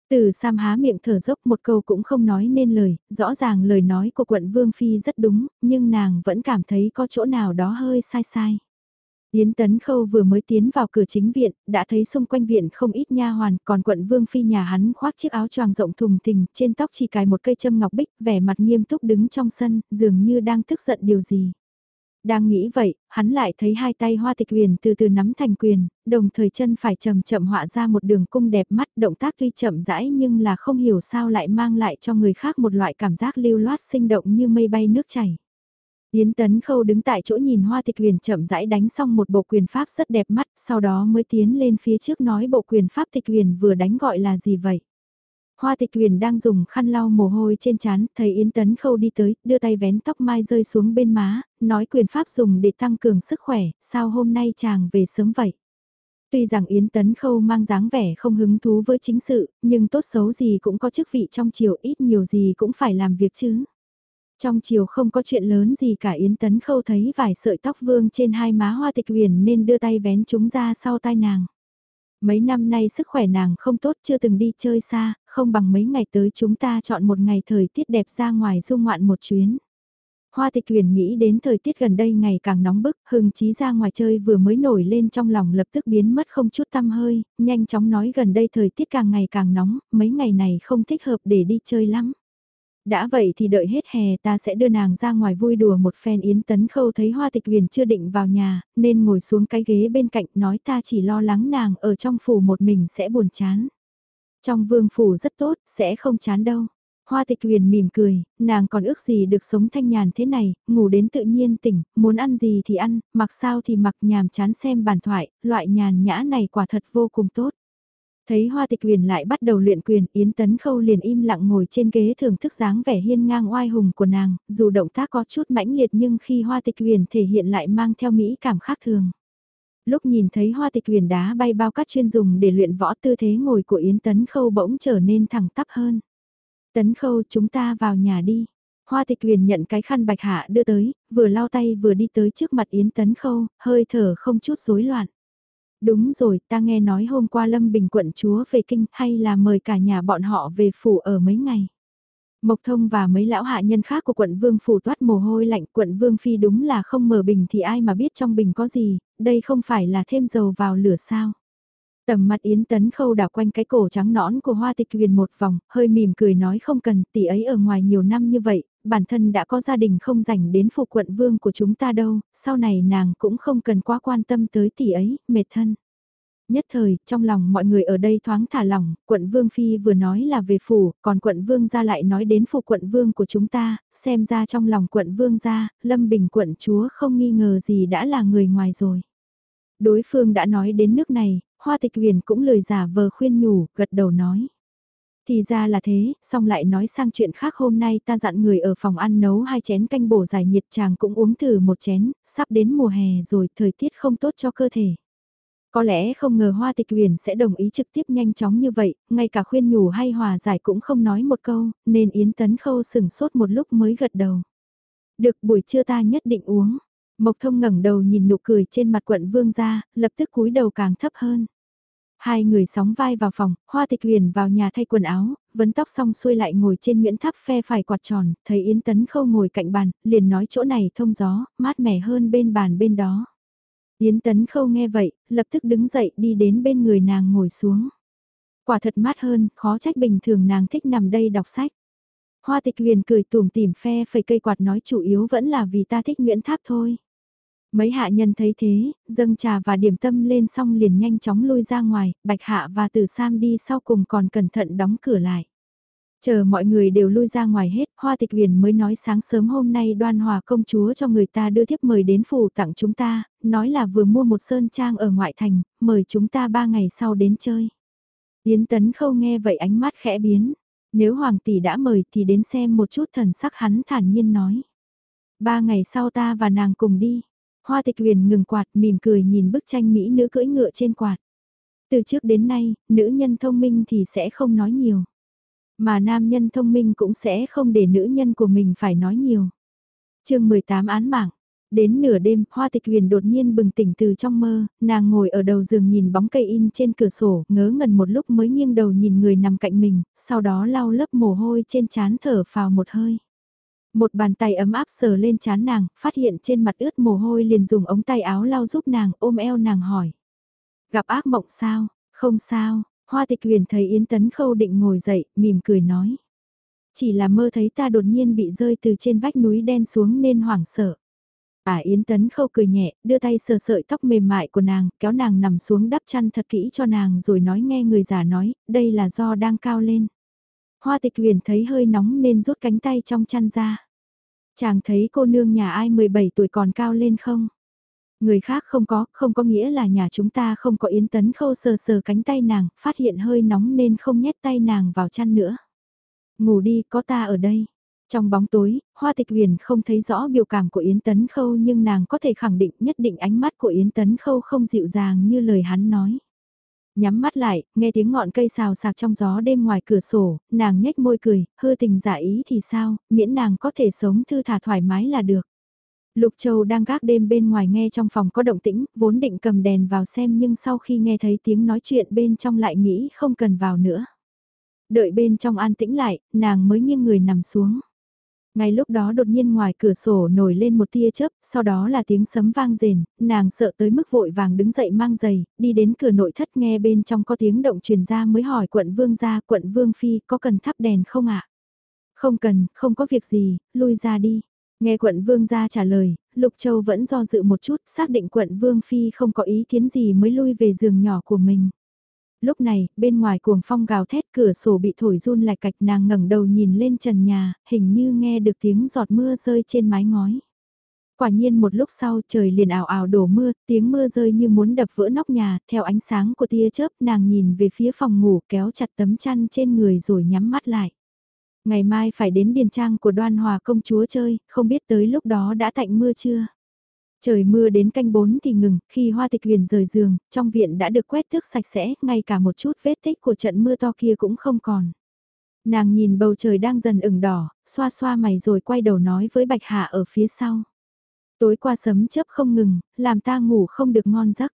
Từ Sam há miệng thở dốc một câu cũng không nói nên lời, rõ ràng lời nói của quận Vương Phi rất đúng, nhưng nàng vẫn cảm thấy có chỗ nào đó hơi sai sai. Yến Tấn Khâu vừa mới tiến vào cửa chính viện, đã thấy xung quanh viện không ít nha hoàn, còn quận Vương Phi nhà hắn khoác chiếc áo choàng rộng thùng thình, trên tóc chỉ cài một cây châm ngọc bích, vẻ mặt nghiêm túc đứng trong sân, dường như đang tức giận điều gì. Đang nghĩ vậy, hắn lại thấy hai tay hoa tịch huyền từ từ nắm thành quyền, đồng thời chân phải chậm chậm họa ra một đường cung đẹp mắt, động tác tuy chậm rãi nhưng là không hiểu sao lại mang lại cho người khác một loại cảm giác lưu loát sinh động như mây bay nước chảy. Yến Tấn Khâu đứng tại chỗ nhìn Hoa Tịch Huyền chậm rãi đánh xong một bộ quyền pháp rất đẹp mắt, sau đó mới tiến lên phía trước nói bộ quyền pháp Tịch Huyền vừa đánh gọi là gì vậy. Hoa Tịch Huyền đang dùng khăn lau mồ hôi trên trán, thấy Yến Tấn Khâu đi tới, đưa tay vén tóc mai rơi xuống bên má, nói quyền pháp dùng để tăng cường sức khỏe, sao hôm nay chàng về sớm vậy. Tuy rằng Yến Tấn Khâu mang dáng vẻ không hứng thú với chính sự, nhưng tốt xấu gì cũng có chức vị trong triều, ít nhiều gì cũng phải làm việc chứ. Trong chiều không có chuyện lớn gì cả Yến Tấn Khâu thấy vài sợi tóc vương trên hai má hoa tịch huyền nên đưa tay vén chúng ra sau tai nàng. Mấy năm nay sức khỏe nàng không tốt chưa từng đi chơi xa, không bằng mấy ngày tới chúng ta chọn một ngày thời tiết đẹp ra ngoài du ngoạn một chuyến. Hoa tịch huyền nghĩ đến thời tiết gần đây ngày càng nóng bức, hừng chí ra ngoài chơi vừa mới nổi lên trong lòng lập tức biến mất không chút tăm hơi, nhanh chóng nói gần đây thời tiết càng ngày càng nóng, mấy ngày này không thích hợp để đi chơi lắm. Đã vậy thì đợi hết hè ta sẽ đưa nàng ra ngoài vui đùa một phen Yến Tấn Khâu thấy Hoa Tịch Huyền chưa định vào nhà, nên ngồi xuống cái ghế bên cạnh nói ta chỉ lo lắng nàng ở trong phủ một mình sẽ buồn chán. Trong vương phủ rất tốt, sẽ không chán đâu. Hoa tịch huyền mỉm cười, nàng còn ước gì được sống thanh nhàn thế này, ngủ đến tự nhiên tỉnh, muốn ăn gì thì ăn, mặc sao thì mặc nhàm chán xem bàn thoại, loại nhàn nhã này quả thật vô cùng tốt. Thấy Hoa Tịch Quyền lại bắt đầu luyện quyền, Yến Tấn Khâu liền im lặng ngồi trên ghế thưởng thức dáng vẻ hiên ngang oai hùng của nàng, dù động tác có chút mãnh liệt nhưng khi Hoa Tịch Quyền thể hiện lại mang theo mỹ cảm khác thường. Lúc nhìn thấy Hoa Tịch Quyền đá bay bao cát chuyên dùng để luyện võ tư thế ngồi của Yến Tấn Khâu bỗng trở nên thẳng tắp hơn. Tấn Khâu chúng ta vào nhà đi. Hoa Tịch Quyền nhận cái khăn bạch hạ đưa tới, vừa lau tay vừa đi tới trước mặt Yến Tấn Khâu, hơi thở không chút rối loạn. Đúng rồi, ta nghe nói hôm qua Lâm Bình quận chúa về kinh hay là mời cả nhà bọn họ về phủ ở mấy ngày. Mộc Thông và mấy lão hạ nhân khác của quận Vương phủ toát mồ hôi lạnh quận Vương Phi đúng là không mở bình thì ai mà biết trong bình có gì, đây không phải là thêm dầu vào lửa sao. Tầm mặt Yến Tấn khâu đảo quanh cái cổ trắng nõn của Hoa Tịch Huyền một vòng, hơi mỉm cười nói không cần, tỷ ấy ở ngoài nhiều năm như vậy, bản thân đã có gia đình không dành đến phụ quận vương của chúng ta đâu, sau này nàng cũng không cần quá quan tâm tới tỷ ấy, mệt thân. Nhất thời, trong lòng mọi người ở đây thoáng thả lỏng, quận Vương Phi vừa nói là về phủ, còn quận Vương ra lại nói đến phụ quận Vương của chúng ta, xem ra trong lòng quận Vương ra, Lâm Bình quận chúa không nghi ngờ gì đã là người ngoài rồi. Đối phương đã nói đến nước này, Hoa Tịch Huyền cũng lời giả vờ khuyên nhủ, gật đầu nói. Thì ra là thế, xong lại nói sang chuyện khác hôm nay ta dặn người ở phòng ăn nấu hai chén canh bổ giải nhiệt chàng cũng uống thử một chén, sắp đến mùa hè rồi thời tiết không tốt cho cơ thể. Có lẽ không ngờ Hoa Tịch Uyển sẽ đồng ý trực tiếp nhanh chóng như vậy, ngay cả khuyên nhủ hay hòa giải cũng không nói một câu, nên Yến Tấn Khâu sừng sốt một lúc mới gật đầu. Được buổi trưa ta nhất định uống. Mộc Thông ngẩng đầu nhìn nụ cười trên mặt quận vương ra, lập tức cúi đầu càng thấp hơn. Hai người sóng vai vào phòng, Hoa Tịch Huyền vào nhà thay quần áo, vấn tóc xong xuôi lại ngồi trên nguyễn tháp phe phải quạt tròn, thấy Yến Tấn Khâu ngồi cạnh bàn, liền nói chỗ này thông gió, mát mẻ hơn bên bàn bên đó. Yến Tấn Khâu nghe vậy, lập tức đứng dậy đi đến bên người nàng ngồi xuống. Quả thật mát hơn, khó trách bình thường nàng thích nằm đây đọc sách. Hoa tịch huyền cười tùm tìm phe phẩy cây quạt nói chủ yếu vẫn là vì ta thích Nguyễn Tháp thôi. Mấy hạ nhân thấy thế, dâng trà và điểm tâm lên xong liền nhanh chóng lui ra ngoài, bạch hạ và tử sam đi sau cùng còn cẩn thận đóng cửa lại. Chờ mọi người đều lui ra ngoài hết, Hoa Tịch Huyền mới nói sáng sớm hôm nay đoan hòa công chúa cho người ta đưa thiếp mời đến phủ tặng chúng ta, nói là vừa mua một sơn trang ở ngoại thành, mời chúng ta ba ngày sau đến chơi. Yến Tấn Khâu nghe vậy ánh mắt khẽ biến, nếu Hoàng tỷ đã mời thì đến xem một chút thần sắc hắn thản nhiên nói. Ba ngày sau ta và nàng cùng đi. Hoa Tịch Huyền ngừng quạt mỉm cười nhìn bức tranh mỹ nữ cưỡi ngựa trên quạt. Từ trước đến nay, nữ nhân thông minh thì sẽ không nói nhiều. Mà nam nhân thông minh cũng sẽ không để nữ nhân của mình phải nói nhiều. chương 18 án mạng. Đến nửa đêm, Hoa Tịch Huyền đột nhiên bừng tỉnh từ trong mơ, nàng ngồi ở đầu giường nhìn bóng cây in trên cửa sổ, ngớ ngẩn một lúc mới nghiêng đầu nhìn người nằm cạnh mình, sau đó lau lớp mồ hôi trên trán thở phào một hơi. Một bàn tay ấm áp sờ lên chán nàng, phát hiện trên mặt ướt mồ hôi liền dùng ống tay áo lau giúp nàng, ôm eo nàng hỏi. Gặp ác mộng sao? Không sao, Hoa tịch huyền thấy Yến Tấn Khâu định ngồi dậy, mỉm cười nói. Chỉ là mơ thấy ta đột nhiên bị rơi từ trên vách núi đen xuống nên hoảng sợ. À Yến Tấn Khâu cười nhẹ, đưa tay sờ sợi tóc mềm mại của nàng, kéo nàng nằm xuống đắp chăn thật kỹ cho nàng rồi nói nghe người già nói, đây là do đang cao lên. Hoa tịch huyền thấy hơi nóng nên rút cánh tay trong chăn ra. Chàng thấy cô nương nhà ai 17 tuổi còn cao lên không? Người khác không có, không có nghĩa là nhà chúng ta không có yến tấn khâu sờ sờ cánh tay nàng, phát hiện hơi nóng nên không nhét tay nàng vào chăn nữa. Ngủ đi, có ta ở đây. Trong bóng tối, Hoa Tịch Huyền không thấy rõ biểu cảm của Yến Tấn Khâu nhưng nàng có thể khẳng định nhất định ánh mắt của Yến Tấn Khâu không dịu dàng như lời hắn nói. Nhắm mắt lại, nghe tiếng ngọn cây xào sạc trong gió đêm ngoài cửa sổ, nàng nhếch môi cười, hư tình giả ý thì sao, miễn nàng có thể sống thư thả thoải mái là được. Lục Châu đang gác đêm bên ngoài nghe trong phòng có động tĩnh, vốn định cầm đèn vào xem nhưng sau khi nghe thấy tiếng nói chuyện bên trong lại nghĩ không cần vào nữa. Đợi bên trong an tĩnh lại, nàng mới nghiêng người nằm xuống. Ngay lúc đó đột nhiên ngoài cửa sổ nổi lên một tia chớp, sau đó là tiếng sấm vang rền, nàng sợ tới mức vội vàng đứng dậy mang giày, đi đến cửa nội thất nghe bên trong có tiếng động truyền ra mới hỏi quận vương ra quận vương phi có cần thắp đèn không ạ? Không cần, không có việc gì, lui ra đi. Nghe quận vương ra trả lời, Lục Châu vẫn do dự một chút, xác định quận vương phi không có ý kiến gì mới lui về giường nhỏ của mình. Lúc này, bên ngoài cuồng phong gào thét cửa sổ bị thổi run lạch cạch nàng ngẩng đầu nhìn lên trần nhà, hình như nghe được tiếng giọt mưa rơi trên mái ngói. Quả nhiên một lúc sau trời liền ảo ảo đổ mưa, tiếng mưa rơi như muốn đập vỡ nóc nhà, theo ánh sáng của tia chớp nàng nhìn về phía phòng ngủ kéo chặt tấm chăn trên người rồi nhắm mắt lại. Ngày mai phải đến điền trang của đoan hòa công chúa chơi, không biết tới lúc đó đã tạnh mưa chưa? Trời mưa đến canh bốn thì ngừng, khi hoa tịch huyền rời giường, trong viện đã được quét tước sạch sẽ, ngay cả một chút vết tích của trận mưa to kia cũng không còn. Nàng nhìn bầu trời đang dần ửng đỏ, xoa xoa mày rồi quay đầu nói với Bạch Hạ ở phía sau. Tối qua sấm chớp không ngừng, làm ta ngủ không được ngon giấc.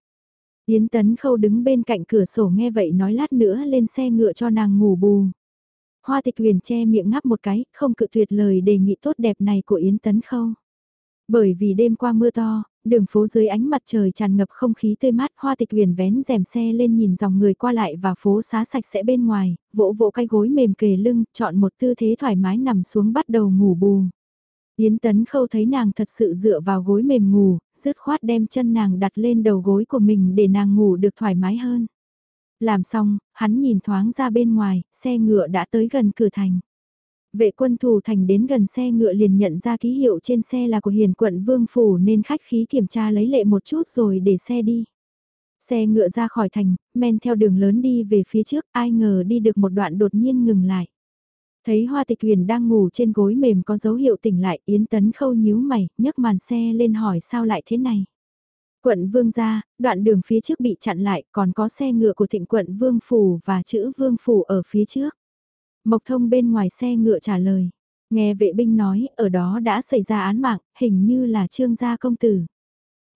Yến Tấn Khâu đứng bên cạnh cửa sổ nghe vậy nói lát nữa lên xe ngựa cho nàng ngủ bù. Hoa tịch huyền che miệng ngắp một cái, không cự tuyệt lời đề nghị tốt đẹp này của Yến Tấn Khâu. Bởi vì đêm qua mưa to, đường phố dưới ánh mặt trời tràn ngập không khí tươi mát, hoa tịch huyền vén rèm xe lên nhìn dòng người qua lại và phố xá sạch sẽ bên ngoài, vỗ vỗ cái gối mềm kề lưng, chọn một tư thế thoải mái nằm xuống bắt đầu ngủ bù. Yến Tấn Khâu thấy nàng thật sự dựa vào gối mềm ngủ, dứt khoát đem chân nàng đặt lên đầu gối của mình để nàng ngủ được thoải mái hơn. Làm xong, hắn nhìn thoáng ra bên ngoài, xe ngựa đã tới gần cửa thành. Vệ quân thủ thành đến gần xe ngựa liền nhận ra ký hiệu trên xe là của hiền quận Vương Phủ nên khách khí kiểm tra lấy lệ một chút rồi để xe đi. Xe ngựa ra khỏi thành, men theo đường lớn đi về phía trước, ai ngờ đi được một đoạn đột nhiên ngừng lại. Thấy Hoa Tịch Huyền đang ngủ trên gối mềm có dấu hiệu tỉnh lại, Yến Tấn khâu nhíu mày, nhấc màn xe lên hỏi sao lại thế này. Quận Vương ra, đoạn đường phía trước bị chặn lại, còn có xe ngựa của thịnh quận Vương Phủ và chữ Vương Phủ ở phía trước. Mộc thông bên ngoài xe ngựa trả lời. Nghe vệ binh nói, ở đó đã xảy ra án mạng, hình như là trương gia công tử.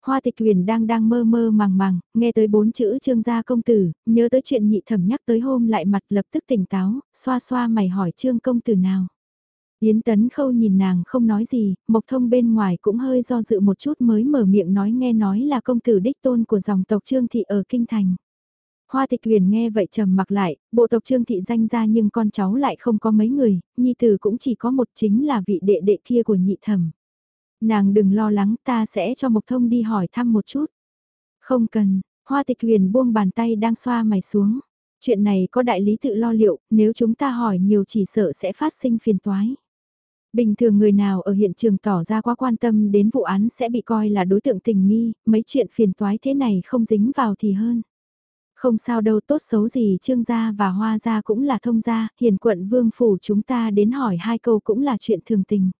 Hoa tịch huyền đang đang mơ mơ màng màng, nghe tới bốn chữ trương gia công tử, nhớ tới chuyện nhị thẩm nhắc tới hôm lại mặt lập tức tỉnh táo, xoa xoa mày hỏi trương công tử nào. Yến Tấn Khâu nhìn nàng không nói gì, Mộc Thông bên ngoài cũng hơi do dự một chút mới mở miệng nói nghe nói là công tử đích tôn của dòng tộc Trương Thị ở Kinh Thành. Hoa tịch huyền nghe vậy trầm mặc lại, bộ tộc Trương Thị danh ra nhưng con cháu lại không có mấy người, nhi tử cũng chỉ có một chính là vị đệ đệ kia của nhị thẩm. Nàng đừng lo lắng ta sẽ cho Mộc Thông đi hỏi thăm một chút. Không cần, Hoa tịch huyền buông bàn tay đang xoa mày xuống. Chuyện này có đại lý tự lo liệu, nếu chúng ta hỏi nhiều chỉ sợ sẽ phát sinh phiền toái. Bình thường người nào ở hiện trường tỏ ra quá quan tâm đến vụ án sẽ bị coi là đối tượng tình nghi, mấy chuyện phiền toái thế này không dính vào thì hơn. Không sao đâu tốt xấu gì trương gia và hoa gia cũng là thông gia, hiền quận vương phủ chúng ta đến hỏi hai câu cũng là chuyện thường tình.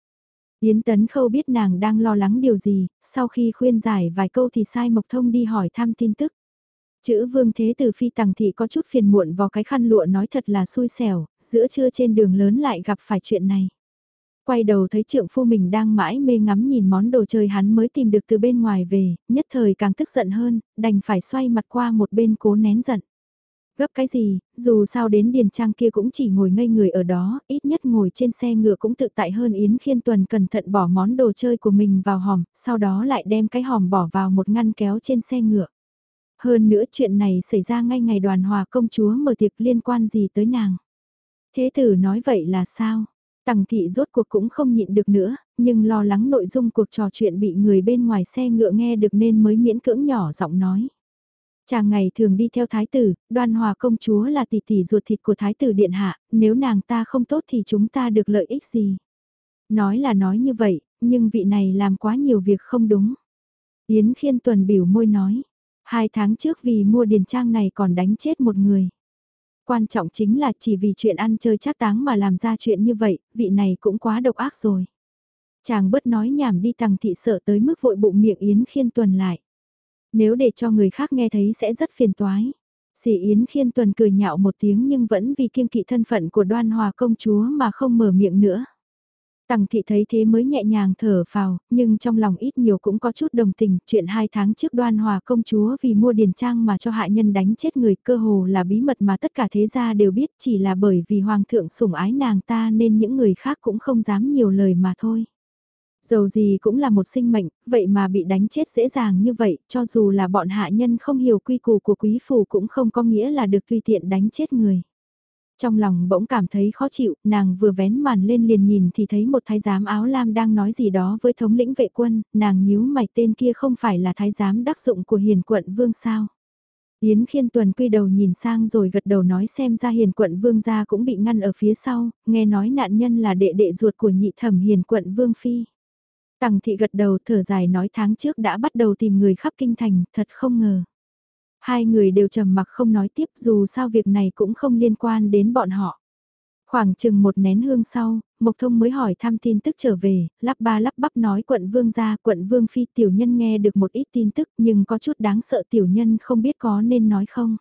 Yến Tấn Khâu biết nàng đang lo lắng điều gì, sau khi khuyên giải vài câu thì sai Mộc Thông đi hỏi thăm tin tức. Chữ vương thế từ phi tàng thị có chút phiền muộn vào cái khăn lụa nói thật là xui xẻo, giữa trưa trên đường lớn lại gặp phải chuyện này quay đầu thấy trượng phu mình đang mãi mê ngắm nhìn món đồ chơi hắn mới tìm được từ bên ngoài về, nhất thời càng tức giận hơn, đành phải xoay mặt qua một bên cố nén giận. Gấp cái gì, dù sao đến Điền Trang kia cũng chỉ ngồi ngây người ở đó, ít nhất ngồi trên xe ngựa cũng tự tại hơn Yến Khiên Tuần cẩn thận bỏ món đồ chơi của mình vào hòm, sau đó lại đem cái hòm bỏ vào một ngăn kéo trên xe ngựa. Hơn nữa chuyện này xảy ra ngay ngày đoàn hòa công chúa mở tiệc liên quan gì tới nàng. Thế tử nói vậy là sao? Tằng thị rốt cuộc cũng không nhịn được nữa, nhưng lo lắng nội dung cuộc trò chuyện bị người bên ngoài xe ngựa nghe được nên mới miễn cưỡng nhỏ giọng nói. Chàng ngày thường đi theo thái tử, đoan hòa công chúa là tỷ tỷ ruột thịt của thái tử điện hạ, nếu nàng ta không tốt thì chúng ta được lợi ích gì? Nói là nói như vậy, nhưng vị này làm quá nhiều việc không đúng. Yến khiên tuần biểu môi nói, hai tháng trước vì mua điền trang này còn đánh chết một người. Quan trọng chính là chỉ vì chuyện ăn chơi chắc táng mà làm ra chuyện như vậy, vị này cũng quá độc ác rồi. Chàng bớt nói nhảm đi tằng thị sợ tới mức vội bụng miệng Yến khiên tuần lại. Nếu để cho người khác nghe thấy sẽ rất phiền toái. Sỉ Yến khiên tuần cười nhạo một tiếng nhưng vẫn vì kiêng kỵ thân phận của đoan hòa công chúa mà không mở miệng nữa. Tằng thị thấy thế mới nhẹ nhàng thở vào, nhưng trong lòng ít nhiều cũng có chút đồng tình, chuyện hai tháng trước đoan hòa công chúa vì mua điền trang mà cho hạ nhân đánh chết người cơ hồ là bí mật mà tất cả thế gia đều biết chỉ là bởi vì hoàng thượng sủng ái nàng ta nên những người khác cũng không dám nhiều lời mà thôi. Dầu gì cũng là một sinh mệnh, vậy mà bị đánh chết dễ dàng như vậy, cho dù là bọn hạ nhân không hiểu quy củ của quý phủ cũng không có nghĩa là được tùy tiện đánh chết người. Trong lòng bỗng cảm thấy khó chịu, nàng vừa vén màn lên liền nhìn thì thấy một thái giám áo lam đang nói gì đó với thống lĩnh vệ quân, nàng nhíu mày tên kia không phải là thái giám đắc dụng của hiền quận vương sao. Yến khiên tuần quy đầu nhìn sang rồi gật đầu nói xem ra hiền quận vương gia cũng bị ngăn ở phía sau, nghe nói nạn nhân là đệ đệ ruột của nhị thẩm hiền quận vương phi. Tằng thị gật đầu thở dài nói tháng trước đã bắt đầu tìm người khắp kinh thành, thật không ngờ. Hai người đều trầm mặc không nói tiếp dù sao việc này cũng không liên quan đến bọn họ. Khoảng chừng một nén hương sau, Mộc Thông mới hỏi thăm tin tức trở về, lắp ba lắp bắp nói quận vương gia, quận vương phi tiểu nhân nghe được một ít tin tức nhưng có chút đáng sợ tiểu nhân không biết có nên nói không.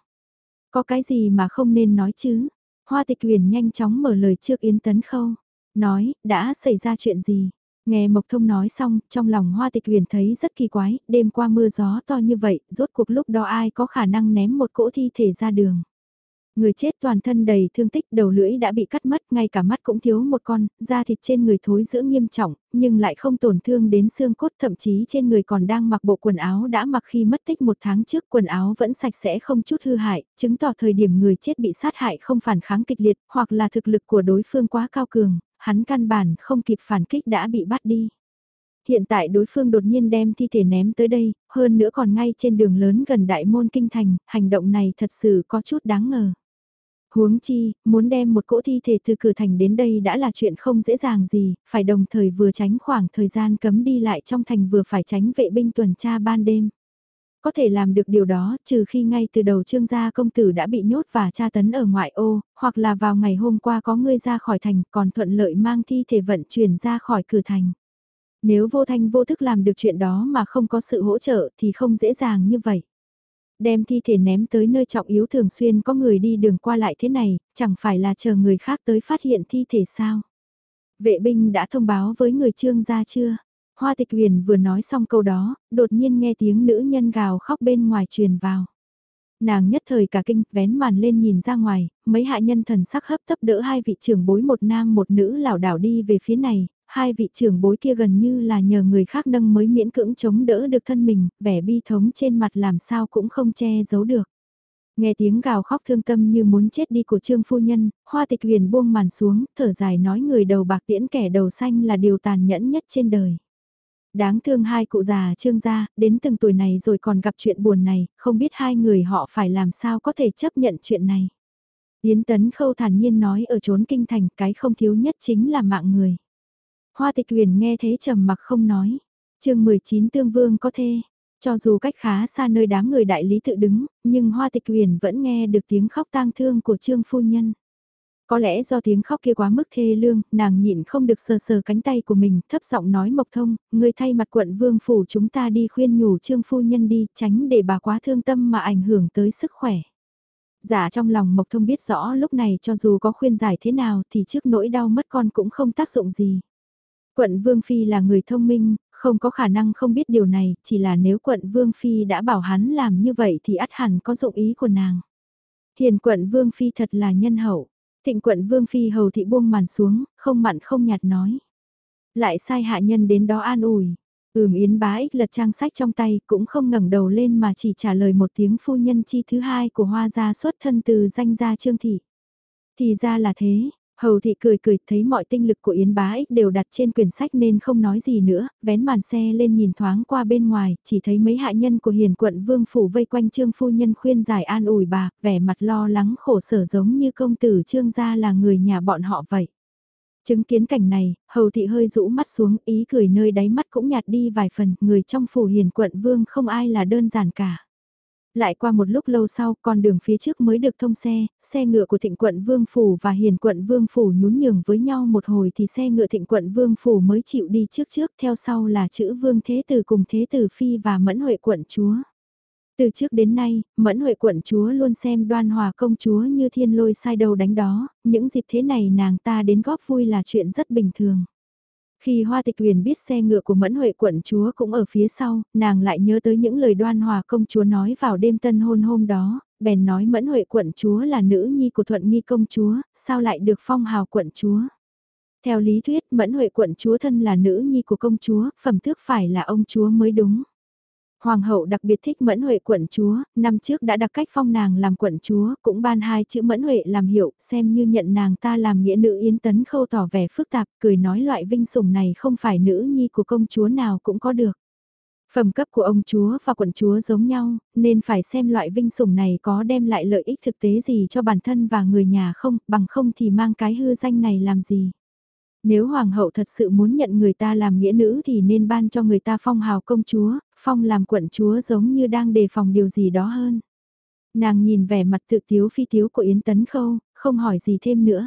Có cái gì mà không nên nói chứ? Hoa tịch huyền nhanh chóng mở lời trước Yến Tấn Khâu. Nói, đã xảy ra chuyện gì? Nghe Mộc Thông nói xong, trong lòng Hoa Tịch Huyền thấy rất kỳ quái, đêm qua mưa gió to như vậy, rốt cuộc lúc đó ai có khả năng ném một cỗ thi thể ra đường. Người chết toàn thân đầy thương tích đầu lưỡi đã bị cắt mất, ngay cả mắt cũng thiếu một con, da thịt trên người thối giữa nghiêm trọng, nhưng lại không tổn thương đến xương cốt thậm chí trên người còn đang mặc bộ quần áo đã mặc khi mất tích một tháng trước quần áo vẫn sạch sẽ không chút hư hại, chứng tỏ thời điểm người chết bị sát hại không phản kháng kịch liệt hoặc là thực lực của đối phương quá cao cường, hắn căn bản không kịp phản kích đã bị bắt đi. Hiện tại đối phương đột nhiên đem thi thể ném tới đây, hơn nữa còn ngay trên đường lớn gần đại môn kinh thành, hành động này thật sự có chút đáng ngờ. Huống chi, muốn đem một cỗ thi thể từ cửa thành đến đây đã là chuyện không dễ dàng gì, phải đồng thời vừa tránh khoảng thời gian cấm đi lại trong thành vừa phải tránh vệ binh tuần tra ban đêm. Có thể làm được điều đó trừ khi ngay từ đầu trương gia công tử đã bị nhốt và tra tấn ở ngoại ô, hoặc là vào ngày hôm qua có người ra khỏi thành còn thuận lợi mang thi thể vận chuyển ra khỏi cửa thành. Nếu vô thanh vô thức làm được chuyện đó mà không có sự hỗ trợ thì không dễ dàng như vậy. Đem thi thể ném tới nơi trọng yếu thường xuyên có người đi đường qua lại thế này, chẳng phải là chờ người khác tới phát hiện thi thể sao. Vệ binh đã thông báo với người trương gia chưa? Hoa tịch huyền vừa nói xong câu đó, đột nhiên nghe tiếng nữ nhân gào khóc bên ngoài truyền vào. Nàng nhất thời cả kinh, vén màn lên nhìn ra ngoài, mấy hạ nhân thần sắc hấp tấp đỡ hai vị trưởng bối một nam một nữ lảo đảo đi về phía này, hai vị trưởng bối kia gần như là nhờ người khác nâng mới miễn cưỡng chống đỡ được thân mình, vẻ bi thống trên mặt làm sao cũng không che giấu được. Nghe tiếng gào khóc thương tâm như muốn chết đi của trương phu nhân, hoa tịch huyền buông màn xuống, thở dài nói người đầu bạc tiễn kẻ đầu xanh là điều tàn nhẫn nhất trên đời. Đáng thương hai cụ già trương gia, đến từng tuổi này rồi còn gặp chuyện buồn này, không biết hai người họ phải làm sao có thể chấp nhận chuyện này. Yến Tấn Khâu thản nhiên nói ở trốn kinh thành cái không thiếu nhất chính là mạng người. Hoa tịch huyền nghe thế trầm mặc không nói. chương 19 tương vương có thê. Cho dù cách khá xa nơi đám người đại lý tự đứng, nhưng Hoa tịch huyền vẫn nghe được tiếng khóc tang thương của trương phu nhân. Có lẽ do tiếng khóc kia quá mức thê lương, nàng nhịn không được sờ sờ cánh tay của mình, thấp giọng nói Mộc Thông, người thay mặt quận vương phủ chúng ta đi khuyên nhủ trương phu nhân đi, tránh để bà quá thương tâm mà ảnh hưởng tới sức khỏe. Giả dạ trong lòng Mộc Thông biết rõ lúc này cho dù có khuyên giải thế nào thì trước nỗi đau mất con cũng không tác dụng gì. Quận Vương Phi là người thông minh, không có khả năng không biết điều này, chỉ là nếu quận Vương Phi đã bảo hắn làm như vậy thì ắt hẳn có dụng ý của nàng. Hiền quận Vương Phi thật là nhân hậu. Thịnh quận Vương Phi hầu thị buông màn xuống, không mặn không nhạt nói. Lại sai hạ nhân đến đó an ủi. Ừm Yến bá ích lật trang sách trong tay cũng không ngẩng đầu lên mà chỉ trả lời một tiếng phu nhân chi thứ hai của hoa gia xuất thân từ danh gia trương thị. Thì ra là thế, Hầu thị cười cười thấy mọi tinh lực của Yến bá ích đều đặt trên quyển sách nên không nói gì nữa, vén màn xe lên nhìn thoáng qua bên ngoài, chỉ thấy mấy hạ nhân của hiền quận vương phủ vây quanh trương phu nhân khuyên giải an ủi bà, vẻ mặt lo lắng khổ sở giống như công tử trương gia là người nhà bọn họ vậy. Chứng kiến cảnh này, hầu thị hơi rũ mắt xuống, ý cười nơi đáy mắt cũng nhạt đi vài phần, người trong phủ hiền quận vương không ai là đơn giản cả. Lại qua một lúc lâu sau, con đường phía trước mới được thông xe, xe ngựa của thịnh quận Vương Phủ và hiền quận Vương Phủ nhún nhường với nhau một hồi thì xe ngựa thịnh quận Vương Phủ mới chịu đi trước trước, theo sau là chữ Vương Thế Tử cùng Thế Tử Phi và Mẫn Huệ quận Chúa. Từ trước đến nay, Mẫn Huệ quận chúa luôn xem đoan hòa công chúa như thiên lôi sai đầu đánh đó, những dịp thế này nàng ta đến góp vui là chuyện rất bình thường. Khi Hoa Tịch Huyền biết xe ngựa của Mẫn Huệ quận chúa cũng ở phía sau, nàng lại nhớ tới những lời đoan hòa công chúa nói vào đêm tân hôn hôm đó, bèn nói Mẫn Huệ quận chúa là nữ nhi của Thuận Nghi công chúa, sao lại được phong hào quận chúa. Theo lý thuyết Mẫn Huệ quận chúa thân là nữ nhi của công chúa, phẩm thước phải là ông chúa mới đúng. Hoàng hậu đặc biệt thích Mẫn Huệ quận chúa, năm trước đã đặc cách phong nàng làm quận chúa, cũng ban hai chữ Mẫn Huệ làm hiệu, xem như nhận nàng ta làm nghĩa nữ yến tấn khâu tỏ vẻ phức tạp, cười nói loại vinh sủng này không phải nữ nhi của công chúa nào cũng có được. Phẩm cấp của ông chúa và quận chúa giống nhau, nên phải xem loại vinh sủng này có đem lại lợi ích thực tế gì cho bản thân và người nhà không, bằng không thì mang cái hư danh này làm gì. Nếu hoàng hậu thật sự muốn nhận người ta làm nghĩa nữ thì nên ban cho người ta phong hào công chúa, phong làm quận chúa giống như đang đề phòng điều gì đó hơn. Nàng nhìn vẻ mặt tự tiếu phi tiếu của Yến Tấn Khâu, không hỏi gì thêm nữa.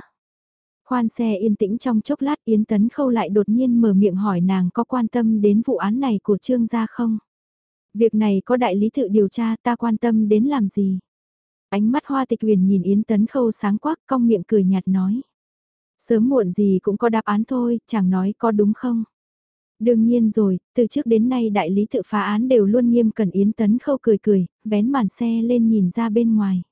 Khoan xe yên tĩnh trong chốc lát Yến Tấn Khâu lại đột nhiên mở miệng hỏi nàng có quan tâm đến vụ án này của Trương gia không? Việc này có đại lý tự điều tra ta quan tâm đến làm gì? Ánh mắt hoa tịch huyền nhìn Yến Tấn Khâu sáng quắc cong miệng cười nhạt nói. Sớm muộn gì cũng có đáp án thôi, chẳng nói có đúng không? Đương nhiên rồi, từ trước đến nay đại lý tự phá án đều luôn nghiêm cẩn Yến Tấn Khâu cười cười, vén màn xe lên nhìn ra bên ngoài.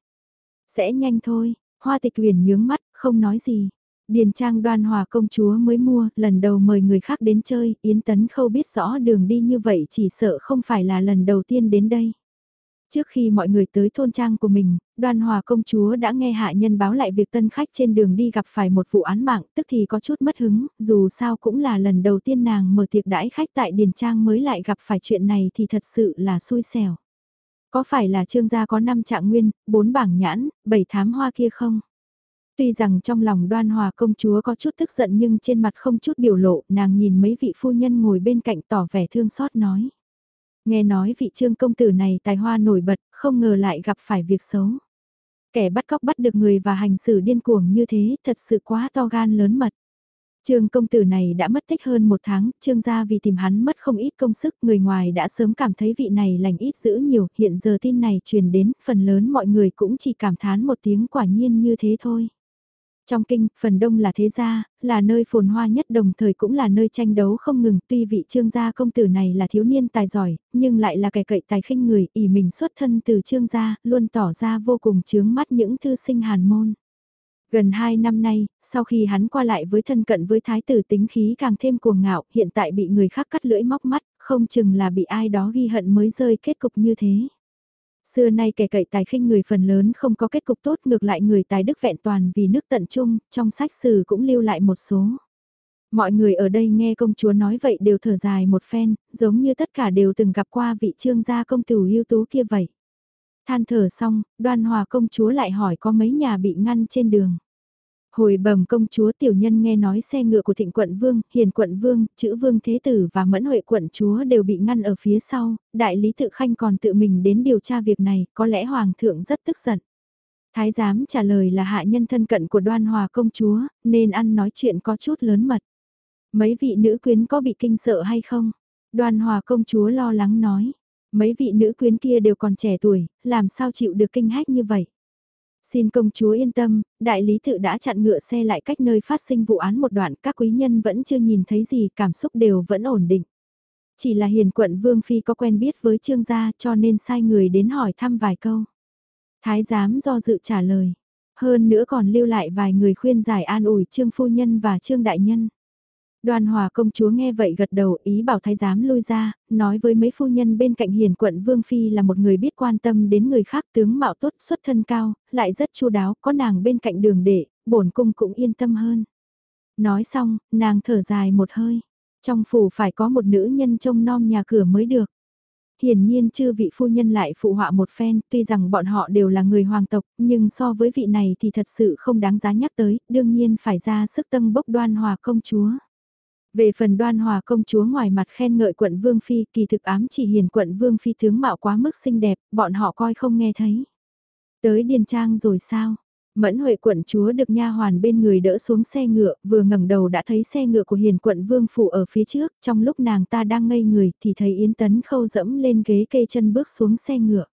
Sẽ nhanh thôi, hoa tịch huyền nhướng mắt, không nói gì. Điền trang đoan hòa công chúa mới mua, lần đầu mời người khác đến chơi, Yến Tấn Khâu biết rõ đường đi như vậy chỉ sợ không phải là lần đầu tiên đến đây. Trước khi mọi người tới thôn trang của mình, đoan hòa công chúa đã nghe hạ nhân báo lại việc tân khách trên đường đi gặp phải một vụ án mạng, tức thì có chút mất hứng, dù sao cũng là lần đầu tiên nàng mở tiệc đãi khách tại Điền Trang mới lại gặp phải chuyện này thì thật sự là xui xẻo. Có phải là trương gia có 5 trạng nguyên, 4 bảng nhãn, 7 thám hoa kia không? Tuy rằng trong lòng đoan hòa công chúa có chút tức giận nhưng trên mặt không chút biểu lộ, nàng nhìn mấy vị phu nhân ngồi bên cạnh tỏ vẻ thương xót nói. Nghe nói vị trương công tử này tài hoa nổi bật, không ngờ lại gặp phải việc xấu. Kẻ bắt cóc bắt được người và hành xử điên cuồng như thế thật sự quá to gan lớn mật. Trương công tử này đã mất tích hơn một tháng, trương gia vì tìm hắn mất không ít công sức, người ngoài đã sớm cảm thấy vị này lành ít giữ nhiều, hiện giờ tin này truyền đến, phần lớn mọi người cũng chỉ cảm thán một tiếng quả nhiên như thế thôi. Trong kinh, phần đông là thế gia, là nơi phồn hoa nhất đồng thời cũng là nơi tranh đấu không ngừng. Tuy vị trương gia công tử này là thiếu niên tài giỏi, nhưng lại là kẻ cậy tài khinh người, ỉ mình xuất thân từ trương gia, luôn tỏ ra vô cùng chướng mắt những thư sinh hàn môn. Gần 2 năm nay, sau khi hắn qua lại với thân cận với thái tử tính khí càng thêm cuồng ngạo, hiện tại bị người khác cắt lưỡi móc mắt, không chừng là bị ai đó ghi hận mới rơi kết cục như thế. Xưa nay kẻ cậy tài khinh người phần lớn không có kết cục tốt ngược lại người tài đức vẹn toàn vì nước tận trung, trong sách sử cũng lưu lại một số. Mọi người ở đây nghe công chúa nói vậy đều thở dài một phen, giống như tất cả đều từng gặp qua vị trương gia công tử ưu tú kia vậy. Than thở xong, đoan hòa công chúa lại hỏi có mấy nhà bị ngăn trên đường. Hồi bẩm công chúa tiểu nhân nghe nói xe ngựa của thịnh quận vương, hiền quận vương, chữ vương thế tử và mẫn huệ quận chúa đều bị ngăn ở phía sau, đại lý tự khanh còn tự mình đến điều tra việc này, có lẽ hoàng thượng rất tức giận. Thái giám trả lời là hạ nhân thân cận của đoan hòa công chúa, nên ăn nói chuyện có chút lớn mật. Mấy vị nữ quyến có bị kinh sợ hay không? Đoan hòa công chúa lo lắng nói. Mấy vị nữ quyến kia đều còn trẻ tuổi, làm sao chịu được kinh hách như vậy? Xin công chúa yên tâm, đại lý tự đã chặn ngựa xe lại cách nơi phát sinh vụ án một đoạn, các quý nhân vẫn chưa nhìn thấy gì, cảm xúc đều vẫn ổn định. Chỉ là hiền quận Vương Phi có quen biết với trương gia cho nên sai người đến hỏi thăm vài câu. Thái giám do dự trả lời. Hơn nữa còn lưu lại vài người khuyên giải an ủi Trương Phu Nhân và Trương Đại Nhân. Đoan hòa công chúa nghe vậy gật đầu ý bảo thái giám lui ra, nói với mấy phu nhân bên cạnh hiền quận Vương Phi là một người biết quan tâm đến người khác tướng mạo tốt xuất thân cao, lại rất chu đáo, có nàng bên cạnh đường đệ, bổn cung cũng yên tâm hơn. Nói xong, nàng thở dài một hơi, trong phủ phải có một nữ nhân trông nom nhà cửa mới được hiển nhiên chư vị phu nhân lại phụ họa một phen, tuy rằng bọn họ đều là người hoàng tộc, nhưng so với vị này thì thật sự không đáng giá nhắc tới, đương nhiên phải ra sức tâm bốc đoan hòa công chúa. Về phần đoan hòa công chúa ngoài mặt khen ngợi quận Vương Phi kỳ thực ám chỉ hiền quận Vương Phi tướng mạo quá mức xinh đẹp, bọn họ coi không nghe thấy. Tới Điền Trang rồi sao? Mẫn Huệ quận chúa được nha hoàn bên người đỡ xuống xe ngựa, vừa ngẩng đầu đã thấy xe ngựa của hiền quận Vương Phủ ở phía trước, trong lúc nàng ta đang ngây người thì thấy Yến Tấn khâu dẫm lên ghế kê chân bước xuống xe ngựa.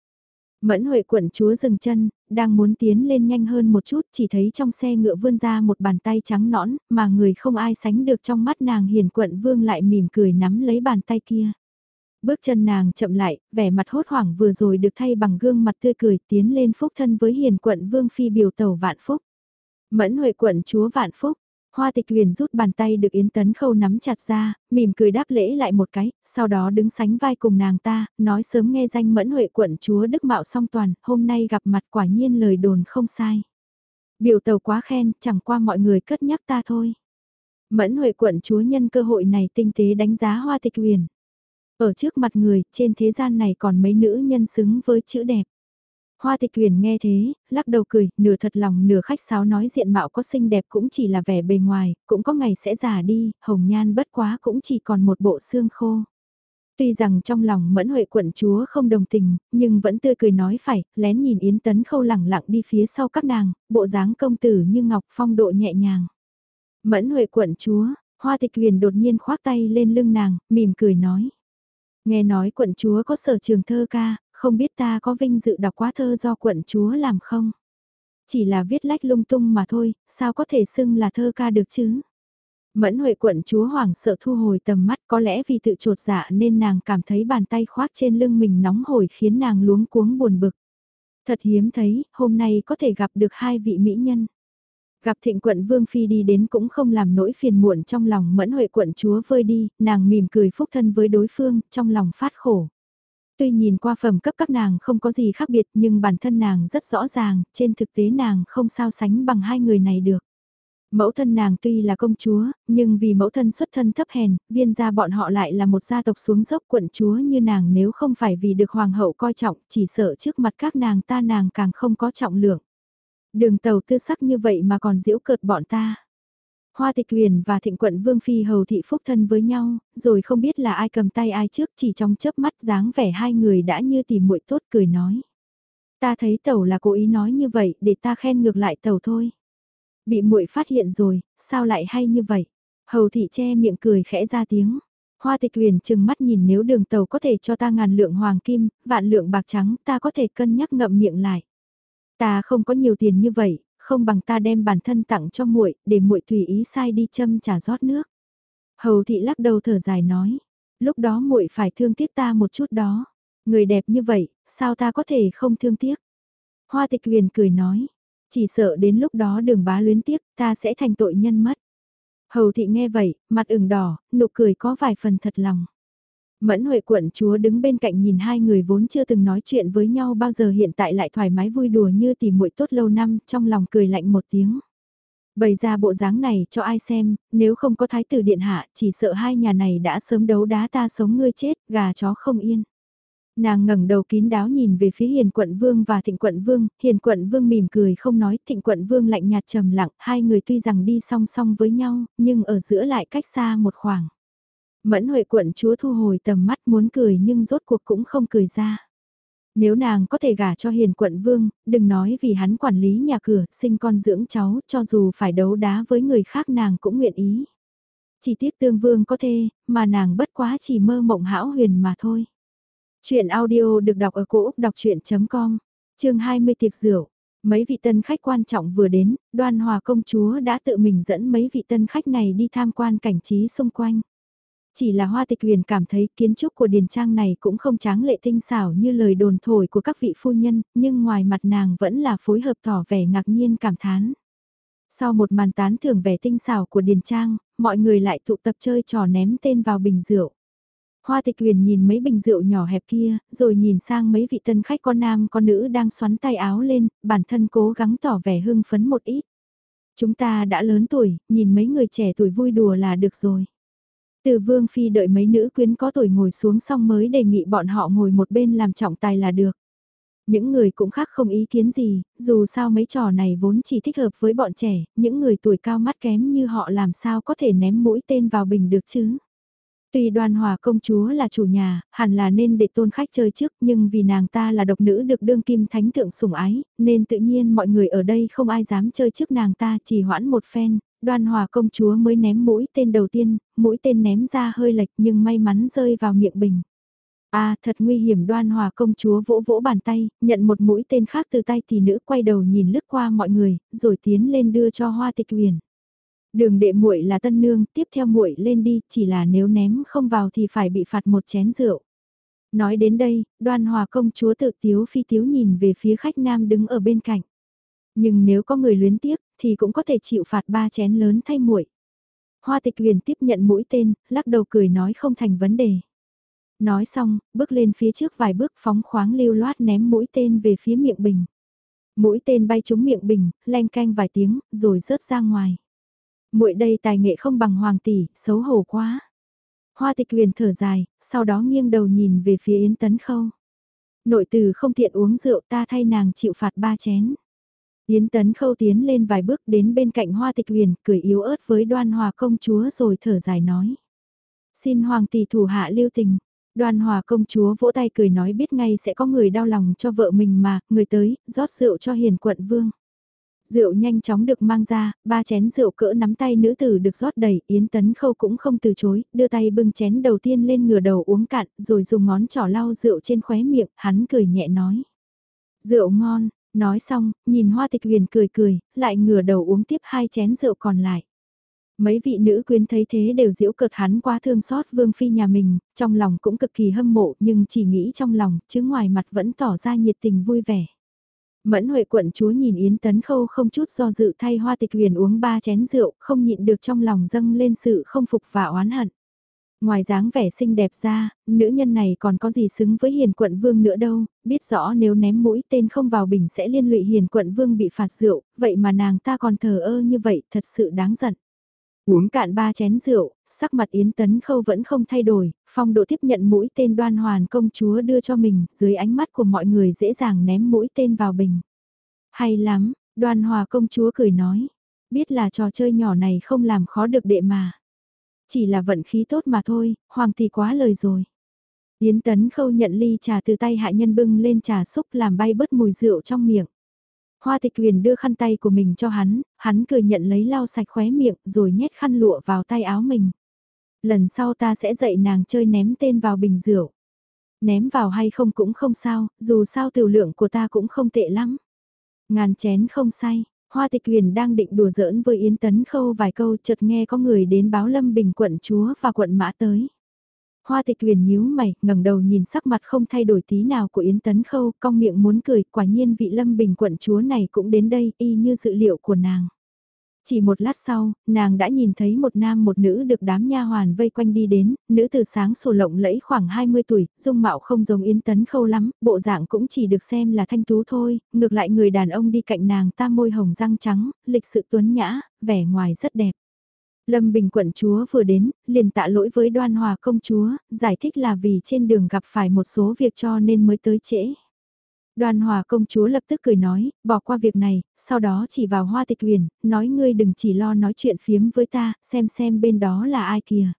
Mẫn Huệ quận chúa dừng chân, đang muốn tiến lên nhanh hơn một chút chỉ thấy trong xe ngựa vươn ra một bàn tay trắng nõn, mà người không ai sánh được trong mắt nàng hiền quận vương lại mỉm cười nắm lấy bàn tay kia. Bước chân nàng chậm lại, vẻ mặt hốt hoảng vừa rồi được thay bằng gương mặt tươi cười tiến lên phúc thân với hiền quận vương phi biểu tàu vạn phúc. Mẫn Huệ quận chúa vạn phúc, Hoa tịch huyền rút bàn tay được Yến Tấn Khâu nắm chặt ra, mỉm cười đáp lễ lại một cái, sau đó đứng sánh vai cùng nàng ta, nói sớm nghe danh mẫn huệ quận chúa Đức Mạo song toàn, hôm nay gặp mặt quả nhiên lời đồn không sai. Biểu tàu quá khen, chẳng qua mọi người cất nhắc ta thôi. Mẫn huệ quận chúa nhân cơ hội này tinh tế đánh giá hoa tịch huyền. Ở trước mặt người, trên thế gian này còn mấy nữ nhân xứng với chữ đẹp. Hoa tịch huyền nghe thế, lắc đầu cười, nửa thật lòng nửa khách sáo nói diện mạo có xinh đẹp cũng chỉ là vẻ bề ngoài, cũng có ngày sẽ già đi, hồng nhan bất quá cũng chỉ còn một bộ xương khô. Tuy rằng trong lòng mẫn huệ quận chúa không đồng tình, nhưng vẫn tươi cười nói phải, lén nhìn Yến Tấn khâu lẳng lặng đi phía sau các nàng, bộ dáng công tử như ngọc phong độ nhẹ nhàng. Mẫn huệ quận chúa, hoa tịch huyền đột nhiên khoác tay lên lưng nàng, mỉm cười nói. Nghe nói quận chúa có sở trường thơ ca, không biết ta có vinh dự đọc quá thơ do quận chúa làm không? Chỉ là viết lách lung tung mà thôi, sao có thể xưng là thơ ca được chứ? Mẫn Huệ quận chúa hoảng sợ thu hồi tầm mắt có lẽ vì tự trột dạ nên nàng cảm thấy bàn tay khoác trên lưng mình nóng hổi khiến nàng luống cuống buồn bực. Thật hiếm thấy, hôm nay có thể gặp được hai vị mỹ nhân. Gặp thịnh quận Vương Phi đi đến cũng không làm nỗi phiền muộn trong lòng mẫn huệ quận chúa vơi đi, nàng mỉm cười phúc thân với đối phương, trong lòng phát khổ. Tuy nhìn qua phẩm cấp các nàng không có gì khác biệt nhưng bản thân nàng rất rõ ràng, trên thực tế nàng không sao sánh bằng hai người này được. Mẫu thân nàng tuy là công chúa, nhưng vì mẫu thân xuất thân thấp hèn, viên gia bọn họ lại là một gia tộc xuống dốc quận chúa như nàng nếu không phải vì được hoàng hậu coi trọng, chỉ sợ trước mặt các nàng ta nàng càng không có trọng lượng. Đường tàu tư sắc như vậy mà còn diễu cợt bọn ta. Hoa tịch huyền và thịnh quận Vương Phi hầu thị phúc thân với nhau, rồi không biết là ai cầm tay ai trước chỉ trong chớp mắt dáng vẻ hai người đã như tìm muội tốt cười nói. Ta thấy tàu là cố ý nói như vậy để ta khen ngược lại tàu thôi. Bị muội phát hiện rồi, sao lại hay như vậy? Hầu thị che miệng cười khẽ ra tiếng. Hoa tịch huyền chừng mắt nhìn nếu đường tàu có thể cho ta ngàn lượng hoàng kim, vạn lượng bạc trắng ta có thể cân nhắc ngậm miệng lại. Ta không có nhiều tiền như vậy, không bằng ta đem bản thân tặng cho muội, để muội tùy ý sai đi châm trà rót nước. Hầu thị lắc đầu thở dài nói, lúc đó muội phải thương tiếc ta một chút đó. Người đẹp như vậy, sao ta có thể không thương tiếc? Hoa tịch huyền cười nói, chỉ sợ đến lúc đó đường bá luyến tiếc, ta sẽ thành tội nhân mất. Hầu thị nghe vậy, mặt ửng đỏ, nụ cười có vài phần thật lòng. Mẫn Huệ quận chúa đứng bên cạnh nhìn hai người vốn chưa từng nói chuyện với nhau bao giờ hiện tại lại thoải mái vui đùa như tìm muội tốt lâu năm, trong lòng cười lạnh một tiếng. Bày ra bộ dáng này cho ai xem, nếu không có thái tử điện hạ, chỉ sợ hai nhà này đã sớm đấu đá ta sống ngươi chết, gà chó không yên. Nàng ngẩng đầu kín đáo nhìn về phía hiền quận vương và thịnh quận vương, hiền quận vương mỉm cười không nói, thịnh quận vương lạnh nhạt trầm lặng, hai người tuy rằng đi song song với nhau, nhưng ở giữa lại cách xa một khoảng. Mẫn Huệ quận chúa thu hồi tầm mắt muốn cười nhưng rốt cuộc cũng không cười ra. Nếu nàng có thể gả cho hiền quận vương, đừng nói vì hắn quản lý nhà cửa, sinh con dưỡng cháu, cho dù phải đấu đá với người khác nàng cũng nguyện ý. Chỉ tiếc tương vương có thê, mà nàng bất quá chỉ mơ mộng hão huyền mà thôi. Chuyện audio được đọc ở cổ Úc đọc chuyện.com, chương 20 tiệc rượu. Mấy vị tân khách quan trọng vừa đến, đoan hòa công chúa đã tự mình dẫn mấy vị tân khách này đi tham quan cảnh trí xung quanh. Chỉ là hoa tịch huyền cảm thấy kiến trúc của điền trang này cũng không tráng lệ tinh xảo như lời đồn thổi của các vị phu nhân, nhưng ngoài mặt nàng vẫn là phối hợp tỏ vẻ ngạc nhiên cảm thán. Sau một màn tán thưởng vẻ tinh xảo của điền trang, mọi người lại tụ tập chơi trò ném tên vào bình rượu. Hoa tịch huyền nhìn mấy bình rượu nhỏ hẹp kia, rồi nhìn sang mấy vị tân khách con nam con nữ đang xoắn tay áo lên, bản thân cố gắng tỏ vẻ hưng phấn một ít. Chúng ta đã lớn tuổi, nhìn mấy người trẻ tuổi vui đùa là được rồi. Từ Vương Phi đợi mấy nữ quyến có tuổi ngồi xuống xong mới đề nghị bọn họ ngồi một bên làm trọng tài là được. Những người cũng khác không ý kiến gì, dù sao mấy trò này vốn chỉ thích hợp với bọn trẻ, những người tuổi cao mắt kém như họ làm sao có thể ném mũi tên vào bình được chứ. Tuy đoan hòa công chúa là chủ nhà, hẳn là nên để tôn khách chơi trước nhưng vì nàng ta là độc nữ được đương kim thánh thượng sủng ái, nên tự nhiên mọi người ở đây không ai dám chơi trước nàng ta chỉ hoãn một phen, đoan hòa công chúa mới ném mũi tên đầu tiên, mũi tên ném ra hơi lệch nhưng may mắn rơi vào miệng bình. À thật nguy hiểm đoan hòa công chúa vỗ vỗ bàn tay, nhận một mũi tên khác từ tay thì nữ quay đầu nhìn lướt qua mọi người, rồi tiến lên đưa cho hoa tịch huyền. Đường đệ muội là tân nương, tiếp theo muội lên đi, chỉ là nếu ném không vào thì phải bị phạt một chén rượu. Nói đến đây, đoan hòa công chúa tự tiếu phi tiếu nhìn về phía khách nam đứng ở bên cạnh. Nhưng nếu có người luyến tiếc, thì cũng có thể chịu phạt ba chén lớn thay muội. Hoa tịch huyền tiếp nhận mũi tên, lắc đầu cười nói không thành vấn đề. Nói xong, bước lên phía trước vài bước phóng khoáng lưu loát ném mũi tên về phía miệng bình. Mũi tên bay trúng miệng bình, len canh vài tiếng, rồi rớt ra ngoài muội đây tài nghệ không bằng hoàng tỷ, xấu hổ quá. Hoa tịch huyền thở dài, sau đó nghiêng đầu nhìn về phía Yến Tấn Khâu. Nội từ không tiện uống rượu ta thay nàng chịu phạt ba chén. Yến Tấn Khâu tiến lên vài bước đến bên cạnh Hoa Tịch Huyền, cười yếu ớt với đoan hòa công chúa rồi thở dài nói. Xin Hoàng tỷ thủ hạ lưu tình. Đoan hòa công chúa vỗ tay cười nói biết ngay sẽ có người đau lòng cho vợ mình mà, người tới, rót rượu cho hiền quận vương. Rượu nhanh chóng được mang ra, ba chén rượu cỡ nắm tay nữ tử được rót đầy, Yến Tấn Khâu cũng không từ chối, đưa tay bưng chén đầu tiên lên ngửa đầu uống cạn, rồi dùng ngón trỏ lau rượu trên khóe miệng, hắn cười nhẹ nói. Rượu ngon, nói xong, nhìn hoa tịch huyền cười cười, lại ngửa đầu uống tiếp hai chén rượu còn lại. Mấy vị nữ quyến thấy thế đều diễu cợt hắn quá thương xót vương phi nhà mình, trong lòng cũng cực kỳ hâm mộ nhưng chỉ nghĩ trong lòng, chứ ngoài mặt vẫn tỏ ra nhiệt tình vui vẻ. Mẫn Huệ quận chúa nhìn Yến Tấn Khâu không chút do dự thay hoa tịch huyền uống ba chén rượu, không nhịn được trong lòng dâng lên sự không phục và oán hận. Ngoài dáng vẻ xinh đẹp ra, nữ nhân này còn có gì xứng với hiền quận vương nữa đâu, biết rõ nếu ném mũi tên không vào bình sẽ liên lụy hiền quận vương bị phạt rượu, vậy mà nàng ta còn thờ ơ như vậy, thật sự đáng giận. Uống cạn ba chén rượu, sắc mặt Yến Tấn Khâu vẫn không thay đổi, phong độ tiếp nhận mũi tên đoan hoàn công chúa đưa cho mình, dưới ánh mắt của mọi người dễ dàng ném mũi tên vào bình. Hay lắm, đoan hòa công chúa cười nói, biết là trò chơi nhỏ này không làm khó được đệ mà. Chỉ là vận khí tốt mà thôi, hoàng thì quá lời rồi. Yến Tấn Khâu nhận ly trà từ tay hạ nhân bưng lên trà xúc làm bay bớt mùi rượu trong miệng. Hoa tịch huyền đưa khăn tay của mình cho hắn, hắn cười nhận lấy lau sạch khóe miệng rồi nhét khăn lụa vào tay áo mình. Lần sau ta sẽ dạy nàng chơi ném tên vào bình rượu. Ném vào hay không cũng không sao, dù sao tiểu lượng của ta cũng không tệ lắm. Ngàn chén không say, Hoa Tịch Huyền đang định đùa giỡn với Yến Tấn Khâu vài câu chợt nghe có người đến báo Lâm Bình quận chúa và quận mã tới. Hoa tịch huyền nhíu mày, ngẩng đầu nhìn sắc mặt không thay đổi tí nào của Yến Tấn Khâu, cong miệng muốn cười, quả nhiên vị lâm bình quận chúa này cũng đến đây, y như dự liệu của nàng. Chỉ một lát sau, nàng đã nhìn thấy một nam một nữ được đám nha hoàn vây quanh đi đến, nữ từ sáng sổ lộng lẫy khoảng 20 tuổi, dung mạo không giống Yến Tấn Khâu lắm, bộ dạng cũng chỉ được xem là thanh tú thôi, ngược lại người đàn ông đi cạnh nàng ta môi hồng răng trắng, lịch sự tuấn nhã, vẻ ngoài rất đẹp. Lâm Bình quận chúa vừa đến, liền tạ lỗi với đoan hòa công chúa, giải thích là vì trên đường gặp phải một số việc cho nên mới tới trễ. Đoan hòa công chúa lập tức cười nói, bỏ qua việc này, sau đó chỉ vào hoa tịch huyền, nói ngươi đừng chỉ lo nói chuyện phiếm với ta, xem xem bên đó là ai kìa.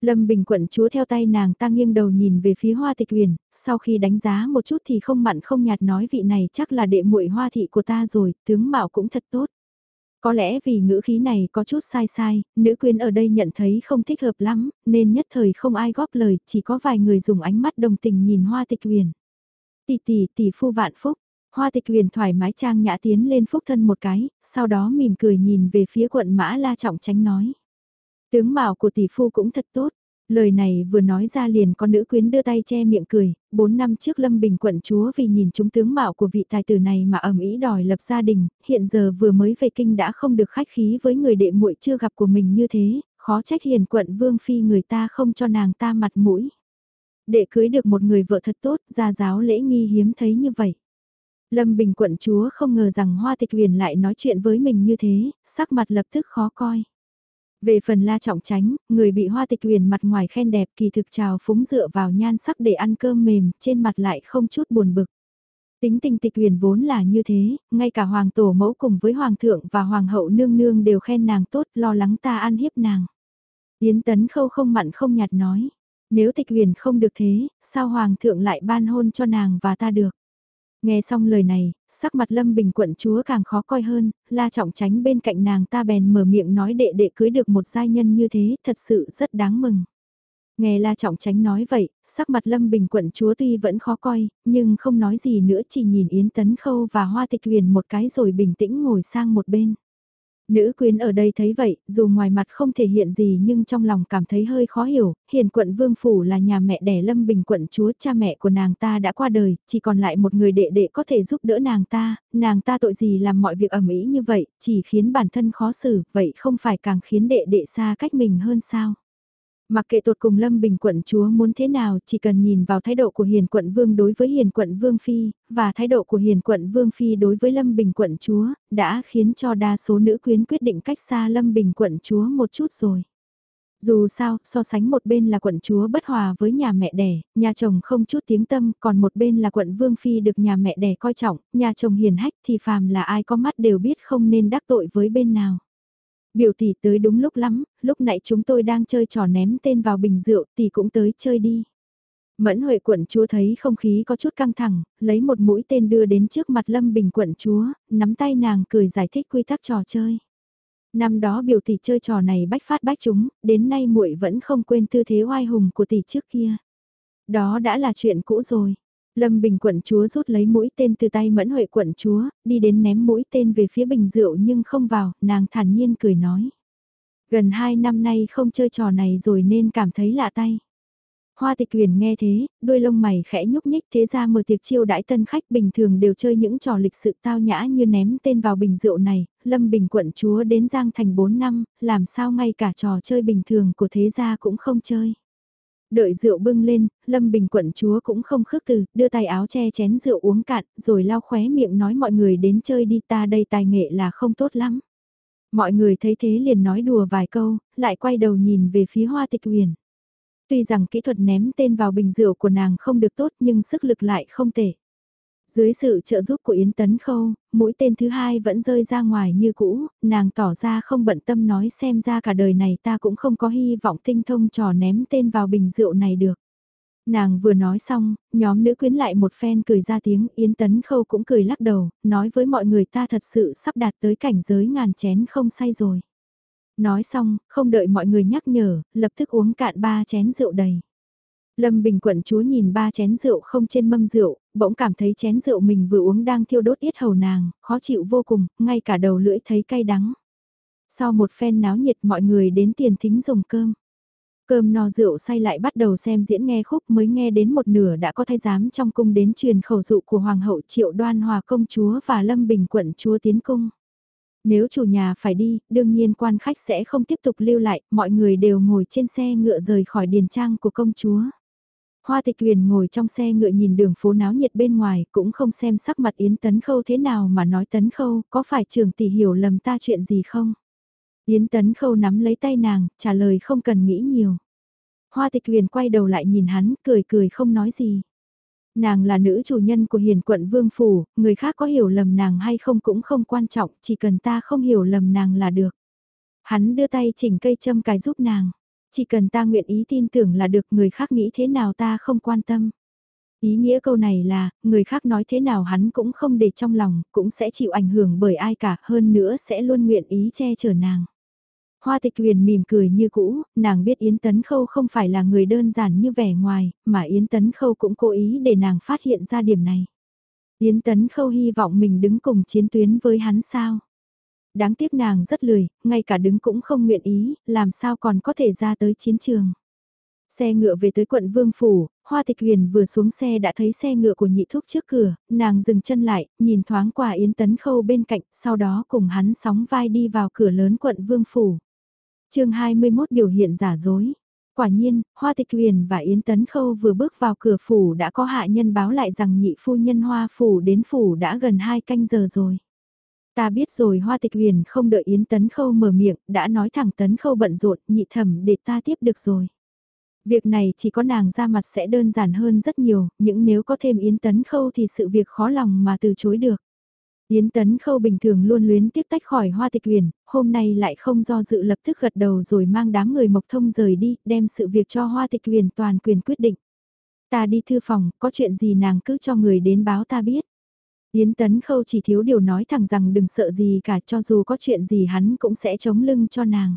Lâm Bình quận chúa theo tay nàng ta nghiêng đầu nhìn về phía hoa tịch huyền, sau khi đánh giá một chút thì không mặn không nhạt nói vị này chắc là đệ muội hoa thị của ta rồi, tướng mạo cũng thật tốt. Có lẽ vì ngữ khí này có chút sai sai, nữ quyến ở đây nhận thấy không thích hợp lắm, nên nhất thời không ai góp lời, chỉ có vài người dùng ánh mắt đồng tình nhìn hoa tịch huyền. Tỷ tỷ tỷ phu vạn phúc, hoa tịch huyền thoải mái trang nhã tiến lên phúc thân một cái, sau đó mỉm cười nhìn về phía quận mã la trọng tránh nói. Tướng mạo của tỷ phu cũng thật tốt, Lời này vừa nói ra liền con nữ quyến đưa tay che miệng cười, bốn năm trước Lâm Bình quận chúa vì nhìn chúng tướng mạo của vị tài tử này mà ẩm ý đòi lập gia đình, hiện giờ vừa mới về kinh đã không được khách khí với người đệ muội chưa gặp của mình như thế, khó trách hiền quận vương phi người ta không cho nàng ta mặt mũi. Để cưới được một người vợ thật tốt, gia giáo lễ nghi hiếm thấy như vậy. Lâm Bình quận chúa không ngờ rằng Hoa Tịch Huyền lại nói chuyện với mình như thế, sắc mặt lập tức khó coi. Về phần la trọng tránh, người bị hoa tịch huyền mặt ngoài khen đẹp kỳ thực trào phúng dựa vào nhan sắc để ăn cơm mềm, trên mặt lại không chút buồn bực. Tính tình tịch huyền vốn là như thế, ngay cả hoàng tổ mẫu cùng với hoàng thượng và hoàng hậu nương nương đều khen nàng tốt, lo lắng ta ăn hiếp nàng. Yến tấn khâu không mặn không nhạt nói, nếu tịch huyền không được thế, sao hoàng thượng lại ban hôn cho nàng và ta được. Nghe xong lời này, sắc mặt Lâm Bình quận chúa càng khó coi hơn, la trọng tránh bên cạnh nàng ta bèn mở miệng nói đệ đệ cưới được một giai nhân như thế, thật sự rất đáng mừng. Nghe la trọng tránh nói vậy, sắc mặt Lâm Bình quận chúa tuy vẫn khó coi, nhưng không nói gì nữa chỉ nhìn Yến Tấn Khâu và Hoa Tịch Huyền một cái rồi bình tĩnh ngồi sang một bên. Nữ quyến ở đây thấy vậy, dù ngoài mặt không thể hiện gì nhưng trong lòng cảm thấy hơi khó hiểu, hiền quận Vương Phủ là nhà mẹ đẻ Lâm Bình quận chúa cha mẹ của nàng ta đã qua đời, chỉ còn lại một người đệ đệ có thể giúp đỡ nàng ta, nàng ta tội gì làm mọi việc ẩm ý như vậy, chỉ khiến bản thân khó xử, vậy không phải càng khiến đệ đệ xa cách mình hơn sao? Mặc kệ tột cùng Lâm Bình quận chúa muốn thế nào chỉ cần nhìn vào thái độ của Hiền quận Vương đối với Hiền quận Vương Phi, và thái độ của Hiền quận Vương Phi đối với Lâm Bình quận chúa, đã khiến cho đa số nữ quyến quyết định cách xa Lâm Bình quận chúa một chút rồi. Dù sao, so sánh một bên là quận chúa bất hòa với nhà mẹ đẻ, nhà chồng không chút tiếng tâm, còn một bên là quận Vương Phi được nhà mẹ đẻ coi trọng, nhà chồng hiền hách thì phàm là ai có mắt đều biết không nên đắc tội với bên nào. Biểu tỷ tới đúng lúc lắm, lúc nãy chúng tôi đang chơi trò ném tên vào bình rượu, tỷ cũng tới chơi đi. Mẫn Huệ quận chúa thấy không khí có chút căng thẳng, lấy một mũi tên đưa đến trước mặt Lâm Bình quận chúa, nắm tay nàng cười giải thích quy tắc trò chơi. Năm đó biểu tỷ chơi trò này bách phát bách chúng, đến nay muội vẫn không quên tư thế oai hùng của tỷ trước kia. Đó đã là chuyện cũ rồi. Lâm Bình quận chúa rút lấy mũi tên từ tay Mẫn Huệ quận chúa, đi đến ném mũi tên về phía bình rượu nhưng không vào, nàng thản nhiên cười nói. Gần hai năm nay không chơi trò này rồi nên cảm thấy lạ tay. Hoa tịch huyền nghe thế, đôi lông mày khẽ nhúc nhích thế ra mở tiệc chiêu đãi tân khách bình thường đều chơi những trò lịch sự tao nhã như ném tên vào bình rượu này, Lâm Bình quận chúa đến Giang Thành 4 năm, làm sao ngay cả trò chơi bình thường của thế gia cũng không chơi. Đợi rượu bưng lên, Lâm Bình quận chúa cũng không khước từ, đưa tay áo che chén rượu uống cạn, rồi lau khóe miệng nói mọi người đến chơi đi ta đây tài nghệ là không tốt lắm. Mọi người thấy thế liền nói đùa vài câu, lại quay đầu nhìn về phía hoa tịch huyền. Tuy rằng kỹ thuật ném tên vào bình rượu của nàng không được tốt nhưng sức lực lại không tệ. Dưới sự trợ giúp của Yến Tấn Khâu, mũi tên thứ hai vẫn rơi ra ngoài như cũ, nàng tỏ ra không bận tâm nói xem ra cả đời này ta cũng không có hy vọng tinh thông trò ném tên vào bình rượu này được. Nàng vừa nói xong, nhóm nữ quyến lại một phen cười ra tiếng, Yến Tấn Khâu cũng cười lắc đầu, nói với mọi người ta thật sự sắp đạt tới cảnh giới ngàn chén không say rồi. Nói xong, không đợi mọi người nhắc nhở, lập tức uống cạn ba chén rượu đầy. Lâm Bình quận chúa nhìn ba chén rượu không trên mâm rượu, bỗng cảm thấy chén rượu mình vừa uống đang thiêu đốt yết hầu nàng, khó chịu vô cùng, ngay cả đầu lưỡi thấy cay đắng. Sau một phen náo nhiệt mọi người đến tiền thính dùng cơm. Cơm no rượu say lại bắt đầu xem diễn nghe khúc mới nghe đến một nửa đã có thay giám trong cung đến truyền khẩu dụ của Hoàng hậu Triệu Đoan Hòa công chúa và Lâm Bình quận chúa tiến cung. Nếu chủ nhà phải đi, đương nhiên quan khách sẽ không tiếp tục lưu lại, mọi người đều ngồi trên xe ngựa rời khỏi điền trang của công chúa. Hoa tịch huyền ngồi trong xe ngựa nhìn đường phố náo nhiệt bên ngoài, cũng không xem sắc mặt Yến Tấn Khâu thế nào mà nói Tấn Khâu, có phải trường tỷ hiểu lầm ta chuyện gì không? Yến Tấn Khâu nắm lấy tay nàng, trả lời không cần nghĩ nhiều. Hoa tịch huyền quay đầu lại nhìn hắn, cười cười không nói gì. Nàng là nữ chủ nhân của hiền quận Vương Phủ, người khác có hiểu lầm nàng hay không cũng không quan trọng, chỉ cần ta không hiểu lầm nàng là được. Hắn đưa tay chỉnh cây châm cài giúp nàng. Chỉ cần ta nguyện ý tin tưởng là được người khác nghĩ thế nào ta không quan tâm. Ý nghĩa câu này là, người khác nói thế nào hắn cũng không để trong lòng, cũng sẽ chịu ảnh hưởng bởi ai cả, hơn nữa sẽ luôn nguyện ý che chở nàng. Hoa tịch huyền mỉm cười như cũ, nàng biết Yến Tấn Khâu không phải là người đơn giản như vẻ ngoài, mà Yến Tấn Khâu cũng cố ý để nàng phát hiện ra điểm này. Yến Tấn Khâu hy vọng mình đứng cùng chiến tuyến với hắn sao. Đáng tiếc nàng rất lười, ngay cả đứng cũng không nguyện ý, làm sao còn có thể ra tới chiến trường. Xe ngựa về tới quận Vương Phủ, Hoa Tịch Huyền vừa xuống xe đã thấy xe ngựa của nhị thúc trước cửa, nàng dừng chân lại, nhìn thoáng qua Yến Tấn Khâu bên cạnh, sau đó cùng hắn sóng vai đi vào cửa lớn quận Vương Phủ. chương 21 biểu hiện giả dối. Quả nhiên, Hoa Tịch Huyền và Yến Tấn Khâu vừa bước vào cửa phủ đã có hạ nhân báo lại rằng nhị phu nhân Hoa Phủ đến phủ đã gần 2 canh giờ rồi. Ta biết rồi Hoa Tịch Huyền không đợi Yến Tấn Khâu mở miệng, đã nói thẳng Tấn Khâu bận rộn, nhị thẩm để ta tiếp được rồi. Việc này chỉ có nàng ra mặt sẽ đơn giản hơn rất nhiều, những nếu có thêm Yến Tấn Khâu thì sự việc khó lòng mà từ chối được. Yến Tấn Khâu bình thường luôn luyến tiếp tách khỏi hoa tịch huyền, hôm nay lại không do dự lập tức gật đầu rồi mang đám người mộc thông rời đi, đem sự việc cho hoa tịch huyền toàn quyền quyết định. Ta đi thư phòng, có chuyện gì nàng cứ cho người đến báo ta biết. Yến Tấn Khâu chỉ thiếu điều nói thẳng rằng đừng sợ gì cả cho dù có chuyện gì hắn cũng sẽ chống lưng cho nàng.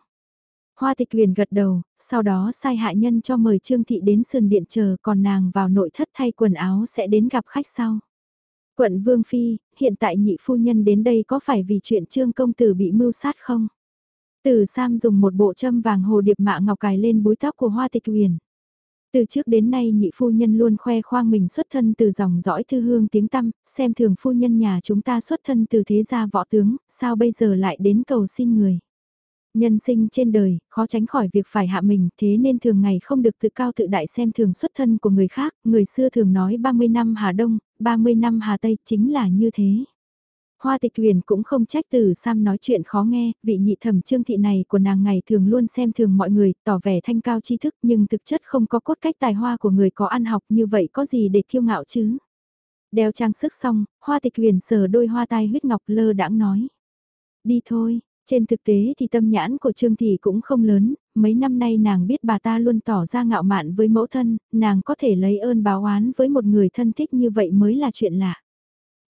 Hoa tịch huyền gật đầu, sau đó sai hạ nhân cho mời Trương Thị đến sườn điện chờ còn nàng vào nội thất thay quần áo sẽ đến gặp khách sau. Quận Vương Phi, hiện tại nhị phu nhân đến đây có phải vì chuyện Trương Công Tử bị mưu sát không? Tử Sam dùng một bộ châm vàng hồ điệp mạ ngọc cài lên búi tóc của Hoa Tịch Huyền. Từ trước đến nay nhị phu nhân luôn khoe khoang mình xuất thân từ dòng dõi thư hương tiếng tăm, xem thường phu nhân nhà chúng ta xuất thân từ thế gia võ tướng, sao bây giờ lại đến cầu xin người. Nhân sinh trên đời, khó tránh khỏi việc phải hạ mình, thế nên thường ngày không được tự cao tự đại xem thường xuất thân của người khác, người xưa thường nói 30 năm Hà Đông, 30 năm Hà Tây chính là như thế. Hoa tịch huyền cũng không trách từ Sam nói chuyện khó nghe, vị nhị thẩm trương thị này của nàng ngày thường luôn xem thường mọi người, tỏ vẻ thanh cao tri thức nhưng thực chất không có cốt cách tài hoa của người có ăn học như vậy có gì để kiêu ngạo chứ. Đeo trang sức xong, hoa tịch huyền sờ đôi hoa tai huyết ngọc lơ đãng nói. Đi thôi, trên thực tế thì tâm nhãn của Trương Thị cũng không lớn, mấy năm nay nàng biết bà ta luôn tỏ ra ngạo mạn với mẫu thân, nàng có thể lấy ơn báo oán với một người thân thích như vậy mới là chuyện lạ.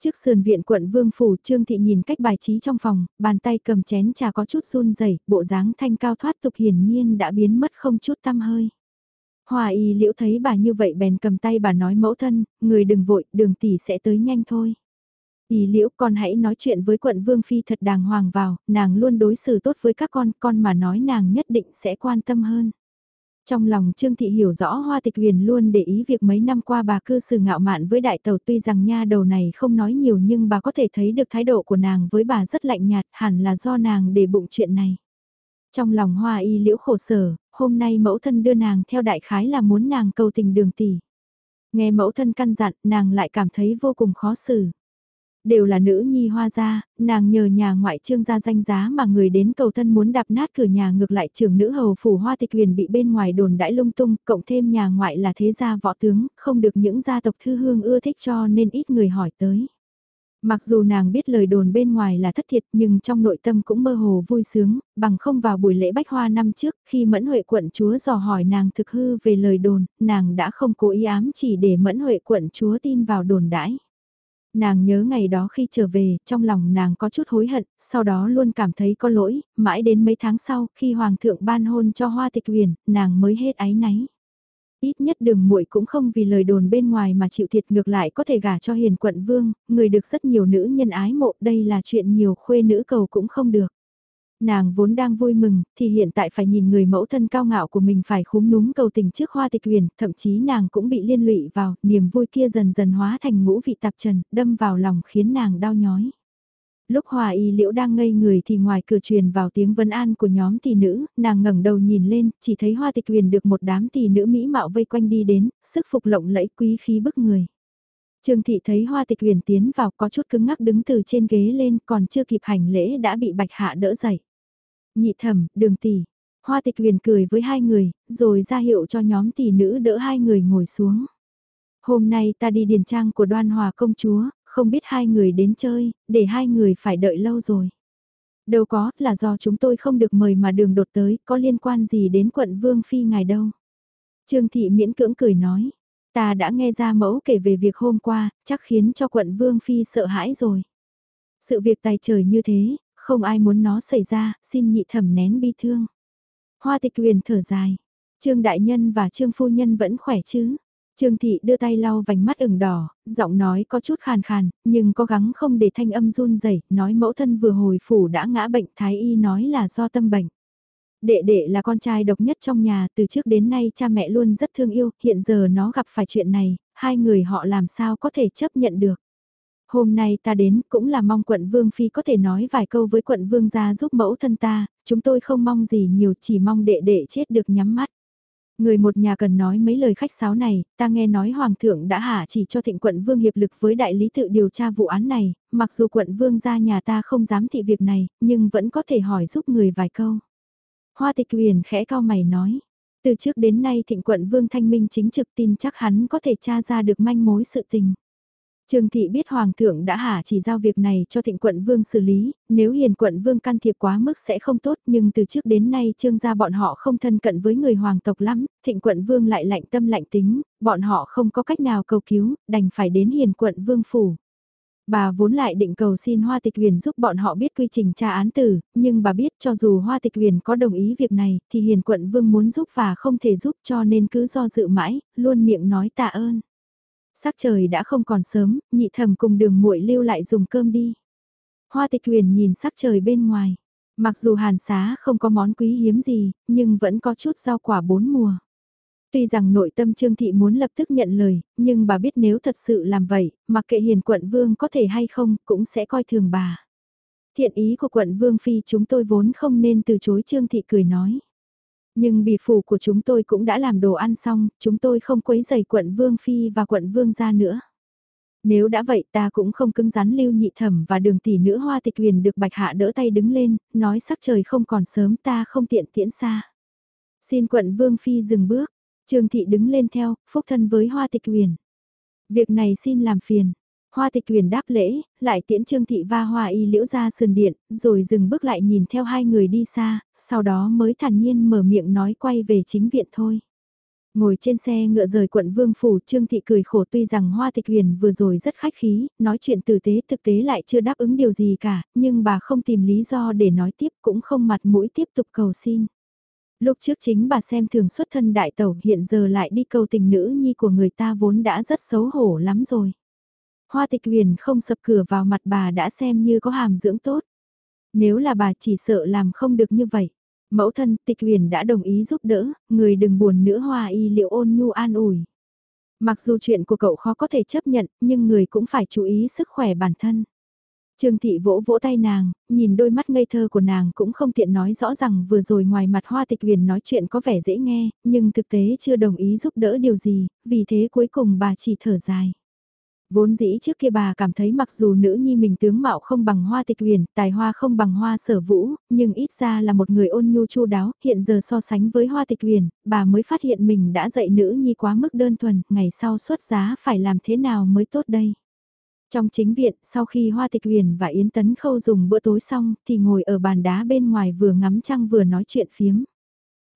Trước sườn viện quận Vương Phủ Trương Thị nhìn cách bài trí trong phòng, bàn tay cầm chén trà có chút run rẩy bộ dáng thanh cao thoát tục hiển nhiên đã biến mất không chút tăm hơi. Hòa y liễu thấy bà như vậy bèn cầm tay bà nói mẫu thân, người đừng vội, đường tỷ sẽ tới nhanh thôi. y liễu con hãy nói chuyện với quận Vương Phi thật đàng hoàng vào, nàng luôn đối xử tốt với các con, con mà nói nàng nhất định sẽ quan tâm hơn. Trong lòng Trương Thị hiểu rõ Hoa Tịch Huyền luôn để ý việc mấy năm qua bà cư xử ngạo mạn với đại tàu tuy rằng nha đầu này không nói nhiều nhưng bà có thể thấy được thái độ của nàng với bà rất lạnh nhạt hẳn là do nàng để bụng chuyện này. Trong lòng Hoa Y liễu khổ sở, hôm nay mẫu thân đưa nàng theo đại khái là muốn nàng cầu tình đường tỷ. Nghe mẫu thân căn dặn nàng lại cảm thấy vô cùng khó xử đều là nữ nhi hoa gia, nàng nhờ nhà ngoại trương gia danh giá mà người đến cầu thân muốn đạp nát cửa nhà ngược lại trưởng nữ hầu phủ hoa tịch huyền bị bên ngoài đồn đãi lung tung, cộng thêm nhà ngoại là thế gia võ tướng, không được những gia tộc thư hương ưa thích cho nên ít người hỏi tới. Mặc dù nàng biết lời đồn bên ngoài là thất thiệt nhưng trong nội tâm cũng mơ hồ vui sướng, bằng không vào buổi lễ bách hoa năm trước khi Mẫn Huệ quận chúa dò hỏi nàng thực hư về lời đồn, nàng đã không cố ý ám chỉ để Mẫn Huệ quận chúa tin vào đồn đãi. Nàng nhớ ngày đó khi trở về, trong lòng nàng có chút hối hận, sau đó luôn cảm thấy có lỗi, mãi đến mấy tháng sau, khi Hoàng thượng ban hôn cho Hoa Tịch Huyền, nàng mới hết áy náy. Ít nhất đường muội cũng không vì lời đồn bên ngoài mà chịu thiệt ngược lại có thể gả cho hiền quận vương, người được rất nhiều nữ nhân ái mộ, đây là chuyện nhiều khuê nữ cầu cũng không được. Nàng vốn đang vui mừng, thì hiện tại phải nhìn người mẫu thân cao ngạo của mình phải khúm núm cầu tình trước hoa tịch huyền, thậm chí nàng cũng bị liên lụy vào, niềm vui kia dần dần hóa thành ngũ vị tạp trần, đâm vào lòng khiến nàng đau nhói. Lúc hòa y liễu đang ngây người thì ngoài cửa truyền vào tiếng vân an của nhóm tỷ nữ, nàng ngẩng đầu nhìn lên, chỉ thấy hoa tịch huyền được một đám tỷ nữ mỹ mạo vây quanh đi đến, sức phục lộng lẫy quý khí bức người. Trương Thị thấy Hoa Tịch Huyền tiến vào có chút cứng ngắc đứng từ trên ghế lên còn chưa kịp hành lễ đã bị Bạch Hạ đỡ dậy. Nhị thẩm, đường tỷ. Hoa Tịch Huyền cười với hai người, rồi ra hiệu cho nhóm tỷ nữ đỡ hai người ngồi xuống. Hôm nay ta đi điền trang của đoan hòa công chúa, không biết hai người đến chơi, để hai người phải đợi lâu rồi. Đâu có, là do chúng tôi không được mời mà đường đột tới, có liên quan gì đến quận Vương Phi ngài đâu. Trương Thị miễn cưỡng cười nói, Ta đã nghe ra mẫu kể về việc hôm qua, chắc khiến cho quận Vương Phi sợ hãi rồi. Sự việc tài trời như thế, không ai muốn nó xảy ra, xin nhị thẩm nén bi thương. Hoa tịch quyền thở dài. Trương Đại Nhân và Trương Phu Nhân vẫn khỏe chứ? Trương Thị đưa tay lau vành mắt ửng đỏ, giọng nói có chút khàn khàn, nhưng cố gắng không để thanh âm run rẩy nói mẫu thân vừa hồi phủ đã ngã bệnh thái y nói là do tâm bệnh. Đệ đệ là con trai độc nhất trong nhà, từ trước đến nay cha mẹ luôn rất thương yêu, hiện giờ nó gặp phải chuyện này, hai người họ làm sao có thể chấp nhận được. Hôm nay ta đến cũng là mong quận Vương Phi có thể nói vài câu với quận Vương gia giúp mẫu thân ta, chúng tôi không mong gì nhiều chỉ mong đệ đệ chết được nhắm mắt. Người một nhà cần nói mấy lời khách sáo này, ta nghe nói Hoàng thượng đã hạ chỉ cho thịnh quận Vương hiệp lực với đại lý tự điều tra vụ án này, mặc dù quận Vương gia nhà ta không dám thị việc này, nhưng vẫn có thể hỏi giúp người vài câu. Hoa tịch huyền khẽ cao mày nói, từ trước đến nay thịnh quận Vương Thanh Minh chính trực tin chắc hắn có thể tra ra được manh mối sự tình. Trương Thị biết Hoàng thượng đã hả chỉ giao việc này cho thịnh quận vương xử lý, nếu hiền quận vương can thiệp quá mức sẽ không tốt nhưng từ trước đến nay trương gia bọn họ không thân cận với người hoàng tộc lắm, thịnh quận vương lại lạnh tâm lạnh tính, bọn họ không có cách nào cầu cứu, đành phải đến hiền quận vương phủ. Bà vốn lại định cầu xin Hoa Tịch Huyền giúp bọn họ biết quy trình tra án tử, nhưng bà biết cho dù Hoa Tịch Huyền có đồng ý việc này thì Hiền Quận Vương muốn giúp và không thể giúp cho nên cứ do dự mãi, luôn miệng nói tạ ơn. Sắc trời đã không còn sớm, nhị thầm cùng đường muội lưu lại dùng cơm đi. Hoa tịch huyền nhìn sắc trời bên ngoài. Mặc dù hàn xá không có món quý hiếm gì, nhưng vẫn có chút rau quả bốn mùa. Tuy rằng nội tâm Trương Thị muốn lập tức nhận lời, nhưng bà biết nếu thật sự làm vậy, mặc kệ hiền quận vương có thể hay không, cũng sẽ coi thường bà. Thiện ý của quận vương phi chúng tôi vốn không nên từ chối Trương Thị cười nói. Nhưng bì phủ của chúng tôi cũng đã làm đồ ăn xong, chúng tôi không quấy giày quận Vương Phi và quận Vương ra nữa. Nếu đã vậy ta cũng không cứng rắn lưu nhị thẩm và đường tỷ nữ hoa tịch huyền được bạch hạ đỡ tay đứng lên, nói sắc trời không còn sớm ta không tiện tiễn xa. Xin quận Vương Phi dừng bước, Trương Thị đứng lên theo, phúc thân với hoa tịch Uyển. Việc này xin làm phiền, Hoa tịch Uyển đáp lễ, lại tiễn trương thị va hoa y liễu ra sườn điện, rồi dừng bước lại nhìn theo hai người đi xa, sau đó mới thản nhiên mở miệng nói quay về chính viện thôi. Ngồi trên xe ngựa rời quận Vương Phủ, Trương Thị cười khổ tuy rằng Hoa Tịch Huyền vừa rồi rất khách khí, nói chuyện tử tế thực tế lại chưa đáp ứng điều gì cả, nhưng bà không tìm lý do để nói tiếp cũng không mặt mũi tiếp tục cầu xin. Lúc trước chính bà xem thường xuất thân đại tẩu hiện giờ lại đi cầu tình nữ nhi của người ta vốn đã rất xấu hổ lắm rồi. Hoa tịch huyền không sập cửa vào mặt bà đã xem như có hàm dưỡng tốt. Nếu là bà chỉ sợ làm không được như vậy. Mẫu thân tịch huyền đã đồng ý giúp đỡ, người đừng buồn nữa hoa y liệu ôn nhu an ủi. Mặc dù chuyện của cậu khó có thể chấp nhận, nhưng người cũng phải chú ý sức khỏe bản thân. Trương thị vỗ vỗ tay nàng, nhìn đôi mắt ngây thơ của nàng cũng không tiện nói rõ rằng vừa rồi ngoài mặt hoa tịch huyền nói chuyện có vẻ dễ nghe, nhưng thực tế chưa đồng ý giúp đỡ điều gì, vì thế cuối cùng bà chỉ thở dài. Vốn dĩ trước kia bà cảm thấy mặc dù nữ nhi mình tướng mạo không bằng hoa tịch huyền, tài hoa không bằng hoa sở vũ, nhưng ít ra là một người ôn nhu chu đáo, hiện giờ so sánh với hoa tịch huyền, bà mới phát hiện mình đã dạy nữ nhi quá mức đơn thuần, ngày sau xuất giá phải làm thế nào mới tốt đây. Trong chính viện, sau khi Hoa Tịch Huyền và Yến Tấn Khâu dùng bữa tối xong, thì ngồi ở bàn đá bên ngoài vừa ngắm trăng vừa nói chuyện phiếm.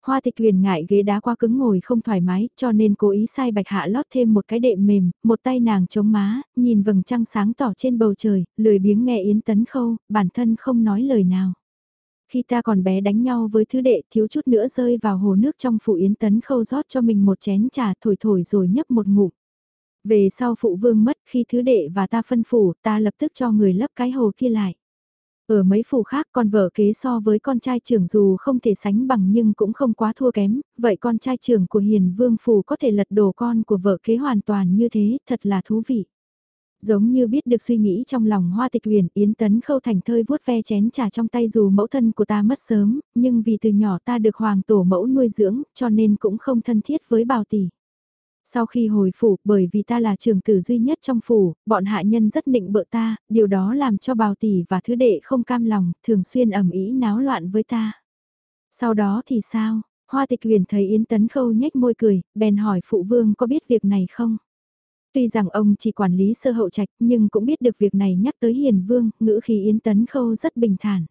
Hoa tịch huyền ngại ghế đá qua cứng ngồi không thoải mái cho nên cố ý sai bạch hạ lót thêm một cái đệm mềm, một tay nàng chống má, nhìn vầng trăng sáng tỏ trên bầu trời, lười biếng nghe yến tấn khâu, bản thân không nói lời nào. Khi ta còn bé đánh nhau với thứ đệ thiếu chút nữa rơi vào hồ nước trong phủ yến tấn khâu rót cho mình một chén trà thổi thổi rồi nhấp một ngụm. Về sau phụ vương mất khi thứ đệ và ta phân phủ ta lập tức cho người lấp cái hồ kia lại. Ở mấy phủ khác con vợ kế so với con trai trưởng dù không thể sánh bằng nhưng cũng không quá thua kém, vậy con trai trưởng của hiền vương phủ có thể lật đổ con của vợ kế hoàn toàn như thế, thật là thú vị. Giống như biết được suy nghĩ trong lòng hoa tịch huyền Yến Tấn khâu thành thơi vuốt ve chén trà trong tay dù mẫu thân của ta mất sớm, nhưng vì từ nhỏ ta được hoàng tổ mẫu nuôi dưỡng cho nên cũng không thân thiết với bào tỷ. Sau khi hồi phủ, bởi vì ta là trường tử duy nhất trong phủ, bọn hạ nhân rất nịnh bợ ta, điều đó làm cho bào tỷ và thứ đệ không cam lòng, thường xuyên ẩm ý náo loạn với ta. Sau đó thì sao? Hoa tịch huyền thấy Yến Tấn Khâu nhếch môi cười, bèn hỏi phụ vương có biết việc này không? Tuy rằng ông chỉ quản lý sơ hậu trạch nhưng cũng biết được việc này nhắc tới hiền vương, ngữ khí Yến Tấn Khâu rất bình thản.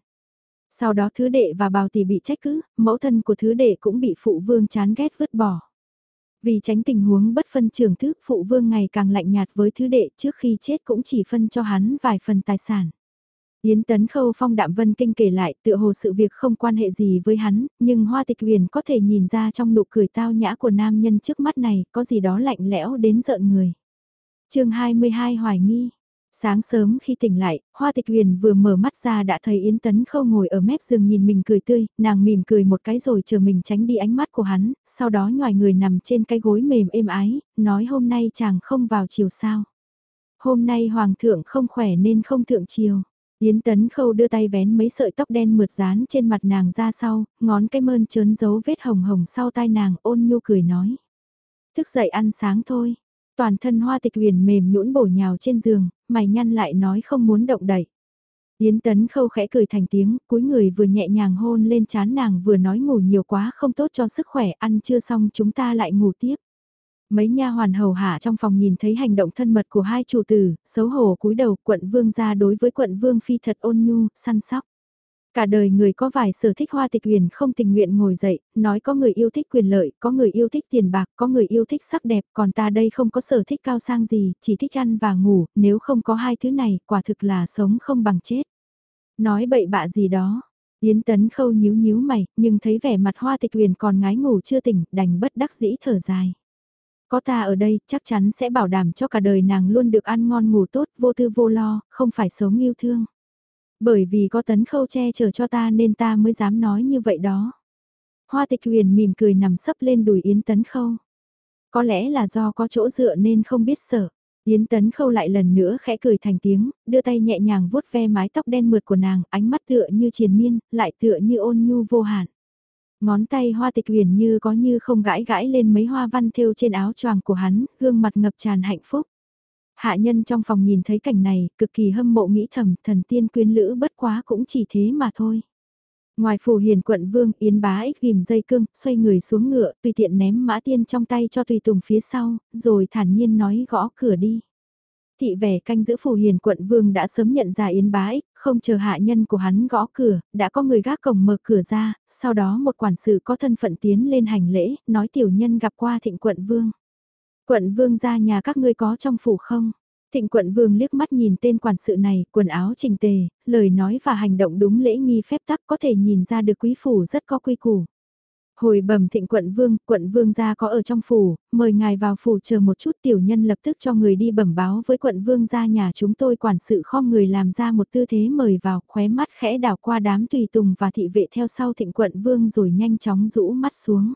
Sau đó thứ đệ và bào tỷ bị trách cứ, mẫu thân của thứ đệ cũng bị phụ vương chán ghét vứt bỏ. Vì tránh tình huống bất phân trường thức phụ vương ngày càng lạnh nhạt với thứ đệ trước khi chết cũng chỉ phân cho hắn vài phần tài sản. Yến Tấn Khâu phong đạm vân kinh kể lại tựa hồ sự việc không quan hệ gì với hắn, nhưng hoa tịch huyền có thể nhìn ra trong nụ cười tao nhã của nam nhân trước mắt này có gì đó lạnh lẽo đến giận người. chương 22 hoài nghi, Sáng sớm khi tỉnh lại, Hoa Tịch Huyền vừa mở mắt ra đã thấy Yến Tấn Khâu ngồi ở mép giường nhìn mình cười tươi, nàng mỉm cười một cái rồi chờ mình tránh đi ánh mắt của hắn, sau đó nhòi người nằm trên cái gối mềm êm ái, nói hôm nay chàng không vào chiều sao. Hôm nay Hoàng thượng không khỏe nên không thượng chiều. Yến Tấn Khâu đưa tay vén mấy sợi tóc đen mượt dán trên mặt nàng ra sau, ngón cái mơn trớn dấu vết hồng hồng sau tai nàng ôn nhu cười nói. Thức dậy ăn sáng thôi. Toàn thân hoa tịch huyền mềm nhũn bổ nhào trên giường, mày nhăn lại nói không muốn động đậy. Yến Tấn Khâu khẽ cười thành tiếng, cúi người vừa nhẹ nhàng hôn lên chán nàng vừa nói ngủ nhiều quá không tốt cho sức khỏe, ăn chưa xong chúng ta lại ngủ tiếp. Mấy nha hoàn hầu hạ trong phòng nhìn thấy hành động thân mật của hai chủ tử, xấu hổ cúi đầu quận vương ra đối với quận vương phi thật ôn nhu, săn sóc. Cả đời người có vài sở thích hoa tịch huyền không tình nguyện ngồi dậy, nói có người yêu thích quyền lợi, có người yêu thích tiền bạc, có người yêu thích sắc đẹp, còn ta đây không có sở thích cao sang gì, chỉ thích ăn và ngủ, nếu không có hai thứ này, quả thực là sống không bằng chết. Nói bậy bạ gì đó, Yến Tấn Khâu nhíu nhíu mày, nhưng thấy vẻ mặt hoa tịch huyền còn ngái ngủ chưa tỉnh, đành bất đắc dĩ thở dài. Có ta ở đây, chắc chắn sẽ bảo đảm cho cả đời nàng luôn được ăn ngon ngủ tốt, vô tư vô lo, không phải sống yêu thương. Bởi vì có tấn khâu che chở cho ta nên ta mới dám nói như vậy đó. Hoa tịch huyền mỉm cười nằm sấp lên đùi Yến Tấn Khâu. Có lẽ là do có chỗ dựa nên không biết sợ. Yến Tấn Khâu lại lần nữa khẽ cười thành tiếng, đưa tay nhẹ nhàng vuốt ve mái tóc đen mượt của nàng, ánh mắt tựa như triền miên, lại tựa như ôn nhu vô hạn. Ngón tay hoa tịch huyền như có như không gãi gãi lên mấy hoa văn thêu trên áo choàng của hắn, gương mặt ngập tràn hạnh phúc. Hạ nhân trong phòng nhìn thấy cảnh này, cực kỳ hâm mộ nghĩ thầm, thần tiên quyến lữ bất quá cũng chỉ thế mà thôi. Ngoài phủ hiền quận vương, Yến bá ích ghim dây cương, xoay người xuống ngựa, tùy tiện ném mã tiên trong tay cho tùy tùng phía sau, rồi thản nhiên nói gõ cửa đi. Thị vẻ canh giữ phủ hiền quận vương đã sớm nhận ra Yến bá ích, không chờ hạ nhân của hắn gõ cửa, đã có người gác cổng mở cửa ra, sau đó một quản sự có thân phận tiến lên hành lễ, nói tiểu nhân gặp qua thịnh quận vương. Quận vương ra nhà các ngươi có trong phủ không? Thịnh quận vương liếc mắt nhìn tên quản sự này, quần áo trình tề, lời nói và hành động đúng lễ nghi phép tắc có thể nhìn ra được quý phủ rất có quy củ. Hồi bẩm thịnh quận vương, quận vương gia có ở trong phủ, mời ngài vào phủ chờ một chút tiểu nhân lập tức cho người đi bẩm báo với quận vương gia nhà chúng tôi quản sự kho người làm ra một tư thế mời vào khóe mắt khẽ đảo qua đám tùy tùng và thị vệ theo sau thịnh quận vương rồi nhanh chóng rũ mắt xuống.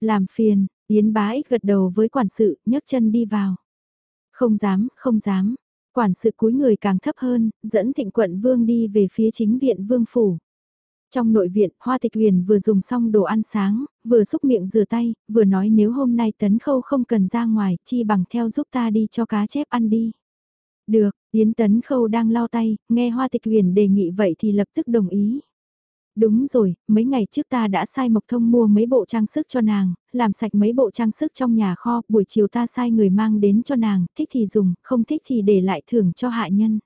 Làm phiền, Yến bá ích gật đầu với quản sự, nhấc chân đi vào. Không dám, không dám. Quản sự cúi người càng thấp hơn, dẫn thịnh quận vương đi về phía chính viện vương phủ. Trong nội viện, Hoa Tịch Huyền vừa dùng xong đồ ăn sáng, vừa xúc miệng rửa tay, vừa nói nếu hôm nay tấn khâu không cần ra ngoài, chi bằng theo giúp ta đi cho cá chép ăn đi. Được, Yến Tấn Khâu đang lau tay, nghe Hoa Tịch Huyền đề nghị vậy thì lập tức đồng ý. Đúng rồi, mấy ngày trước ta đã sai Mộc Thông mua mấy bộ trang sức cho nàng, làm sạch mấy bộ trang sức trong nhà kho, buổi chiều ta sai người mang đến cho nàng, thích thì dùng, không thích thì để lại thưởng cho hạ nhân.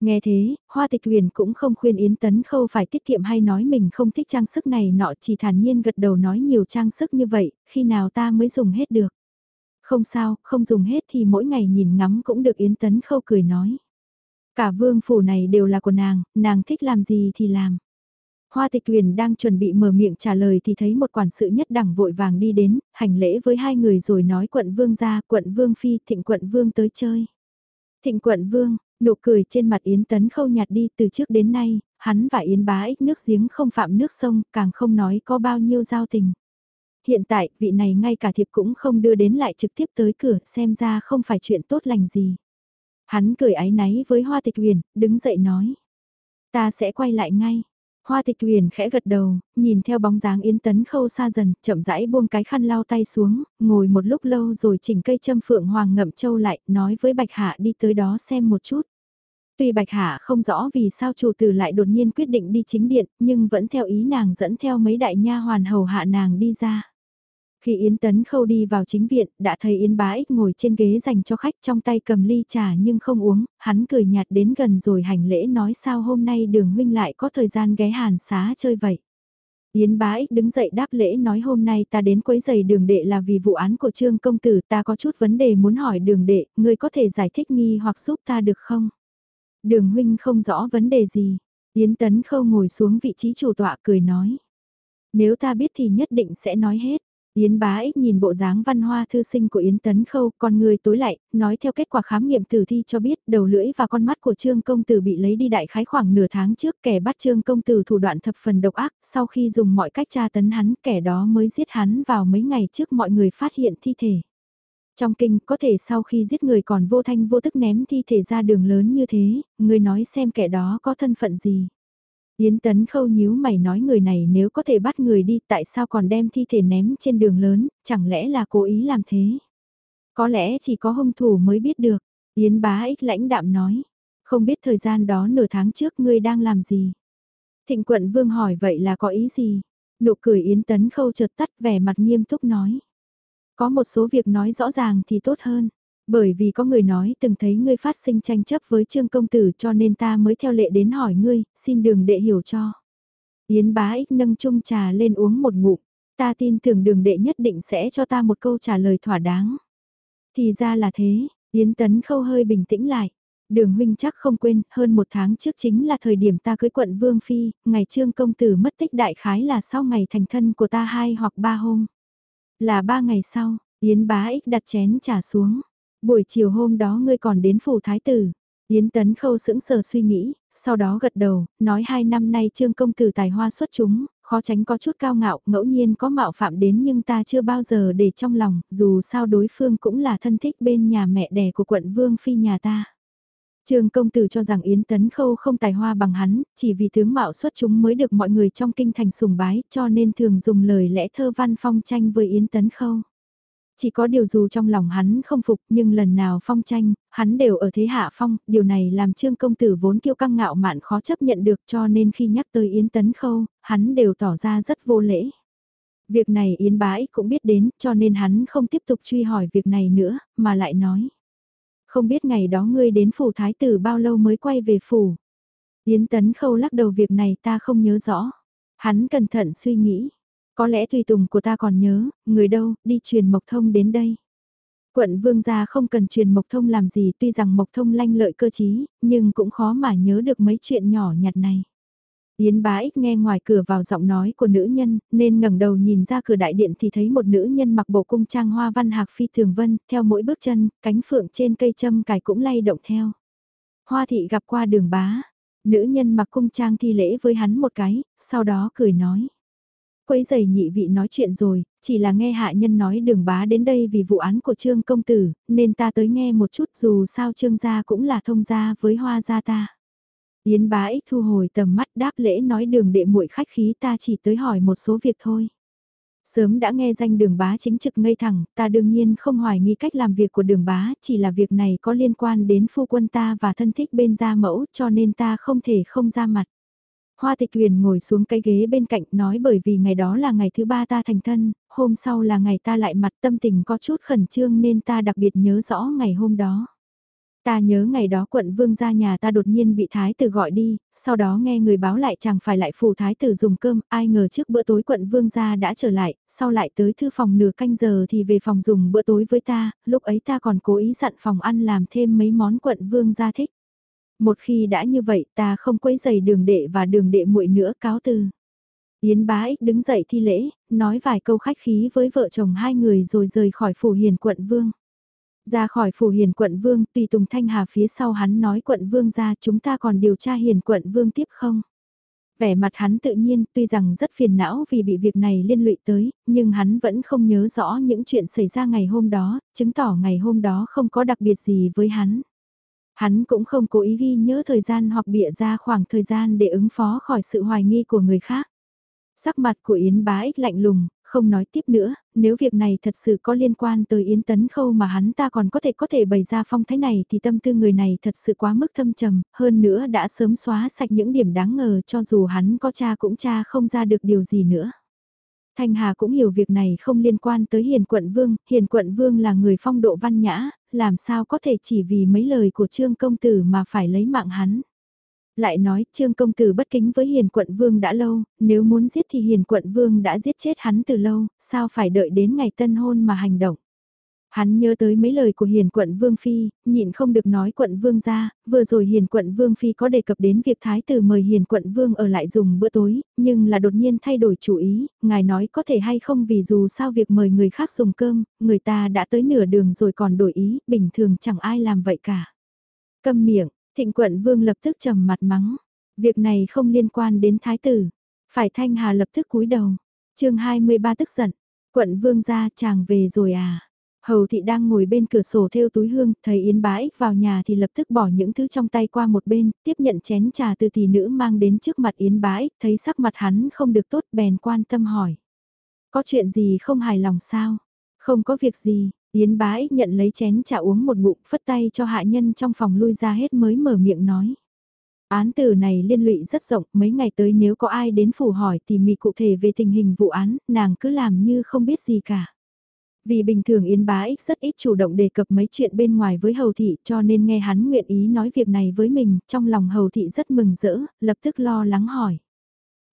Nghe thế, Hoa Tịch Huyền cũng không khuyên Yến Tấn Khâu phải tiết kiệm hay nói mình không thích trang sức này nọ chỉ thản nhiên gật đầu nói nhiều trang sức như vậy, khi nào ta mới dùng hết được. Không sao, không dùng hết thì mỗi ngày nhìn ngắm cũng được Yến Tấn Khâu cười nói. Cả vương phủ này đều là của nàng, nàng thích làm gì thì làm. Hoa tịch huyền đang chuẩn bị mở miệng trả lời thì thấy một quản sự nhất đẳng vội vàng đi đến, hành lễ với hai người rồi nói quận vương ra, quận vương phi, thịnh quận vương tới chơi. Thịnh quận vương, nụ cười trên mặt Yến Tấn khâu nhạt đi từ trước đến nay, hắn và Yến bá ích nước giếng không phạm nước sông, càng không nói có bao nhiêu giao tình. Hiện tại, vị này ngay cả thiệp cũng không đưa đến lại trực tiếp tới cửa, xem ra không phải chuyện tốt lành gì. Hắn cười ái náy với hoa tịch huyền, đứng dậy nói. Ta sẽ quay lại ngay. Hoa tịch huyền khẽ gật đầu, nhìn theo bóng dáng Yến Tấn Khâu xa dần, chậm rãi buông cái khăn lau tay xuống, ngồi một lúc lâu rồi chỉnh cây châm phượng hoàng ngậm châu lại, nói với Bạch Hạ đi tới đó xem một chút. Tuy Bạch Hạ không rõ vì sao chủ tử lại đột nhiên quyết định đi chính điện, nhưng vẫn theo ý nàng dẫn theo mấy đại nha hoàn hầu hạ nàng đi ra. Khi Yến Tấn Khâu đi vào chính viện, đã thấy Yến Bá Ích ngồi trên ghế dành cho khách trong tay cầm ly trà nhưng không uống, hắn cười nhạt đến gần rồi hành lễ nói sao hôm nay đường huynh lại có thời gian ghé hàn xá chơi vậy. Yến Bá Ích đứng dậy đáp lễ nói hôm nay ta đến quấy giày đường đệ là vì vụ án của Trương Công Tử ta có chút vấn đề muốn hỏi đường đệ, người có thể giải thích nghi hoặc giúp ta được không? Đường huynh không rõ vấn đề gì. Yến Tấn Khâu ngồi xuống vị trí chủ tọa cười nói. Nếu ta biết thì nhất định sẽ nói hết. Yến bá ích nhìn bộ dáng văn hoa thư sinh của Yến Tấn Khâu, con người tối lại, nói theo kết quả khám nghiệm tử thi cho biết đầu lưỡi và con mắt của Trương Công Tử bị lấy đi đại khái khoảng nửa tháng trước kẻ bắt Trương Công Tử thủ đoạn thập phần độc ác, sau khi dùng mọi cách tra tấn hắn kẻ đó mới giết hắn vào mấy ngày trước mọi người phát hiện thi thể. Trong kinh có thể sau khi giết người còn vô thanh vô tức ném thi thể ra đường lớn như thế, người nói xem kẻ đó có thân phận gì. Yến Tấn Khâu nhíu mày nói người này nếu có thể bắt người đi tại sao còn đem thi thể ném trên đường lớn, chẳng lẽ là cố ý làm thế? Có lẽ chỉ có hung thủ mới biết được. Yến bá ích lãnh đạm nói. Không biết thời gian đó nửa tháng trước ngươi đang làm gì? Thịnh quận vương hỏi vậy là có ý gì? Nụ cười Yến Tấn Khâu chợt tắt vẻ mặt nghiêm túc nói. Có một số việc nói rõ ràng thì tốt hơn. Bởi vì có người nói từng thấy ngươi phát sinh tranh chấp với trương công tử cho nên ta mới theo lệ đến hỏi ngươi, xin đường đệ hiểu cho. Yến bá ích nâng chung trà lên uống một ngụm, ta tin tưởng đường đệ nhất định sẽ cho ta một câu trả lời thỏa đáng. Thì ra là thế, Yến tấn khâu hơi bình tĩnh lại. Đường huynh chắc không quên, hơn một tháng trước chính là thời điểm ta cưới quận Vương Phi, ngày trương công tử mất tích đại khái là sau ngày thành thân của ta hai hoặc ba hôm. Là ba ngày sau, Yến bá ích đặt chén trà xuống. Buổi chiều hôm đó ngươi còn đến phủ thái tử. Yến Tấn Khâu sững sờ suy nghĩ, sau đó gật đầu, nói hai năm nay trương công tử tài hoa xuất chúng, khó tránh có chút cao ngạo, ngẫu nhiên có mạo phạm đến nhưng ta chưa bao giờ để trong lòng, dù sao đối phương cũng là thân thích bên nhà mẹ đẻ của quận Vương Phi nhà ta. Trương công tử cho rằng Yến Tấn Khâu không tài hoa bằng hắn, chỉ vì tướng mạo xuất chúng mới được mọi người trong kinh thành sùng bái, cho nên thường dùng lời lẽ thơ văn phong tranh với Yến Tấn Khâu. Chỉ có điều dù trong lòng hắn không phục nhưng lần nào phong tranh, hắn đều ở thế hạ phong, điều này làm trương công tử vốn kiêu căng ngạo mạn khó chấp nhận được cho nên khi nhắc tới Yến Tấn Khâu, hắn đều tỏ ra rất vô lễ. Việc này Yến Bái cũng biết đến cho nên hắn không tiếp tục truy hỏi việc này nữa, mà lại nói. Không biết ngày đó ngươi đến phủ thái tử bao lâu mới quay về phủ. Yến Tấn Khâu lắc đầu việc này ta không nhớ rõ. Hắn cẩn thận suy nghĩ. Có lẽ tùy tùng của ta còn nhớ, người đâu, đi truyền Mộc Thông đến đây. Quận vương gia không cần truyền Mộc Thông làm gì tuy rằng Mộc Thông lanh lợi cơ chí, nhưng cũng khó mà nhớ được mấy chuyện nhỏ nhặt này. Yến bá ích nghe ngoài cửa vào giọng nói của nữ nhân, nên ngẩng đầu nhìn ra cửa đại điện thì thấy một nữ nhân mặc bộ cung trang hoa văn hạc phi thường vân, theo mỗi bước chân, cánh phượng trên cây châm cài cũng lay động theo. Hoa thị gặp qua đường bá, nữ nhân mặc cung trang thi lễ với hắn một cái, sau đó cười nói quấy giày nhị vị nói chuyện rồi, chỉ là nghe hạ nhân nói đường bá đến đây vì vụ án của trương công tử, nên ta tới nghe một chút dù sao trương gia cũng là thông gia với hoa gia ta. Yến bá ích thu hồi tầm mắt đáp lễ nói đường đệ muội khách khí ta chỉ tới hỏi một số việc thôi. Sớm đã nghe danh đường bá chính trực ngây thẳng, ta đương nhiên không hoài nghi cách làm việc của đường bá, chỉ là việc này có liên quan đến phu quân ta và thân thích bên gia mẫu cho nên ta không thể không ra mặt. Hoa tịch huyền ngồi xuống cái ghế bên cạnh nói bởi vì ngày đó là ngày thứ ba ta thành thân, hôm sau là ngày ta lại mặt tâm tình có chút khẩn trương nên ta đặc biệt nhớ rõ ngày hôm đó. Ta nhớ ngày đó quận vương gia nhà ta đột nhiên bị thái tử gọi đi, sau đó nghe người báo lại chẳng phải lại phủ thái tử dùng cơm, ai ngờ trước bữa tối quận vương gia đã trở lại, sau lại tới thư phòng nửa canh giờ thì về phòng dùng bữa tối với ta, lúc ấy ta còn cố ý dặn phòng ăn làm thêm mấy món quận vương gia thích. Một khi đã như vậy ta không quấy giày đường đệ và đường đệ muội nữa cáo từ. Yến bá ích đứng dậy thi lễ, nói vài câu khách khí với vợ chồng hai người rồi rời khỏi phủ hiền quận vương. Ra khỏi phủ hiền quận vương, tùy Tùng Thanh Hà phía sau hắn nói quận vương ra chúng ta còn điều tra hiền quận vương tiếp không? Vẻ mặt hắn tự nhiên, tuy rằng rất phiền não vì bị việc này liên lụy tới, nhưng hắn vẫn không nhớ rõ những chuyện xảy ra ngày hôm đó, chứng tỏ ngày hôm đó không có đặc biệt gì với hắn. Hắn cũng không cố ý ghi nhớ thời gian hoặc bịa ra khoảng thời gian để ứng phó khỏi sự hoài nghi của người khác. Sắc mặt của Yến bá ích lạnh lùng, không nói tiếp nữa, nếu việc này thật sự có liên quan tới Yến Tấn Khâu mà hắn ta còn có thể có thể bày ra phong thái này thì tâm tư người này thật sự quá mức thâm trầm, hơn nữa đã sớm xóa sạch những điểm đáng ngờ cho dù hắn có cha cũng cha không ra được điều gì nữa. Thanh Hà cũng hiểu việc này không liên quan tới Hiền Quận Vương, Hiền Quận Vương là người phong độ văn nhã, làm sao có thể chỉ vì mấy lời của Trương Công Tử mà phải lấy mạng hắn. Lại nói Trương Công Tử bất kính với Hiền Quận Vương đã lâu, nếu muốn giết thì Hiền Quận Vương đã giết chết hắn từ lâu, sao phải đợi đến ngày tân hôn mà hành động. Hắn nhớ tới mấy lời của hiền quận Vương Phi, nhịn không được nói quận Vương ra, vừa rồi hiền quận Vương Phi có đề cập đến việc Thái tử mời hiền quận Vương ở lại dùng bữa tối, nhưng là đột nhiên thay đổi chủ ý, ngài nói có thể hay không vì dù sao việc mời người khác dùng cơm, người ta đã tới nửa đường rồi còn đổi ý, bình thường chẳng ai làm vậy cả. Câm miệng, thịnh quận Vương lập tức trầm mặt mắng, việc này không liên quan đến Thái tử, phải Thanh Hà lập tức cúi đầu, chương 23 tức giận, quận Vương ra chàng về rồi à. Hầu thị đang ngồi bên cửa sổ theo túi hương, thấy Yến bá ích vào nhà thì lập tức bỏ những thứ trong tay qua một bên, tiếp nhận chén trà từ tỷ nữ mang đến trước mặt Yến bá ích, thấy sắc mặt hắn không được tốt bèn quan tâm hỏi. Có chuyện gì không hài lòng sao? Không có việc gì, Yến bá ích nhận lấy chén trà uống một ngụm phất tay cho hạ nhân trong phòng lui ra hết mới mở miệng nói. Án tử này liên lụy rất rộng, mấy ngày tới nếu có ai đến phủ hỏi thì mì cụ thể về tình hình vụ án, nàng cứ làm như không biết gì cả. Vì bình thường Yến Bá Ích rất ít chủ động đề cập mấy chuyện bên ngoài với Hầu Thị cho nên nghe hắn nguyện ý nói việc này với mình, trong lòng Hầu Thị rất mừng rỡ, lập tức lo lắng hỏi.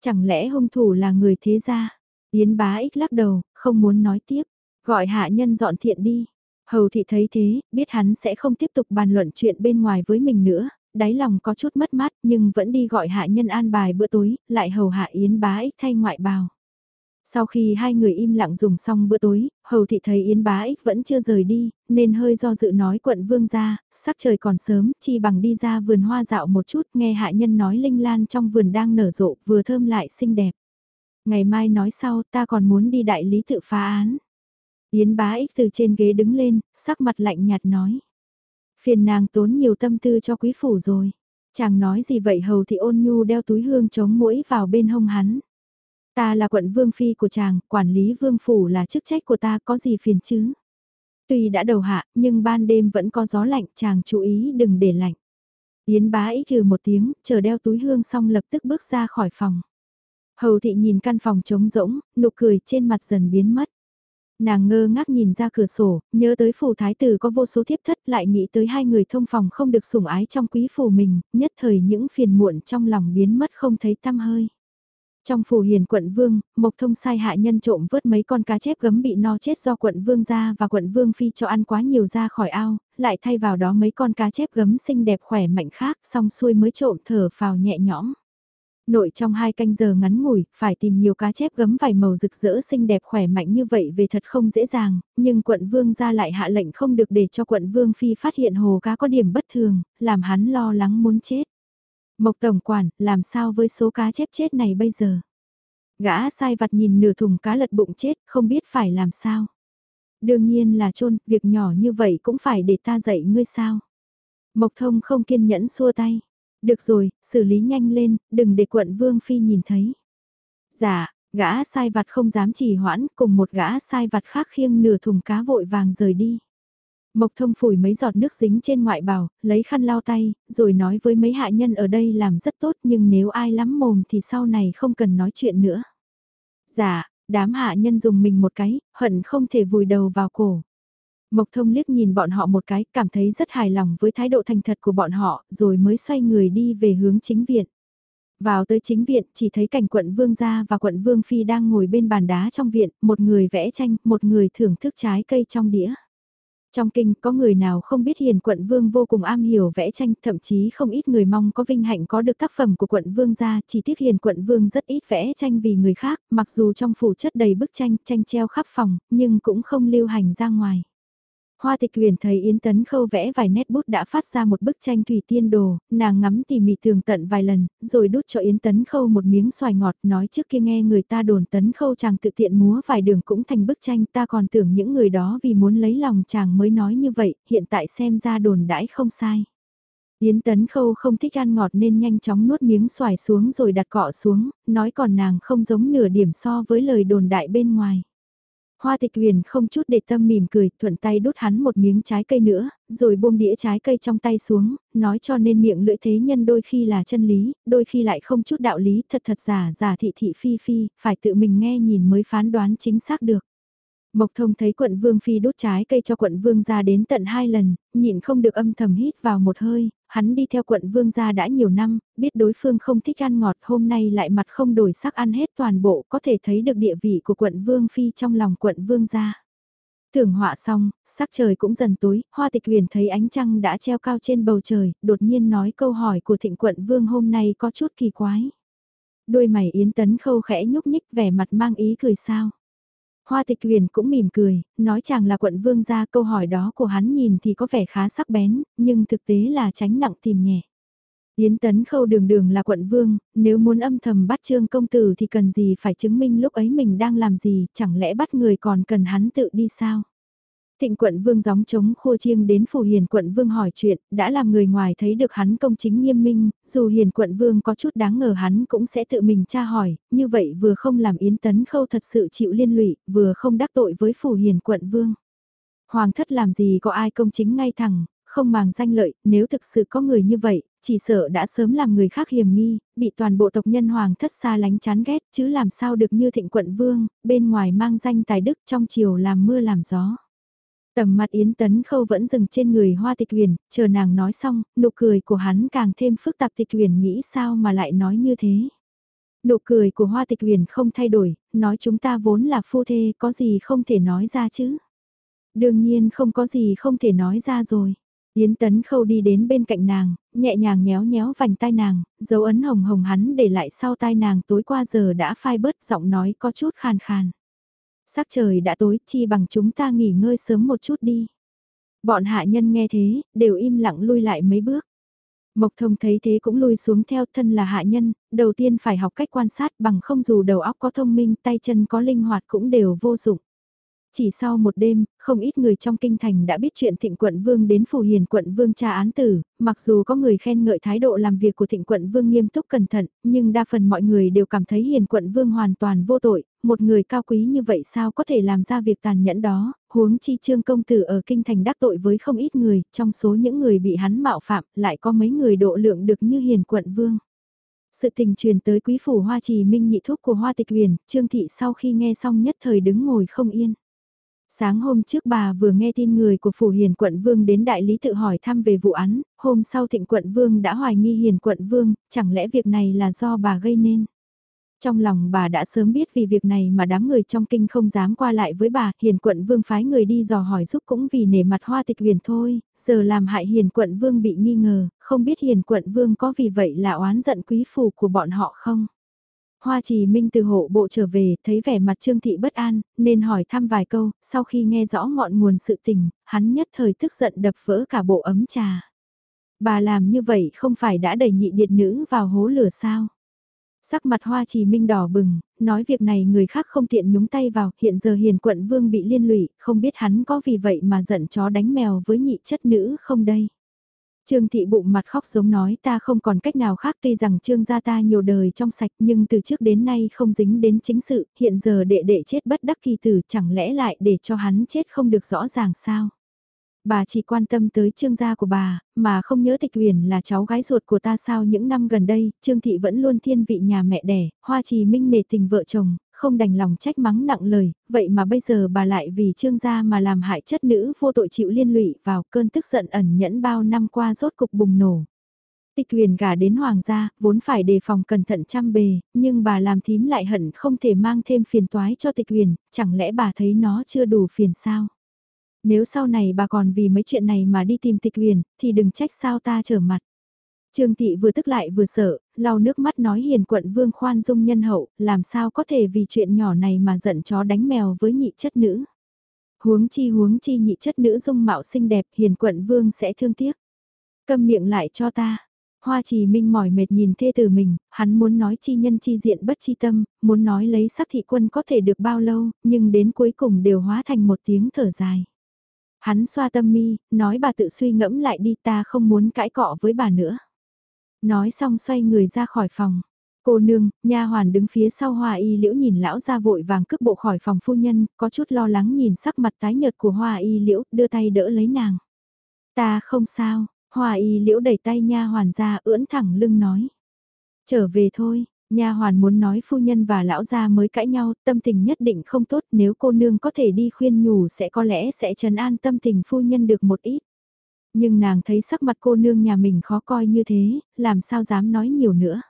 Chẳng lẽ hung thủ là người thế gia? Yến Bá Ích lắc đầu, không muốn nói tiếp, gọi hạ nhân dọn thiện đi. Hầu Thị thấy thế, biết hắn sẽ không tiếp tục bàn luận chuyện bên ngoài với mình nữa, đáy lòng có chút mất mát nhưng vẫn đi gọi hạ nhân an bài bữa tối, lại hầu hạ Yến Bá Ích thay ngoại bào. Sau khi hai người im lặng dùng xong bữa tối, hầu thị thấy Yến bá ích vẫn chưa rời đi, nên hơi do dự nói quận vương ra, sắc trời còn sớm, chi bằng đi ra vườn hoa dạo một chút nghe hạ nhân nói linh lan trong vườn đang nở rộ vừa thơm lại xinh đẹp. Ngày mai nói sau ta còn muốn đi đại lý tự phá án. Yến bá ích từ trên ghế đứng lên, sắc mặt lạnh nhạt nói. Phiền nàng tốn nhiều tâm tư cho quý phủ rồi. Chàng nói gì vậy hầu thị ôn nhu đeo túi hương chống mũi vào bên hông hắn. Ta là quận vương phi của chàng, quản lý vương phủ là chức trách của ta có gì phiền chứ? Tuy đã đầu hạ, nhưng ban đêm vẫn có gió lạnh, chàng chú ý đừng để lạnh. Yến bá ý trừ một tiếng, chờ đeo túi hương xong lập tức bước ra khỏi phòng. Hầu thị nhìn căn phòng trống rỗng, nụ cười trên mặt dần biến mất. Nàng ngơ ngác nhìn ra cửa sổ, nhớ tới phủ thái tử có vô số thiếp thất lại nghĩ tới hai người thông phòng không được sủng ái trong quý phủ mình, nhất thời những phiền muộn trong lòng biến mất không thấy tăm hơi. Trong phủ hiền quận vương, Mộc Thông sai hạ nhân trộm vớt mấy con cá chép gấm bị no chết do quận vương ra và quận vương phi cho ăn quá nhiều ra khỏi ao, lại thay vào đó mấy con cá chép gấm xinh đẹp khỏe mạnh khác, xong xuôi mới trộm thở phào nhẹ nhõm. Nội trong hai canh giờ ngắn ngủi, phải tìm nhiều cá chép gấm vài màu rực rỡ xinh đẹp khỏe mạnh như vậy về thật không dễ dàng, nhưng quận vương ra lại hạ lệnh không được để cho quận vương phi phát hiện hồ cá có điểm bất thường, làm hắn lo lắng muốn chết. Mộc Tổng Quản, làm sao với số cá chép chết này bây giờ? Gã sai vặt nhìn nửa thùng cá lật bụng chết, không biết phải làm sao. Đương nhiên là trôn, việc nhỏ như vậy cũng phải để ta dạy ngươi sao. Mộc Thông không kiên nhẫn xua tay. Được rồi, xử lý nhanh lên, đừng để quận Vương Phi nhìn thấy. Dạ, gã sai vặt không dám trì hoãn, cùng một gã sai vặt khác khiêng nửa thùng cá vội vàng rời đi. Mộc thông phủi mấy giọt nước dính trên ngoại bào, lấy khăn lau tay, rồi nói với mấy hạ nhân ở đây làm rất tốt nhưng nếu ai lắm mồm thì sau này không cần nói chuyện nữa. Dạ, đám hạ nhân dùng mình một cái, hận không thể vùi đầu vào cổ. Mộc thông liếc nhìn bọn họ một cái, cảm thấy rất hài lòng với thái độ thành thật của bọn họ, rồi mới xoay người đi về hướng chính viện. Vào tới chính viện, chỉ thấy cảnh quận Vương Gia và quận Vương Phi đang ngồi bên bàn đá trong viện, một người vẽ tranh, một người thưởng thức trái cây trong đĩa. Trong kinh có người nào không biết hiền quận vương vô cùng am hiểu vẽ tranh, thậm chí không ít người mong có vinh hạnh có được tác phẩm của quận vương ra, chỉ tiếc hiền quận vương rất ít vẽ tranh vì người khác, mặc dù trong phủ chất đầy bức tranh, tranh treo khắp phòng, nhưng cũng không lưu hành ra ngoài. Hoa tịch huyền thấy Yến Tấn Khâu vẽ vài nét bút đã phát ra một bức tranh thủy tiên đồ, nàng ngắm tỉ mỉ tường tận vài lần, rồi đút cho Yến Tấn Khâu một miếng xoài ngọt nói trước kia nghe người ta đồn Tấn Khâu chàng tự tiện múa vài đường cũng thành bức tranh ta còn tưởng những người đó vì muốn lấy lòng chàng mới nói như vậy, hiện tại xem ra đồn đãi không sai. Yến Tấn Khâu không thích ăn ngọt nên nhanh chóng nuốt miếng xoài xuống rồi đặt cọ xuống, nói còn nàng không giống nửa điểm so với lời đồn đại bên ngoài. Hoa tịch huyền không chút để tâm mỉm cười, thuận tay đút hắn một miếng trái cây nữa, rồi buông đĩa trái cây trong tay xuống, nói cho nên miệng lưỡi thế nhân đôi khi là chân lý, đôi khi lại không chút đạo lý, thật thật giả giả thị thị phi phi, phải tự mình nghe nhìn mới phán đoán chính xác được. Mộc thông thấy quận vương phi đốt trái cây cho quận vương ra đến tận hai lần, nhịn không được âm thầm hít vào một hơi, hắn đi theo quận vương gia đã nhiều năm, biết đối phương không thích ăn ngọt hôm nay lại mặt không đổi sắc ăn hết toàn bộ có thể thấy được địa vị của quận vương phi trong lòng quận vương gia. Thưởng họa xong, sắc trời cũng dần tối, hoa tịch huyền thấy ánh trăng đã treo cao trên bầu trời, đột nhiên nói câu hỏi của thịnh quận vương hôm nay có chút kỳ quái. Đôi mày yến tấn khâu khẽ nhúc nhích vẻ mặt mang ý cười sao. Hoa tịch huyền cũng mỉm cười, nói chàng là quận vương ra câu hỏi đó của hắn nhìn thì có vẻ khá sắc bén, nhưng thực tế là tránh nặng tìm nhẹ. Yến Tấn Khâu đường đường là quận vương, nếu muốn âm thầm bắt trương công tử thì cần gì phải chứng minh lúc ấy mình đang làm gì, chẳng lẽ bắt người còn cần hắn tự đi sao? Thịnh quận vương gióng chống khua chiêng đến phủ hiền quận vương hỏi chuyện, đã làm người ngoài thấy được hắn công chính nghiêm minh, dù hiền quận vương có chút đáng ngờ hắn cũng sẽ tự mình tra hỏi, như vậy vừa không làm Yến Tấn Khâu thật sự chịu liên lụy, vừa không đắc tội với phủ hiền quận vương. Hoàng thất làm gì có ai công chính ngay thẳng, không màng danh lợi, nếu thực sự có người như vậy, chỉ sợ đã sớm làm người khác hiểm nghi, bị toàn bộ tộc nhân hoàng thất xa lánh chán ghét, chứ làm sao được như thịnh quận vương, bên ngoài mang danh tài đức trong chiều làm mưa làm gió. Tầm mặt Yến Tấn Khâu vẫn dừng trên người Hoa Tịch Huyền, chờ nàng nói xong, nụ cười của hắn càng thêm phức tạp Tịch Huyền nghĩ sao mà lại nói như thế. Nụ cười của Hoa Tịch Huyền không thay đổi, nói chúng ta vốn là phu thê, có gì không thể nói ra chứ. Đương nhiên không có gì không thể nói ra rồi. Yến Tấn Khâu đi đến bên cạnh nàng, nhẹ nhàng nhéo nhéo vành tai nàng, dấu ấn hồng hồng hắn để lại sau tai nàng tối qua giờ đã phai bớt giọng nói có chút khàn khàn. Sắc trời đã tối, chi bằng chúng ta nghỉ ngơi sớm một chút đi. Bọn hạ nhân nghe thế, đều im lặng lui lại mấy bước. Mộc thông thấy thế cũng lui xuống theo thân là hạ nhân, đầu tiên phải học cách quan sát bằng không dù đầu óc có thông minh tay chân có linh hoạt cũng đều vô dụng. Chỉ sau một đêm, không ít người trong kinh thành đã biết chuyện thịnh quận vương đến phủ hiền quận vương tra án tử, mặc dù có người khen ngợi thái độ làm việc của thịnh quận vương nghiêm túc cẩn thận, nhưng đa phần mọi người đều cảm thấy hiền quận vương hoàn toàn vô tội, một người cao quý như vậy sao có thể làm ra việc tàn nhẫn đó, huống chi trương công tử ở kinh thành đắc tội với không ít người, trong số những người bị hắn mạo phạm lại có mấy người độ lượng được như hiền quận vương. Sự tình truyền tới quý phủ hoa trì minh nhị thuốc của hoa tịch huyền, trương thị sau khi nghe xong nhất thời đứng ngồi không yên. Sáng hôm trước bà vừa nghe tin người của Phủ Hiền Quận Vương đến đại lý tự hỏi thăm về vụ án, hôm sau Thịnh Quận Vương đã hoài nghi Hiền Quận Vương, chẳng lẽ việc này là do bà gây nên? Trong lòng bà đã sớm biết vì việc này mà đám người trong kinh không dám qua lại với bà, Hiền Quận Vương phái người đi dò hỏi giúp cũng vì nể mặt hoa tịch huyền thôi, giờ làm hại Hiền Quận Vương bị nghi ngờ, không biết Hiền Quận Vương có vì vậy là oán giận quý phủ của bọn họ không? Hoa Trì Minh từ hộ bộ trở về, thấy vẻ mặt Trương Thị bất an, nên hỏi thăm vài câu, sau khi nghe rõ ngọn nguồn sự tình, hắn nhất thời tức giận đập vỡ cả bộ ấm trà. Bà làm như vậy không phải đã đẩy nhị điệt nữ vào hố lửa sao? Sắc mặt Hoa Trì Minh đỏ bừng, nói việc này người khác không tiện nhúng tay vào, hiện giờ hiền quận vương bị liên lụy, không biết hắn có vì vậy mà giận chó đánh mèo với nhị chất nữ không đây? Trương thị bụng mặt khóc giống nói ta không còn cách nào khác tuy rằng trương gia ta nhiều đời trong sạch nhưng từ trước đến nay không dính đến chính sự, hiện giờ đệ đệ chết bất đắc kỳ tử chẳng lẽ lại để cho hắn chết không được rõ ràng sao. Bà chỉ quan tâm tới trương gia của bà, mà không nhớ tịch huyền là cháu gái ruột của ta sao những năm gần đây, trương thị vẫn luôn thiên vị nhà mẹ đẻ, hoa trì minh nề tình vợ chồng, không đành lòng trách mắng nặng lời, vậy mà bây giờ bà lại vì trương gia mà làm hại chất nữ vô tội chịu liên lụy vào cơn tức giận ẩn nhẫn bao năm qua rốt cục bùng nổ. Tịch huyền gả đến hoàng gia, vốn phải đề phòng cẩn thận chăm bề, nhưng bà làm thím lại hận không thể mang thêm phiền toái cho tịch huyền, chẳng lẽ bà thấy nó chưa đủ phiền sao? Nếu sau này bà còn vì mấy chuyện này mà đi tìm tịch huyền, thì đừng trách sao ta trở mặt. Trương Thị vừa tức lại vừa sợ, lau nước mắt nói hiền quận vương khoan dung nhân hậu, làm sao có thể vì chuyện nhỏ này mà giận chó đánh mèo với nhị chất nữ. Huống chi huống chi nhị chất nữ dung mạo xinh đẹp hiền quận vương sẽ thương tiếc. Câm miệng lại cho ta. Hoa trì minh mỏi mệt nhìn thê tử mình, hắn muốn nói chi nhân chi diện bất chi tâm, muốn nói lấy sắc thị quân có thể được bao lâu, nhưng đến cuối cùng đều hóa thành một tiếng thở dài. Hắn xoa tâm mi, nói bà tự suy ngẫm lại đi ta không muốn cãi cọ với bà nữa. Nói xong xoay người ra khỏi phòng. Cô nương, nha hoàn đứng phía sau hoa y liễu nhìn lão ra vội vàng cướp bộ khỏi phòng phu nhân, có chút lo lắng nhìn sắc mặt tái nhợt của hoa y liễu, đưa tay đỡ lấy nàng. Ta không sao, hoa y liễu đẩy tay nha hoàn ra ưỡn thẳng lưng nói. Trở về thôi, nha hoàn muốn nói phu nhân và lão gia mới cãi nhau, tâm tình nhất định không tốt nếu cô nương có thể đi khuyên nhủ sẽ có lẽ sẽ trấn an tâm tình phu nhân được một ít. Nhưng nàng thấy sắc mặt cô nương nhà mình khó coi như thế, làm sao dám nói nhiều nữa.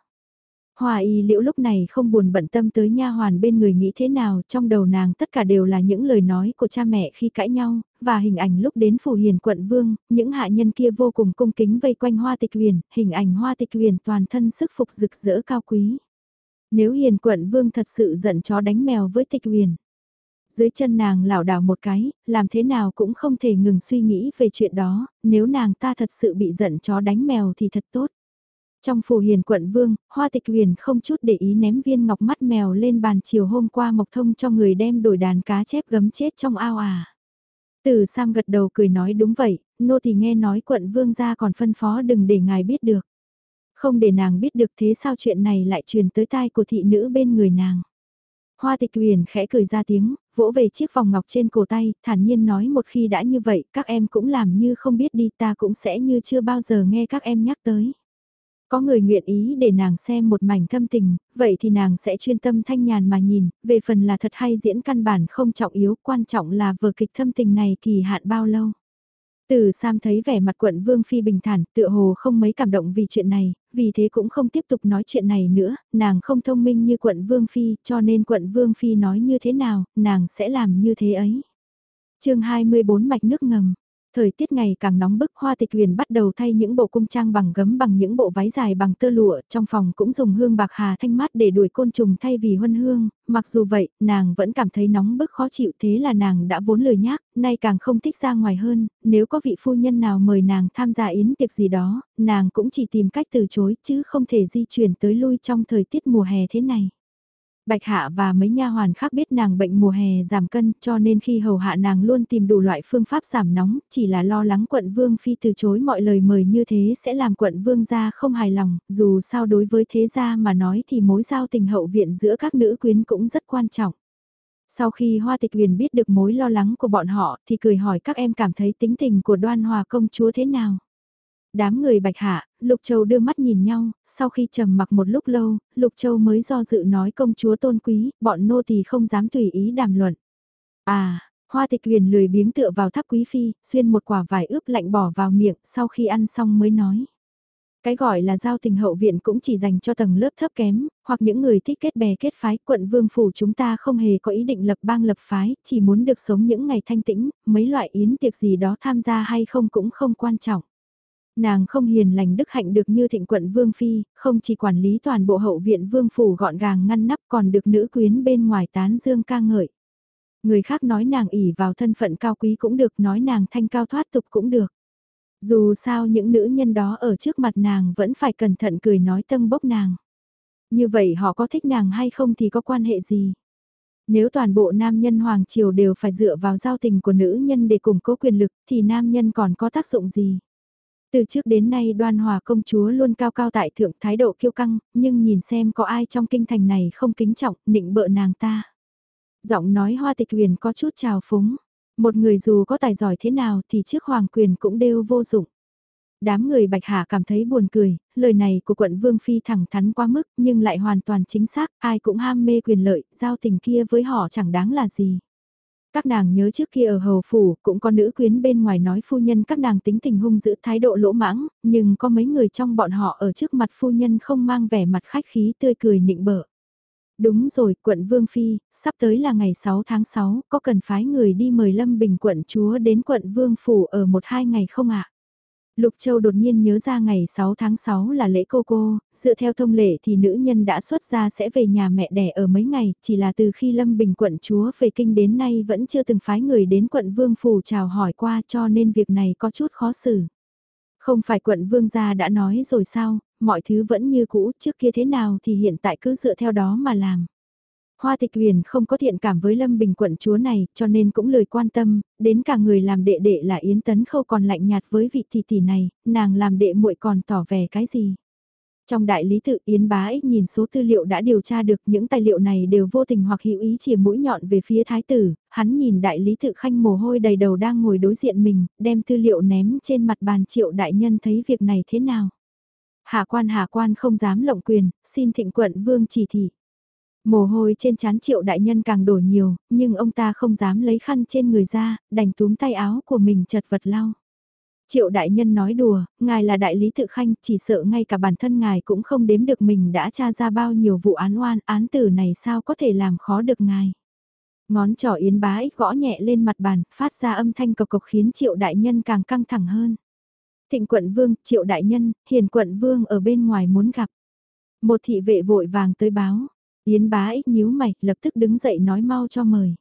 Hoa y liễu lúc này không buồn bận tâm tới nha hoàn bên người nghĩ thế nào, trong đầu nàng tất cả đều là những lời nói của cha mẹ khi cãi nhau, và hình ảnh lúc đến phủ hiền quận vương, những hạ nhân kia vô cùng cung kính vây quanh hoa tịch huyền, hình ảnh hoa tịch huyền toàn thân sức phục rực rỡ cao quý. Nếu hiền quận vương thật sự giận chó đánh mèo với tịch huyền. Dưới chân nàng lảo đảo một cái, làm thế nào cũng không thể ngừng suy nghĩ về chuyện đó, nếu nàng ta thật sự bị giận chó đánh mèo thì thật tốt. Trong phủ hiền quận vương, hoa tịch huyền không chút để ý ném viên ngọc mắt mèo lên bàn chiều hôm qua mộc thông cho người đem đổi đàn cá chép gấm chết trong ao à. Từ Sam gật đầu cười nói đúng vậy, nô thì nghe nói quận vương gia còn phân phó đừng để ngài biết được. Không để nàng biết được thế sao chuyện này lại truyền tới tai của thị nữ bên người nàng. Hoa tịch huyền khẽ cười ra tiếng, vỗ về chiếc vòng ngọc trên cổ tay, thản nhiên nói một khi đã như vậy, các em cũng làm như không biết đi ta cũng sẽ như chưa bao giờ nghe các em nhắc tới. Có người nguyện ý để nàng xem một mảnh thâm tình, vậy thì nàng sẽ chuyên tâm thanh nhàn mà nhìn, về phần là thật hay diễn căn bản không trọng yếu, quan trọng là vở kịch thâm tình này kỳ hạn bao lâu. Từ Sam thấy vẻ mặt quận Vương Phi bình thản, tựa hồ không mấy cảm động vì chuyện này, vì thế cũng không tiếp tục nói chuyện này nữa, nàng không thông minh như quận Vương Phi, cho nên quận Vương Phi nói như thế nào, nàng sẽ làm như thế ấy. chương 24 mạch nước ngầm Thời tiết ngày càng nóng bức hoa tịch huyền bắt đầu thay những bộ cung trang bằng gấm bằng những bộ váy dài bằng tơ lụa, trong phòng cũng dùng hương bạc hà thanh mát để đuổi côn trùng thay vì huân hương, mặc dù vậy, nàng vẫn cảm thấy nóng bức khó chịu thế là nàng đã vốn lười nhác, nay càng không thích ra ngoài hơn, nếu có vị phu nhân nào mời nàng tham gia yến tiệc gì đó, nàng cũng chỉ tìm cách từ chối chứ không thể di chuyển tới lui trong thời tiết mùa hè thế này. Bạch Hạ và mấy nha hoàn khác biết nàng bệnh mùa hè giảm cân cho nên khi hầu hạ nàng luôn tìm đủ loại phương pháp giảm nóng, chỉ là lo lắng quận Vương Phi từ chối mọi lời mời như thế sẽ làm quận Vương gia không hài lòng, dù sao đối với thế gia mà nói thì mối giao tình hậu viện giữa các nữ quyến cũng rất quan trọng. Sau khi Hoa Tịch Huyền biết được mối lo lắng của bọn họ thì cười hỏi các em cảm thấy tính tình của đoan hòa công chúa thế nào đám người bạch hạ, Lục Châu đưa mắt nhìn nhau, sau khi trầm mặc một lúc lâu, Lục Châu mới do dự nói công chúa tôn quý, bọn nô tỳ không dám tùy ý đàm luận. À, hoa tịch huyền lười biếng tựa vào tháp quý phi, xuyên một quả vải ướp lạnh bỏ vào miệng, sau khi ăn xong mới nói. Cái gọi là giao tình hậu viện cũng chỉ dành cho tầng lớp thấp kém, hoặc những người thích kết bè kết phái. Quận vương phủ chúng ta không hề có ý định lập bang lập phái, chỉ muốn được sống những ngày thanh tĩnh, mấy loại yến tiệc gì đó tham gia hay không cũng không quan trọng. Nàng không hiền lành đức hạnh được như thịnh quận Vương Phi, không chỉ quản lý toàn bộ hậu viện Vương Phủ gọn gàng ngăn nắp còn được nữ quyến bên ngoài tán dương ca ngợi. Người khác nói nàng ỉ vào thân phận cao quý cũng được, nói nàng thanh cao thoát tục cũng được. Dù sao những nữ nhân đó ở trước mặt nàng vẫn phải cẩn thận cười nói tâm bốc nàng. Như vậy họ có thích nàng hay không thì có quan hệ gì? Nếu toàn bộ nam nhân hoàng triều đều phải dựa vào giao tình của nữ nhân để củng cố quyền lực thì nam nhân còn có tác dụng gì? Từ trước đến nay đoan hòa công chúa luôn cao cao tại thượng thái độ kiêu căng, nhưng nhìn xem có ai trong kinh thành này không kính trọng, nịnh bợ nàng ta. Giọng nói hoa tịch huyền có chút trào phúng. Một người dù có tài giỏi thế nào thì trước hoàng quyền cũng đều vô dụng. Đám người bạch hạ cảm thấy buồn cười, lời này của quận Vương Phi thẳng thắn quá mức nhưng lại hoàn toàn chính xác, ai cũng ham mê quyền lợi, giao tình kia với họ chẳng đáng là gì. Các nàng nhớ trước kia ở hầu phủ cũng có nữ quyến bên ngoài nói phu nhân các nàng tính tình hung giữ thái độ lỗ mãng, nhưng có mấy người trong bọn họ ở trước mặt phu nhân không mang vẻ mặt khách khí tươi cười nịnh bợ. Đúng rồi, quận Vương Phi, sắp tới là ngày 6 tháng 6, có cần phái người đi mời Lâm Bình quận chúa đến quận Vương Phủ ở một hai ngày không ạ? Lục Châu đột nhiên nhớ ra ngày 6 tháng 6 là lễ cô cô, dựa theo thông lệ thì nữ nhân đã xuất ra sẽ về nhà mẹ đẻ ở mấy ngày, chỉ là từ khi Lâm Bình quận chúa về kinh đến nay vẫn chưa từng phái người đến quận Vương Phủ chào hỏi qua cho nên việc này có chút khó xử. Không phải quận Vương gia đã nói rồi sao, mọi thứ vẫn như cũ trước kia thế nào thì hiện tại cứ dựa theo đó mà làm. Hoa tịch huyền không có thiện cảm với Lâm Bình quận chúa này, cho nên cũng lời quan tâm, đến cả người làm đệ đệ là Yến Tấn Khâu còn lạnh nhạt với vị tỷ tỷ này, nàng làm đệ muội còn tỏ vẻ cái gì. Trong đại lý tự Yến Bá Ích nhìn số tư liệu đã điều tra được những tài liệu này đều vô tình hoặc hữu ý chỉ mũi nhọn về phía thái tử, hắn nhìn đại lý tự khanh mồ hôi đầy đầu đang ngồi đối diện mình, đem tư liệu ném trên mặt bàn triệu đại nhân thấy việc này thế nào. Hạ quan hạ quan không dám lộng quyền, xin thịnh quận vương chỉ thị. Mồ hôi trên chán triệu đại nhân càng đổ nhiều, nhưng ông ta không dám lấy khăn trên người ra, đành túm tay áo của mình chật vật lau. Triệu đại nhân nói đùa, ngài là đại lý tự khanh, chỉ sợ ngay cả bản thân ngài cũng không đếm được mình đã tra ra bao nhiêu vụ án oan, án tử này sao có thể làm khó được ngài. Ngón trỏ yến bá ích gõ nhẹ lên mặt bàn, phát ra âm thanh cộc cộc khiến triệu đại nhân càng căng thẳng hơn. Thịnh quận vương, triệu đại nhân, hiền quận vương ở bên ngoài muốn gặp. Một thị vệ vội vàng tới báo, yến bá ích nhíu mày, lập tức đứng dậy nói mau cho mời.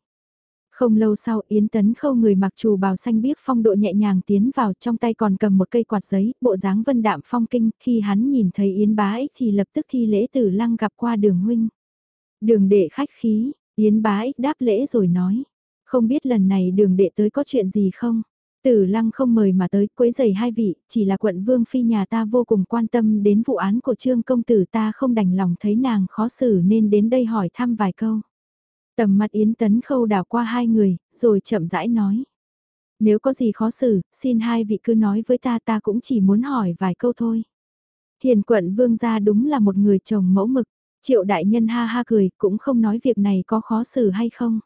Không lâu sau Yến Tấn Khâu người mặc trù bào xanh biếc phong độ nhẹ nhàng tiến vào trong tay còn cầm một cây quạt giấy, bộ dáng vân đạm phong kinh, khi hắn nhìn thấy Yến bá ích thì lập tức thi lễ tử lăng gặp qua đường huynh. Đường đệ khách khí, Yến bá ích đáp lễ rồi nói, không biết lần này đường đệ tới có chuyện gì không? Tử lăng không mời mà tới quấy giày hai vị, chỉ là quận vương phi nhà ta vô cùng quan tâm đến vụ án của trương công tử ta không đành lòng thấy nàng khó xử nên đến đây hỏi thăm vài câu. Tầm mặt Yến Tấn Khâu đảo qua hai người, rồi chậm rãi nói. Nếu có gì khó xử, xin hai vị cứ nói với ta ta cũng chỉ muốn hỏi vài câu thôi. Hiền quận vương gia đúng là một người chồng mẫu mực, triệu đại nhân ha ha cười cũng không nói việc này có khó xử hay không.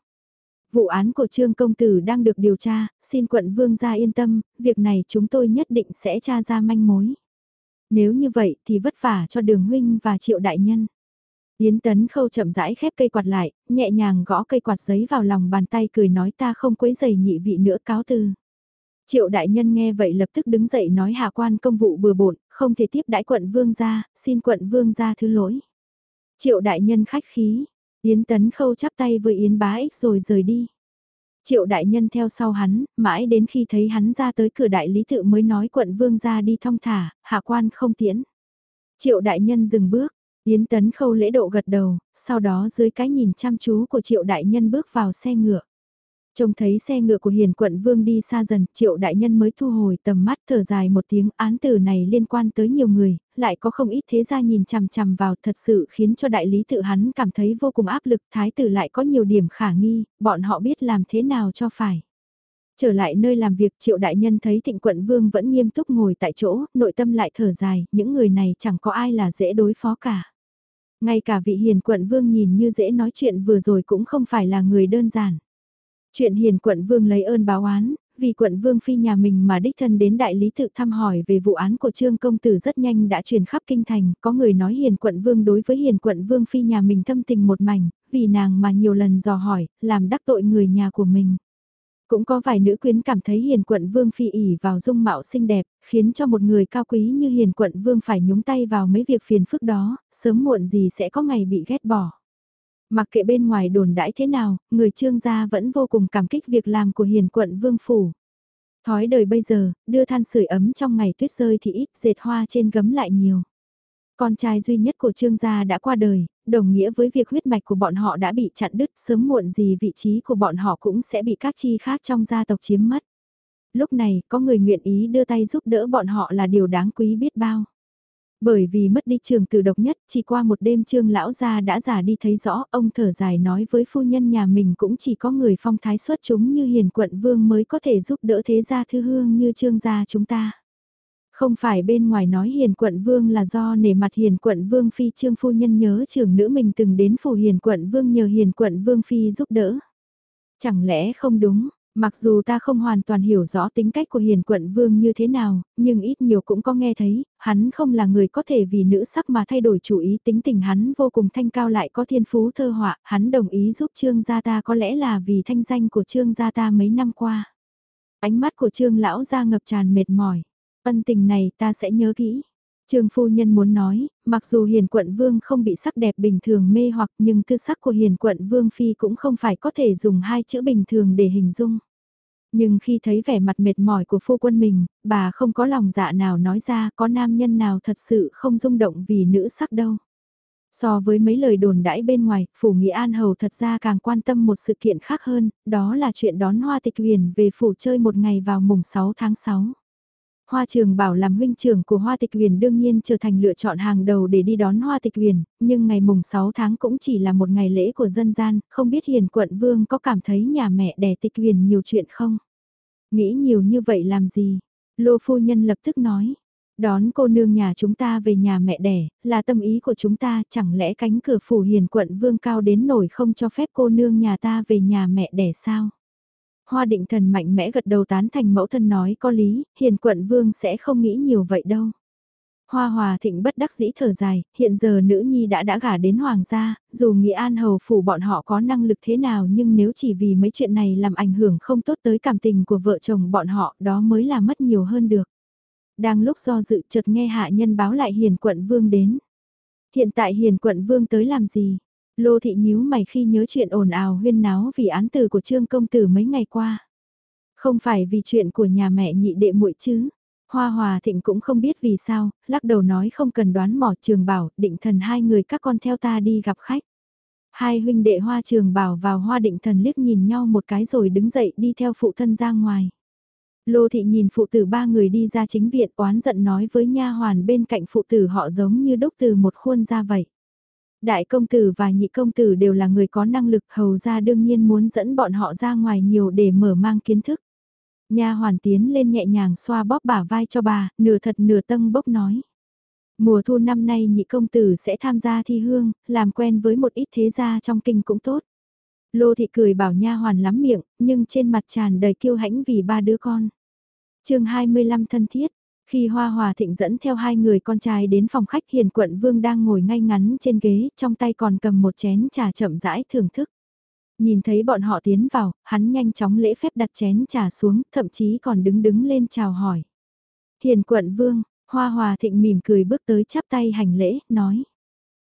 Vụ án của Trương Công Tử đang được điều tra, xin quận vương gia yên tâm, việc này chúng tôi nhất định sẽ tra ra manh mối. Nếu như vậy thì vất vả cho đường huynh và triệu đại nhân. Yến Tấn Khâu chậm rãi khép cây quạt lại, nhẹ nhàng gõ cây quạt giấy vào lòng bàn tay cười nói ta không quấy giày nhị vị nữa cáo từ. Triệu đại nhân nghe vậy lập tức đứng dậy nói hạ quan công vụ bừa bộn, không thể tiếp đãi quận vương gia, xin quận vương gia thứ lỗi. Triệu đại nhân khách khí, Yến Tấn Khâu chắp tay với Yến bá ích rồi rời đi. Triệu đại nhân theo sau hắn, mãi đến khi thấy hắn ra tới cửa đại lý tự mới nói quận vương ra đi thong thả, hạ quan không tiễn. Triệu đại nhân dừng bước, Yến Tấn Khâu lễ độ gật đầu, sau đó dưới cái nhìn chăm chú của Triệu Đại Nhân bước vào xe ngựa. Trông thấy xe ngựa của Hiền Quận Vương đi xa dần, Triệu Đại Nhân mới thu hồi tầm mắt thở dài một tiếng án tử này liên quan tới nhiều người, lại có không ít thế gia nhìn chằm chằm vào thật sự khiến cho đại lý tự hắn cảm thấy vô cùng áp lực, thái tử lại có nhiều điểm khả nghi, bọn họ biết làm thế nào cho phải. Trở lại nơi làm việc triệu đại nhân thấy thịnh quận vương vẫn nghiêm túc ngồi tại chỗ, nội tâm lại thở dài, những người này chẳng có ai là dễ đối phó cả. Ngay cả vị hiền quận vương nhìn như dễ nói chuyện vừa rồi cũng không phải là người đơn giản. Chuyện hiền quận vương lấy ơn báo oán, vì quận vương phi nhà mình mà đích thân đến đại lý tự thăm hỏi về vụ án của trương công tử rất nhanh đã truyền khắp kinh thành, có người nói hiền quận vương đối với hiền quận vương phi nhà mình thâm tình một mảnh, vì nàng mà nhiều lần dò hỏi, làm đắc tội người nhà của mình. Cũng có vài nữ quyến cảm thấy hiền quận vương phi ỉ vào dung mạo xinh đẹp, khiến cho một người cao quý như hiền quận vương phải nhúng tay vào mấy việc phiền phức đó, sớm muộn gì sẽ có ngày bị ghét bỏ. Mặc kệ bên ngoài đồn đãi thế nào, người trương gia vẫn vô cùng cảm kích việc làm của hiền quận vương phủ. Thói đời bây giờ, đưa than sưởi ấm trong ngày tuyết rơi thì ít dệt hoa trên gấm lại nhiều. Con trai duy nhất của trương gia đã qua đời, đồng nghĩa với việc huyết mạch của bọn họ đã bị chặn đứt sớm muộn gì vị trí của bọn họ cũng sẽ bị các chi khác trong gia tộc chiếm mất. Lúc này, có người nguyện ý đưa tay giúp đỡ bọn họ là điều đáng quý biết bao. Bởi vì mất đi trường từ độc nhất, chỉ qua một đêm trương lão gia đã già đi thấy rõ, ông thở dài nói với phu nhân nhà mình cũng chỉ có người phong thái xuất chúng như hiền quận vương mới có thể giúp đỡ thế gia thư hương như trương gia chúng ta. Không phải bên ngoài nói hiền quận vương là do nể mặt hiền quận vương phi trương phu nhân nhớ trưởng nữ mình từng đến phủ hiền quận vương nhờ hiền quận vương phi giúp đỡ. Chẳng lẽ không đúng, mặc dù ta không hoàn toàn hiểu rõ tính cách của hiền quận vương như thế nào, nhưng ít nhiều cũng có nghe thấy, hắn không là người có thể vì nữ sắc mà thay đổi chủ ý tính tình hắn vô cùng thanh cao lại có thiên phú thơ họa, hắn đồng ý giúp trương gia ta có lẽ là vì thanh danh của trương gia ta mấy năm qua. Ánh mắt của trương lão gia ngập tràn mệt mỏi. Ân tình này ta sẽ nhớ kỹ. Trương phu nhân muốn nói, mặc dù hiền quận vương không bị sắc đẹp bình thường mê hoặc nhưng tư sắc của hiền quận vương phi cũng không phải có thể dùng hai chữ bình thường để hình dung. Nhưng khi thấy vẻ mặt mệt mỏi của phu quân mình, bà không có lòng dạ nào nói ra có nam nhân nào thật sự không rung động vì nữ sắc đâu. So với mấy lời đồn đãi bên ngoài, Phủ Nghị An Hầu thật ra càng quan tâm một sự kiện khác hơn, đó là chuyện đón Hoa Tịch Huyền về phủ chơi một ngày vào mùng 6 tháng 6. Hoa Trường Bảo làm huynh trưởng của Hoa Tịch Huyền đương nhiên trở thành lựa chọn hàng đầu để đi đón Hoa Tịch Huyền, nhưng ngày mùng 6 tháng cũng chỉ là một ngày lễ của dân gian, không biết Hiền Quận Vương có cảm thấy nhà mẹ đẻ Tịch Huyền nhiều chuyện không? Nghĩ nhiều như vậy làm gì? Lô phu nhân lập tức nói, đón cô nương nhà chúng ta về nhà mẹ đẻ, là tâm ý của chúng ta, chẳng lẽ cánh cửa phủ Hiền Quận Vương cao đến nổi không cho phép cô nương nhà ta về nhà mẹ đẻ sao? Hoa định thần mạnh mẽ gật đầu tán thành mẫu thân nói có lý, hiền quận vương sẽ không nghĩ nhiều vậy đâu. Hoa hòa thịnh bất đắc dĩ thở dài, hiện giờ nữ nhi đã đã gả đến hoàng gia, dù nghị an hầu phủ bọn họ có năng lực thế nào nhưng nếu chỉ vì mấy chuyện này làm ảnh hưởng không tốt tới cảm tình của vợ chồng bọn họ đó mới là mất nhiều hơn được. Đang lúc do dự chợt nghe hạ nhân báo lại hiền quận vương đến. Hiện tại hiền quận vương tới làm gì? Lô thị nhíu mày khi nhớ chuyện ồn ào huyên náo vì án tử của trương công tử mấy ngày qua. Không phải vì chuyện của nhà mẹ nhị đệ muội chứ? Hoa Hòa Thịnh cũng không biết vì sao, lắc đầu nói không cần đoán mò trường bảo, định thần hai người các con theo ta đi gặp khách. Hai huynh đệ Hoa Trường Bảo vào Hoa Định Thần liếc nhìn nhau một cái rồi đứng dậy đi theo phụ thân ra ngoài. Lô thị nhìn phụ tử ba người đi ra chính viện oán giận nói với nha hoàn bên cạnh phụ tử họ giống như đúc từ một khuôn ra vậy. Đại công tử và nhị công tử đều là người có năng lực hầu ra đương nhiên muốn dẫn bọn họ ra ngoài nhiều để mở mang kiến thức. Nha hoàn tiến lên nhẹ nhàng xoa bóp bả vai cho bà, nửa thật nửa tâm bốc nói. Mùa thu năm nay nhị công tử sẽ tham gia thi hương, làm quen với một ít thế gia trong kinh cũng tốt. Lô thị cười bảo nha hoàn lắm miệng, nhưng trên mặt tràn đầy kiêu hãnh vì ba đứa con. chương 25 thân thiết, khi Hoa Hòa Thịnh dẫn theo hai người con trai đến phòng khách hiền quận vương đang ngồi ngay ngắn trên ghế, trong tay còn cầm một chén trà chậm rãi thưởng thức. Nhìn thấy bọn họ tiến vào, hắn nhanh chóng lễ phép đặt chén trà xuống, thậm chí còn đứng đứng lên chào hỏi. Hiền quận vương, Hoa Hòa Thịnh mỉm cười bước tới chắp tay hành lễ, nói.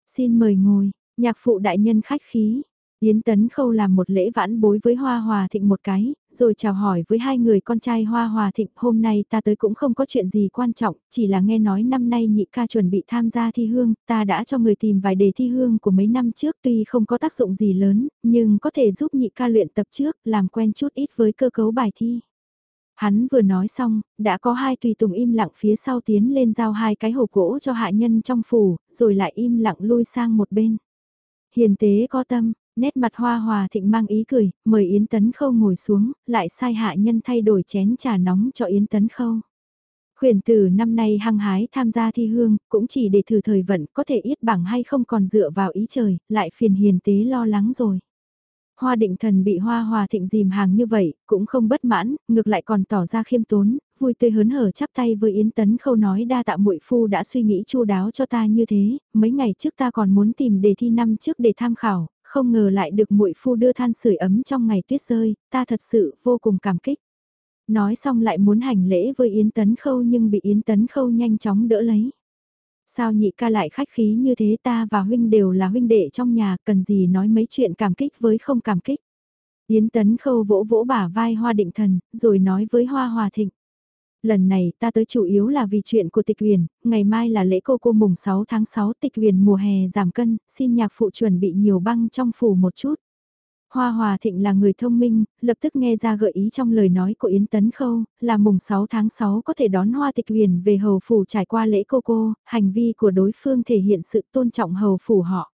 Xin mời ngồi, nhạc phụ đại nhân khách khí, Yến Tấn Khâu làm một lễ vãn bối với Hoa Hòa Thịnh một cái, rồi chào hỏi với hai người con trai Hoa Hòa Thịnh, hôm nay ta tới cũng không có chuyện gì quan trọng, chỉ là nghe nói năm nay nhị ca chuẩn bị tham gia thi hương, ta đã cho người tìm vài đề thi hương của mấy năm trước tuy không có tác dụng gì lớn, nhưng có thể giúp nhị ca luyện tập trước, làm quen chút ít với cơ cấu bài thi. Hắn vừa nói xong, đã có hai tùy tùng im lặng phía sau tiến lên giao hai cái hộp gỗ cho hạ nhân trong phủ, rồi lại im lặng lui sang một bên. Hiền tế có tâm, Nét mặt hoa hòa thịnh mang ý cười, mời Yến Tấn Khâu ngồi xuống, lại sai hạ nhân thay đổi chén trà nóng cho Yến Tấn Khâu. Khuyển tử năm nay hăng hái tham gia thi hương, cũng chỉ để thử thời vận có thể yết bảng hay không còn dựa vào ý trời, lại phiền hiền tế lo lắng rồi. Hoa định thần bị hoa hòa thịnh dìm hàng như vậy, cũng không bất mãn, ngược lại còn tỏ ra khiêm tốn, vui tươi hớn hở chắp tay với Yến Tấn Khâu nói đa tạ muội phu đã suy nghĩ chu đáo cho ta như thế, mấy ngày trước ta còn muốn tìm đề thi năm trước để tham khảo, không ngờ lại được muội phu đưa than sưởi ấm trong ngày tuyết rơi, ta thật sự vô cùng cảm kích. Nói xong lại muốn hành lễ với Yến Tấn Khâu nhưng bị Yến Tấn Khâu nhanh chóng đỡ lấy. Sao nhị ca lại khách khí như thế ta và huynh đều là huynh đệ trong nhà, cần gì nói mấy chuyện cảm kích với không cảm kích. Yến Tấn Khâu vỗ vỗ bả vai Hoa Định Thần, rồi nói với Hoa Hòa Thịnh lần này ta tới chủ yếu là vì chuyện của tịch huyền, ngày mai là lễ cô cô mùng 6 tháng 6 tịch huyền mùa hè giảm cân, xin nhạc phụ chuẩn bị nhiều băng trong phủ một chút. Hoa Hòa Thịnh là người thông minh, lập tức nghe ra gợi ý trong lời nói của Yến Tấn Khâu, là mùng 6 tháng 6 có thể đón Hoa Tịch Huyền về hầu phủ trải qua lễ cô cô, hành vi của đối phương thể hiện sự tôn trọng hầu phủ họ.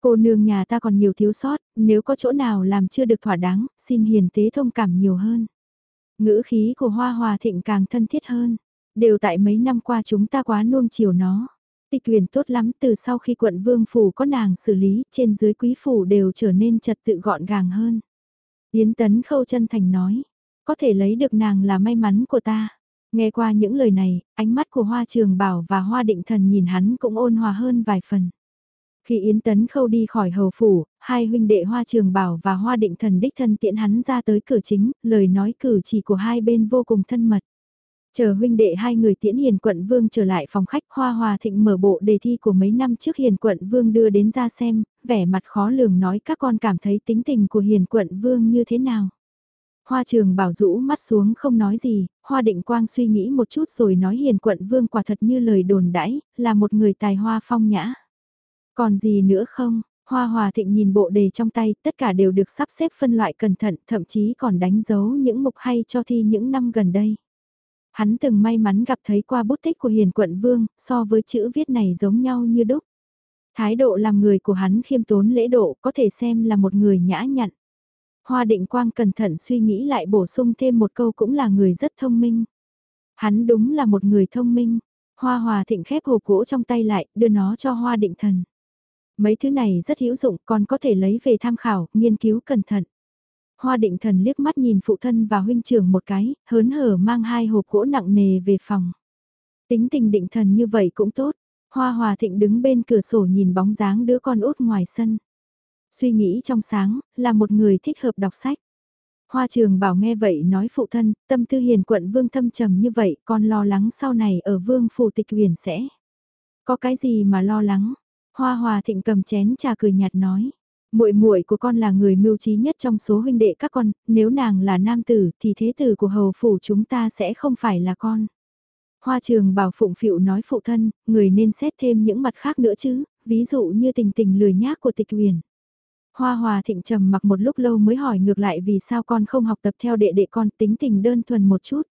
Cô nương nhà ta còn nhiều thiếu sót, nếu có chỗ nào làm chưa được thỏa đáng, xin hiền tế thông cảm nhiều hơn. Ngữ khí của Hoa Hòa Thịnh càng thân thiết hơn. Đều tại mấy năm qua chúng ta quá nuông chiều nó. Tịch huyền tốt lắm từ sau khi quận vương phủ có nàng xử lý, trên dưới quý phủ đều trở nên trật tự gọn gàng hơn. Yến Tấn Khâu chân thành nói, có thể lấy được nàng là may mắn của ta. Nghe qua những lời này, ánh mắt của Hoa Trường Bảo và Hoa Định Thần nhìn hắn cũng ôn hòa hơn vài phần. Khi Yến Tấn Khâu đi khỏi hầu phủ, hai huynh đệ Hoa Trường Bảo và Hoa Định Thần đích thân tiễn hắn ra tới cửa chính, lời nói cử chỉ của hai bên vô cùng thân mật. Chờ huynh đệ hai người tiễn Hiền Quận Vương trở lại phòng khách Hoa Hòa Thịnh mở bộ đề thi của mấy năm trước Hiền Quận Vương đưa đến ra xem, vẻ mặt khó lường nói các con cảm thấy tính tình của Hiền Quận Vương như thế nào. Hoa Trường Bảo rũ mắt xuống không nói gì, Hoa Định Quang suy nghĩ một chút rồi nói Hiền Quận Vương quả thật như lời đồn đãi, là một người tài hoa phong nhã. Còn gì nữa không? Hoa Hòa Thịnh nhìn bộ đề trong tay, tất cả đều được sắp xếp phân loại cẩn thận, thậm chí còn đánh dấu những mục hay cho thi những năm gần đây. Hắn từng may mắn gặp thấy qua bút tích của Hiền Quận Vương, so với chữ viết này giống nhau như đúc. Thái độ làm người của hắn khiêm tốn lễ độ có thể xem là một người nhã nhặn. Hoa Định Quang cẩn thận suy nghĩ lại bổ sung thêm một câu cũng là người rất thông minh. Hắn đúng là một người thông minh. Hoa Hòa Thịnh khép hộp gỗ trong tay lại, đưa nó cho Hoa Định Thần. Mấy thứ này rất hữu dụng, còn có thể lấy về tham khảo, nghiên cứu cẩn thận. Hoa định thần liếc mắt nhìn phụ thân và huynh trưởng một cái, hớn hở mang hai hộp gỗ nặng nề về phòng. Tính tình định thần như vậy cũng tốt. Hoa hòa thịnh đứng bên cửa sổ nhìn bóng dáng đứa con út ngoài sân. Suy nghĩ trong sáng, là một người thích hợp đọc sách. Hoa trường bảo nghe vậy nói phụ thân, tâm tư hiền quận vương thâm trầm như vậy, con lo lắng sau này ở vương phủ tịch huyền sẽ. Có cái gì mà lo lắng? Hoa hòa thịnh cầm chén trà cười nhạt nói. muội muội của con là người mưu trí nhất trong số huynh đệ các con, nếu nàng là nam tử thì thế tử của hầu phủ chúng ta sẽ không phải là con. Hoa trường bảo phụng phịu nói phụ thân, người nên xét thêm những mặt khác nữa chứ, ví dụ như tình tình lười nhác của tịch huyền. Hoa hòa thịnh trầm mặc một lúc lâu mới hỏi ngược lại vì sao con không học tập theo đệ đệ con tính tình đơn thuần một chút.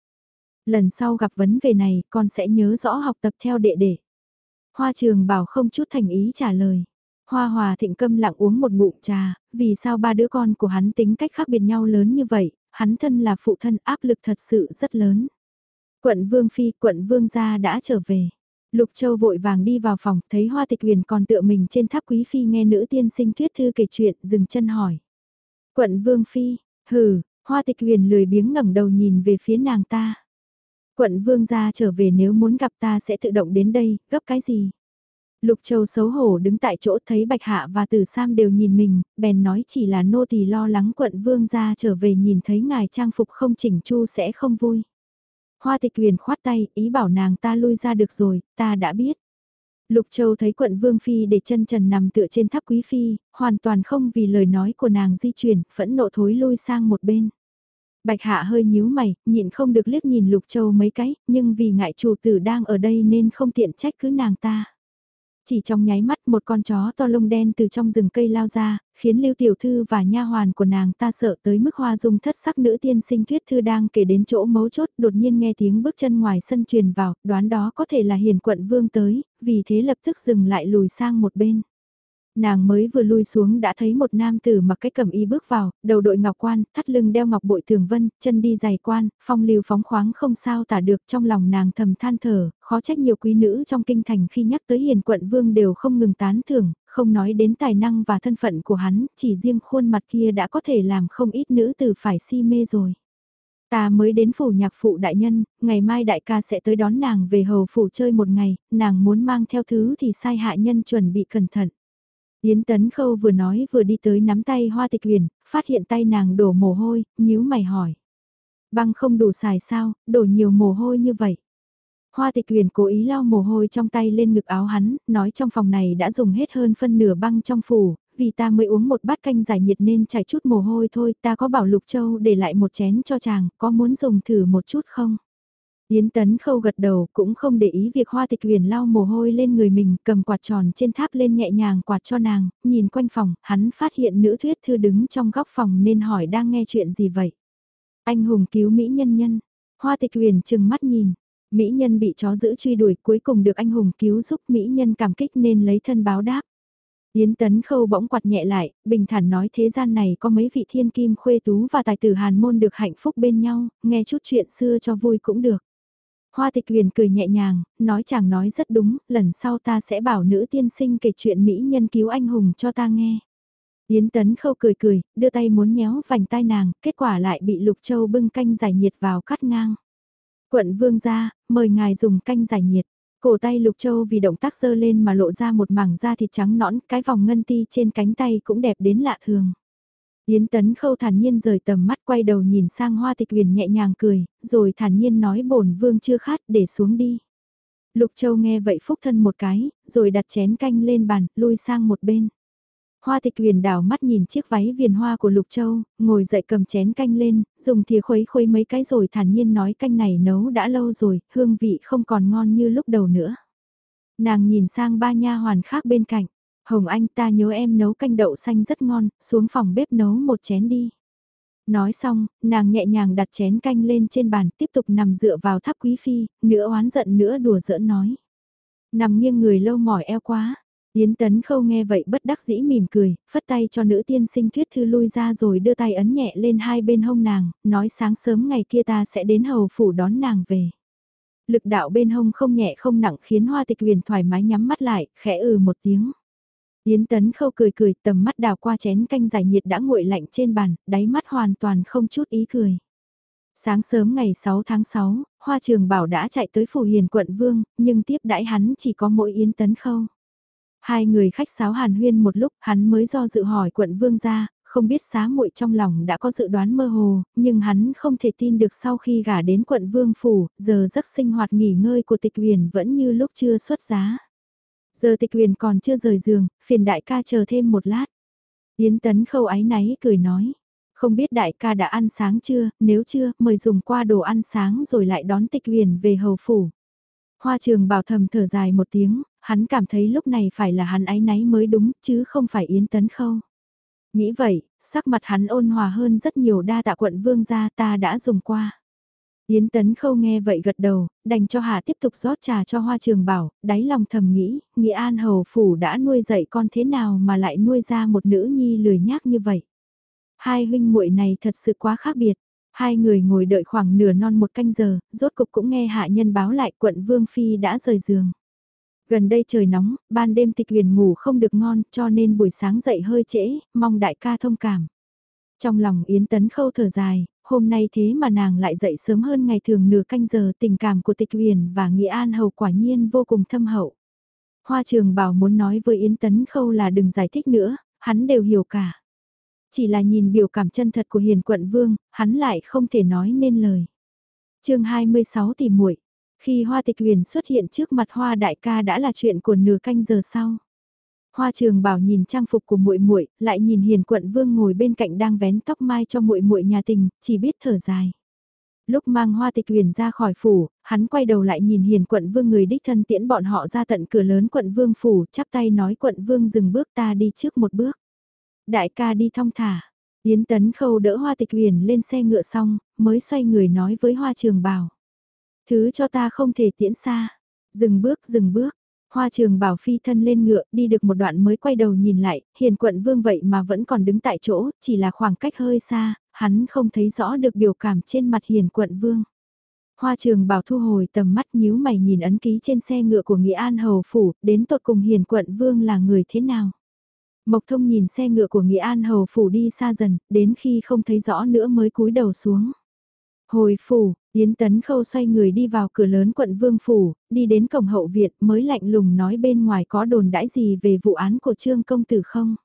Lần sau gặp vấn về này con sẽ nhớ rõ học tập theo đệ đệ. Hoa trường bảo không chút thành ý trả lời. Hoa hòa thịnh câm lặng uống một ngụm trà, vì sao ba đứa con của hắn tính cách khác biệt nhau lớn như vậy, hắn thân là phụ thân áp lực thật sự rất lớn. Quận Vương Phi, quận Vương gia đã trở về. Lục Châu vội vàng đi vào phòng, thấy Hoa Tịch Huyền còn tựa mình trên tháp quý phi nghe nữ tiên sinh thuyết thư kể chuyện, dừng chân hỏi. Quận Vương Phi, hừ, Hoa Tịch Huyền lười biếng ngẩng đầu nhìn về phía nàng ta. Quận Vương gia trở về nếu muốn gặp ta sẽ tự động đến đây, gấp cái gì? Lục Châu xấu hổ đứng tại chỗ thấy Bạch Hạ và Tử Sam đều nhìn mình, bèn nói chỉ là nô tỳ lo lắng quận Vương gia trở về nhìn thấy ngài trang phục không chỉnh chu sẽ không vui. Hoa tịch huyền khoát tay, ý bảo nàng ta lui ra được rồi, ta đã biết. Lục Châu thấy quận Vương Phi để chân trần nằm tựa trên tháp quý phi, hoàn toàn không vì lời nói của nàng di chuyển, phẫn nộ thối lui sang một bên. Bạch Hạ hơi nhíu mày, nhịn không được liếc nhìn Lục Châu mấy cái, nhưng vì ngại chủ tử đang ở đây nên không tiện trách cứ nàng ta. Chỉ trong nháy mắt một con chó to lông đen từ trong rừng cây lao ra, khiến Lưu Tiểu Thư và nha hoàn của nàng ta sợ tới mức hoa dung thất sắc nữ tiên sinh thuyết thư đang kể đến chỗ mấu chốt đột nhiên nghe tiếng bước chân ngoài sân truyền vào, đoán đó có thể là hiền quận vương tới, vì thế lập tức dừng lại lùi sang một bên. Nàng mới vừa lui xuống đã thấy một nam tử mặc cái cẩm y bước vào, đầu đội ngọc quan, thắt lưng đeo ngọc bội thường vân, chân đi giày quan, phong lưu phóng khoáng không sao tả được trong lòng nàng thầm than thở, khó trách nhiều quý nữ trong kinh thành khi nhắc tới hiền quận vương đều không ngừng tán thưởng, không nói đến tài năng và thân phận của hắn, chỉ riêng khuôn mặt kia đã có thể làm không ít nữ tử phải si mê rồi. Ta mới đến phủ nhạc phụ đại nhân, ngày mai đại ca sẽ tới đón nàng về hầu phủ chơi một ngày, nàng muốn mang theo thứ thì sai hạ nhân chuẩn bị cẩn thận. Yến Tấn Khâu vừa nói vừa đi tới nắm tay Hoa Tịch Huyền, phát hiện tay nàng đổ mồ hôi, nhíu mày hỏi. Băng không đủ xài sao, đổ nhiều mồ hôi như vậy. Hoa Tịch Huyền cố ý lau mồ hôi trong tay lên ngực áo hắn, nói trong phòng này đã dùng hết hơn phân nửa băng trong phủ, vì ta mới uống một bát canh giải nhiệt nên chảy chút mồ hôi thôi, ta có bảo Lục Châu để lại một chén cho chàng, có muốn dùng thử một chút không? Yến Tấn Khâu gật đầu cũng không để ý việc hoa tịch huyền lau mồ hôi lên người mình cầm quạt tròn trên tháp lên nhẹ nhàng quạt cho nàng, nhìn quanh phòng, hắn phát hiện nữ thuyết thư đứng trong góc phòng nên hỏi đang nghe chuyện gì vậy. Anh hùng cứu Mỹ nhân nhân, hoa tịch huyền chừng mắt nhìn, Mỹ nhân bị chó giữ truy đuổi cuối cùng được anh hùng cứu giúp Mỹ nhân cảm kích nên lấy thân báo đáp. Yến Tấn Khâu bỗng quạt nhẹ lại, bình thản nói thế gian này có mấy vị thiên kim khuê tú và tài tử hàn môn được hạnh phúc bên nhau, nghe chút chuyện xưa cho vui cũng được. Hoa tịch huyền cười nhẹ nhàng, nói chàng nói rất đúng, lần sau ta sẽ bảo nữ tiên sinh kể chuyện Mỹ nhân cứu anh hùng cho ta nghe. Yến Tấn Khâu cười cười, đưa tay muốn nhéo vành tai nàng, kết quả lại bị Lục Châu bưng canh giải nhiệt vào cắt ngang. Quận vương ra, mời ngài dùng canh giải nhiệt. Cổ tay Lục Châu vì động tác dơ lên mà lộ ra một mảng da thịt trắng nõn, cái vòng ngân ti trên cánh tay cũng đẹp đến lạ thường. Yến Tấn Khâu thản nhiên rời tầm mắt quay đầu nhìn sang Hoa Tịch Huyền nhẹ nhàng cười, rồi thản nhiên nói bổn vương chưa khát để xuống đi. Lục Châu nghe vậy phúc thân một cái, rồi đặt chén canh lên bàn, lui sang một bên. Hoa Tịch Huyền đảo mắt nhìn chiếc váy viền hoa của Lục Châu, ngồi dậy cầm chén canh lên, dùng thìa khuấy khuấy mấy cái rồi thản nhiên nói canh này nấu đã lâu rồi, hương vị không còn ngon như lúc đầu nữa. Nàng nhìn sang ba nha hoàn khác bên cạnh. Hồng Anh ta nhớ em nấu canh đậu xanh rất ngon, xuống phòng bếp nấu một chén đi. Nói xong, nàng nhẹ nhàng đặt chén canh lên trên bàn, tiếp tục nằm dựa vào tháp quý phi, nữa oán giận nữa đùa giỡn nói. Nằm nghiêng người lâu mỏi eo quá. Yến Tấn Khâu nghe vậy bất đắc dĩ mỉm cười, phất tay cho nữ tiên sinh thuyết thư lui ra rồi đưa tay ấn nhẹ lên hai bên hông nàng, nói sáng sớm ngày kia ta sẽ đến hầu phủ đón nàng về. Lực đạo bên hông không nhẹ không nặng khiến hoa tịch huyền thoải mái nhắm mắt lại, khẽ ừ một tiếng. Yến Tấn Khâu cười cười tầm mắt đào qua chén canh giải nhiệt đã nguội lạnh trên bàn, đáy mắt hoàn toàn không chút ý cười. Sáng sớm ngày 6 tháng 6, Hoa Trường Bảo đã chạy tới Phủ Hiền quận Vương, nhưng tiếp đãi hắn chỉ có mỗi Yến Tấn Khâu. Hai người khách sáo hàn huyên một lúc, hắn mới do dự hỏi quận Vương ra, không biết xá muội trong lòng đã có dự đoán mơ hồ, nhưng hắn không thể tin được sau khi gả đến quận Vương Phủ, giờ giấc sinh hoạt nghỉ ngơi của tịch huyền vẫn như lúc chưa xuất giá. Giờ tịch huyền còn chưa rời giường, phiền đại ca chờ thêm một lát. Yến Tấn khâu ái náy cười nói. Không biết đại ca đã ăn sáng chưa, nếu chưa, mời dùng qua đồ ăn sáng rồi lại đón tịch huyền về hầu phủ. Hoa trường bảo thầm thở dài một tiếng, hắn cảm thấy lúc này phải là hắn ái náy mới đúng, chứ không phải Yến Tấn khâu. Nghĩ vậy, sắc mặt hắn ôn hòa hơn rất nhiều đa tạ quận vương gia ta đã dùng qua. Yến Tấn Khâu nghe vậy gật đầu, đành cho Hà tiếp tục rót trà cho Hoa Trường Bảo, đáy lòng thầm nghĩ, Nghĩa An Hầu Phủ đã nuôi dạy con thế nào mà lại nuôi ra một nữ nhi lười nhác như vậy. Hai huynh muội này thật sự quá khác biệt. Hai người ngồi đợi khoảng nửa non một canh giờ, rốt cục cũng nghe hạ nhân báo lại quận Vương Phi đã rời giường. Gần đây trời nóng, ban đêm tịch huyền ngủ không được ngon cho nên buổi sáng dậy hơi trễ, mong đại ca thông cảm. Trong lòng Yến Tấn Khâu thở dài, hôm nay thế mà nàng lại dậy sớm hơn ngày thường nửa canh giờ tình cảm của tịch huyền và Nghĩa An Hầu quả nhiên vô cùng thâm hậu. Hoa trường bảo muốn nói với Yến Tấn Khâu là đừng giải thích nữa, hắn đều hiểu cả. Chỉ là nhìn biểu cảm chân thật của hiền quận vương, hắn lại không thể nói nên lời. chương 26 tỉ muội khi hoa tịch huyền xuất hiện trước mặt hoa đại ca đã là chuyện của nửa canh giờ sau. Hoa Trường Bảo nhìn trang phục của muội muội, lại nhìn Hiền Quận Vương ngồi bên cạnh đang vén tóc mai cho muội muội nhà tình, chỉ biết thở dài. Lúc mang Hoa Tịch Huyền ra khỏi phủ, hắn quay đầu lại nhìn Hiền Quận Vương người đích thân tiễn bọn họ ra tận cửa lớn Quận Vương phủ, chắp tay nói Quận Vương dừng bước ta đi trước một bước. Đại ca đi thong thả. Yến Tấn Khâu đỡ Hoa Tịch Huyền lên xe ngựa xong, mới xoay người nói với Hoa Trường Bảo. Thứ cho ta không thể tiễn xa. Dừng bước, dừng bước. Hoa trường bảo phi thân lên ngựa, đi được một đoạn mới quay đầu nhìn lại, hiền quận vương vậy mà vẫn còn đứng tại chỗ, chỉ là khoảng cách hơi xa, hắn không thấy rõ được biểu cảm trên mặt hiền quận vương. Hoa trường bảo thu hồi tầm mắt nhíu mày nhìn ấn ký trên xe ngựa của Nghĩa An Hầu Phủ, đến tột cùng hiền quận vương là người thế nào. Mộc thông nhìn xe ngựa của Nghĩa An Hầu Phủ đi xa dần, đến khi không thấy rõ nữa mới cúi đầu xuống. Hồi phủ, Yến Tấn Khâu xoay người đi vào cửa lớn quận Vương Phủ, đi đến cổng hậu viện mới lạnh lùng nói bên ngoài có đồn đãi gì về vụ án của Trương Công Tử không.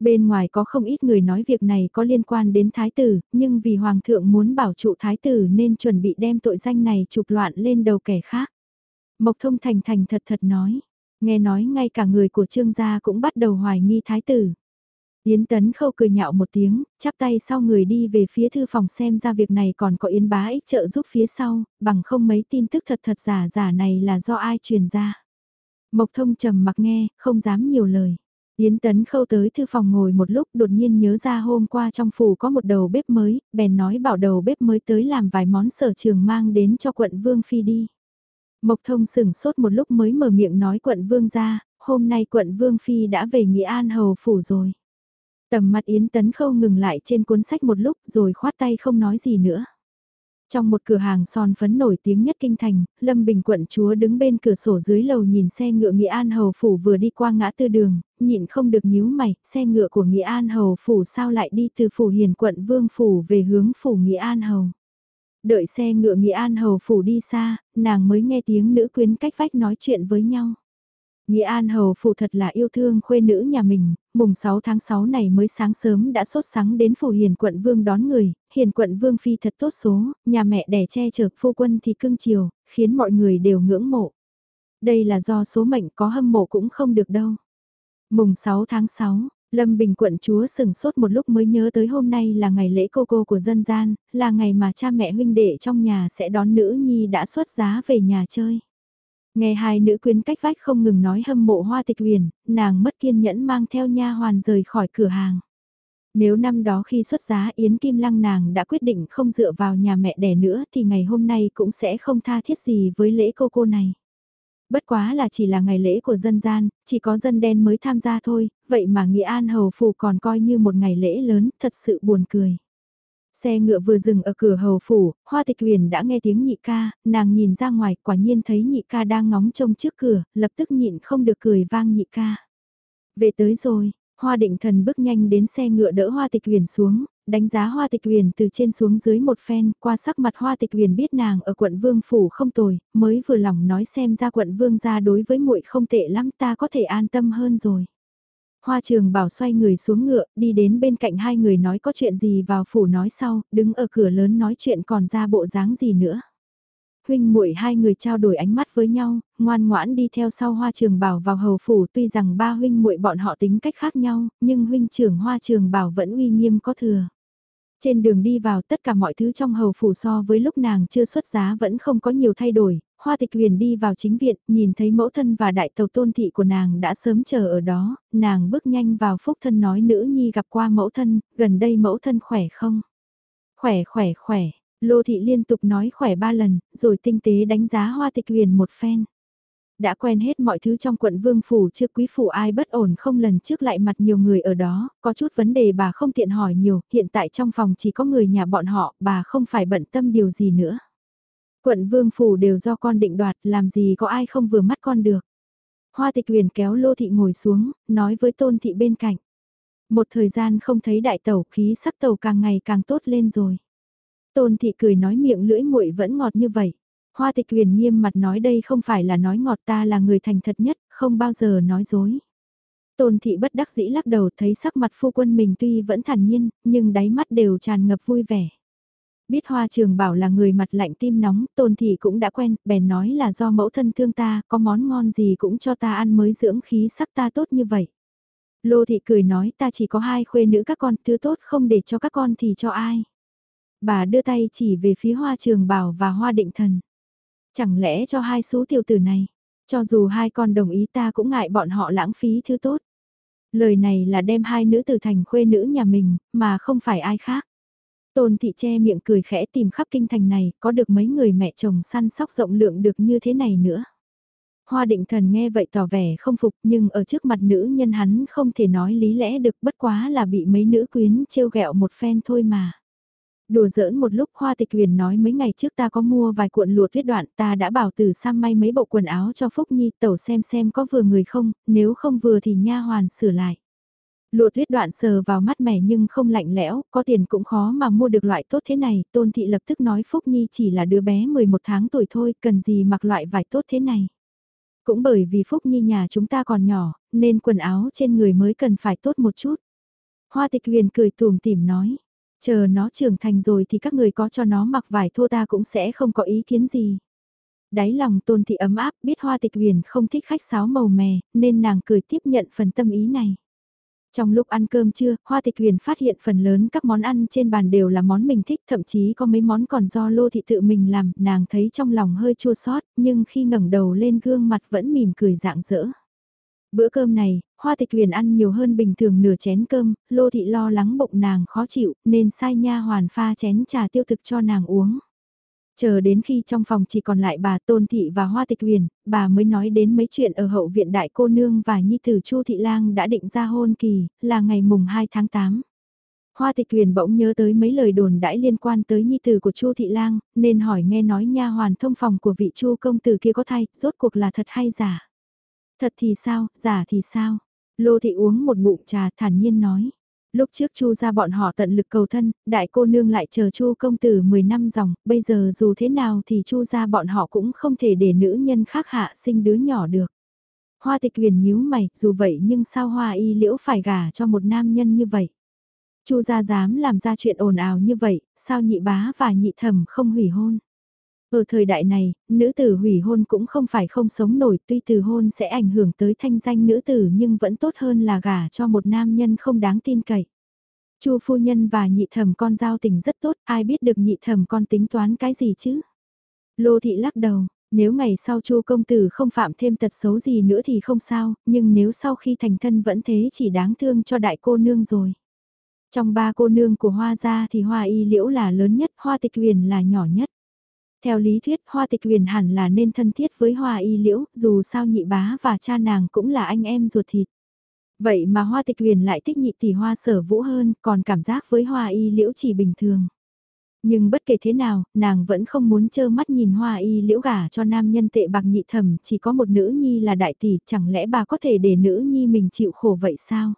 Bên ngoài có không ít người nói việc này có liên quan đến Thái Tử, nhưng vì Hoàng thượng muốn bảo trụ Thái Tử nên chuẩn bị đem tội danh này chụp loạn lên đầu kẻ khác. Mộc Thông Thành Thành thật thật nói, nghe nói ngay cả người của Trương gia cũng bắt đầu hoài nghi Thái Tử. Yến Tấn Khâu cười nhạo một tiếng, chắp tay sau người đi về phía thư phòng xem ra việc này còn có Yến bá ích trợ giúp phía sau, bằng không mấy tin tức thật thật giả giả này là do ai truyền ra. Mộc thông trầm mặc nghe, không dám nhiều lời. Yến Tấn Khâu tới thư phòng ngồi một lúc đột nhiên nhớ ra hôm qua trong phủ có một đầu bếp mới, bèn nói bảo đầu bếp mới tới làm vài món sở trường mang đến cho quận Vương Phi đi. Mộc thông sửng sốt một lúc mới mở miệng nói quận Vương ra, hôm nay quận Vương Phi đã về Nghĩa An Hầu Phủ rồi. Tầm mặt Yến Tấn Khâu ngừng lại trên cuốn sách một lúc rồi khoát tay không nói gì nữa. Trong một cửa hàng son phấn nổi tiếng nhất kinh thành, Lâm Bình quận chúa đứng bên cửa sổ dưới lầu nhìn xe ngựa Nghĩa An Hầu Phủ vừa đi qua ngã tư đường, nhịn không được nhíu mày, xe ngựa của Nghĩa An Hầu Phủ sao lại đi từ Phủ Hiền quận Vương Phủ về hướng Phủ Nghĩa An Hầu. Đợi xe ngựa Nghĩa An Hầu Phủ đi xa, nàng mới nghe tiếng nữ quyến cách vách nói chuyện với nhau. Nghĩa An Hầu Phủ thật là yêu thương khuê nữ nhà mình, mùng 6 tháng 6 này mới sáng sớm đã sốt sắng đến Phủ Hiền Quận Vương đón người, Hiền Quận Vương Phi thật tốt số, nhà mẹ đẻ che chở phu quân thì cưng chiều, khiến mọi người đều ngưỡng mộ. Đây là do số mệnh có hâm mộ cũng không được đâu. Mùng 6 tháng 6, Lâm Bình quận chúa sừng sốt một lúc mới nhớ tới hôm nay là ngày lễ cô cô của dân gian, là ngày mà cha mẹ huynh đệ trong nhà sẽ đón nữ nhi đã xuất giá về nhà chơi. Nghe hai nữ quyến cách vách không ngừng nói hâm mộ hoa tịch huyền, nàng mất kiên nhẫn mang theo nha hoàn rời khỏi cửa hàng. Nếu năm đó khi xuất giá Yến Kim Lăng nàng đã quyết định không dựa vào nhà mẹ đẻ nữa thì ngày hôm nay cũng sẽ không tha thiết gì với lễ cô cô này. Bất quá là chỉ là ngày lễ của dân gian, chỉ có dân đen mới tham gia thôi, vậy mà Nghĩa An Hầu phù còn coi như một ngày lễ lớn, thật sự buồn cười. Xe ngựa vừa dừng ở cửa hầu phủ, Hoa Tịch Huyền đã nghe tiếng nhị ca, nàng nhìn ra ngoài quả nhiên thấy nhị ca đang ngóng trông trước cửa, lập tức nhịn không được cười vang nhị ca. Về tới rồi, Hoa định thần bước nhanh đến xe ngựa đỡ Hoa tịch huyền xuống, đánh giá Hoa tịch huyền từ trên xuống dưới một phen, qua sắc mặt Hoa tịch huyền biết nàng ở quận Vương Phủ không tồi, mới vừa lòng nói xem ra quận Vương ra đối với muội không tệ lắm ta có thể an tâm hơn rồi. Hoa trường bảo xoay người xuống ngựa, đi đến bên cạnh hai người nói có chuyện gì vào phủ nói sau, đứng ở cửa lớn nói chuyện còn ra bộ dáng gì nữa huynh muội hai người trao đổi ánh mắt với nhau, ngoan ngoãn đi theo sau Hoa Trường Bảo vào hầu phủ, tuy rằng ba huynh muội bọn họ tính cách khác nhau, nhưng huynh trưởng Hoa Trường Bảo vẫn uy nghiêm có thừa. Trên đường đi vào tất cả mọi thứ trong hầu phủ so với lúc nàng chưa xuất giá vẫn không có nhiều thay đổi, Hoa Tịch Huyền đi vào chính viện, nhìn thấy mẫu thân và đại tàu tôn thị của nàng đã sớm chờ ở đó, nàng bước nhanh vào phúc thân nói nữ nhi gặp qua mẫu thân, gần đây mẫu thân khỏe không? Khỏe khỏe khỏe, Lô thị liên tục nói khỏe ba lần, rồi tinh tế đánh giá hoa tịch huyền một phen. Đã quen hết mọi thứ trong quận vương phủ chưa quý phủ ai bất ổn không lần trước lại mặt nhiều người ở đó, có chút vấn đề bà không tiện hỏi nhiều, hiện tại trong phòng chỉ có người nhà bọn họ, bà không phải bận tâm điều gì nữa. Quận vương phủ đều do con định đoạt, làm gì có ai không vừa mắt con được. Hoa tịch huyền kéo lô thị ngồi xuống, nói với tôn thị bên cạnh. Một thời gian không thấy đại tẩu khí sắc tàu càng ngày càng tốt lên rồi. Tôn thị cười nói miệng lưỡi muội vẫn ngọt như vậy. Hoa tịch huyền nghiêm mặt nói đây không phải là nói ngọt ta là người thành thật nhất, không bao giờ nói dối. Tôn thị bất đắc dĩ lắc đầu thấy sắc mặt phu quân mình tuy vẫn thản nhiên, nhưng đáy mắt đều tràn ngập vui vẻ. Biết hoa trường bảo là người mặt lạnh tim nóng, tôn thị cũng đã quen, bèn nói là do mẫu thân thương ta, có món ngon gì cũng cho ta ăn mới dưỡng khí sắc ta tốt như vậy. Lô thị cười nói ta chỉ có hai khuê nữ các con, thứ tốt không để cho các con thì cho ai. Bà đưa tay chỉ về phía hoa trường bảo và hoa định thần. Chẳng lẽ cho hai số tiểu tử này, cho dù hai con đồng ý ta cũng ngại bọn họ lãng phí thứ tốt. Lời này là đem hai nữ tử thành khuê nữ nhà mình, mà không phải ai khác. Tôn thị che miệng cười khẽ tìm khắp kinh thành này, có được mấy người mẹ chồng săn sóc rộng lượng được như thế này nữa. Hoa định thần nghe vậy tỏ vẻ không phục nhưng ở trước mặt nữ nhân hắn không thể nói lý lẽ được bất quá là bị mấy nữ quyến trêu ghẹo một phen thôi mà. Đùa giỡn một lúc Hoa Tịch Huyền nói mấy ngày trước ta có mua vài cuộn lụa tuyết đoạn ta đã bảo từ Sam may mấy bộ quần áo cho Phúc Nhi tẩu xem xem có vừa người không, nếu không vừa thì nha hoàn sửa lại. Lụa tuyết đoạn sờ vào mắt mẻ nhưng không lạnh lẽo, có tiền cũng khó mà mua được loại tốt thế này, Tôn Thị lập tức nói Phúc Nhi chỉ là đứa bé 11 tháng tuổi thôi, cần gì mặc loại vải tốt thế này. Cũng bởi vì Phúc Nhi nhà chúng ta còn nhỏ, nên quần áo trên người mới cần phải tốt một chút. Hoa Tịch Huyền cười tùm tìm nói, Chờ nó trưởng thành rồi thì các người có cho nó mặc vải thô ta cũng sẽ không có ý kiến gì. Đáy lòng tôn thị ấm áp biết hoa tịch huyền không thích khách sáo màu mè, nên nàng cười tiếp nhận phần tâm ý này. Trong lúc ăn cơm trưa, Hoa Tịch Huyền phát hiện phần lớn các món ăn trên bàn đều là món mình thích, thậm chí có mấy món còn do Lô Thị tự mình làm, nàng thấy trong lòng hơi chua xót, nhưng khi ngẩng đầu lên gương mặt vẫn mỉm cười rạng rỡ. Bữa cơm này, Hoa Tịch Huyền ăn nhiều hơn bình thường nửa chén cơm, Lô Thị lo lắng bụng nàng khó chịu, nên sai nha hoàn pha chén trà tiêu thực cho nàng uống. Chờ đến khi trong phòng chỉ còn lại bà Tôn Thị và Hoa Tịch Huyền, bà mới nói đến mấy chuyện ở hậu viện đại cô nương và nhi tử Chu Thị Lang đã định ra hôn kỳ, là ngày mùng 2 tháng 8. Hoa Tịch Huyền bỗng nhớ tới mấy lời đồn đãi liên quan tới nhi tử của Chu Thị Lang, nên hỏi nghe nói nha hoàn thông phòng của vị Chu công tử kia có thay, rốt cuộc là thật hay giả. Thật thì sao, giả thì sao? Lô thị uống một ngụm trà thản nhiên nói. Lúc trước Chu ra bọn họ tận lực cầu thân, đại cô nương lại chờ Chu công tử 10 năm dòng, bây giờ dù thế nào thì Chu ra bọn họ cũng không thể để nữ nhân khác hạ sinh đứa nhỏ được. Hoa tịch huyền nhíu mày, dù vậy nhưng sao hoa y liễu phải gả cho một nam nhân như vậy? Chu gia dám làm ra chuyện ồn ào như vậy, sao nhị bá và nhị thẩm không hủy hôn? Ở thời đại này, nữ tử hủy hôn cũng không phải không sống nổi tuy từ hôn sẽ ảnh hưởng tới thanh danh nữ tử nhưng vẫn tốt hơn là gả cho một nam nhân không đáng tin cậy. Chu phu nhân và nhị thẩm con giao tình rất tốt, ai biết được nhị thẩm con tính toán cái gì chứ? Lô thị lắc đầu, nếu ngày sau Chu công tử không phạm thêm tật xấu gì nữa thì không sao, nhưng nếu sau khi thành thân vẫn thế chỉ đáng thương cho đại cô nương rồi. Trong ba cô nương của Hoa gia thì Hoa y liễu là lớn nhất, Hoa tịch huyền là nhỏ nhất. Theo lý thuyết hoa tịch huyền hẳn là nên thân thiết với hoa y liễu, dù sao nhị bá và cha nàng cũng là anh em ruột thịt. Vậy mà hoa tịch huyền lại thích nhị tỷ hoa sở vũ hơn, còn cảm giác với hoa y liễu chỉ bình thường. Nhưng bất kể thế nào, nàng vẫn không muốn trơ mắt nhìn hoa y liễu gả cho nam nhân tệ bạc nhị thẩm chỉ có một nữ nhi là đại tỷ, chẳng lẽ bà có thể để nữ nhi mình chịu khổ vậy sao?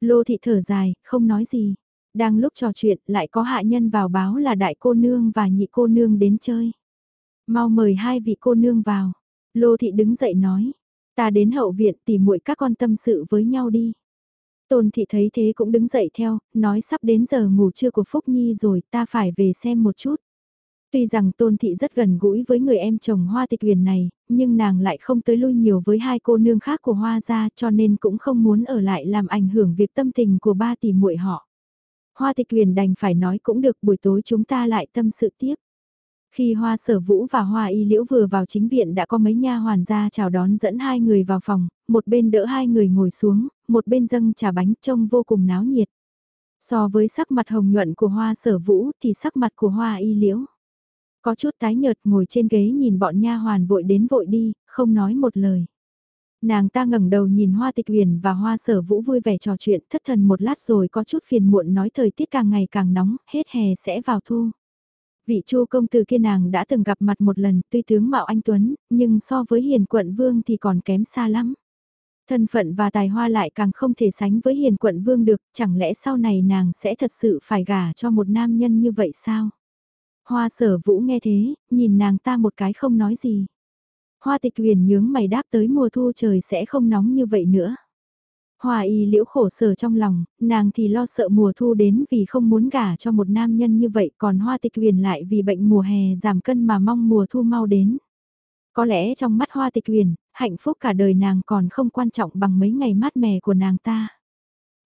Lô thị thở dài, không nói gì. Đang lúc trò chuyện lại có hạ nhân vào báo là đại cô nương và nhị cô nương đến chơi. Mau mời hai vị cô nương vào. Lô thị đứng dậy nói. Ta đến hậu viện tỉ muội các con tâm sự với nhau đi. Tôn thị thấy thế cũng đứng dậy theo, nói sắp đến giờ ngủ trưa của Phúc Nhi rồi, ta phải về xem một chút. Tuy rằng Tôn thị rất gần gũi với người em chồng Hoa Tịch Huyền này, nhưng nàng lại không tới lui nhiều với hai cô nương khác của Hoa gia cho nên cũng không muốn ở lại làm ảnh hưởng việc tâm tình của ba tỷ muội họ. Hoa Tịch quyền đành phải nói cũng được buổi tối chúng ta lại tâm sự tiếp. Khi Hoa Sở Vũ và Hoa Y Liễu vừa vào chính viện đã có mấy nha hoàn ra chào đón dẫn hai người vào phòng, một bên đỡ hai người ngồi xuống, một bên dâng trà bánh trông vô cùng náo nhiệt. So với sắc mặt hồng nhuận của Hoa Sở Vũ thì sắc mặt của Hoa Y Liễu có chút tái nhợt ngồi trên ghế nhìn bọn nha hoàn vội đến vội đi, không nói một lời. Nàng ta ngẩng đầu nhìn hoa tịch huyền và hoa sở vũ vui vẻ trò chuyện thất thần một lát rồi có chút phiền muộn nói thời tiết càng ngày càng nóng, hết hè sẽ vào thu. Vị chu công tử kia nàng đã từng gặp mặt một lần, tuy tướng mạo anh Tuấn, nhưng so với hiền quận vương thì còn kém xa lắm. Thân phận và tài hoa lại càng không thể sánh với hiền quận vương được, chẳng lẽ sau này nàng sẽ thật sự phải gả cho một nam nhân như vậy sao? Hoa sở vũ nghe thế, nhìn nàng ta một cái không nói gì. Hoa tịch huyền nhướng mày đáp tới mùa thu trời sẽ không nóng như vậy nữa. Hoa y liễu khổ sở trong lòng, nàng thì lo sợ mùa thu đến vì không muốn gả cho một nam nhân như vậy còn hoa tịch huyền lại vì bệnh mùa hè giảm cân mà mong mùa thu mau đến. Có lẽ trong mắt hoa tịch huyền, hạnh phúc cả đời nàng còn không quan trọng bằng mấy ngày mát mẻ của nàng ta.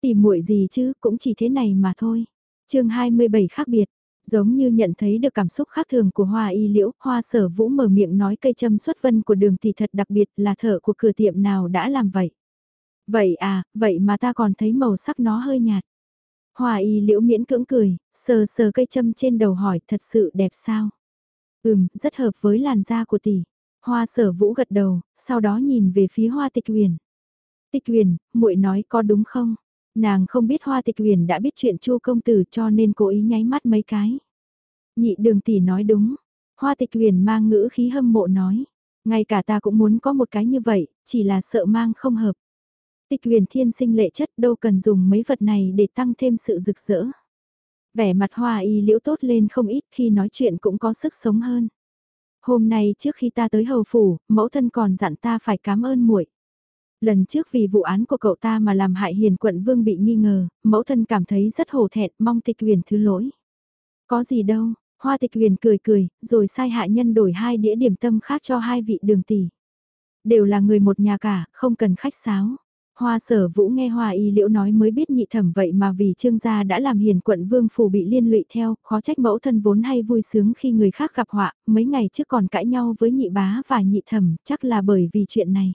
Tìm muội gì chứ, cũng chỉ thế này mà thôi. chương 27 khác biệt, Giống như nhận thấy được cảm xúc khác thường của hoa y liễu, hoa sở vũ mở miệng nói cây châm xuất vân của đường tỷ thật đặc biệt là thợ của cửa tiệm nào đã làm vậy. Vậy à, vậy mà ta còn thấy màu sắc nó hơi nhạt. Hoa y liễu miễn cưỡng cười, sờ sờ cây châm trên đầu hỏi thật sự đẹp sao? Ừm, rất hợp với làn da của tỷ. Hoa sở vũ gật đầu, sau đó nhìn về phía hoa tịch huyền. Tịch huyền, muội nói có đúng không? Nàng không biết Hoa Tịch Huyền đã biết chuyện Chu công tử cho nên cố ý nháy mắt mấy cái. Nhị đường tỷ nói đúng. Hoa Tịch Huyền mang ngữ khí hâm mộ nói. Ngay cả ta cũng muốn có một cái như vậy, chỉ là sợ mang không hợp. Tịch huyền thiên sinh lệ chất đâu cần dùng mấy vật này để tăng thêm sự rực rỡ. Vẻ mặt hoa y liễu tốt lên không ít khi nói chuyện cũng có sức sống hơn. Hôm nay trước khi ta tới hầu phủ, mẫu thân còn dặn ta phải cảm ơn muội. Lần trước vì vụ án của cậu ta mà làm hại hiền quận vương bị nghi ngờ, mẫu thân cảm thấy rất hổ thẹn, mong tịch huyền thứ lỗi. Có gì đâu, hoa tịch huyền cười cười, rồi sai hạ nhân đổi hai đĩa điểm tâm khác cho hai vị đường tỷ. Đều là người một nhà cả, không cần khách sáo. Hoa sở vũ nghe hoa y liễu nói mới biết nhị thẩm vậy mà vì trương gia đã làm hiền quận vương phủ bị liên lụy theo, khó trách mẫu thân vốn hay vui sướng khi người khác gặp họa, mấy ngày trước còn cãi nhau với nhị bá và nhị thẩm, chắc là bởi vì chuyện này.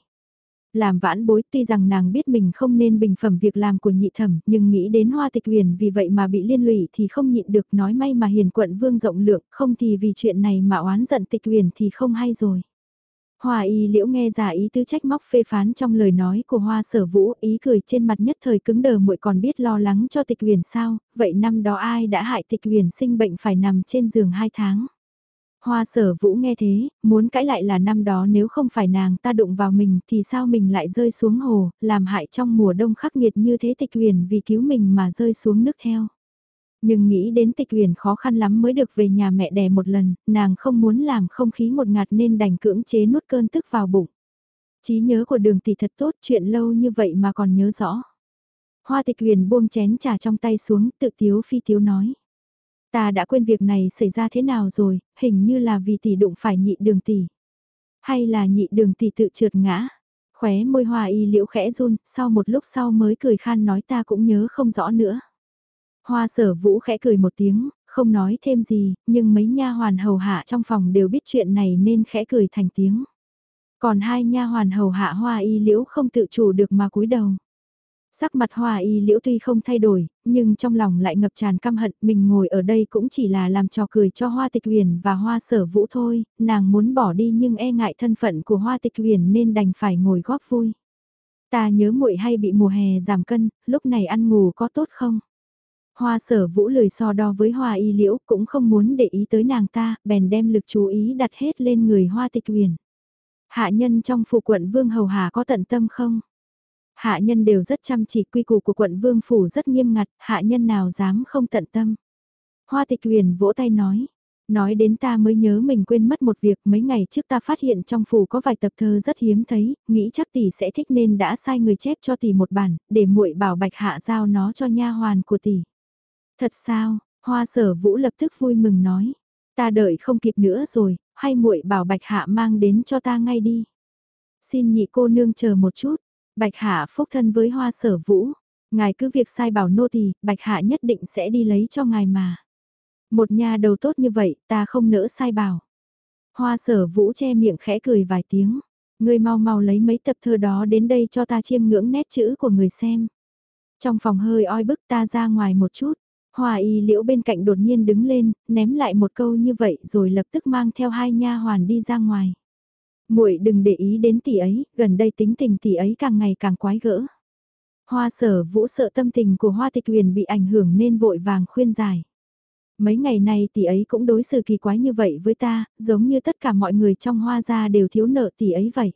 Làm vãn bối tuy rằng nàng biết mình không nên bình phẩm việc làm của nhị thẩm nhưng nghĩ đến hoa tịch huyền vì vậy mà bị liên lụy thì không nhịn được nói may mà hiền quận vương rộng lượng không thì vì chuyện này mà oán giận tịch huyền thì không hay rồi. Hoa y liễu nghe giả ý tư trách móc phê phán trong lời nói của hoa sở vũ ý cười trên mặt nhất thời cứng đờ muội còn biết lo lắng cho tịch huyền sao, vậy năm đó ai đã hại tịch huyền sinh bệnh phải nằm trên giường hai tháng. Hoa sở vũ nghe thế, muốn cãi lại là năm đó nếu không phải nàng ta đụng vào mình thì sao mình lại rơi xuống hồ, làm hại trong mùa đông khắc nghiệt như thế tịch huyền vì cứu mình mà rơi xuống nước theo. Nhưng nghĩ đến tịch huyền khó khăn lắm mới được về nhà mẹ đẻ một lần, nàng không muốn làm không khí một ngạt nên đành cưỡng chế nuốt cơn tức vào bụng. trí nhớ của đường tỷ thật tốt chuyện lâu như vậy mà còn nhớ rõ. Hoa tịch huyền buông chén trà trong tay xuống tự tiếu phi tiếu nói. Ta đã quên việc này xảy ra thế nào rồi, hình như là vì tỷ đụng phải nhị đường tỷ. Hay là nhị đường tỷ tự trượt ngã. Khóe môi hoa y liễu khẽ run, sau một lúc sau mới cười khan nói ta cũng nhớ không rõ nữa. Hoa sở vũ khẽ cười một tiếng, không nói thêm gì, nhưng mấy nha hoàn hầu hạ trong phòng đều biết chuyện này nên khẽ cười thành tiếng. Còn hai nha hoàn hầu hạ hoa y liễu không tự chủ được mà cúi đầu. Sắc mặt hoa y liễu tuy không thay đổi, nhưng trong lòng lại ngập tràn căm hận, mình ngồi ở đây cũng chỉ là làm trò cười cho hoa tịch huyền và hoa sở vũ thôi, nàng muốn bỏ đi nhưng e ngại thân phận của hoa tịch huyền nên đành phải ngồi góp vui. Ta nhớ muội hay bị mùa hè giảm cân, lúc này ăn ngủ có tốt không? Hoa sở vũ lười so đo với hoa y liễu cũng không muốn để ý tới nàng ta, bèn đem lực chú ý đặt hết lên người hoa tịch huyền. Hạ nhân trong phủ quận Vương Hầu Hà có tận tâm không? Hạ nhân đều rất chăm chỉ quy củ của quận Vương Phủ rất nghiêm ngặt, hạ nhân nào dám không tận tâm. Hoa tịch huyền vỗ tay nói, Nói đến ta mới nhớ mình quên mất một việc mấy ngày trước ta phát hiện trong phủ có vài tập thơ rất hiếm thấy, nghĩ chắc tỷ sẽ thích nên đã sai người chép cho tỷ một bản, để muội bảo bạch hạ giao nó cho nha hoàn của tỷ. Thật sao, hoa sở vũ lập tức vui mừng nói, ta đợi không kịp nữa rồi, hay muội bảo bạch hạ mang đến cho ta ngay đi. Xin nhị cô nương chờ một chút, bạch hạ phúc thân với hoa sở vũ, ngài cứ việc sai bảo nô tỳ, bạch hạ nhất định sẽ đi lấy cho ngài mà. Một nhà đầu tốt như vậy, ta không nỡ sai bảo. Hoa sở vũ che miệng khẽ cười vài tiếng. Ngươi mau mau lấy mấy tập thơ đó đến đây cho ta chiêm ngưỡng nét chữ của người xem. Trong phòng hơi oi bức ta ra ngoài một chút. Hoa y liễu bên cạnh đột nhiên đứng lên, ném lại một câu như vậy rồi lập tức mang theo hai nha hoàn đi ra ngoài muội đừng để ý đến tỷ ấy, gần đây tính tình tỷ ấy càng ngày càng quái gỡ. Hoa sở vũ sợ tâm tình của hoa tịch huyền bị ảnh hưởng nên vội vàng khuyên giải. Mấy ngày này tỷ ấy cũng đối xử kỳ quái như vậy với ta, giống như tất cả mọi người trong hoa gia đều thiếu nợ tỷ ấy vậy.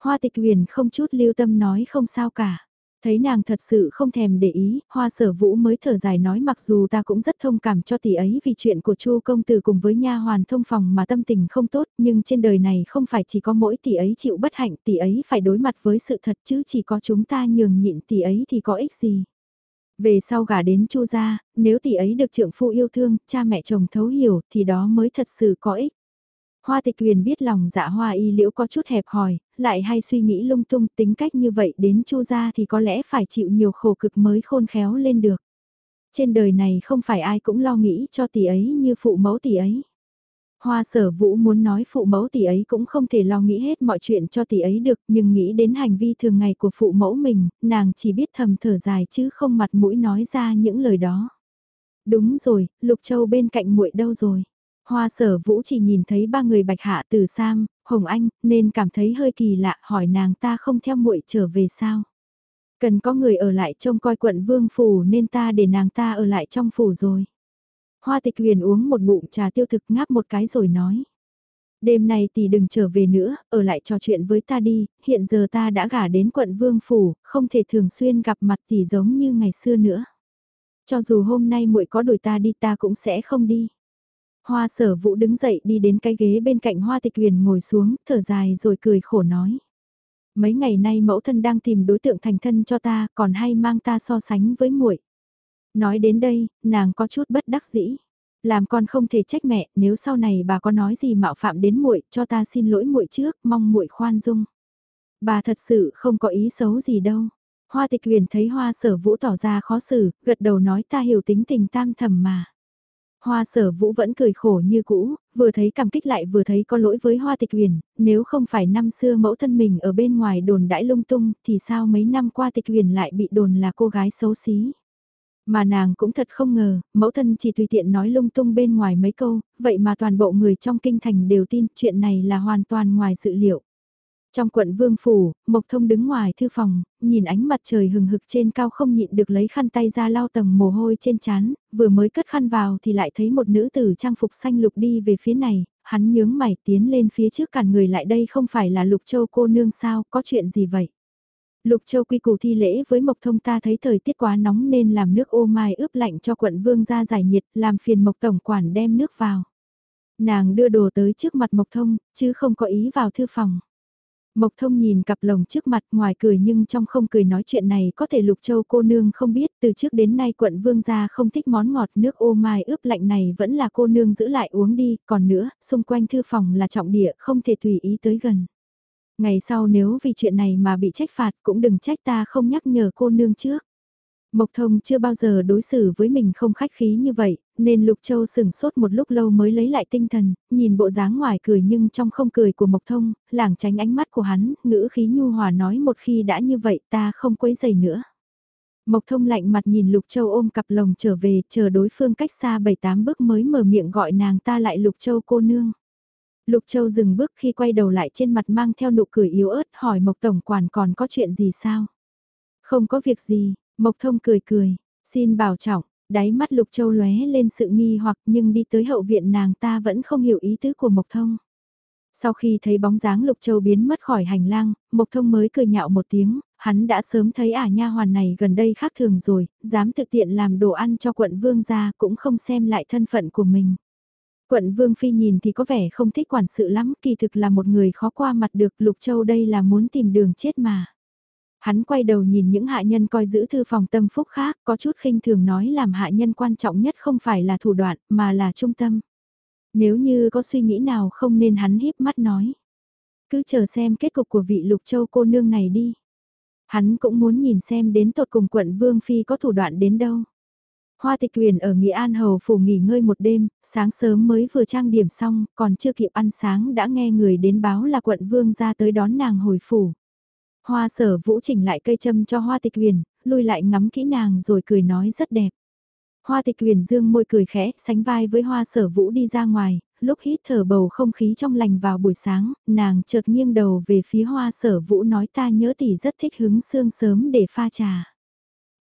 Hoa tịch huyền không chút lưu tâm nói không sao cả. Thấy nàng thật sự không thèm để ý, hoa sở vũ mới thở dài nói mặc dù ta cũng rất thông cảm cho tỷ ấy vì chuyện của chu công tử cùng với nha hoàn thông phòng mà tâm tình không tốt nhưng trên đời này không phải chỉ có mỗi tỷ ấy chịu bất hạnh tỷ ấy phải đối mặt với sự thật chứ chỉ có chúng ta nhường nhịn tỷ ấy thì có ích gì. Về sau gả đến chu gia, nếu tỷ ấy được trượng phu yêu thương, cha mẹ chồng thấu hiểu thì đó mới thật sự có ích. Hoa tịch huyền biết lòng dạ hoa y liễu có chút hẹp hòi, lại hay suy nghĩ lung tung tính cách như vậy đến chu gia thì có lẽ phải chịu nhiều khổ cực mới khôn khéo lên được. Trên đời này không phải ai cũng lo nghĩ cho tỷ ấy như phụ mẫu tỷ ấy. Hoa sở vũ muốn nói phụ mẫu tỷ ấy cũng không thể lo nghĩ hết mọi chuyện cho tỷ ấy được nhưng nghĩ đến hành vi thường ngày của phụ mẫu mình, nàng chỉ biết thầm thở dài chứ không mặt mũi nói ra những lời đó. Đúng rồi, Lục Châu bên cạnh muội đâu rồi? Hoa sở vũ chỉ nhìn thấy ba người bạch hạ từ Sam, Hồng Anh, nên cảm thấy hơi kỳ lạ hỏi nàng ta không theo muội trở về sao? Cần có người ở lại trông coi quận vương phủ nên ta để nàng ta ở lại trong phủ rồi. Hoa tịch huyền uống một bụng trà tiêu thực ngáp một cái rồi nói. Đêm nay tỷ đừng trở về nữa, ở lại trò chuyện với ta đi, hiện giờ ta đã gả đến quận Vương Phủ, không thể thường xuyên gặp mặt tỷ giống như ngày xưa nữa. Cho dù hôm nay muội có đuổi ta đi ta cũng sẽ không đi. Hoa sở vũ đứng dậy đi đến cái ghế bên cạnh hoa tịch huyền ngồi xuống, thở dài rồi cười khổ nói. Mấy ngày nay mẫu thân đang tìm đối tượng thành thân cho ta, còn hay mang ta so sánh với muội. Nói đến đây, nàng có chút bất đắc dĩ. Làm con không thể trách mẹ, nếu sau này bà có nói gì mạo phạm đến muội, cho ta xin lỗi muội trước, mong muội khoan dung. Bà thật sự không có ý xấu gì đâu. Hoa tịch huyền thấy hoa sở vũ tỏ ra khó xử, gật đầu nói ta hiểu tính tình tam thầm mà. Hoa sở vũ vẫn cười khổ như cũ, vừa thấy cảm kích lại vừa thấy có lỗi với hoa tịch huyền, nếu không phải năm xưa mẫu thân mình ở bên ngoài đồn đãi lung tung thì sao mấy năm qua tịch huyền lại bị đồn là cô gái xấu xí. Mà nàng cũng thật không ngờ, mẫu thân chỉ tùy tiện nói lung tung bên ngoài mấy câu, vậy mà toàn bộ người trong kinh thành đều tin chuyện này là hoàn toàn ngoài dự liệu. Trong quận Vương Phủ, Mộc Thông đứng ngoài thư phòng, nhìn ánh mặt trời hừng hực trên cao không nhịn được lấy khăn tay ra lau tầng mồ hôi trên chán. vừa mới cất khăn vào thì lại thấy một nữ tử trang phục xanh lục đi về phía này, hắn nhướng mày tiến lên phía trước cản người lại đây không phải là Lục Châu cô nương sao, có chuyện gì vậy? Lục Châu quy củ thi lễ với Mộc Thông ta thấy thời tiết quá nóng nên làm nước ô mai ướp lạnh cho quận vương ra giải nhiệt, làm phiền Mộc Tổng quản đem nước vào. Nàng đưa đồ tới trước mặt Mộc Thông, chứ không có ý vào thư phòng. Mộc Thông nhìn cặp lồng trước mặt ngoài cười nhưng trong không cười nói chuyện này có thể Lục Châu cô nương không biết từ trước đến nay quận vương gia không thích món ngọt nước ô mai ướp lạnh này vẫn là cô nương giữ lại uống đi, còn nữa, xung quanh thư phòng là trọng địa không thể tùy ý tới gần. Ngày sau nếu vì chuyện này mà bị trách phạt cũng đừng trách ta không nhắc nhở cô nương trước. Mộc Thông chưa bao giờ đối xử với mình không khách khí như vậy, nên Lục Châu sừng sốt một lúc lâu mới lấy lại tinh thần, nhìn bộ dáng ngoài cười nhưng trong không cười của Mộc Thông, lảng tránh ánh mắt của hắn, ngữ khí nhu hòa nói một khi đã như vậy ta không quấy giày nữa. Mộc Thông lạnh mặt nhìn Lục Châu ôm cặp lồng trở về, chờ đối phương cách xa 7-8 bước mới mở miệng gọi nàng ta lại Lục Châu cô nương. Lục Châu dừng bước khi quay đầu lại trên mặt mang theo nụ cười yếu ớt hỏi Mộc Tổng Quản còn có chuyện gì sao? Không có việc gì, Mộc Thông cười cười, xin bảo trọng, Đáy mắt Lục Châu lóe lên sự nghi hoặc nhưng đi tới hậu viện nàng ta vẫn không hiểu ý tứ của Mộc Thông. Sau khi thấy bóng dáng Lục Châu biến mất khỏi hành lang, Mộc Thông mới cười nhạo một tiếng, hắn đã sớm thấy ả nha hoàn này gần đây khác thường rồi, dám thực tiện làm đồ ăn cho quận vương gia cũng không xem lại thân phận của mình. Quận Vương Phi nhìn thì có vẻ không thích quản sự lắm, kỳ thực là một người khó qua mặt được, Lục Châu đây là muốn tìm đường chết mà. Hắn quay đầu nhìn những hạ nhân coi giữ thư phòng tâm phúc khác, có chút khinh thường nói làm hạ nhân quan trọng nhất không phải là thủ đoạn, mà là trung tâm. Nếu như có suy nghĩ nào không nên hắn híp mắt nói. Cứ chờ xem kết cục của vị Lục Châu cô nương này đi. Hắn cũng muốn nhìn xem đến tột cùng quận Vương Phi có thủ đoạn đến đâu. Hoa tịch quyền ở Nghĩa An Hầu phủ nghỉ ngơi một đêm, sáng sớm mới vừa trang điểm xong, còn chưa kịp ăn sáng đã nghe người đến báo là quận vương ra tới đón nàng hồi phủ. Hoa sở vũ chỉnh lại cây châm cho hoa tịch huyền, lui lại ngắm kỹ nàng rồi cười nói rất đẹp. Hoa tịch huyền dương môi cười khẽ, sánh vai với hoa sở vũ đi ra ngoài, lúc hít thở bầu không khí trong lành vào buổi sáng, nàng chợt nghiêng đầu về phía hoa sở vũ nói ta nhớ tỷ rất thích hứng sương sớm để pha trà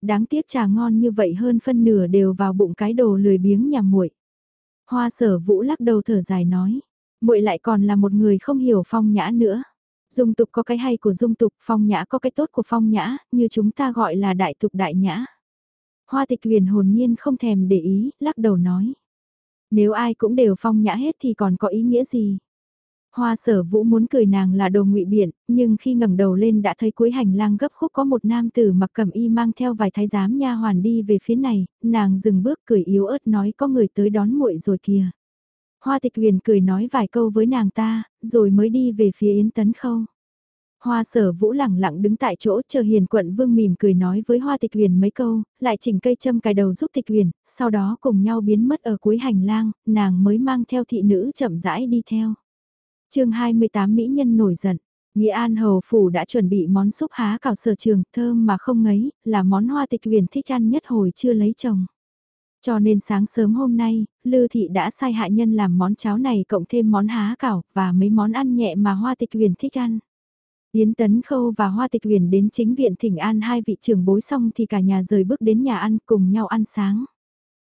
đáng tiếc trà ngon như vậy hơn phân nửa đều vào bụng cái đồ lười biếng nhà muội. Hoa sở vũ lắc đầu thở dài nói, muội lại còn là một người không hiểu phong nhã nữa. Dung tục có cái hay của dung tục, phong nhã có cái tốt của phong nhã, như chúng ta gọi là đại tục đại nhã. Hoa tịch huyền hồn nhiên không thèm để ý, lắc đầu nói. Nếu ai cũng đều phong nhã hết thì còn có ý nghĩa gì? Hoa sở vũ muốn cười nàng là đồ ngụy biện, nhưng khi ngẩng đầu lên đã thấy cuối hành lang gấp khúc có một nam tử mặc cẩm y mang theo vài thái giám nha hoàn đi về phía này, nàng dừng bước cười yếu ớt nói có người tới đón muội rồi kìa. Hoa tịch huyền cười nói vài câu với nàng ta, rồi mới đi về phía yến tấn khâu. Hoa sở vũ lẳng lặng đứng tại chỗ chờ hiền quận vương mỉm cười nói với hoa tịch huyền mấy câu, lại chỉnh cây châm cài đầu giúp tịch huyền, sau đó cùng nhau biến mất ở cuối hành lang, nàng mới mang theo thị nữ chậm rãi đi theo chương 28 Mỹ nhân nổi giận. Nghĩa An Hầu Phủ đã chuẩn bị món súp há cảo sở trường thơm mà không ngấy, là món hoa tịch huyền thích ăn nhất hồi chưa lấy chồng. Cho nên sáng sớm hôm nay, Lư Thị đã sai hạ nhân làm món cháo này cộng thêm món há cảo và mấy món ăn nhẹ mà hoa tịch huyền thích ăn. Yến Tấn Khâu và Hoa Tịch Huyền đến chính viện thỉnh an hai vị trưởng bối xong thì cả nhà rời bước đến nhà ăn cùng nhau ăn sáng.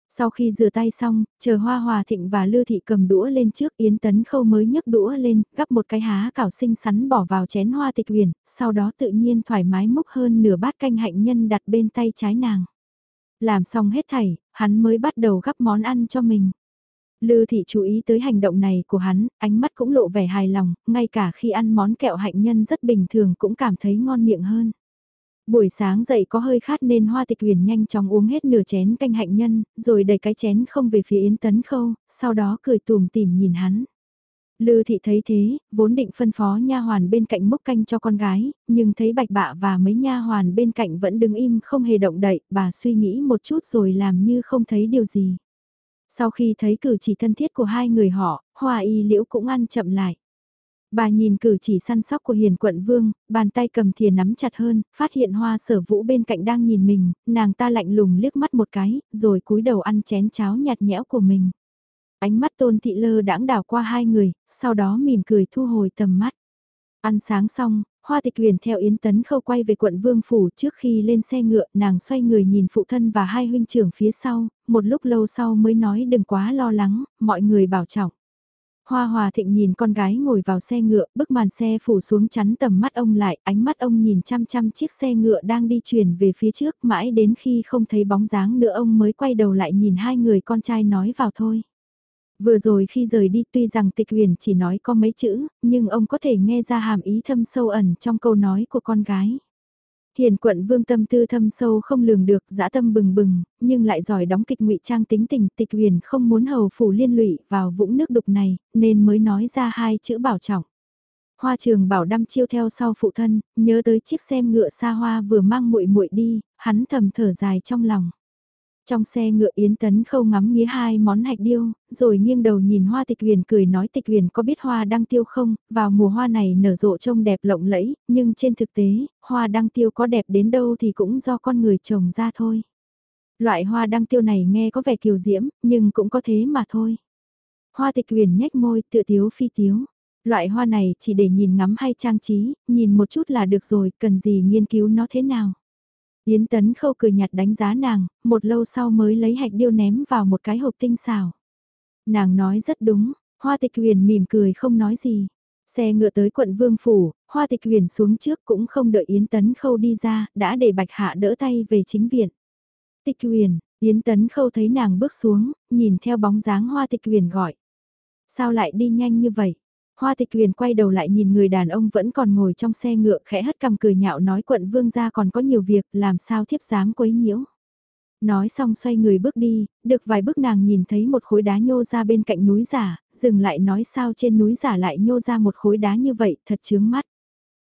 Sau khi rửa tay xong, chờ Hoa Hòa Thịnh và Lư Thị cầm đũa lên trước Yến Tấn Khâu mới nhấc đũa lên, gắp một cái há cảo xinh xắn bỏ vào chén hoa tịch huyền, sau đó tự nhiên thoải mái múc hơn nửa bát canh hạnh nhân đặt bên tay trái nàng. Làm xong hết thảy, hắn mới bắt đầu gắp món ăn cho mình. Lư Thị chú ý tới hành động này của hắn, ánh mắt cũng lộ vẻ hài lòng, ngay cả khi ăn món kẹo hạnh nhân rất bình thường cũng cảm thấy ngon miệng hơn. Buổi sáng dậy có hơi khát nên hoa tịch huyền nhanh chóng uống hết nửa chén canh hạnh nhân, rồi đẩy cái chén không về phía Yến Tấn Khâu, sau đó cười tùm tìm nhìn hắn. Lư thị thấy thế, vốn định phân phó nha hoàn bên cạnh múc canh cho con gái, nhưng thấy bạch bạ và mấy nha hoàn bên cạnh vẫn đứng im không hề động đậy, bà suy nghĩ một chút rồi làm như không thấy điều gì. Sau khi thấy cử chỉ thân thiết của hai người họ, hoa y liễu cũng ăn chậm lại. Bà nhìn cử chỉ săn sóc của hiền quận vương, bàn tay cầm thìa nắm chặt hơn, phát hiện hoa sở vũ bên cạnh đang nhìn mình, nàng ta lạnh lùng liếc mắt một cái, rồi cúi đầu ăn chén cháo nhạt nhẽo của mình. Ánh mắt tôn thị lơ đãng đảo qua hai người, sau đó mỉm cười thu hồi tầm mắt. Ăn sáng xong, Hoa tịch huyền theo Yến Tấn Khâu quay về quận Vương Phủ trước khi lên xe ngựa nàng xoay người nhìn phụ thân và hai huynh trưởng phía sau, một lúc lâu sau mới nói đừng quá lo lắng, mọi người bảo trọng. Hoa Hòa Thịnh nhìn con gái ngồi vào xe ngựa, bức màn xe phủ xuống chắn tầm mắt ông lại, ánh mắt ông nhìn chăm chăm chiếc xe ngựa đang đi chuyển về phía trước, mãi đến khi không thấy bóng dáng nữa ông mới quay đầu lại nhìn hai người con trai nói vào thôi. Vừa rồi khi rời đi tuy rằng tịch huyền chỉ nói có mấy chữ, nhưng ông có thể nghe ra hàm ý thâm sâu ẩn trong câu nói của con gái. Hiền quận vương tâm tư thâm sâu không lường được, dã tâm bừng bừng, nhưng lại giỏi đóng kịch ngụy trang tính tình tịch huyền không muốn hầu phủ liên lụy vào vũng nước đục này, nên mới nói ra hai chữ bảo trọng. Hoa trường bảo đăm chiêu theo sau phụ thân, nhớ tới chiếc xe ngựa xa hoa vừa mang muội muội đi, hắn thầm thở dài trong lòng. Trong xe ngựa Yến Tấn khâu ngắm nghía hai món hạch điêu, rồi nghiêng đầu nhìn hoa tịch huyền cười nói tịch huyền có biết hoa đăng tiêu không, vào mùa hoa này nở rộ trông đẹp lộng lẫy, nhưng trên thực tế, hoa đăng tiêu có đẹp đến đâu thì cũng do con người trồng ra thôi. Loại hoa đăng tiêu này nghe có vẻ kiều diễm, nhưng cũng có thế mà thôi. Hoa tịch huyền nhếch môi, tựa tiếu phi tiếu. Loại hoa này chỉ để nhìn ngắm hay trang trí, nhìn một chút là được rồi, cần gì nghiên cứu nó thế nào. Yến Tấn Khâu cười nhạt đánh giá nàng, một lâu sau mới lấy hạch điêu ném vào một cái hộp tinh xảo. Nàng nói rất đúng, Hoa Tịch Huyền mỉm cười không nói gì. Xe ngựa tới quận Vương Phủ, Hoa Tịch Huyền xuống trước cũng không đợi Yến Tấn Khâu đi ra, đã để Bạch Hạ đỡ tay về chính viện. Tịch Huyền, Yến Tấn Khâu thấy nàng bước xuống, nhìn theo bóng dáng Hoa Tịch Huyền gọi. Sao lại đi nhanh như vậy? Hoa tịch huyền quay đầu lại nhìn người đàn ông vẫn còn ngồi trong xe ngựa khẽ hất cằm cười nhạo nói quận vương gia còn có nhiều việc làm sao thiếp dám quấy nhiễu. Nói xong xoay người bước đi, được vài bước nàng nhìn thấy một khối đá nhô ra bên cạnh núi giả, dừng lại nói sao trên núi giả lại nhô ra một khối đá như vậy, thật chướng mắt.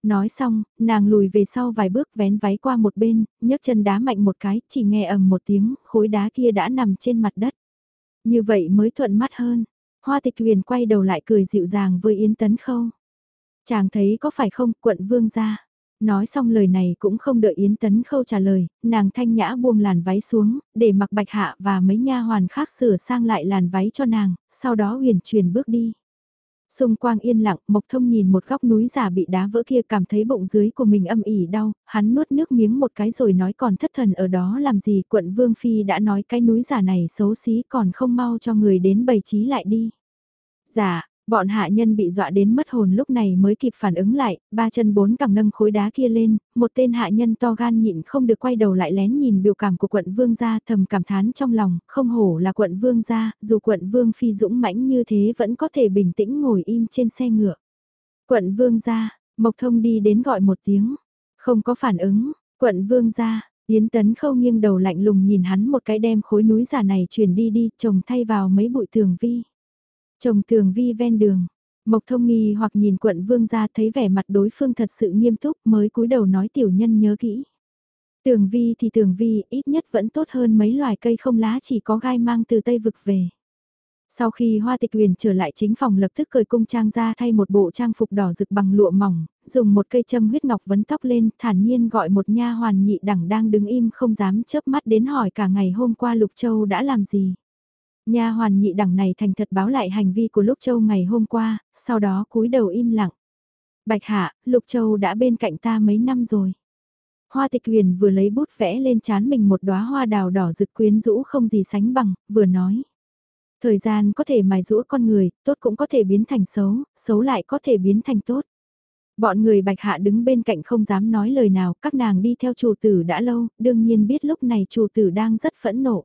Nói xong, nàng lùi về sau vài bước vén váy qua một bên, nhấc chân đá mạnh một cái, chỉ nghe ầm một tiếng, khối đá kia đã nằm trên mặt đất. Như vậy mới thuận mắt hơn, Hoa tịch huyền quay đầu lại cười dịu dàng với Yến Tấn Khâu. Chàng thấy có phải không, quận vương ra. Nói xong lời này cũng không đợi Yến Tấn Khâu trả lời, nàng thanh nhã buông làn váy xuống, để mặc bạch hạ và mấy nha hoàn khác sửa sang lại làn váy cho nàng, sau đó huyền chuyển bước đi. Xung quanh yên lặng, Mộc Thông nhìn một góc núi giả bị đá vỡ kia cảm thấy bụng dưới của mình âm ỉ đau, hắn nuốt nước miếng một cái rồi nói còn thất thần ở đó làm gì, quận Vương Phi đã nói cái núi giả này xấu xí còn không mau cho người đến bày trí lại đi. Dạ, bọn hạ nhân bị dọa đến mất hồn lúc này mới kịp phản ứng lại, ba chân bốn cẳng nâng khối đá kia lên, một tên hạ nhân to gan nhịn không được quay đầu lại lén nhìn biểu cảm của quận vương gia thầm cảm thán trong lòng, không hổ là quận vương gia, dù quận vương phi dũng mãnh như thế vẫn có thể bình tĩnh ngồi im trên xe ngựa. Quận vương gia, Mộc Thông đi đến gọi một tiếng, không có phản ứng, quận vương gia, Yến Tấn Khâu nghiêng đầu lạnh lùng nhìn hắn một cái đem khối núi giả này chuyển đi đi, trồng thay vào mấy bụi tường vi. Chồng thường vi ven đường. Mộc thông nghi hoặc nhìn quận vương ra thấy vẻ mặt đối phương thật sự nghiêm túc mới cúi đầu nói tiểu nhân nhớ kỹ. Tường vi thì tường vi ít nhất vẫn tốt hơn mấy loài cây không lá chỉ có gai mang từ Tây vực về. Sau khi Hoa Tịch Huyền trở lại chính phòng lập tức cởi cung trang ra thay một bộ trang phục đỏ rực bằng lụa mỏng, dùng một cây châm huyết ngọc vấn tóc lên, thản nhiên gọi một nha hoàn nhị đẳng đang đứng im không dám chớp mắt đến hỏi cả ngày hôm qua Lục Châu đã làm gì. Nha hoàn nhị đẳng này thành thật báo lại hành vi của Lục Châu ngày hôm qua, sau đó cúi đầu im lặng. Bạch Hạ, Lục Châu đã bên cạnh ta mấy năm rồi. Hoa tịch huyền vừa lấy bút vẽ lên chán mình một đóa hoa đào đỏ rực quyến rũ không gì sánh bằng, vừa nói. Thời gian có thể mài rũa con người, tốt cũng có thể biến thành xấu, xấu lại có thể biến thành tốt. Bọn người bạch hạ đứng bên cạnh không dám nói lời nào, các nàng đi theo chủ tử đã lâu, đương nhiên biết lúc này chủ tử đang rất phẫn nộ.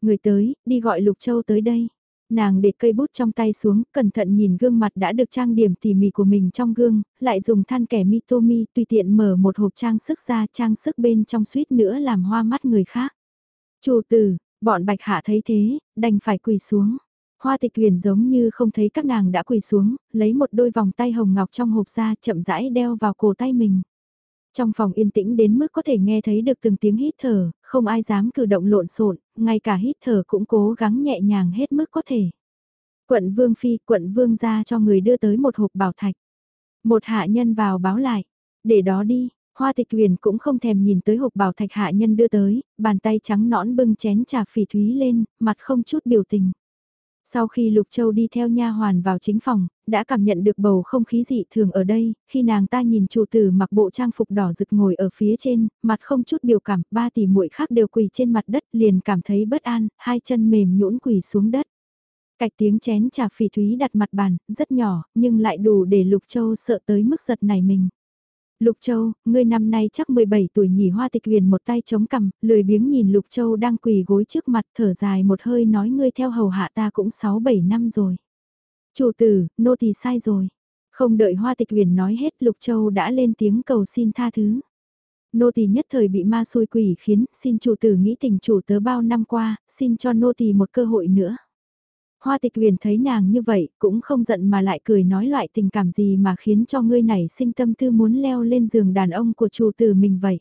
Người tới, đi gọi Lục Châu tới đây. Nàng để cây bút trong tay xuống, cẩn thận nhìn gương mặt đã được trang điểm tỉ mỉ của mình trong gương, lại dùng than kẻ mitomi tùy tiện mở một hộp trang sức ra trang sức bên trong suýt nữa làm hoa mắt người khác. Chủ tử, bọn bạch hạ thấy thế, đành phải quỳ xuống. Hoa tịch huyền giống như không thấy các nàng đã quỳ xuống, lấy một đôi vòng tay hồng ngọc trong hộp ra chậm rãi đeo vào cổ tay mình. Trong phòng yên tĩnh đến mức có thể nghe thấy được từng tiếng hít thở, không ai dám cử động lộn xộn, ngay cả hít thở cũng cố gắng nhẹ nhàng hết mức có thể. Quận Vương Phi, quận Vương ra cho người đưa tới một hộp bảo thạch. Một hạ nhân vào báo lại, để đó đi, Hoa tịch huyền cũng không thèm nhìn tới hộp bảo thạch hạ nhân đưa tới, bàn tay trắng nõn bưng chén trà phỉ thúy lên, mặt không chút biểu tình. Sau khi Lục Châu đi theo nha hoàn vào chính phòng, đã cảm nhận được bầu không khí dị thường ở đây, khi nàng ta nhìn chủ tử mặc bộ trang phục đỏ rực ngồi ở phía trên, mặt không chút biểu cảm, ba tỷ muội khác đều quỳ trên mặt đất liền cảm thấy bất an, hai chân mềm nhũn quỳ xuống đất. Cạch tiếng chén trà phỉ thúy đặt mặt bàn, rất nhỏ, nhưng lại đủ để Lục Châu sợ tới mức giật này mình. Lục Châu, ngươi năm nay chắc 17 tuổi nhỉ hoa tịch huyền một tay chống cằm, lười biếng nhìn Lục Châu đang quỳ gối trước mặt thở dài một hơi nói ngươi theo hầu hạ ta cũng 6-7 năm rồi. Chủ tử, nô tỳ sai rồi. Không đợi hoa tịch huyền nói hết Lục Châu đã lên tiếng cầu xin tha thứ. Nô tỳ nhất thời bị ma xui quỷ khiến, xin chủ tử nghĩ tình chủ tớ bao năm qua, xin cho nô tỳ một cơ hội nữa. Hoa tịch huyền thấy nàng như vậy, cũng không giận mà lại cười nói loại tình cảm gì mà khiến cho ngươi này sinh tâm tư muốn leo lên giường đàn ông của chủ tử mình vậy.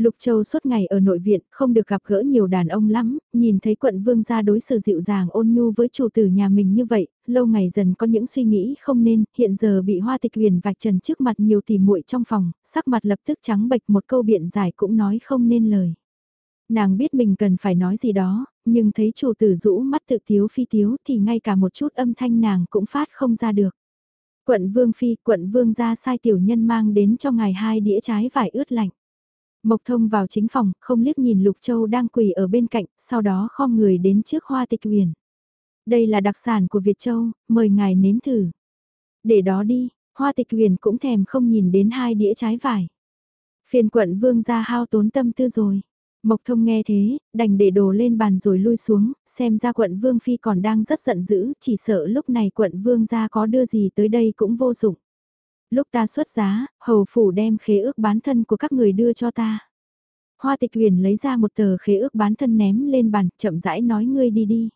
Lục Châu suốt ngày ở nội viện, không được gặp gỡ nhiều đàn ông lắm, nhìn thấy quận vương gia đối xử dịu dàng ôn nhu với chủ tử nhà mình như vậy, lâu ngày dần có những suy nghĩ không nên, hiện giờ bị hoa tịch huyền vạch trần trước mặt nhiều tỷ muội trong phòng, sắc mặt lập tức trắng bệch một câu biện giải cũng nói không nên lời. Nàng biết mình cần phải nói gì đó, nhưng thấy chủ tử rũ mắt tự tiếu phi tiếu thì ngay cả một chút âm thanh nàng cũng phát không ra được. Quận Vương Phi, quận Vương ra sai tiểu nhân mang đến cho ngài hai đĩa trái vải ướt lạnh. Mộc Thông vào chính phòng, không liếc nhìn Lục Châu đang quỳ ở bên cạnh, sau đó khom người đến trước hoa tịch huyền. Đây là đặc sản của Việt Châu, mời ngài nếm thử. Để đó đi, hoa tịch huyền cũng thèm không nhìn đến hai đĩa trái vải. Phiền quận vương ra hao tốn tâm tư rồi. Mộc thông nghe thế, đành để đồ lên bàn rồi lui xuống, xem ra quận vương phi còn đang rất giận dữ, chỉ sợ lúc này quận vương ra có đưa gì tới đây cũng vô dụng. Lúc ta xuất giá, hầu phủ đem khế ước bán thân của các người đưa cho ta. Hoa tịch huyền lấy ra một tờ khế ước bán thân ném lên bàn, chậm rãi nói ngươi đi đi.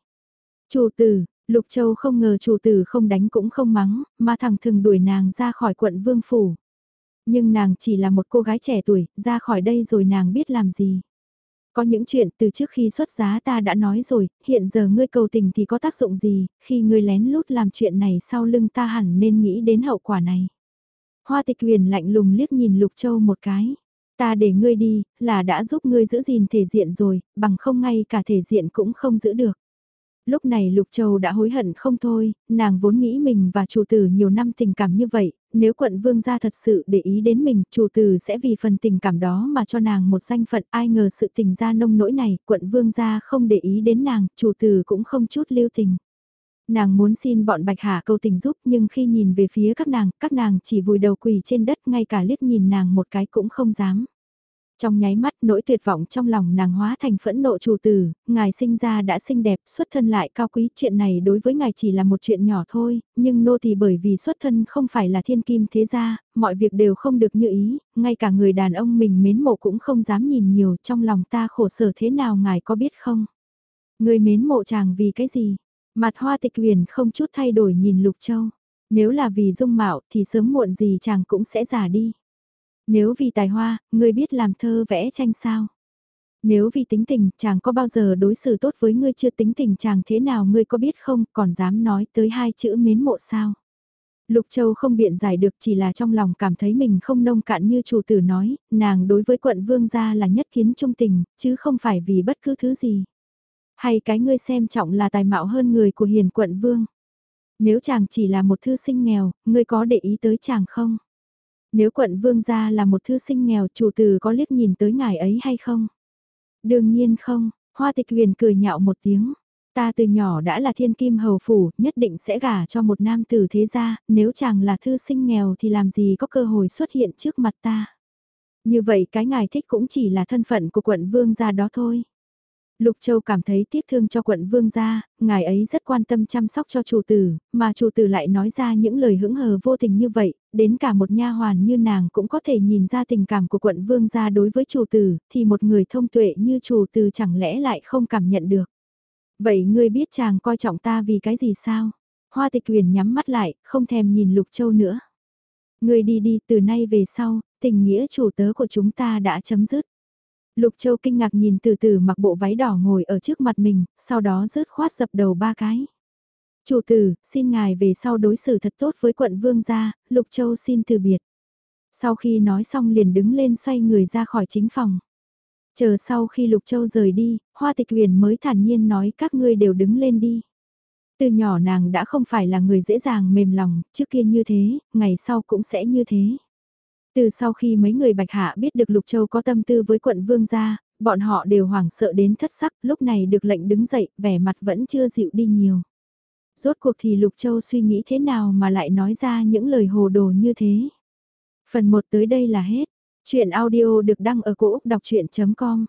Chủ tử, Lục Châu không ngờ chủ tử không đánh cũng không mắng, mà thẳng thừng đuổi nàng ra khỏi quận vương phủ. Nhưng nàng chỉ là một cô gái trẻ tuổi, ra khỏi đây rồi nàng biết làm gì. Có những chuyện từ trước khi xuất giá ta đã nói rồi, hiện giờ ngươi cầu tình thì có tác dụng gì, khi ngươi lén lút làm chuyện này sau lưng ta hẳn nên nghĩ đến hậu quả này. Hoa tịch huyền lạnh lùng liếc nhìn Lục Châu một cái. Ta để ngươi đi, là đã giúp ngươi giữ gìn thể diện rồi, bằng không ngay cả thể diện cũng không giữ được lúc này Lục Châu đã hối hận không thôi, nàng vốn nghĩ mình và chủ tử nhiều năm tình cảm như vậy, nếu quận vương gia thật sự để ý đến mình, chủ tử sẽ vì phần tình cảm đó mà cho nàng một danh phận ai ngờ sự tình gia nông nỗi này, quận vương gia không để ý đến nàng, chủ tử cũng không chút lưu tình. Nàng muốn xin bọn bạch hà câu tình giúp nhưng khi nhìn về phía các nàng, các nàng chỉ vùi đầu quỳ trên đất ngay cả liếc nhìn nàng một cái cũng không dám. Trong nháy mắt nỗi tuyệt vọng trong lòng nàng hóa thành phẫn nộ chủ tử, ngài sinh ra đã xinh đẹp, xuất thân lại cao quý, chuyện này đối với ngài chỉ là một chuyện nhỏ thôi, nhưng nô thì bởi vì xuất thân không phải là thiên kim thế gia, mọi việc đều không được như ý, ngay cả người đàn ông mình mến mộ cũng không dám nhìn nhiều, trong lòng ta khổ sở thế nào ngài có biết không? Người mến mộ chàng vì cái gì? Mặt hoa tịch huyền không chút thay đổi nhìn Lục Châu. Nếu là vì dung mạo thì sớm muộn gì chàng cũng sẽ già đi. Nếu vì tài hoa, ngươi biết làm thơ vẽ tranh sao? Nếu vì tính tình, chàng có bao giờ đối xử tốt với ngươi chưa tính tình chàng thế nào ngươi có biết không, còn dám nói tới hai chữ mến mộ sao? Lục Châu không biện giải được chỉ là trong lòng cảm thấy mình không nông cạn như chủ tử nói, nàng đối với quận vương gia là nhất kiến trung tình, chứ không phải vì bất cứ thứ gì. Hay cái ngươi xem trọng là tài mạo hơn người của hiền quận vương. Nếu chàng chỉ là một thư sinh nghèo, ngươi có để ý tới chàng không? Nếu quận vương gia là một thư sinh nghèo chủ tử có liếc nhìn tới ngài ấy hay không? Đương nhiên không, hoa tịch huyền cười nhạo một tiếng. Ta từ nhỏ đã là thiên kim hầu phủ, nhất định sẽ gả cho một nam tử thế gia, nếu chàng là thư sinh nghèo thì làm gì có cơ hội xuất hiện trước mặt ta. Như vậy cái ngài thích cũng chỉ là thân phận của quận vương gia đó thôi. Lục Châu cảm thấy tiếc thương cho quận vương gia, ngài ấy rất quan tâm chăm sóc cho chủ tử, mà chủ tử lại nói ra những lời hững hờ vô tình như vậy, đến cả một nha hoàn như nàng cũng có thể nhìn ra tình cảm của quận vương gia đối với chủ tử, thì một người thông tuệ như chủ tử chẳng lẽ lại không cảm nhận được. Vậy ngươi biết chàng coi trọng ta vì cái gì sao? Hoa tịch huyền nhắm mắt lại, không thèm nhìn Lục Châu nữa. Ngươi đi đi, từ nay về sau, tình nghĩa chủ tớ của chúng ta đã chấm dứt. Lục Châu kinh ngạc nhìn từ từ mặc bộ váy đỏ ngồi ở trước mặt mình, sau đó rớt khoát dập đầu ba cái. Chủ tử, xin ngài về sau đối xử thật tốt với quận vương gia, Lục Châu xin từ biệt. Sau khi nói xong liền đứng lên xoay người ra khỏi chính phòng. Chờ sau khi Lục Châu rời đi, Hoa Tịch Huyền mới thản nhiên nói các ngươi đều đứng lên đi. Từ nhỏ nàng đã không phải là người dễ dàng mềm lòng, trước kia như thế, ngày sau cũng sẽ như thế. Từ sau khi mấy người Bạch Hạ biết được Lục Châu có tâm tư với quận Vương gia, bọn họ đều hoảng sợ đến thất sắc, lúc này được lệnh đứng dậy, vẻ mặt vẫn chưa dịu đi nhiều. Rốt cuộc thì Lục Châu suy nghĩ thế nào mà lại nói ra những lời hồ đồ như thế. Phần 1 tới đây là hết. Chuyện audio được đăng ở cổ Úc đọc chuyện.com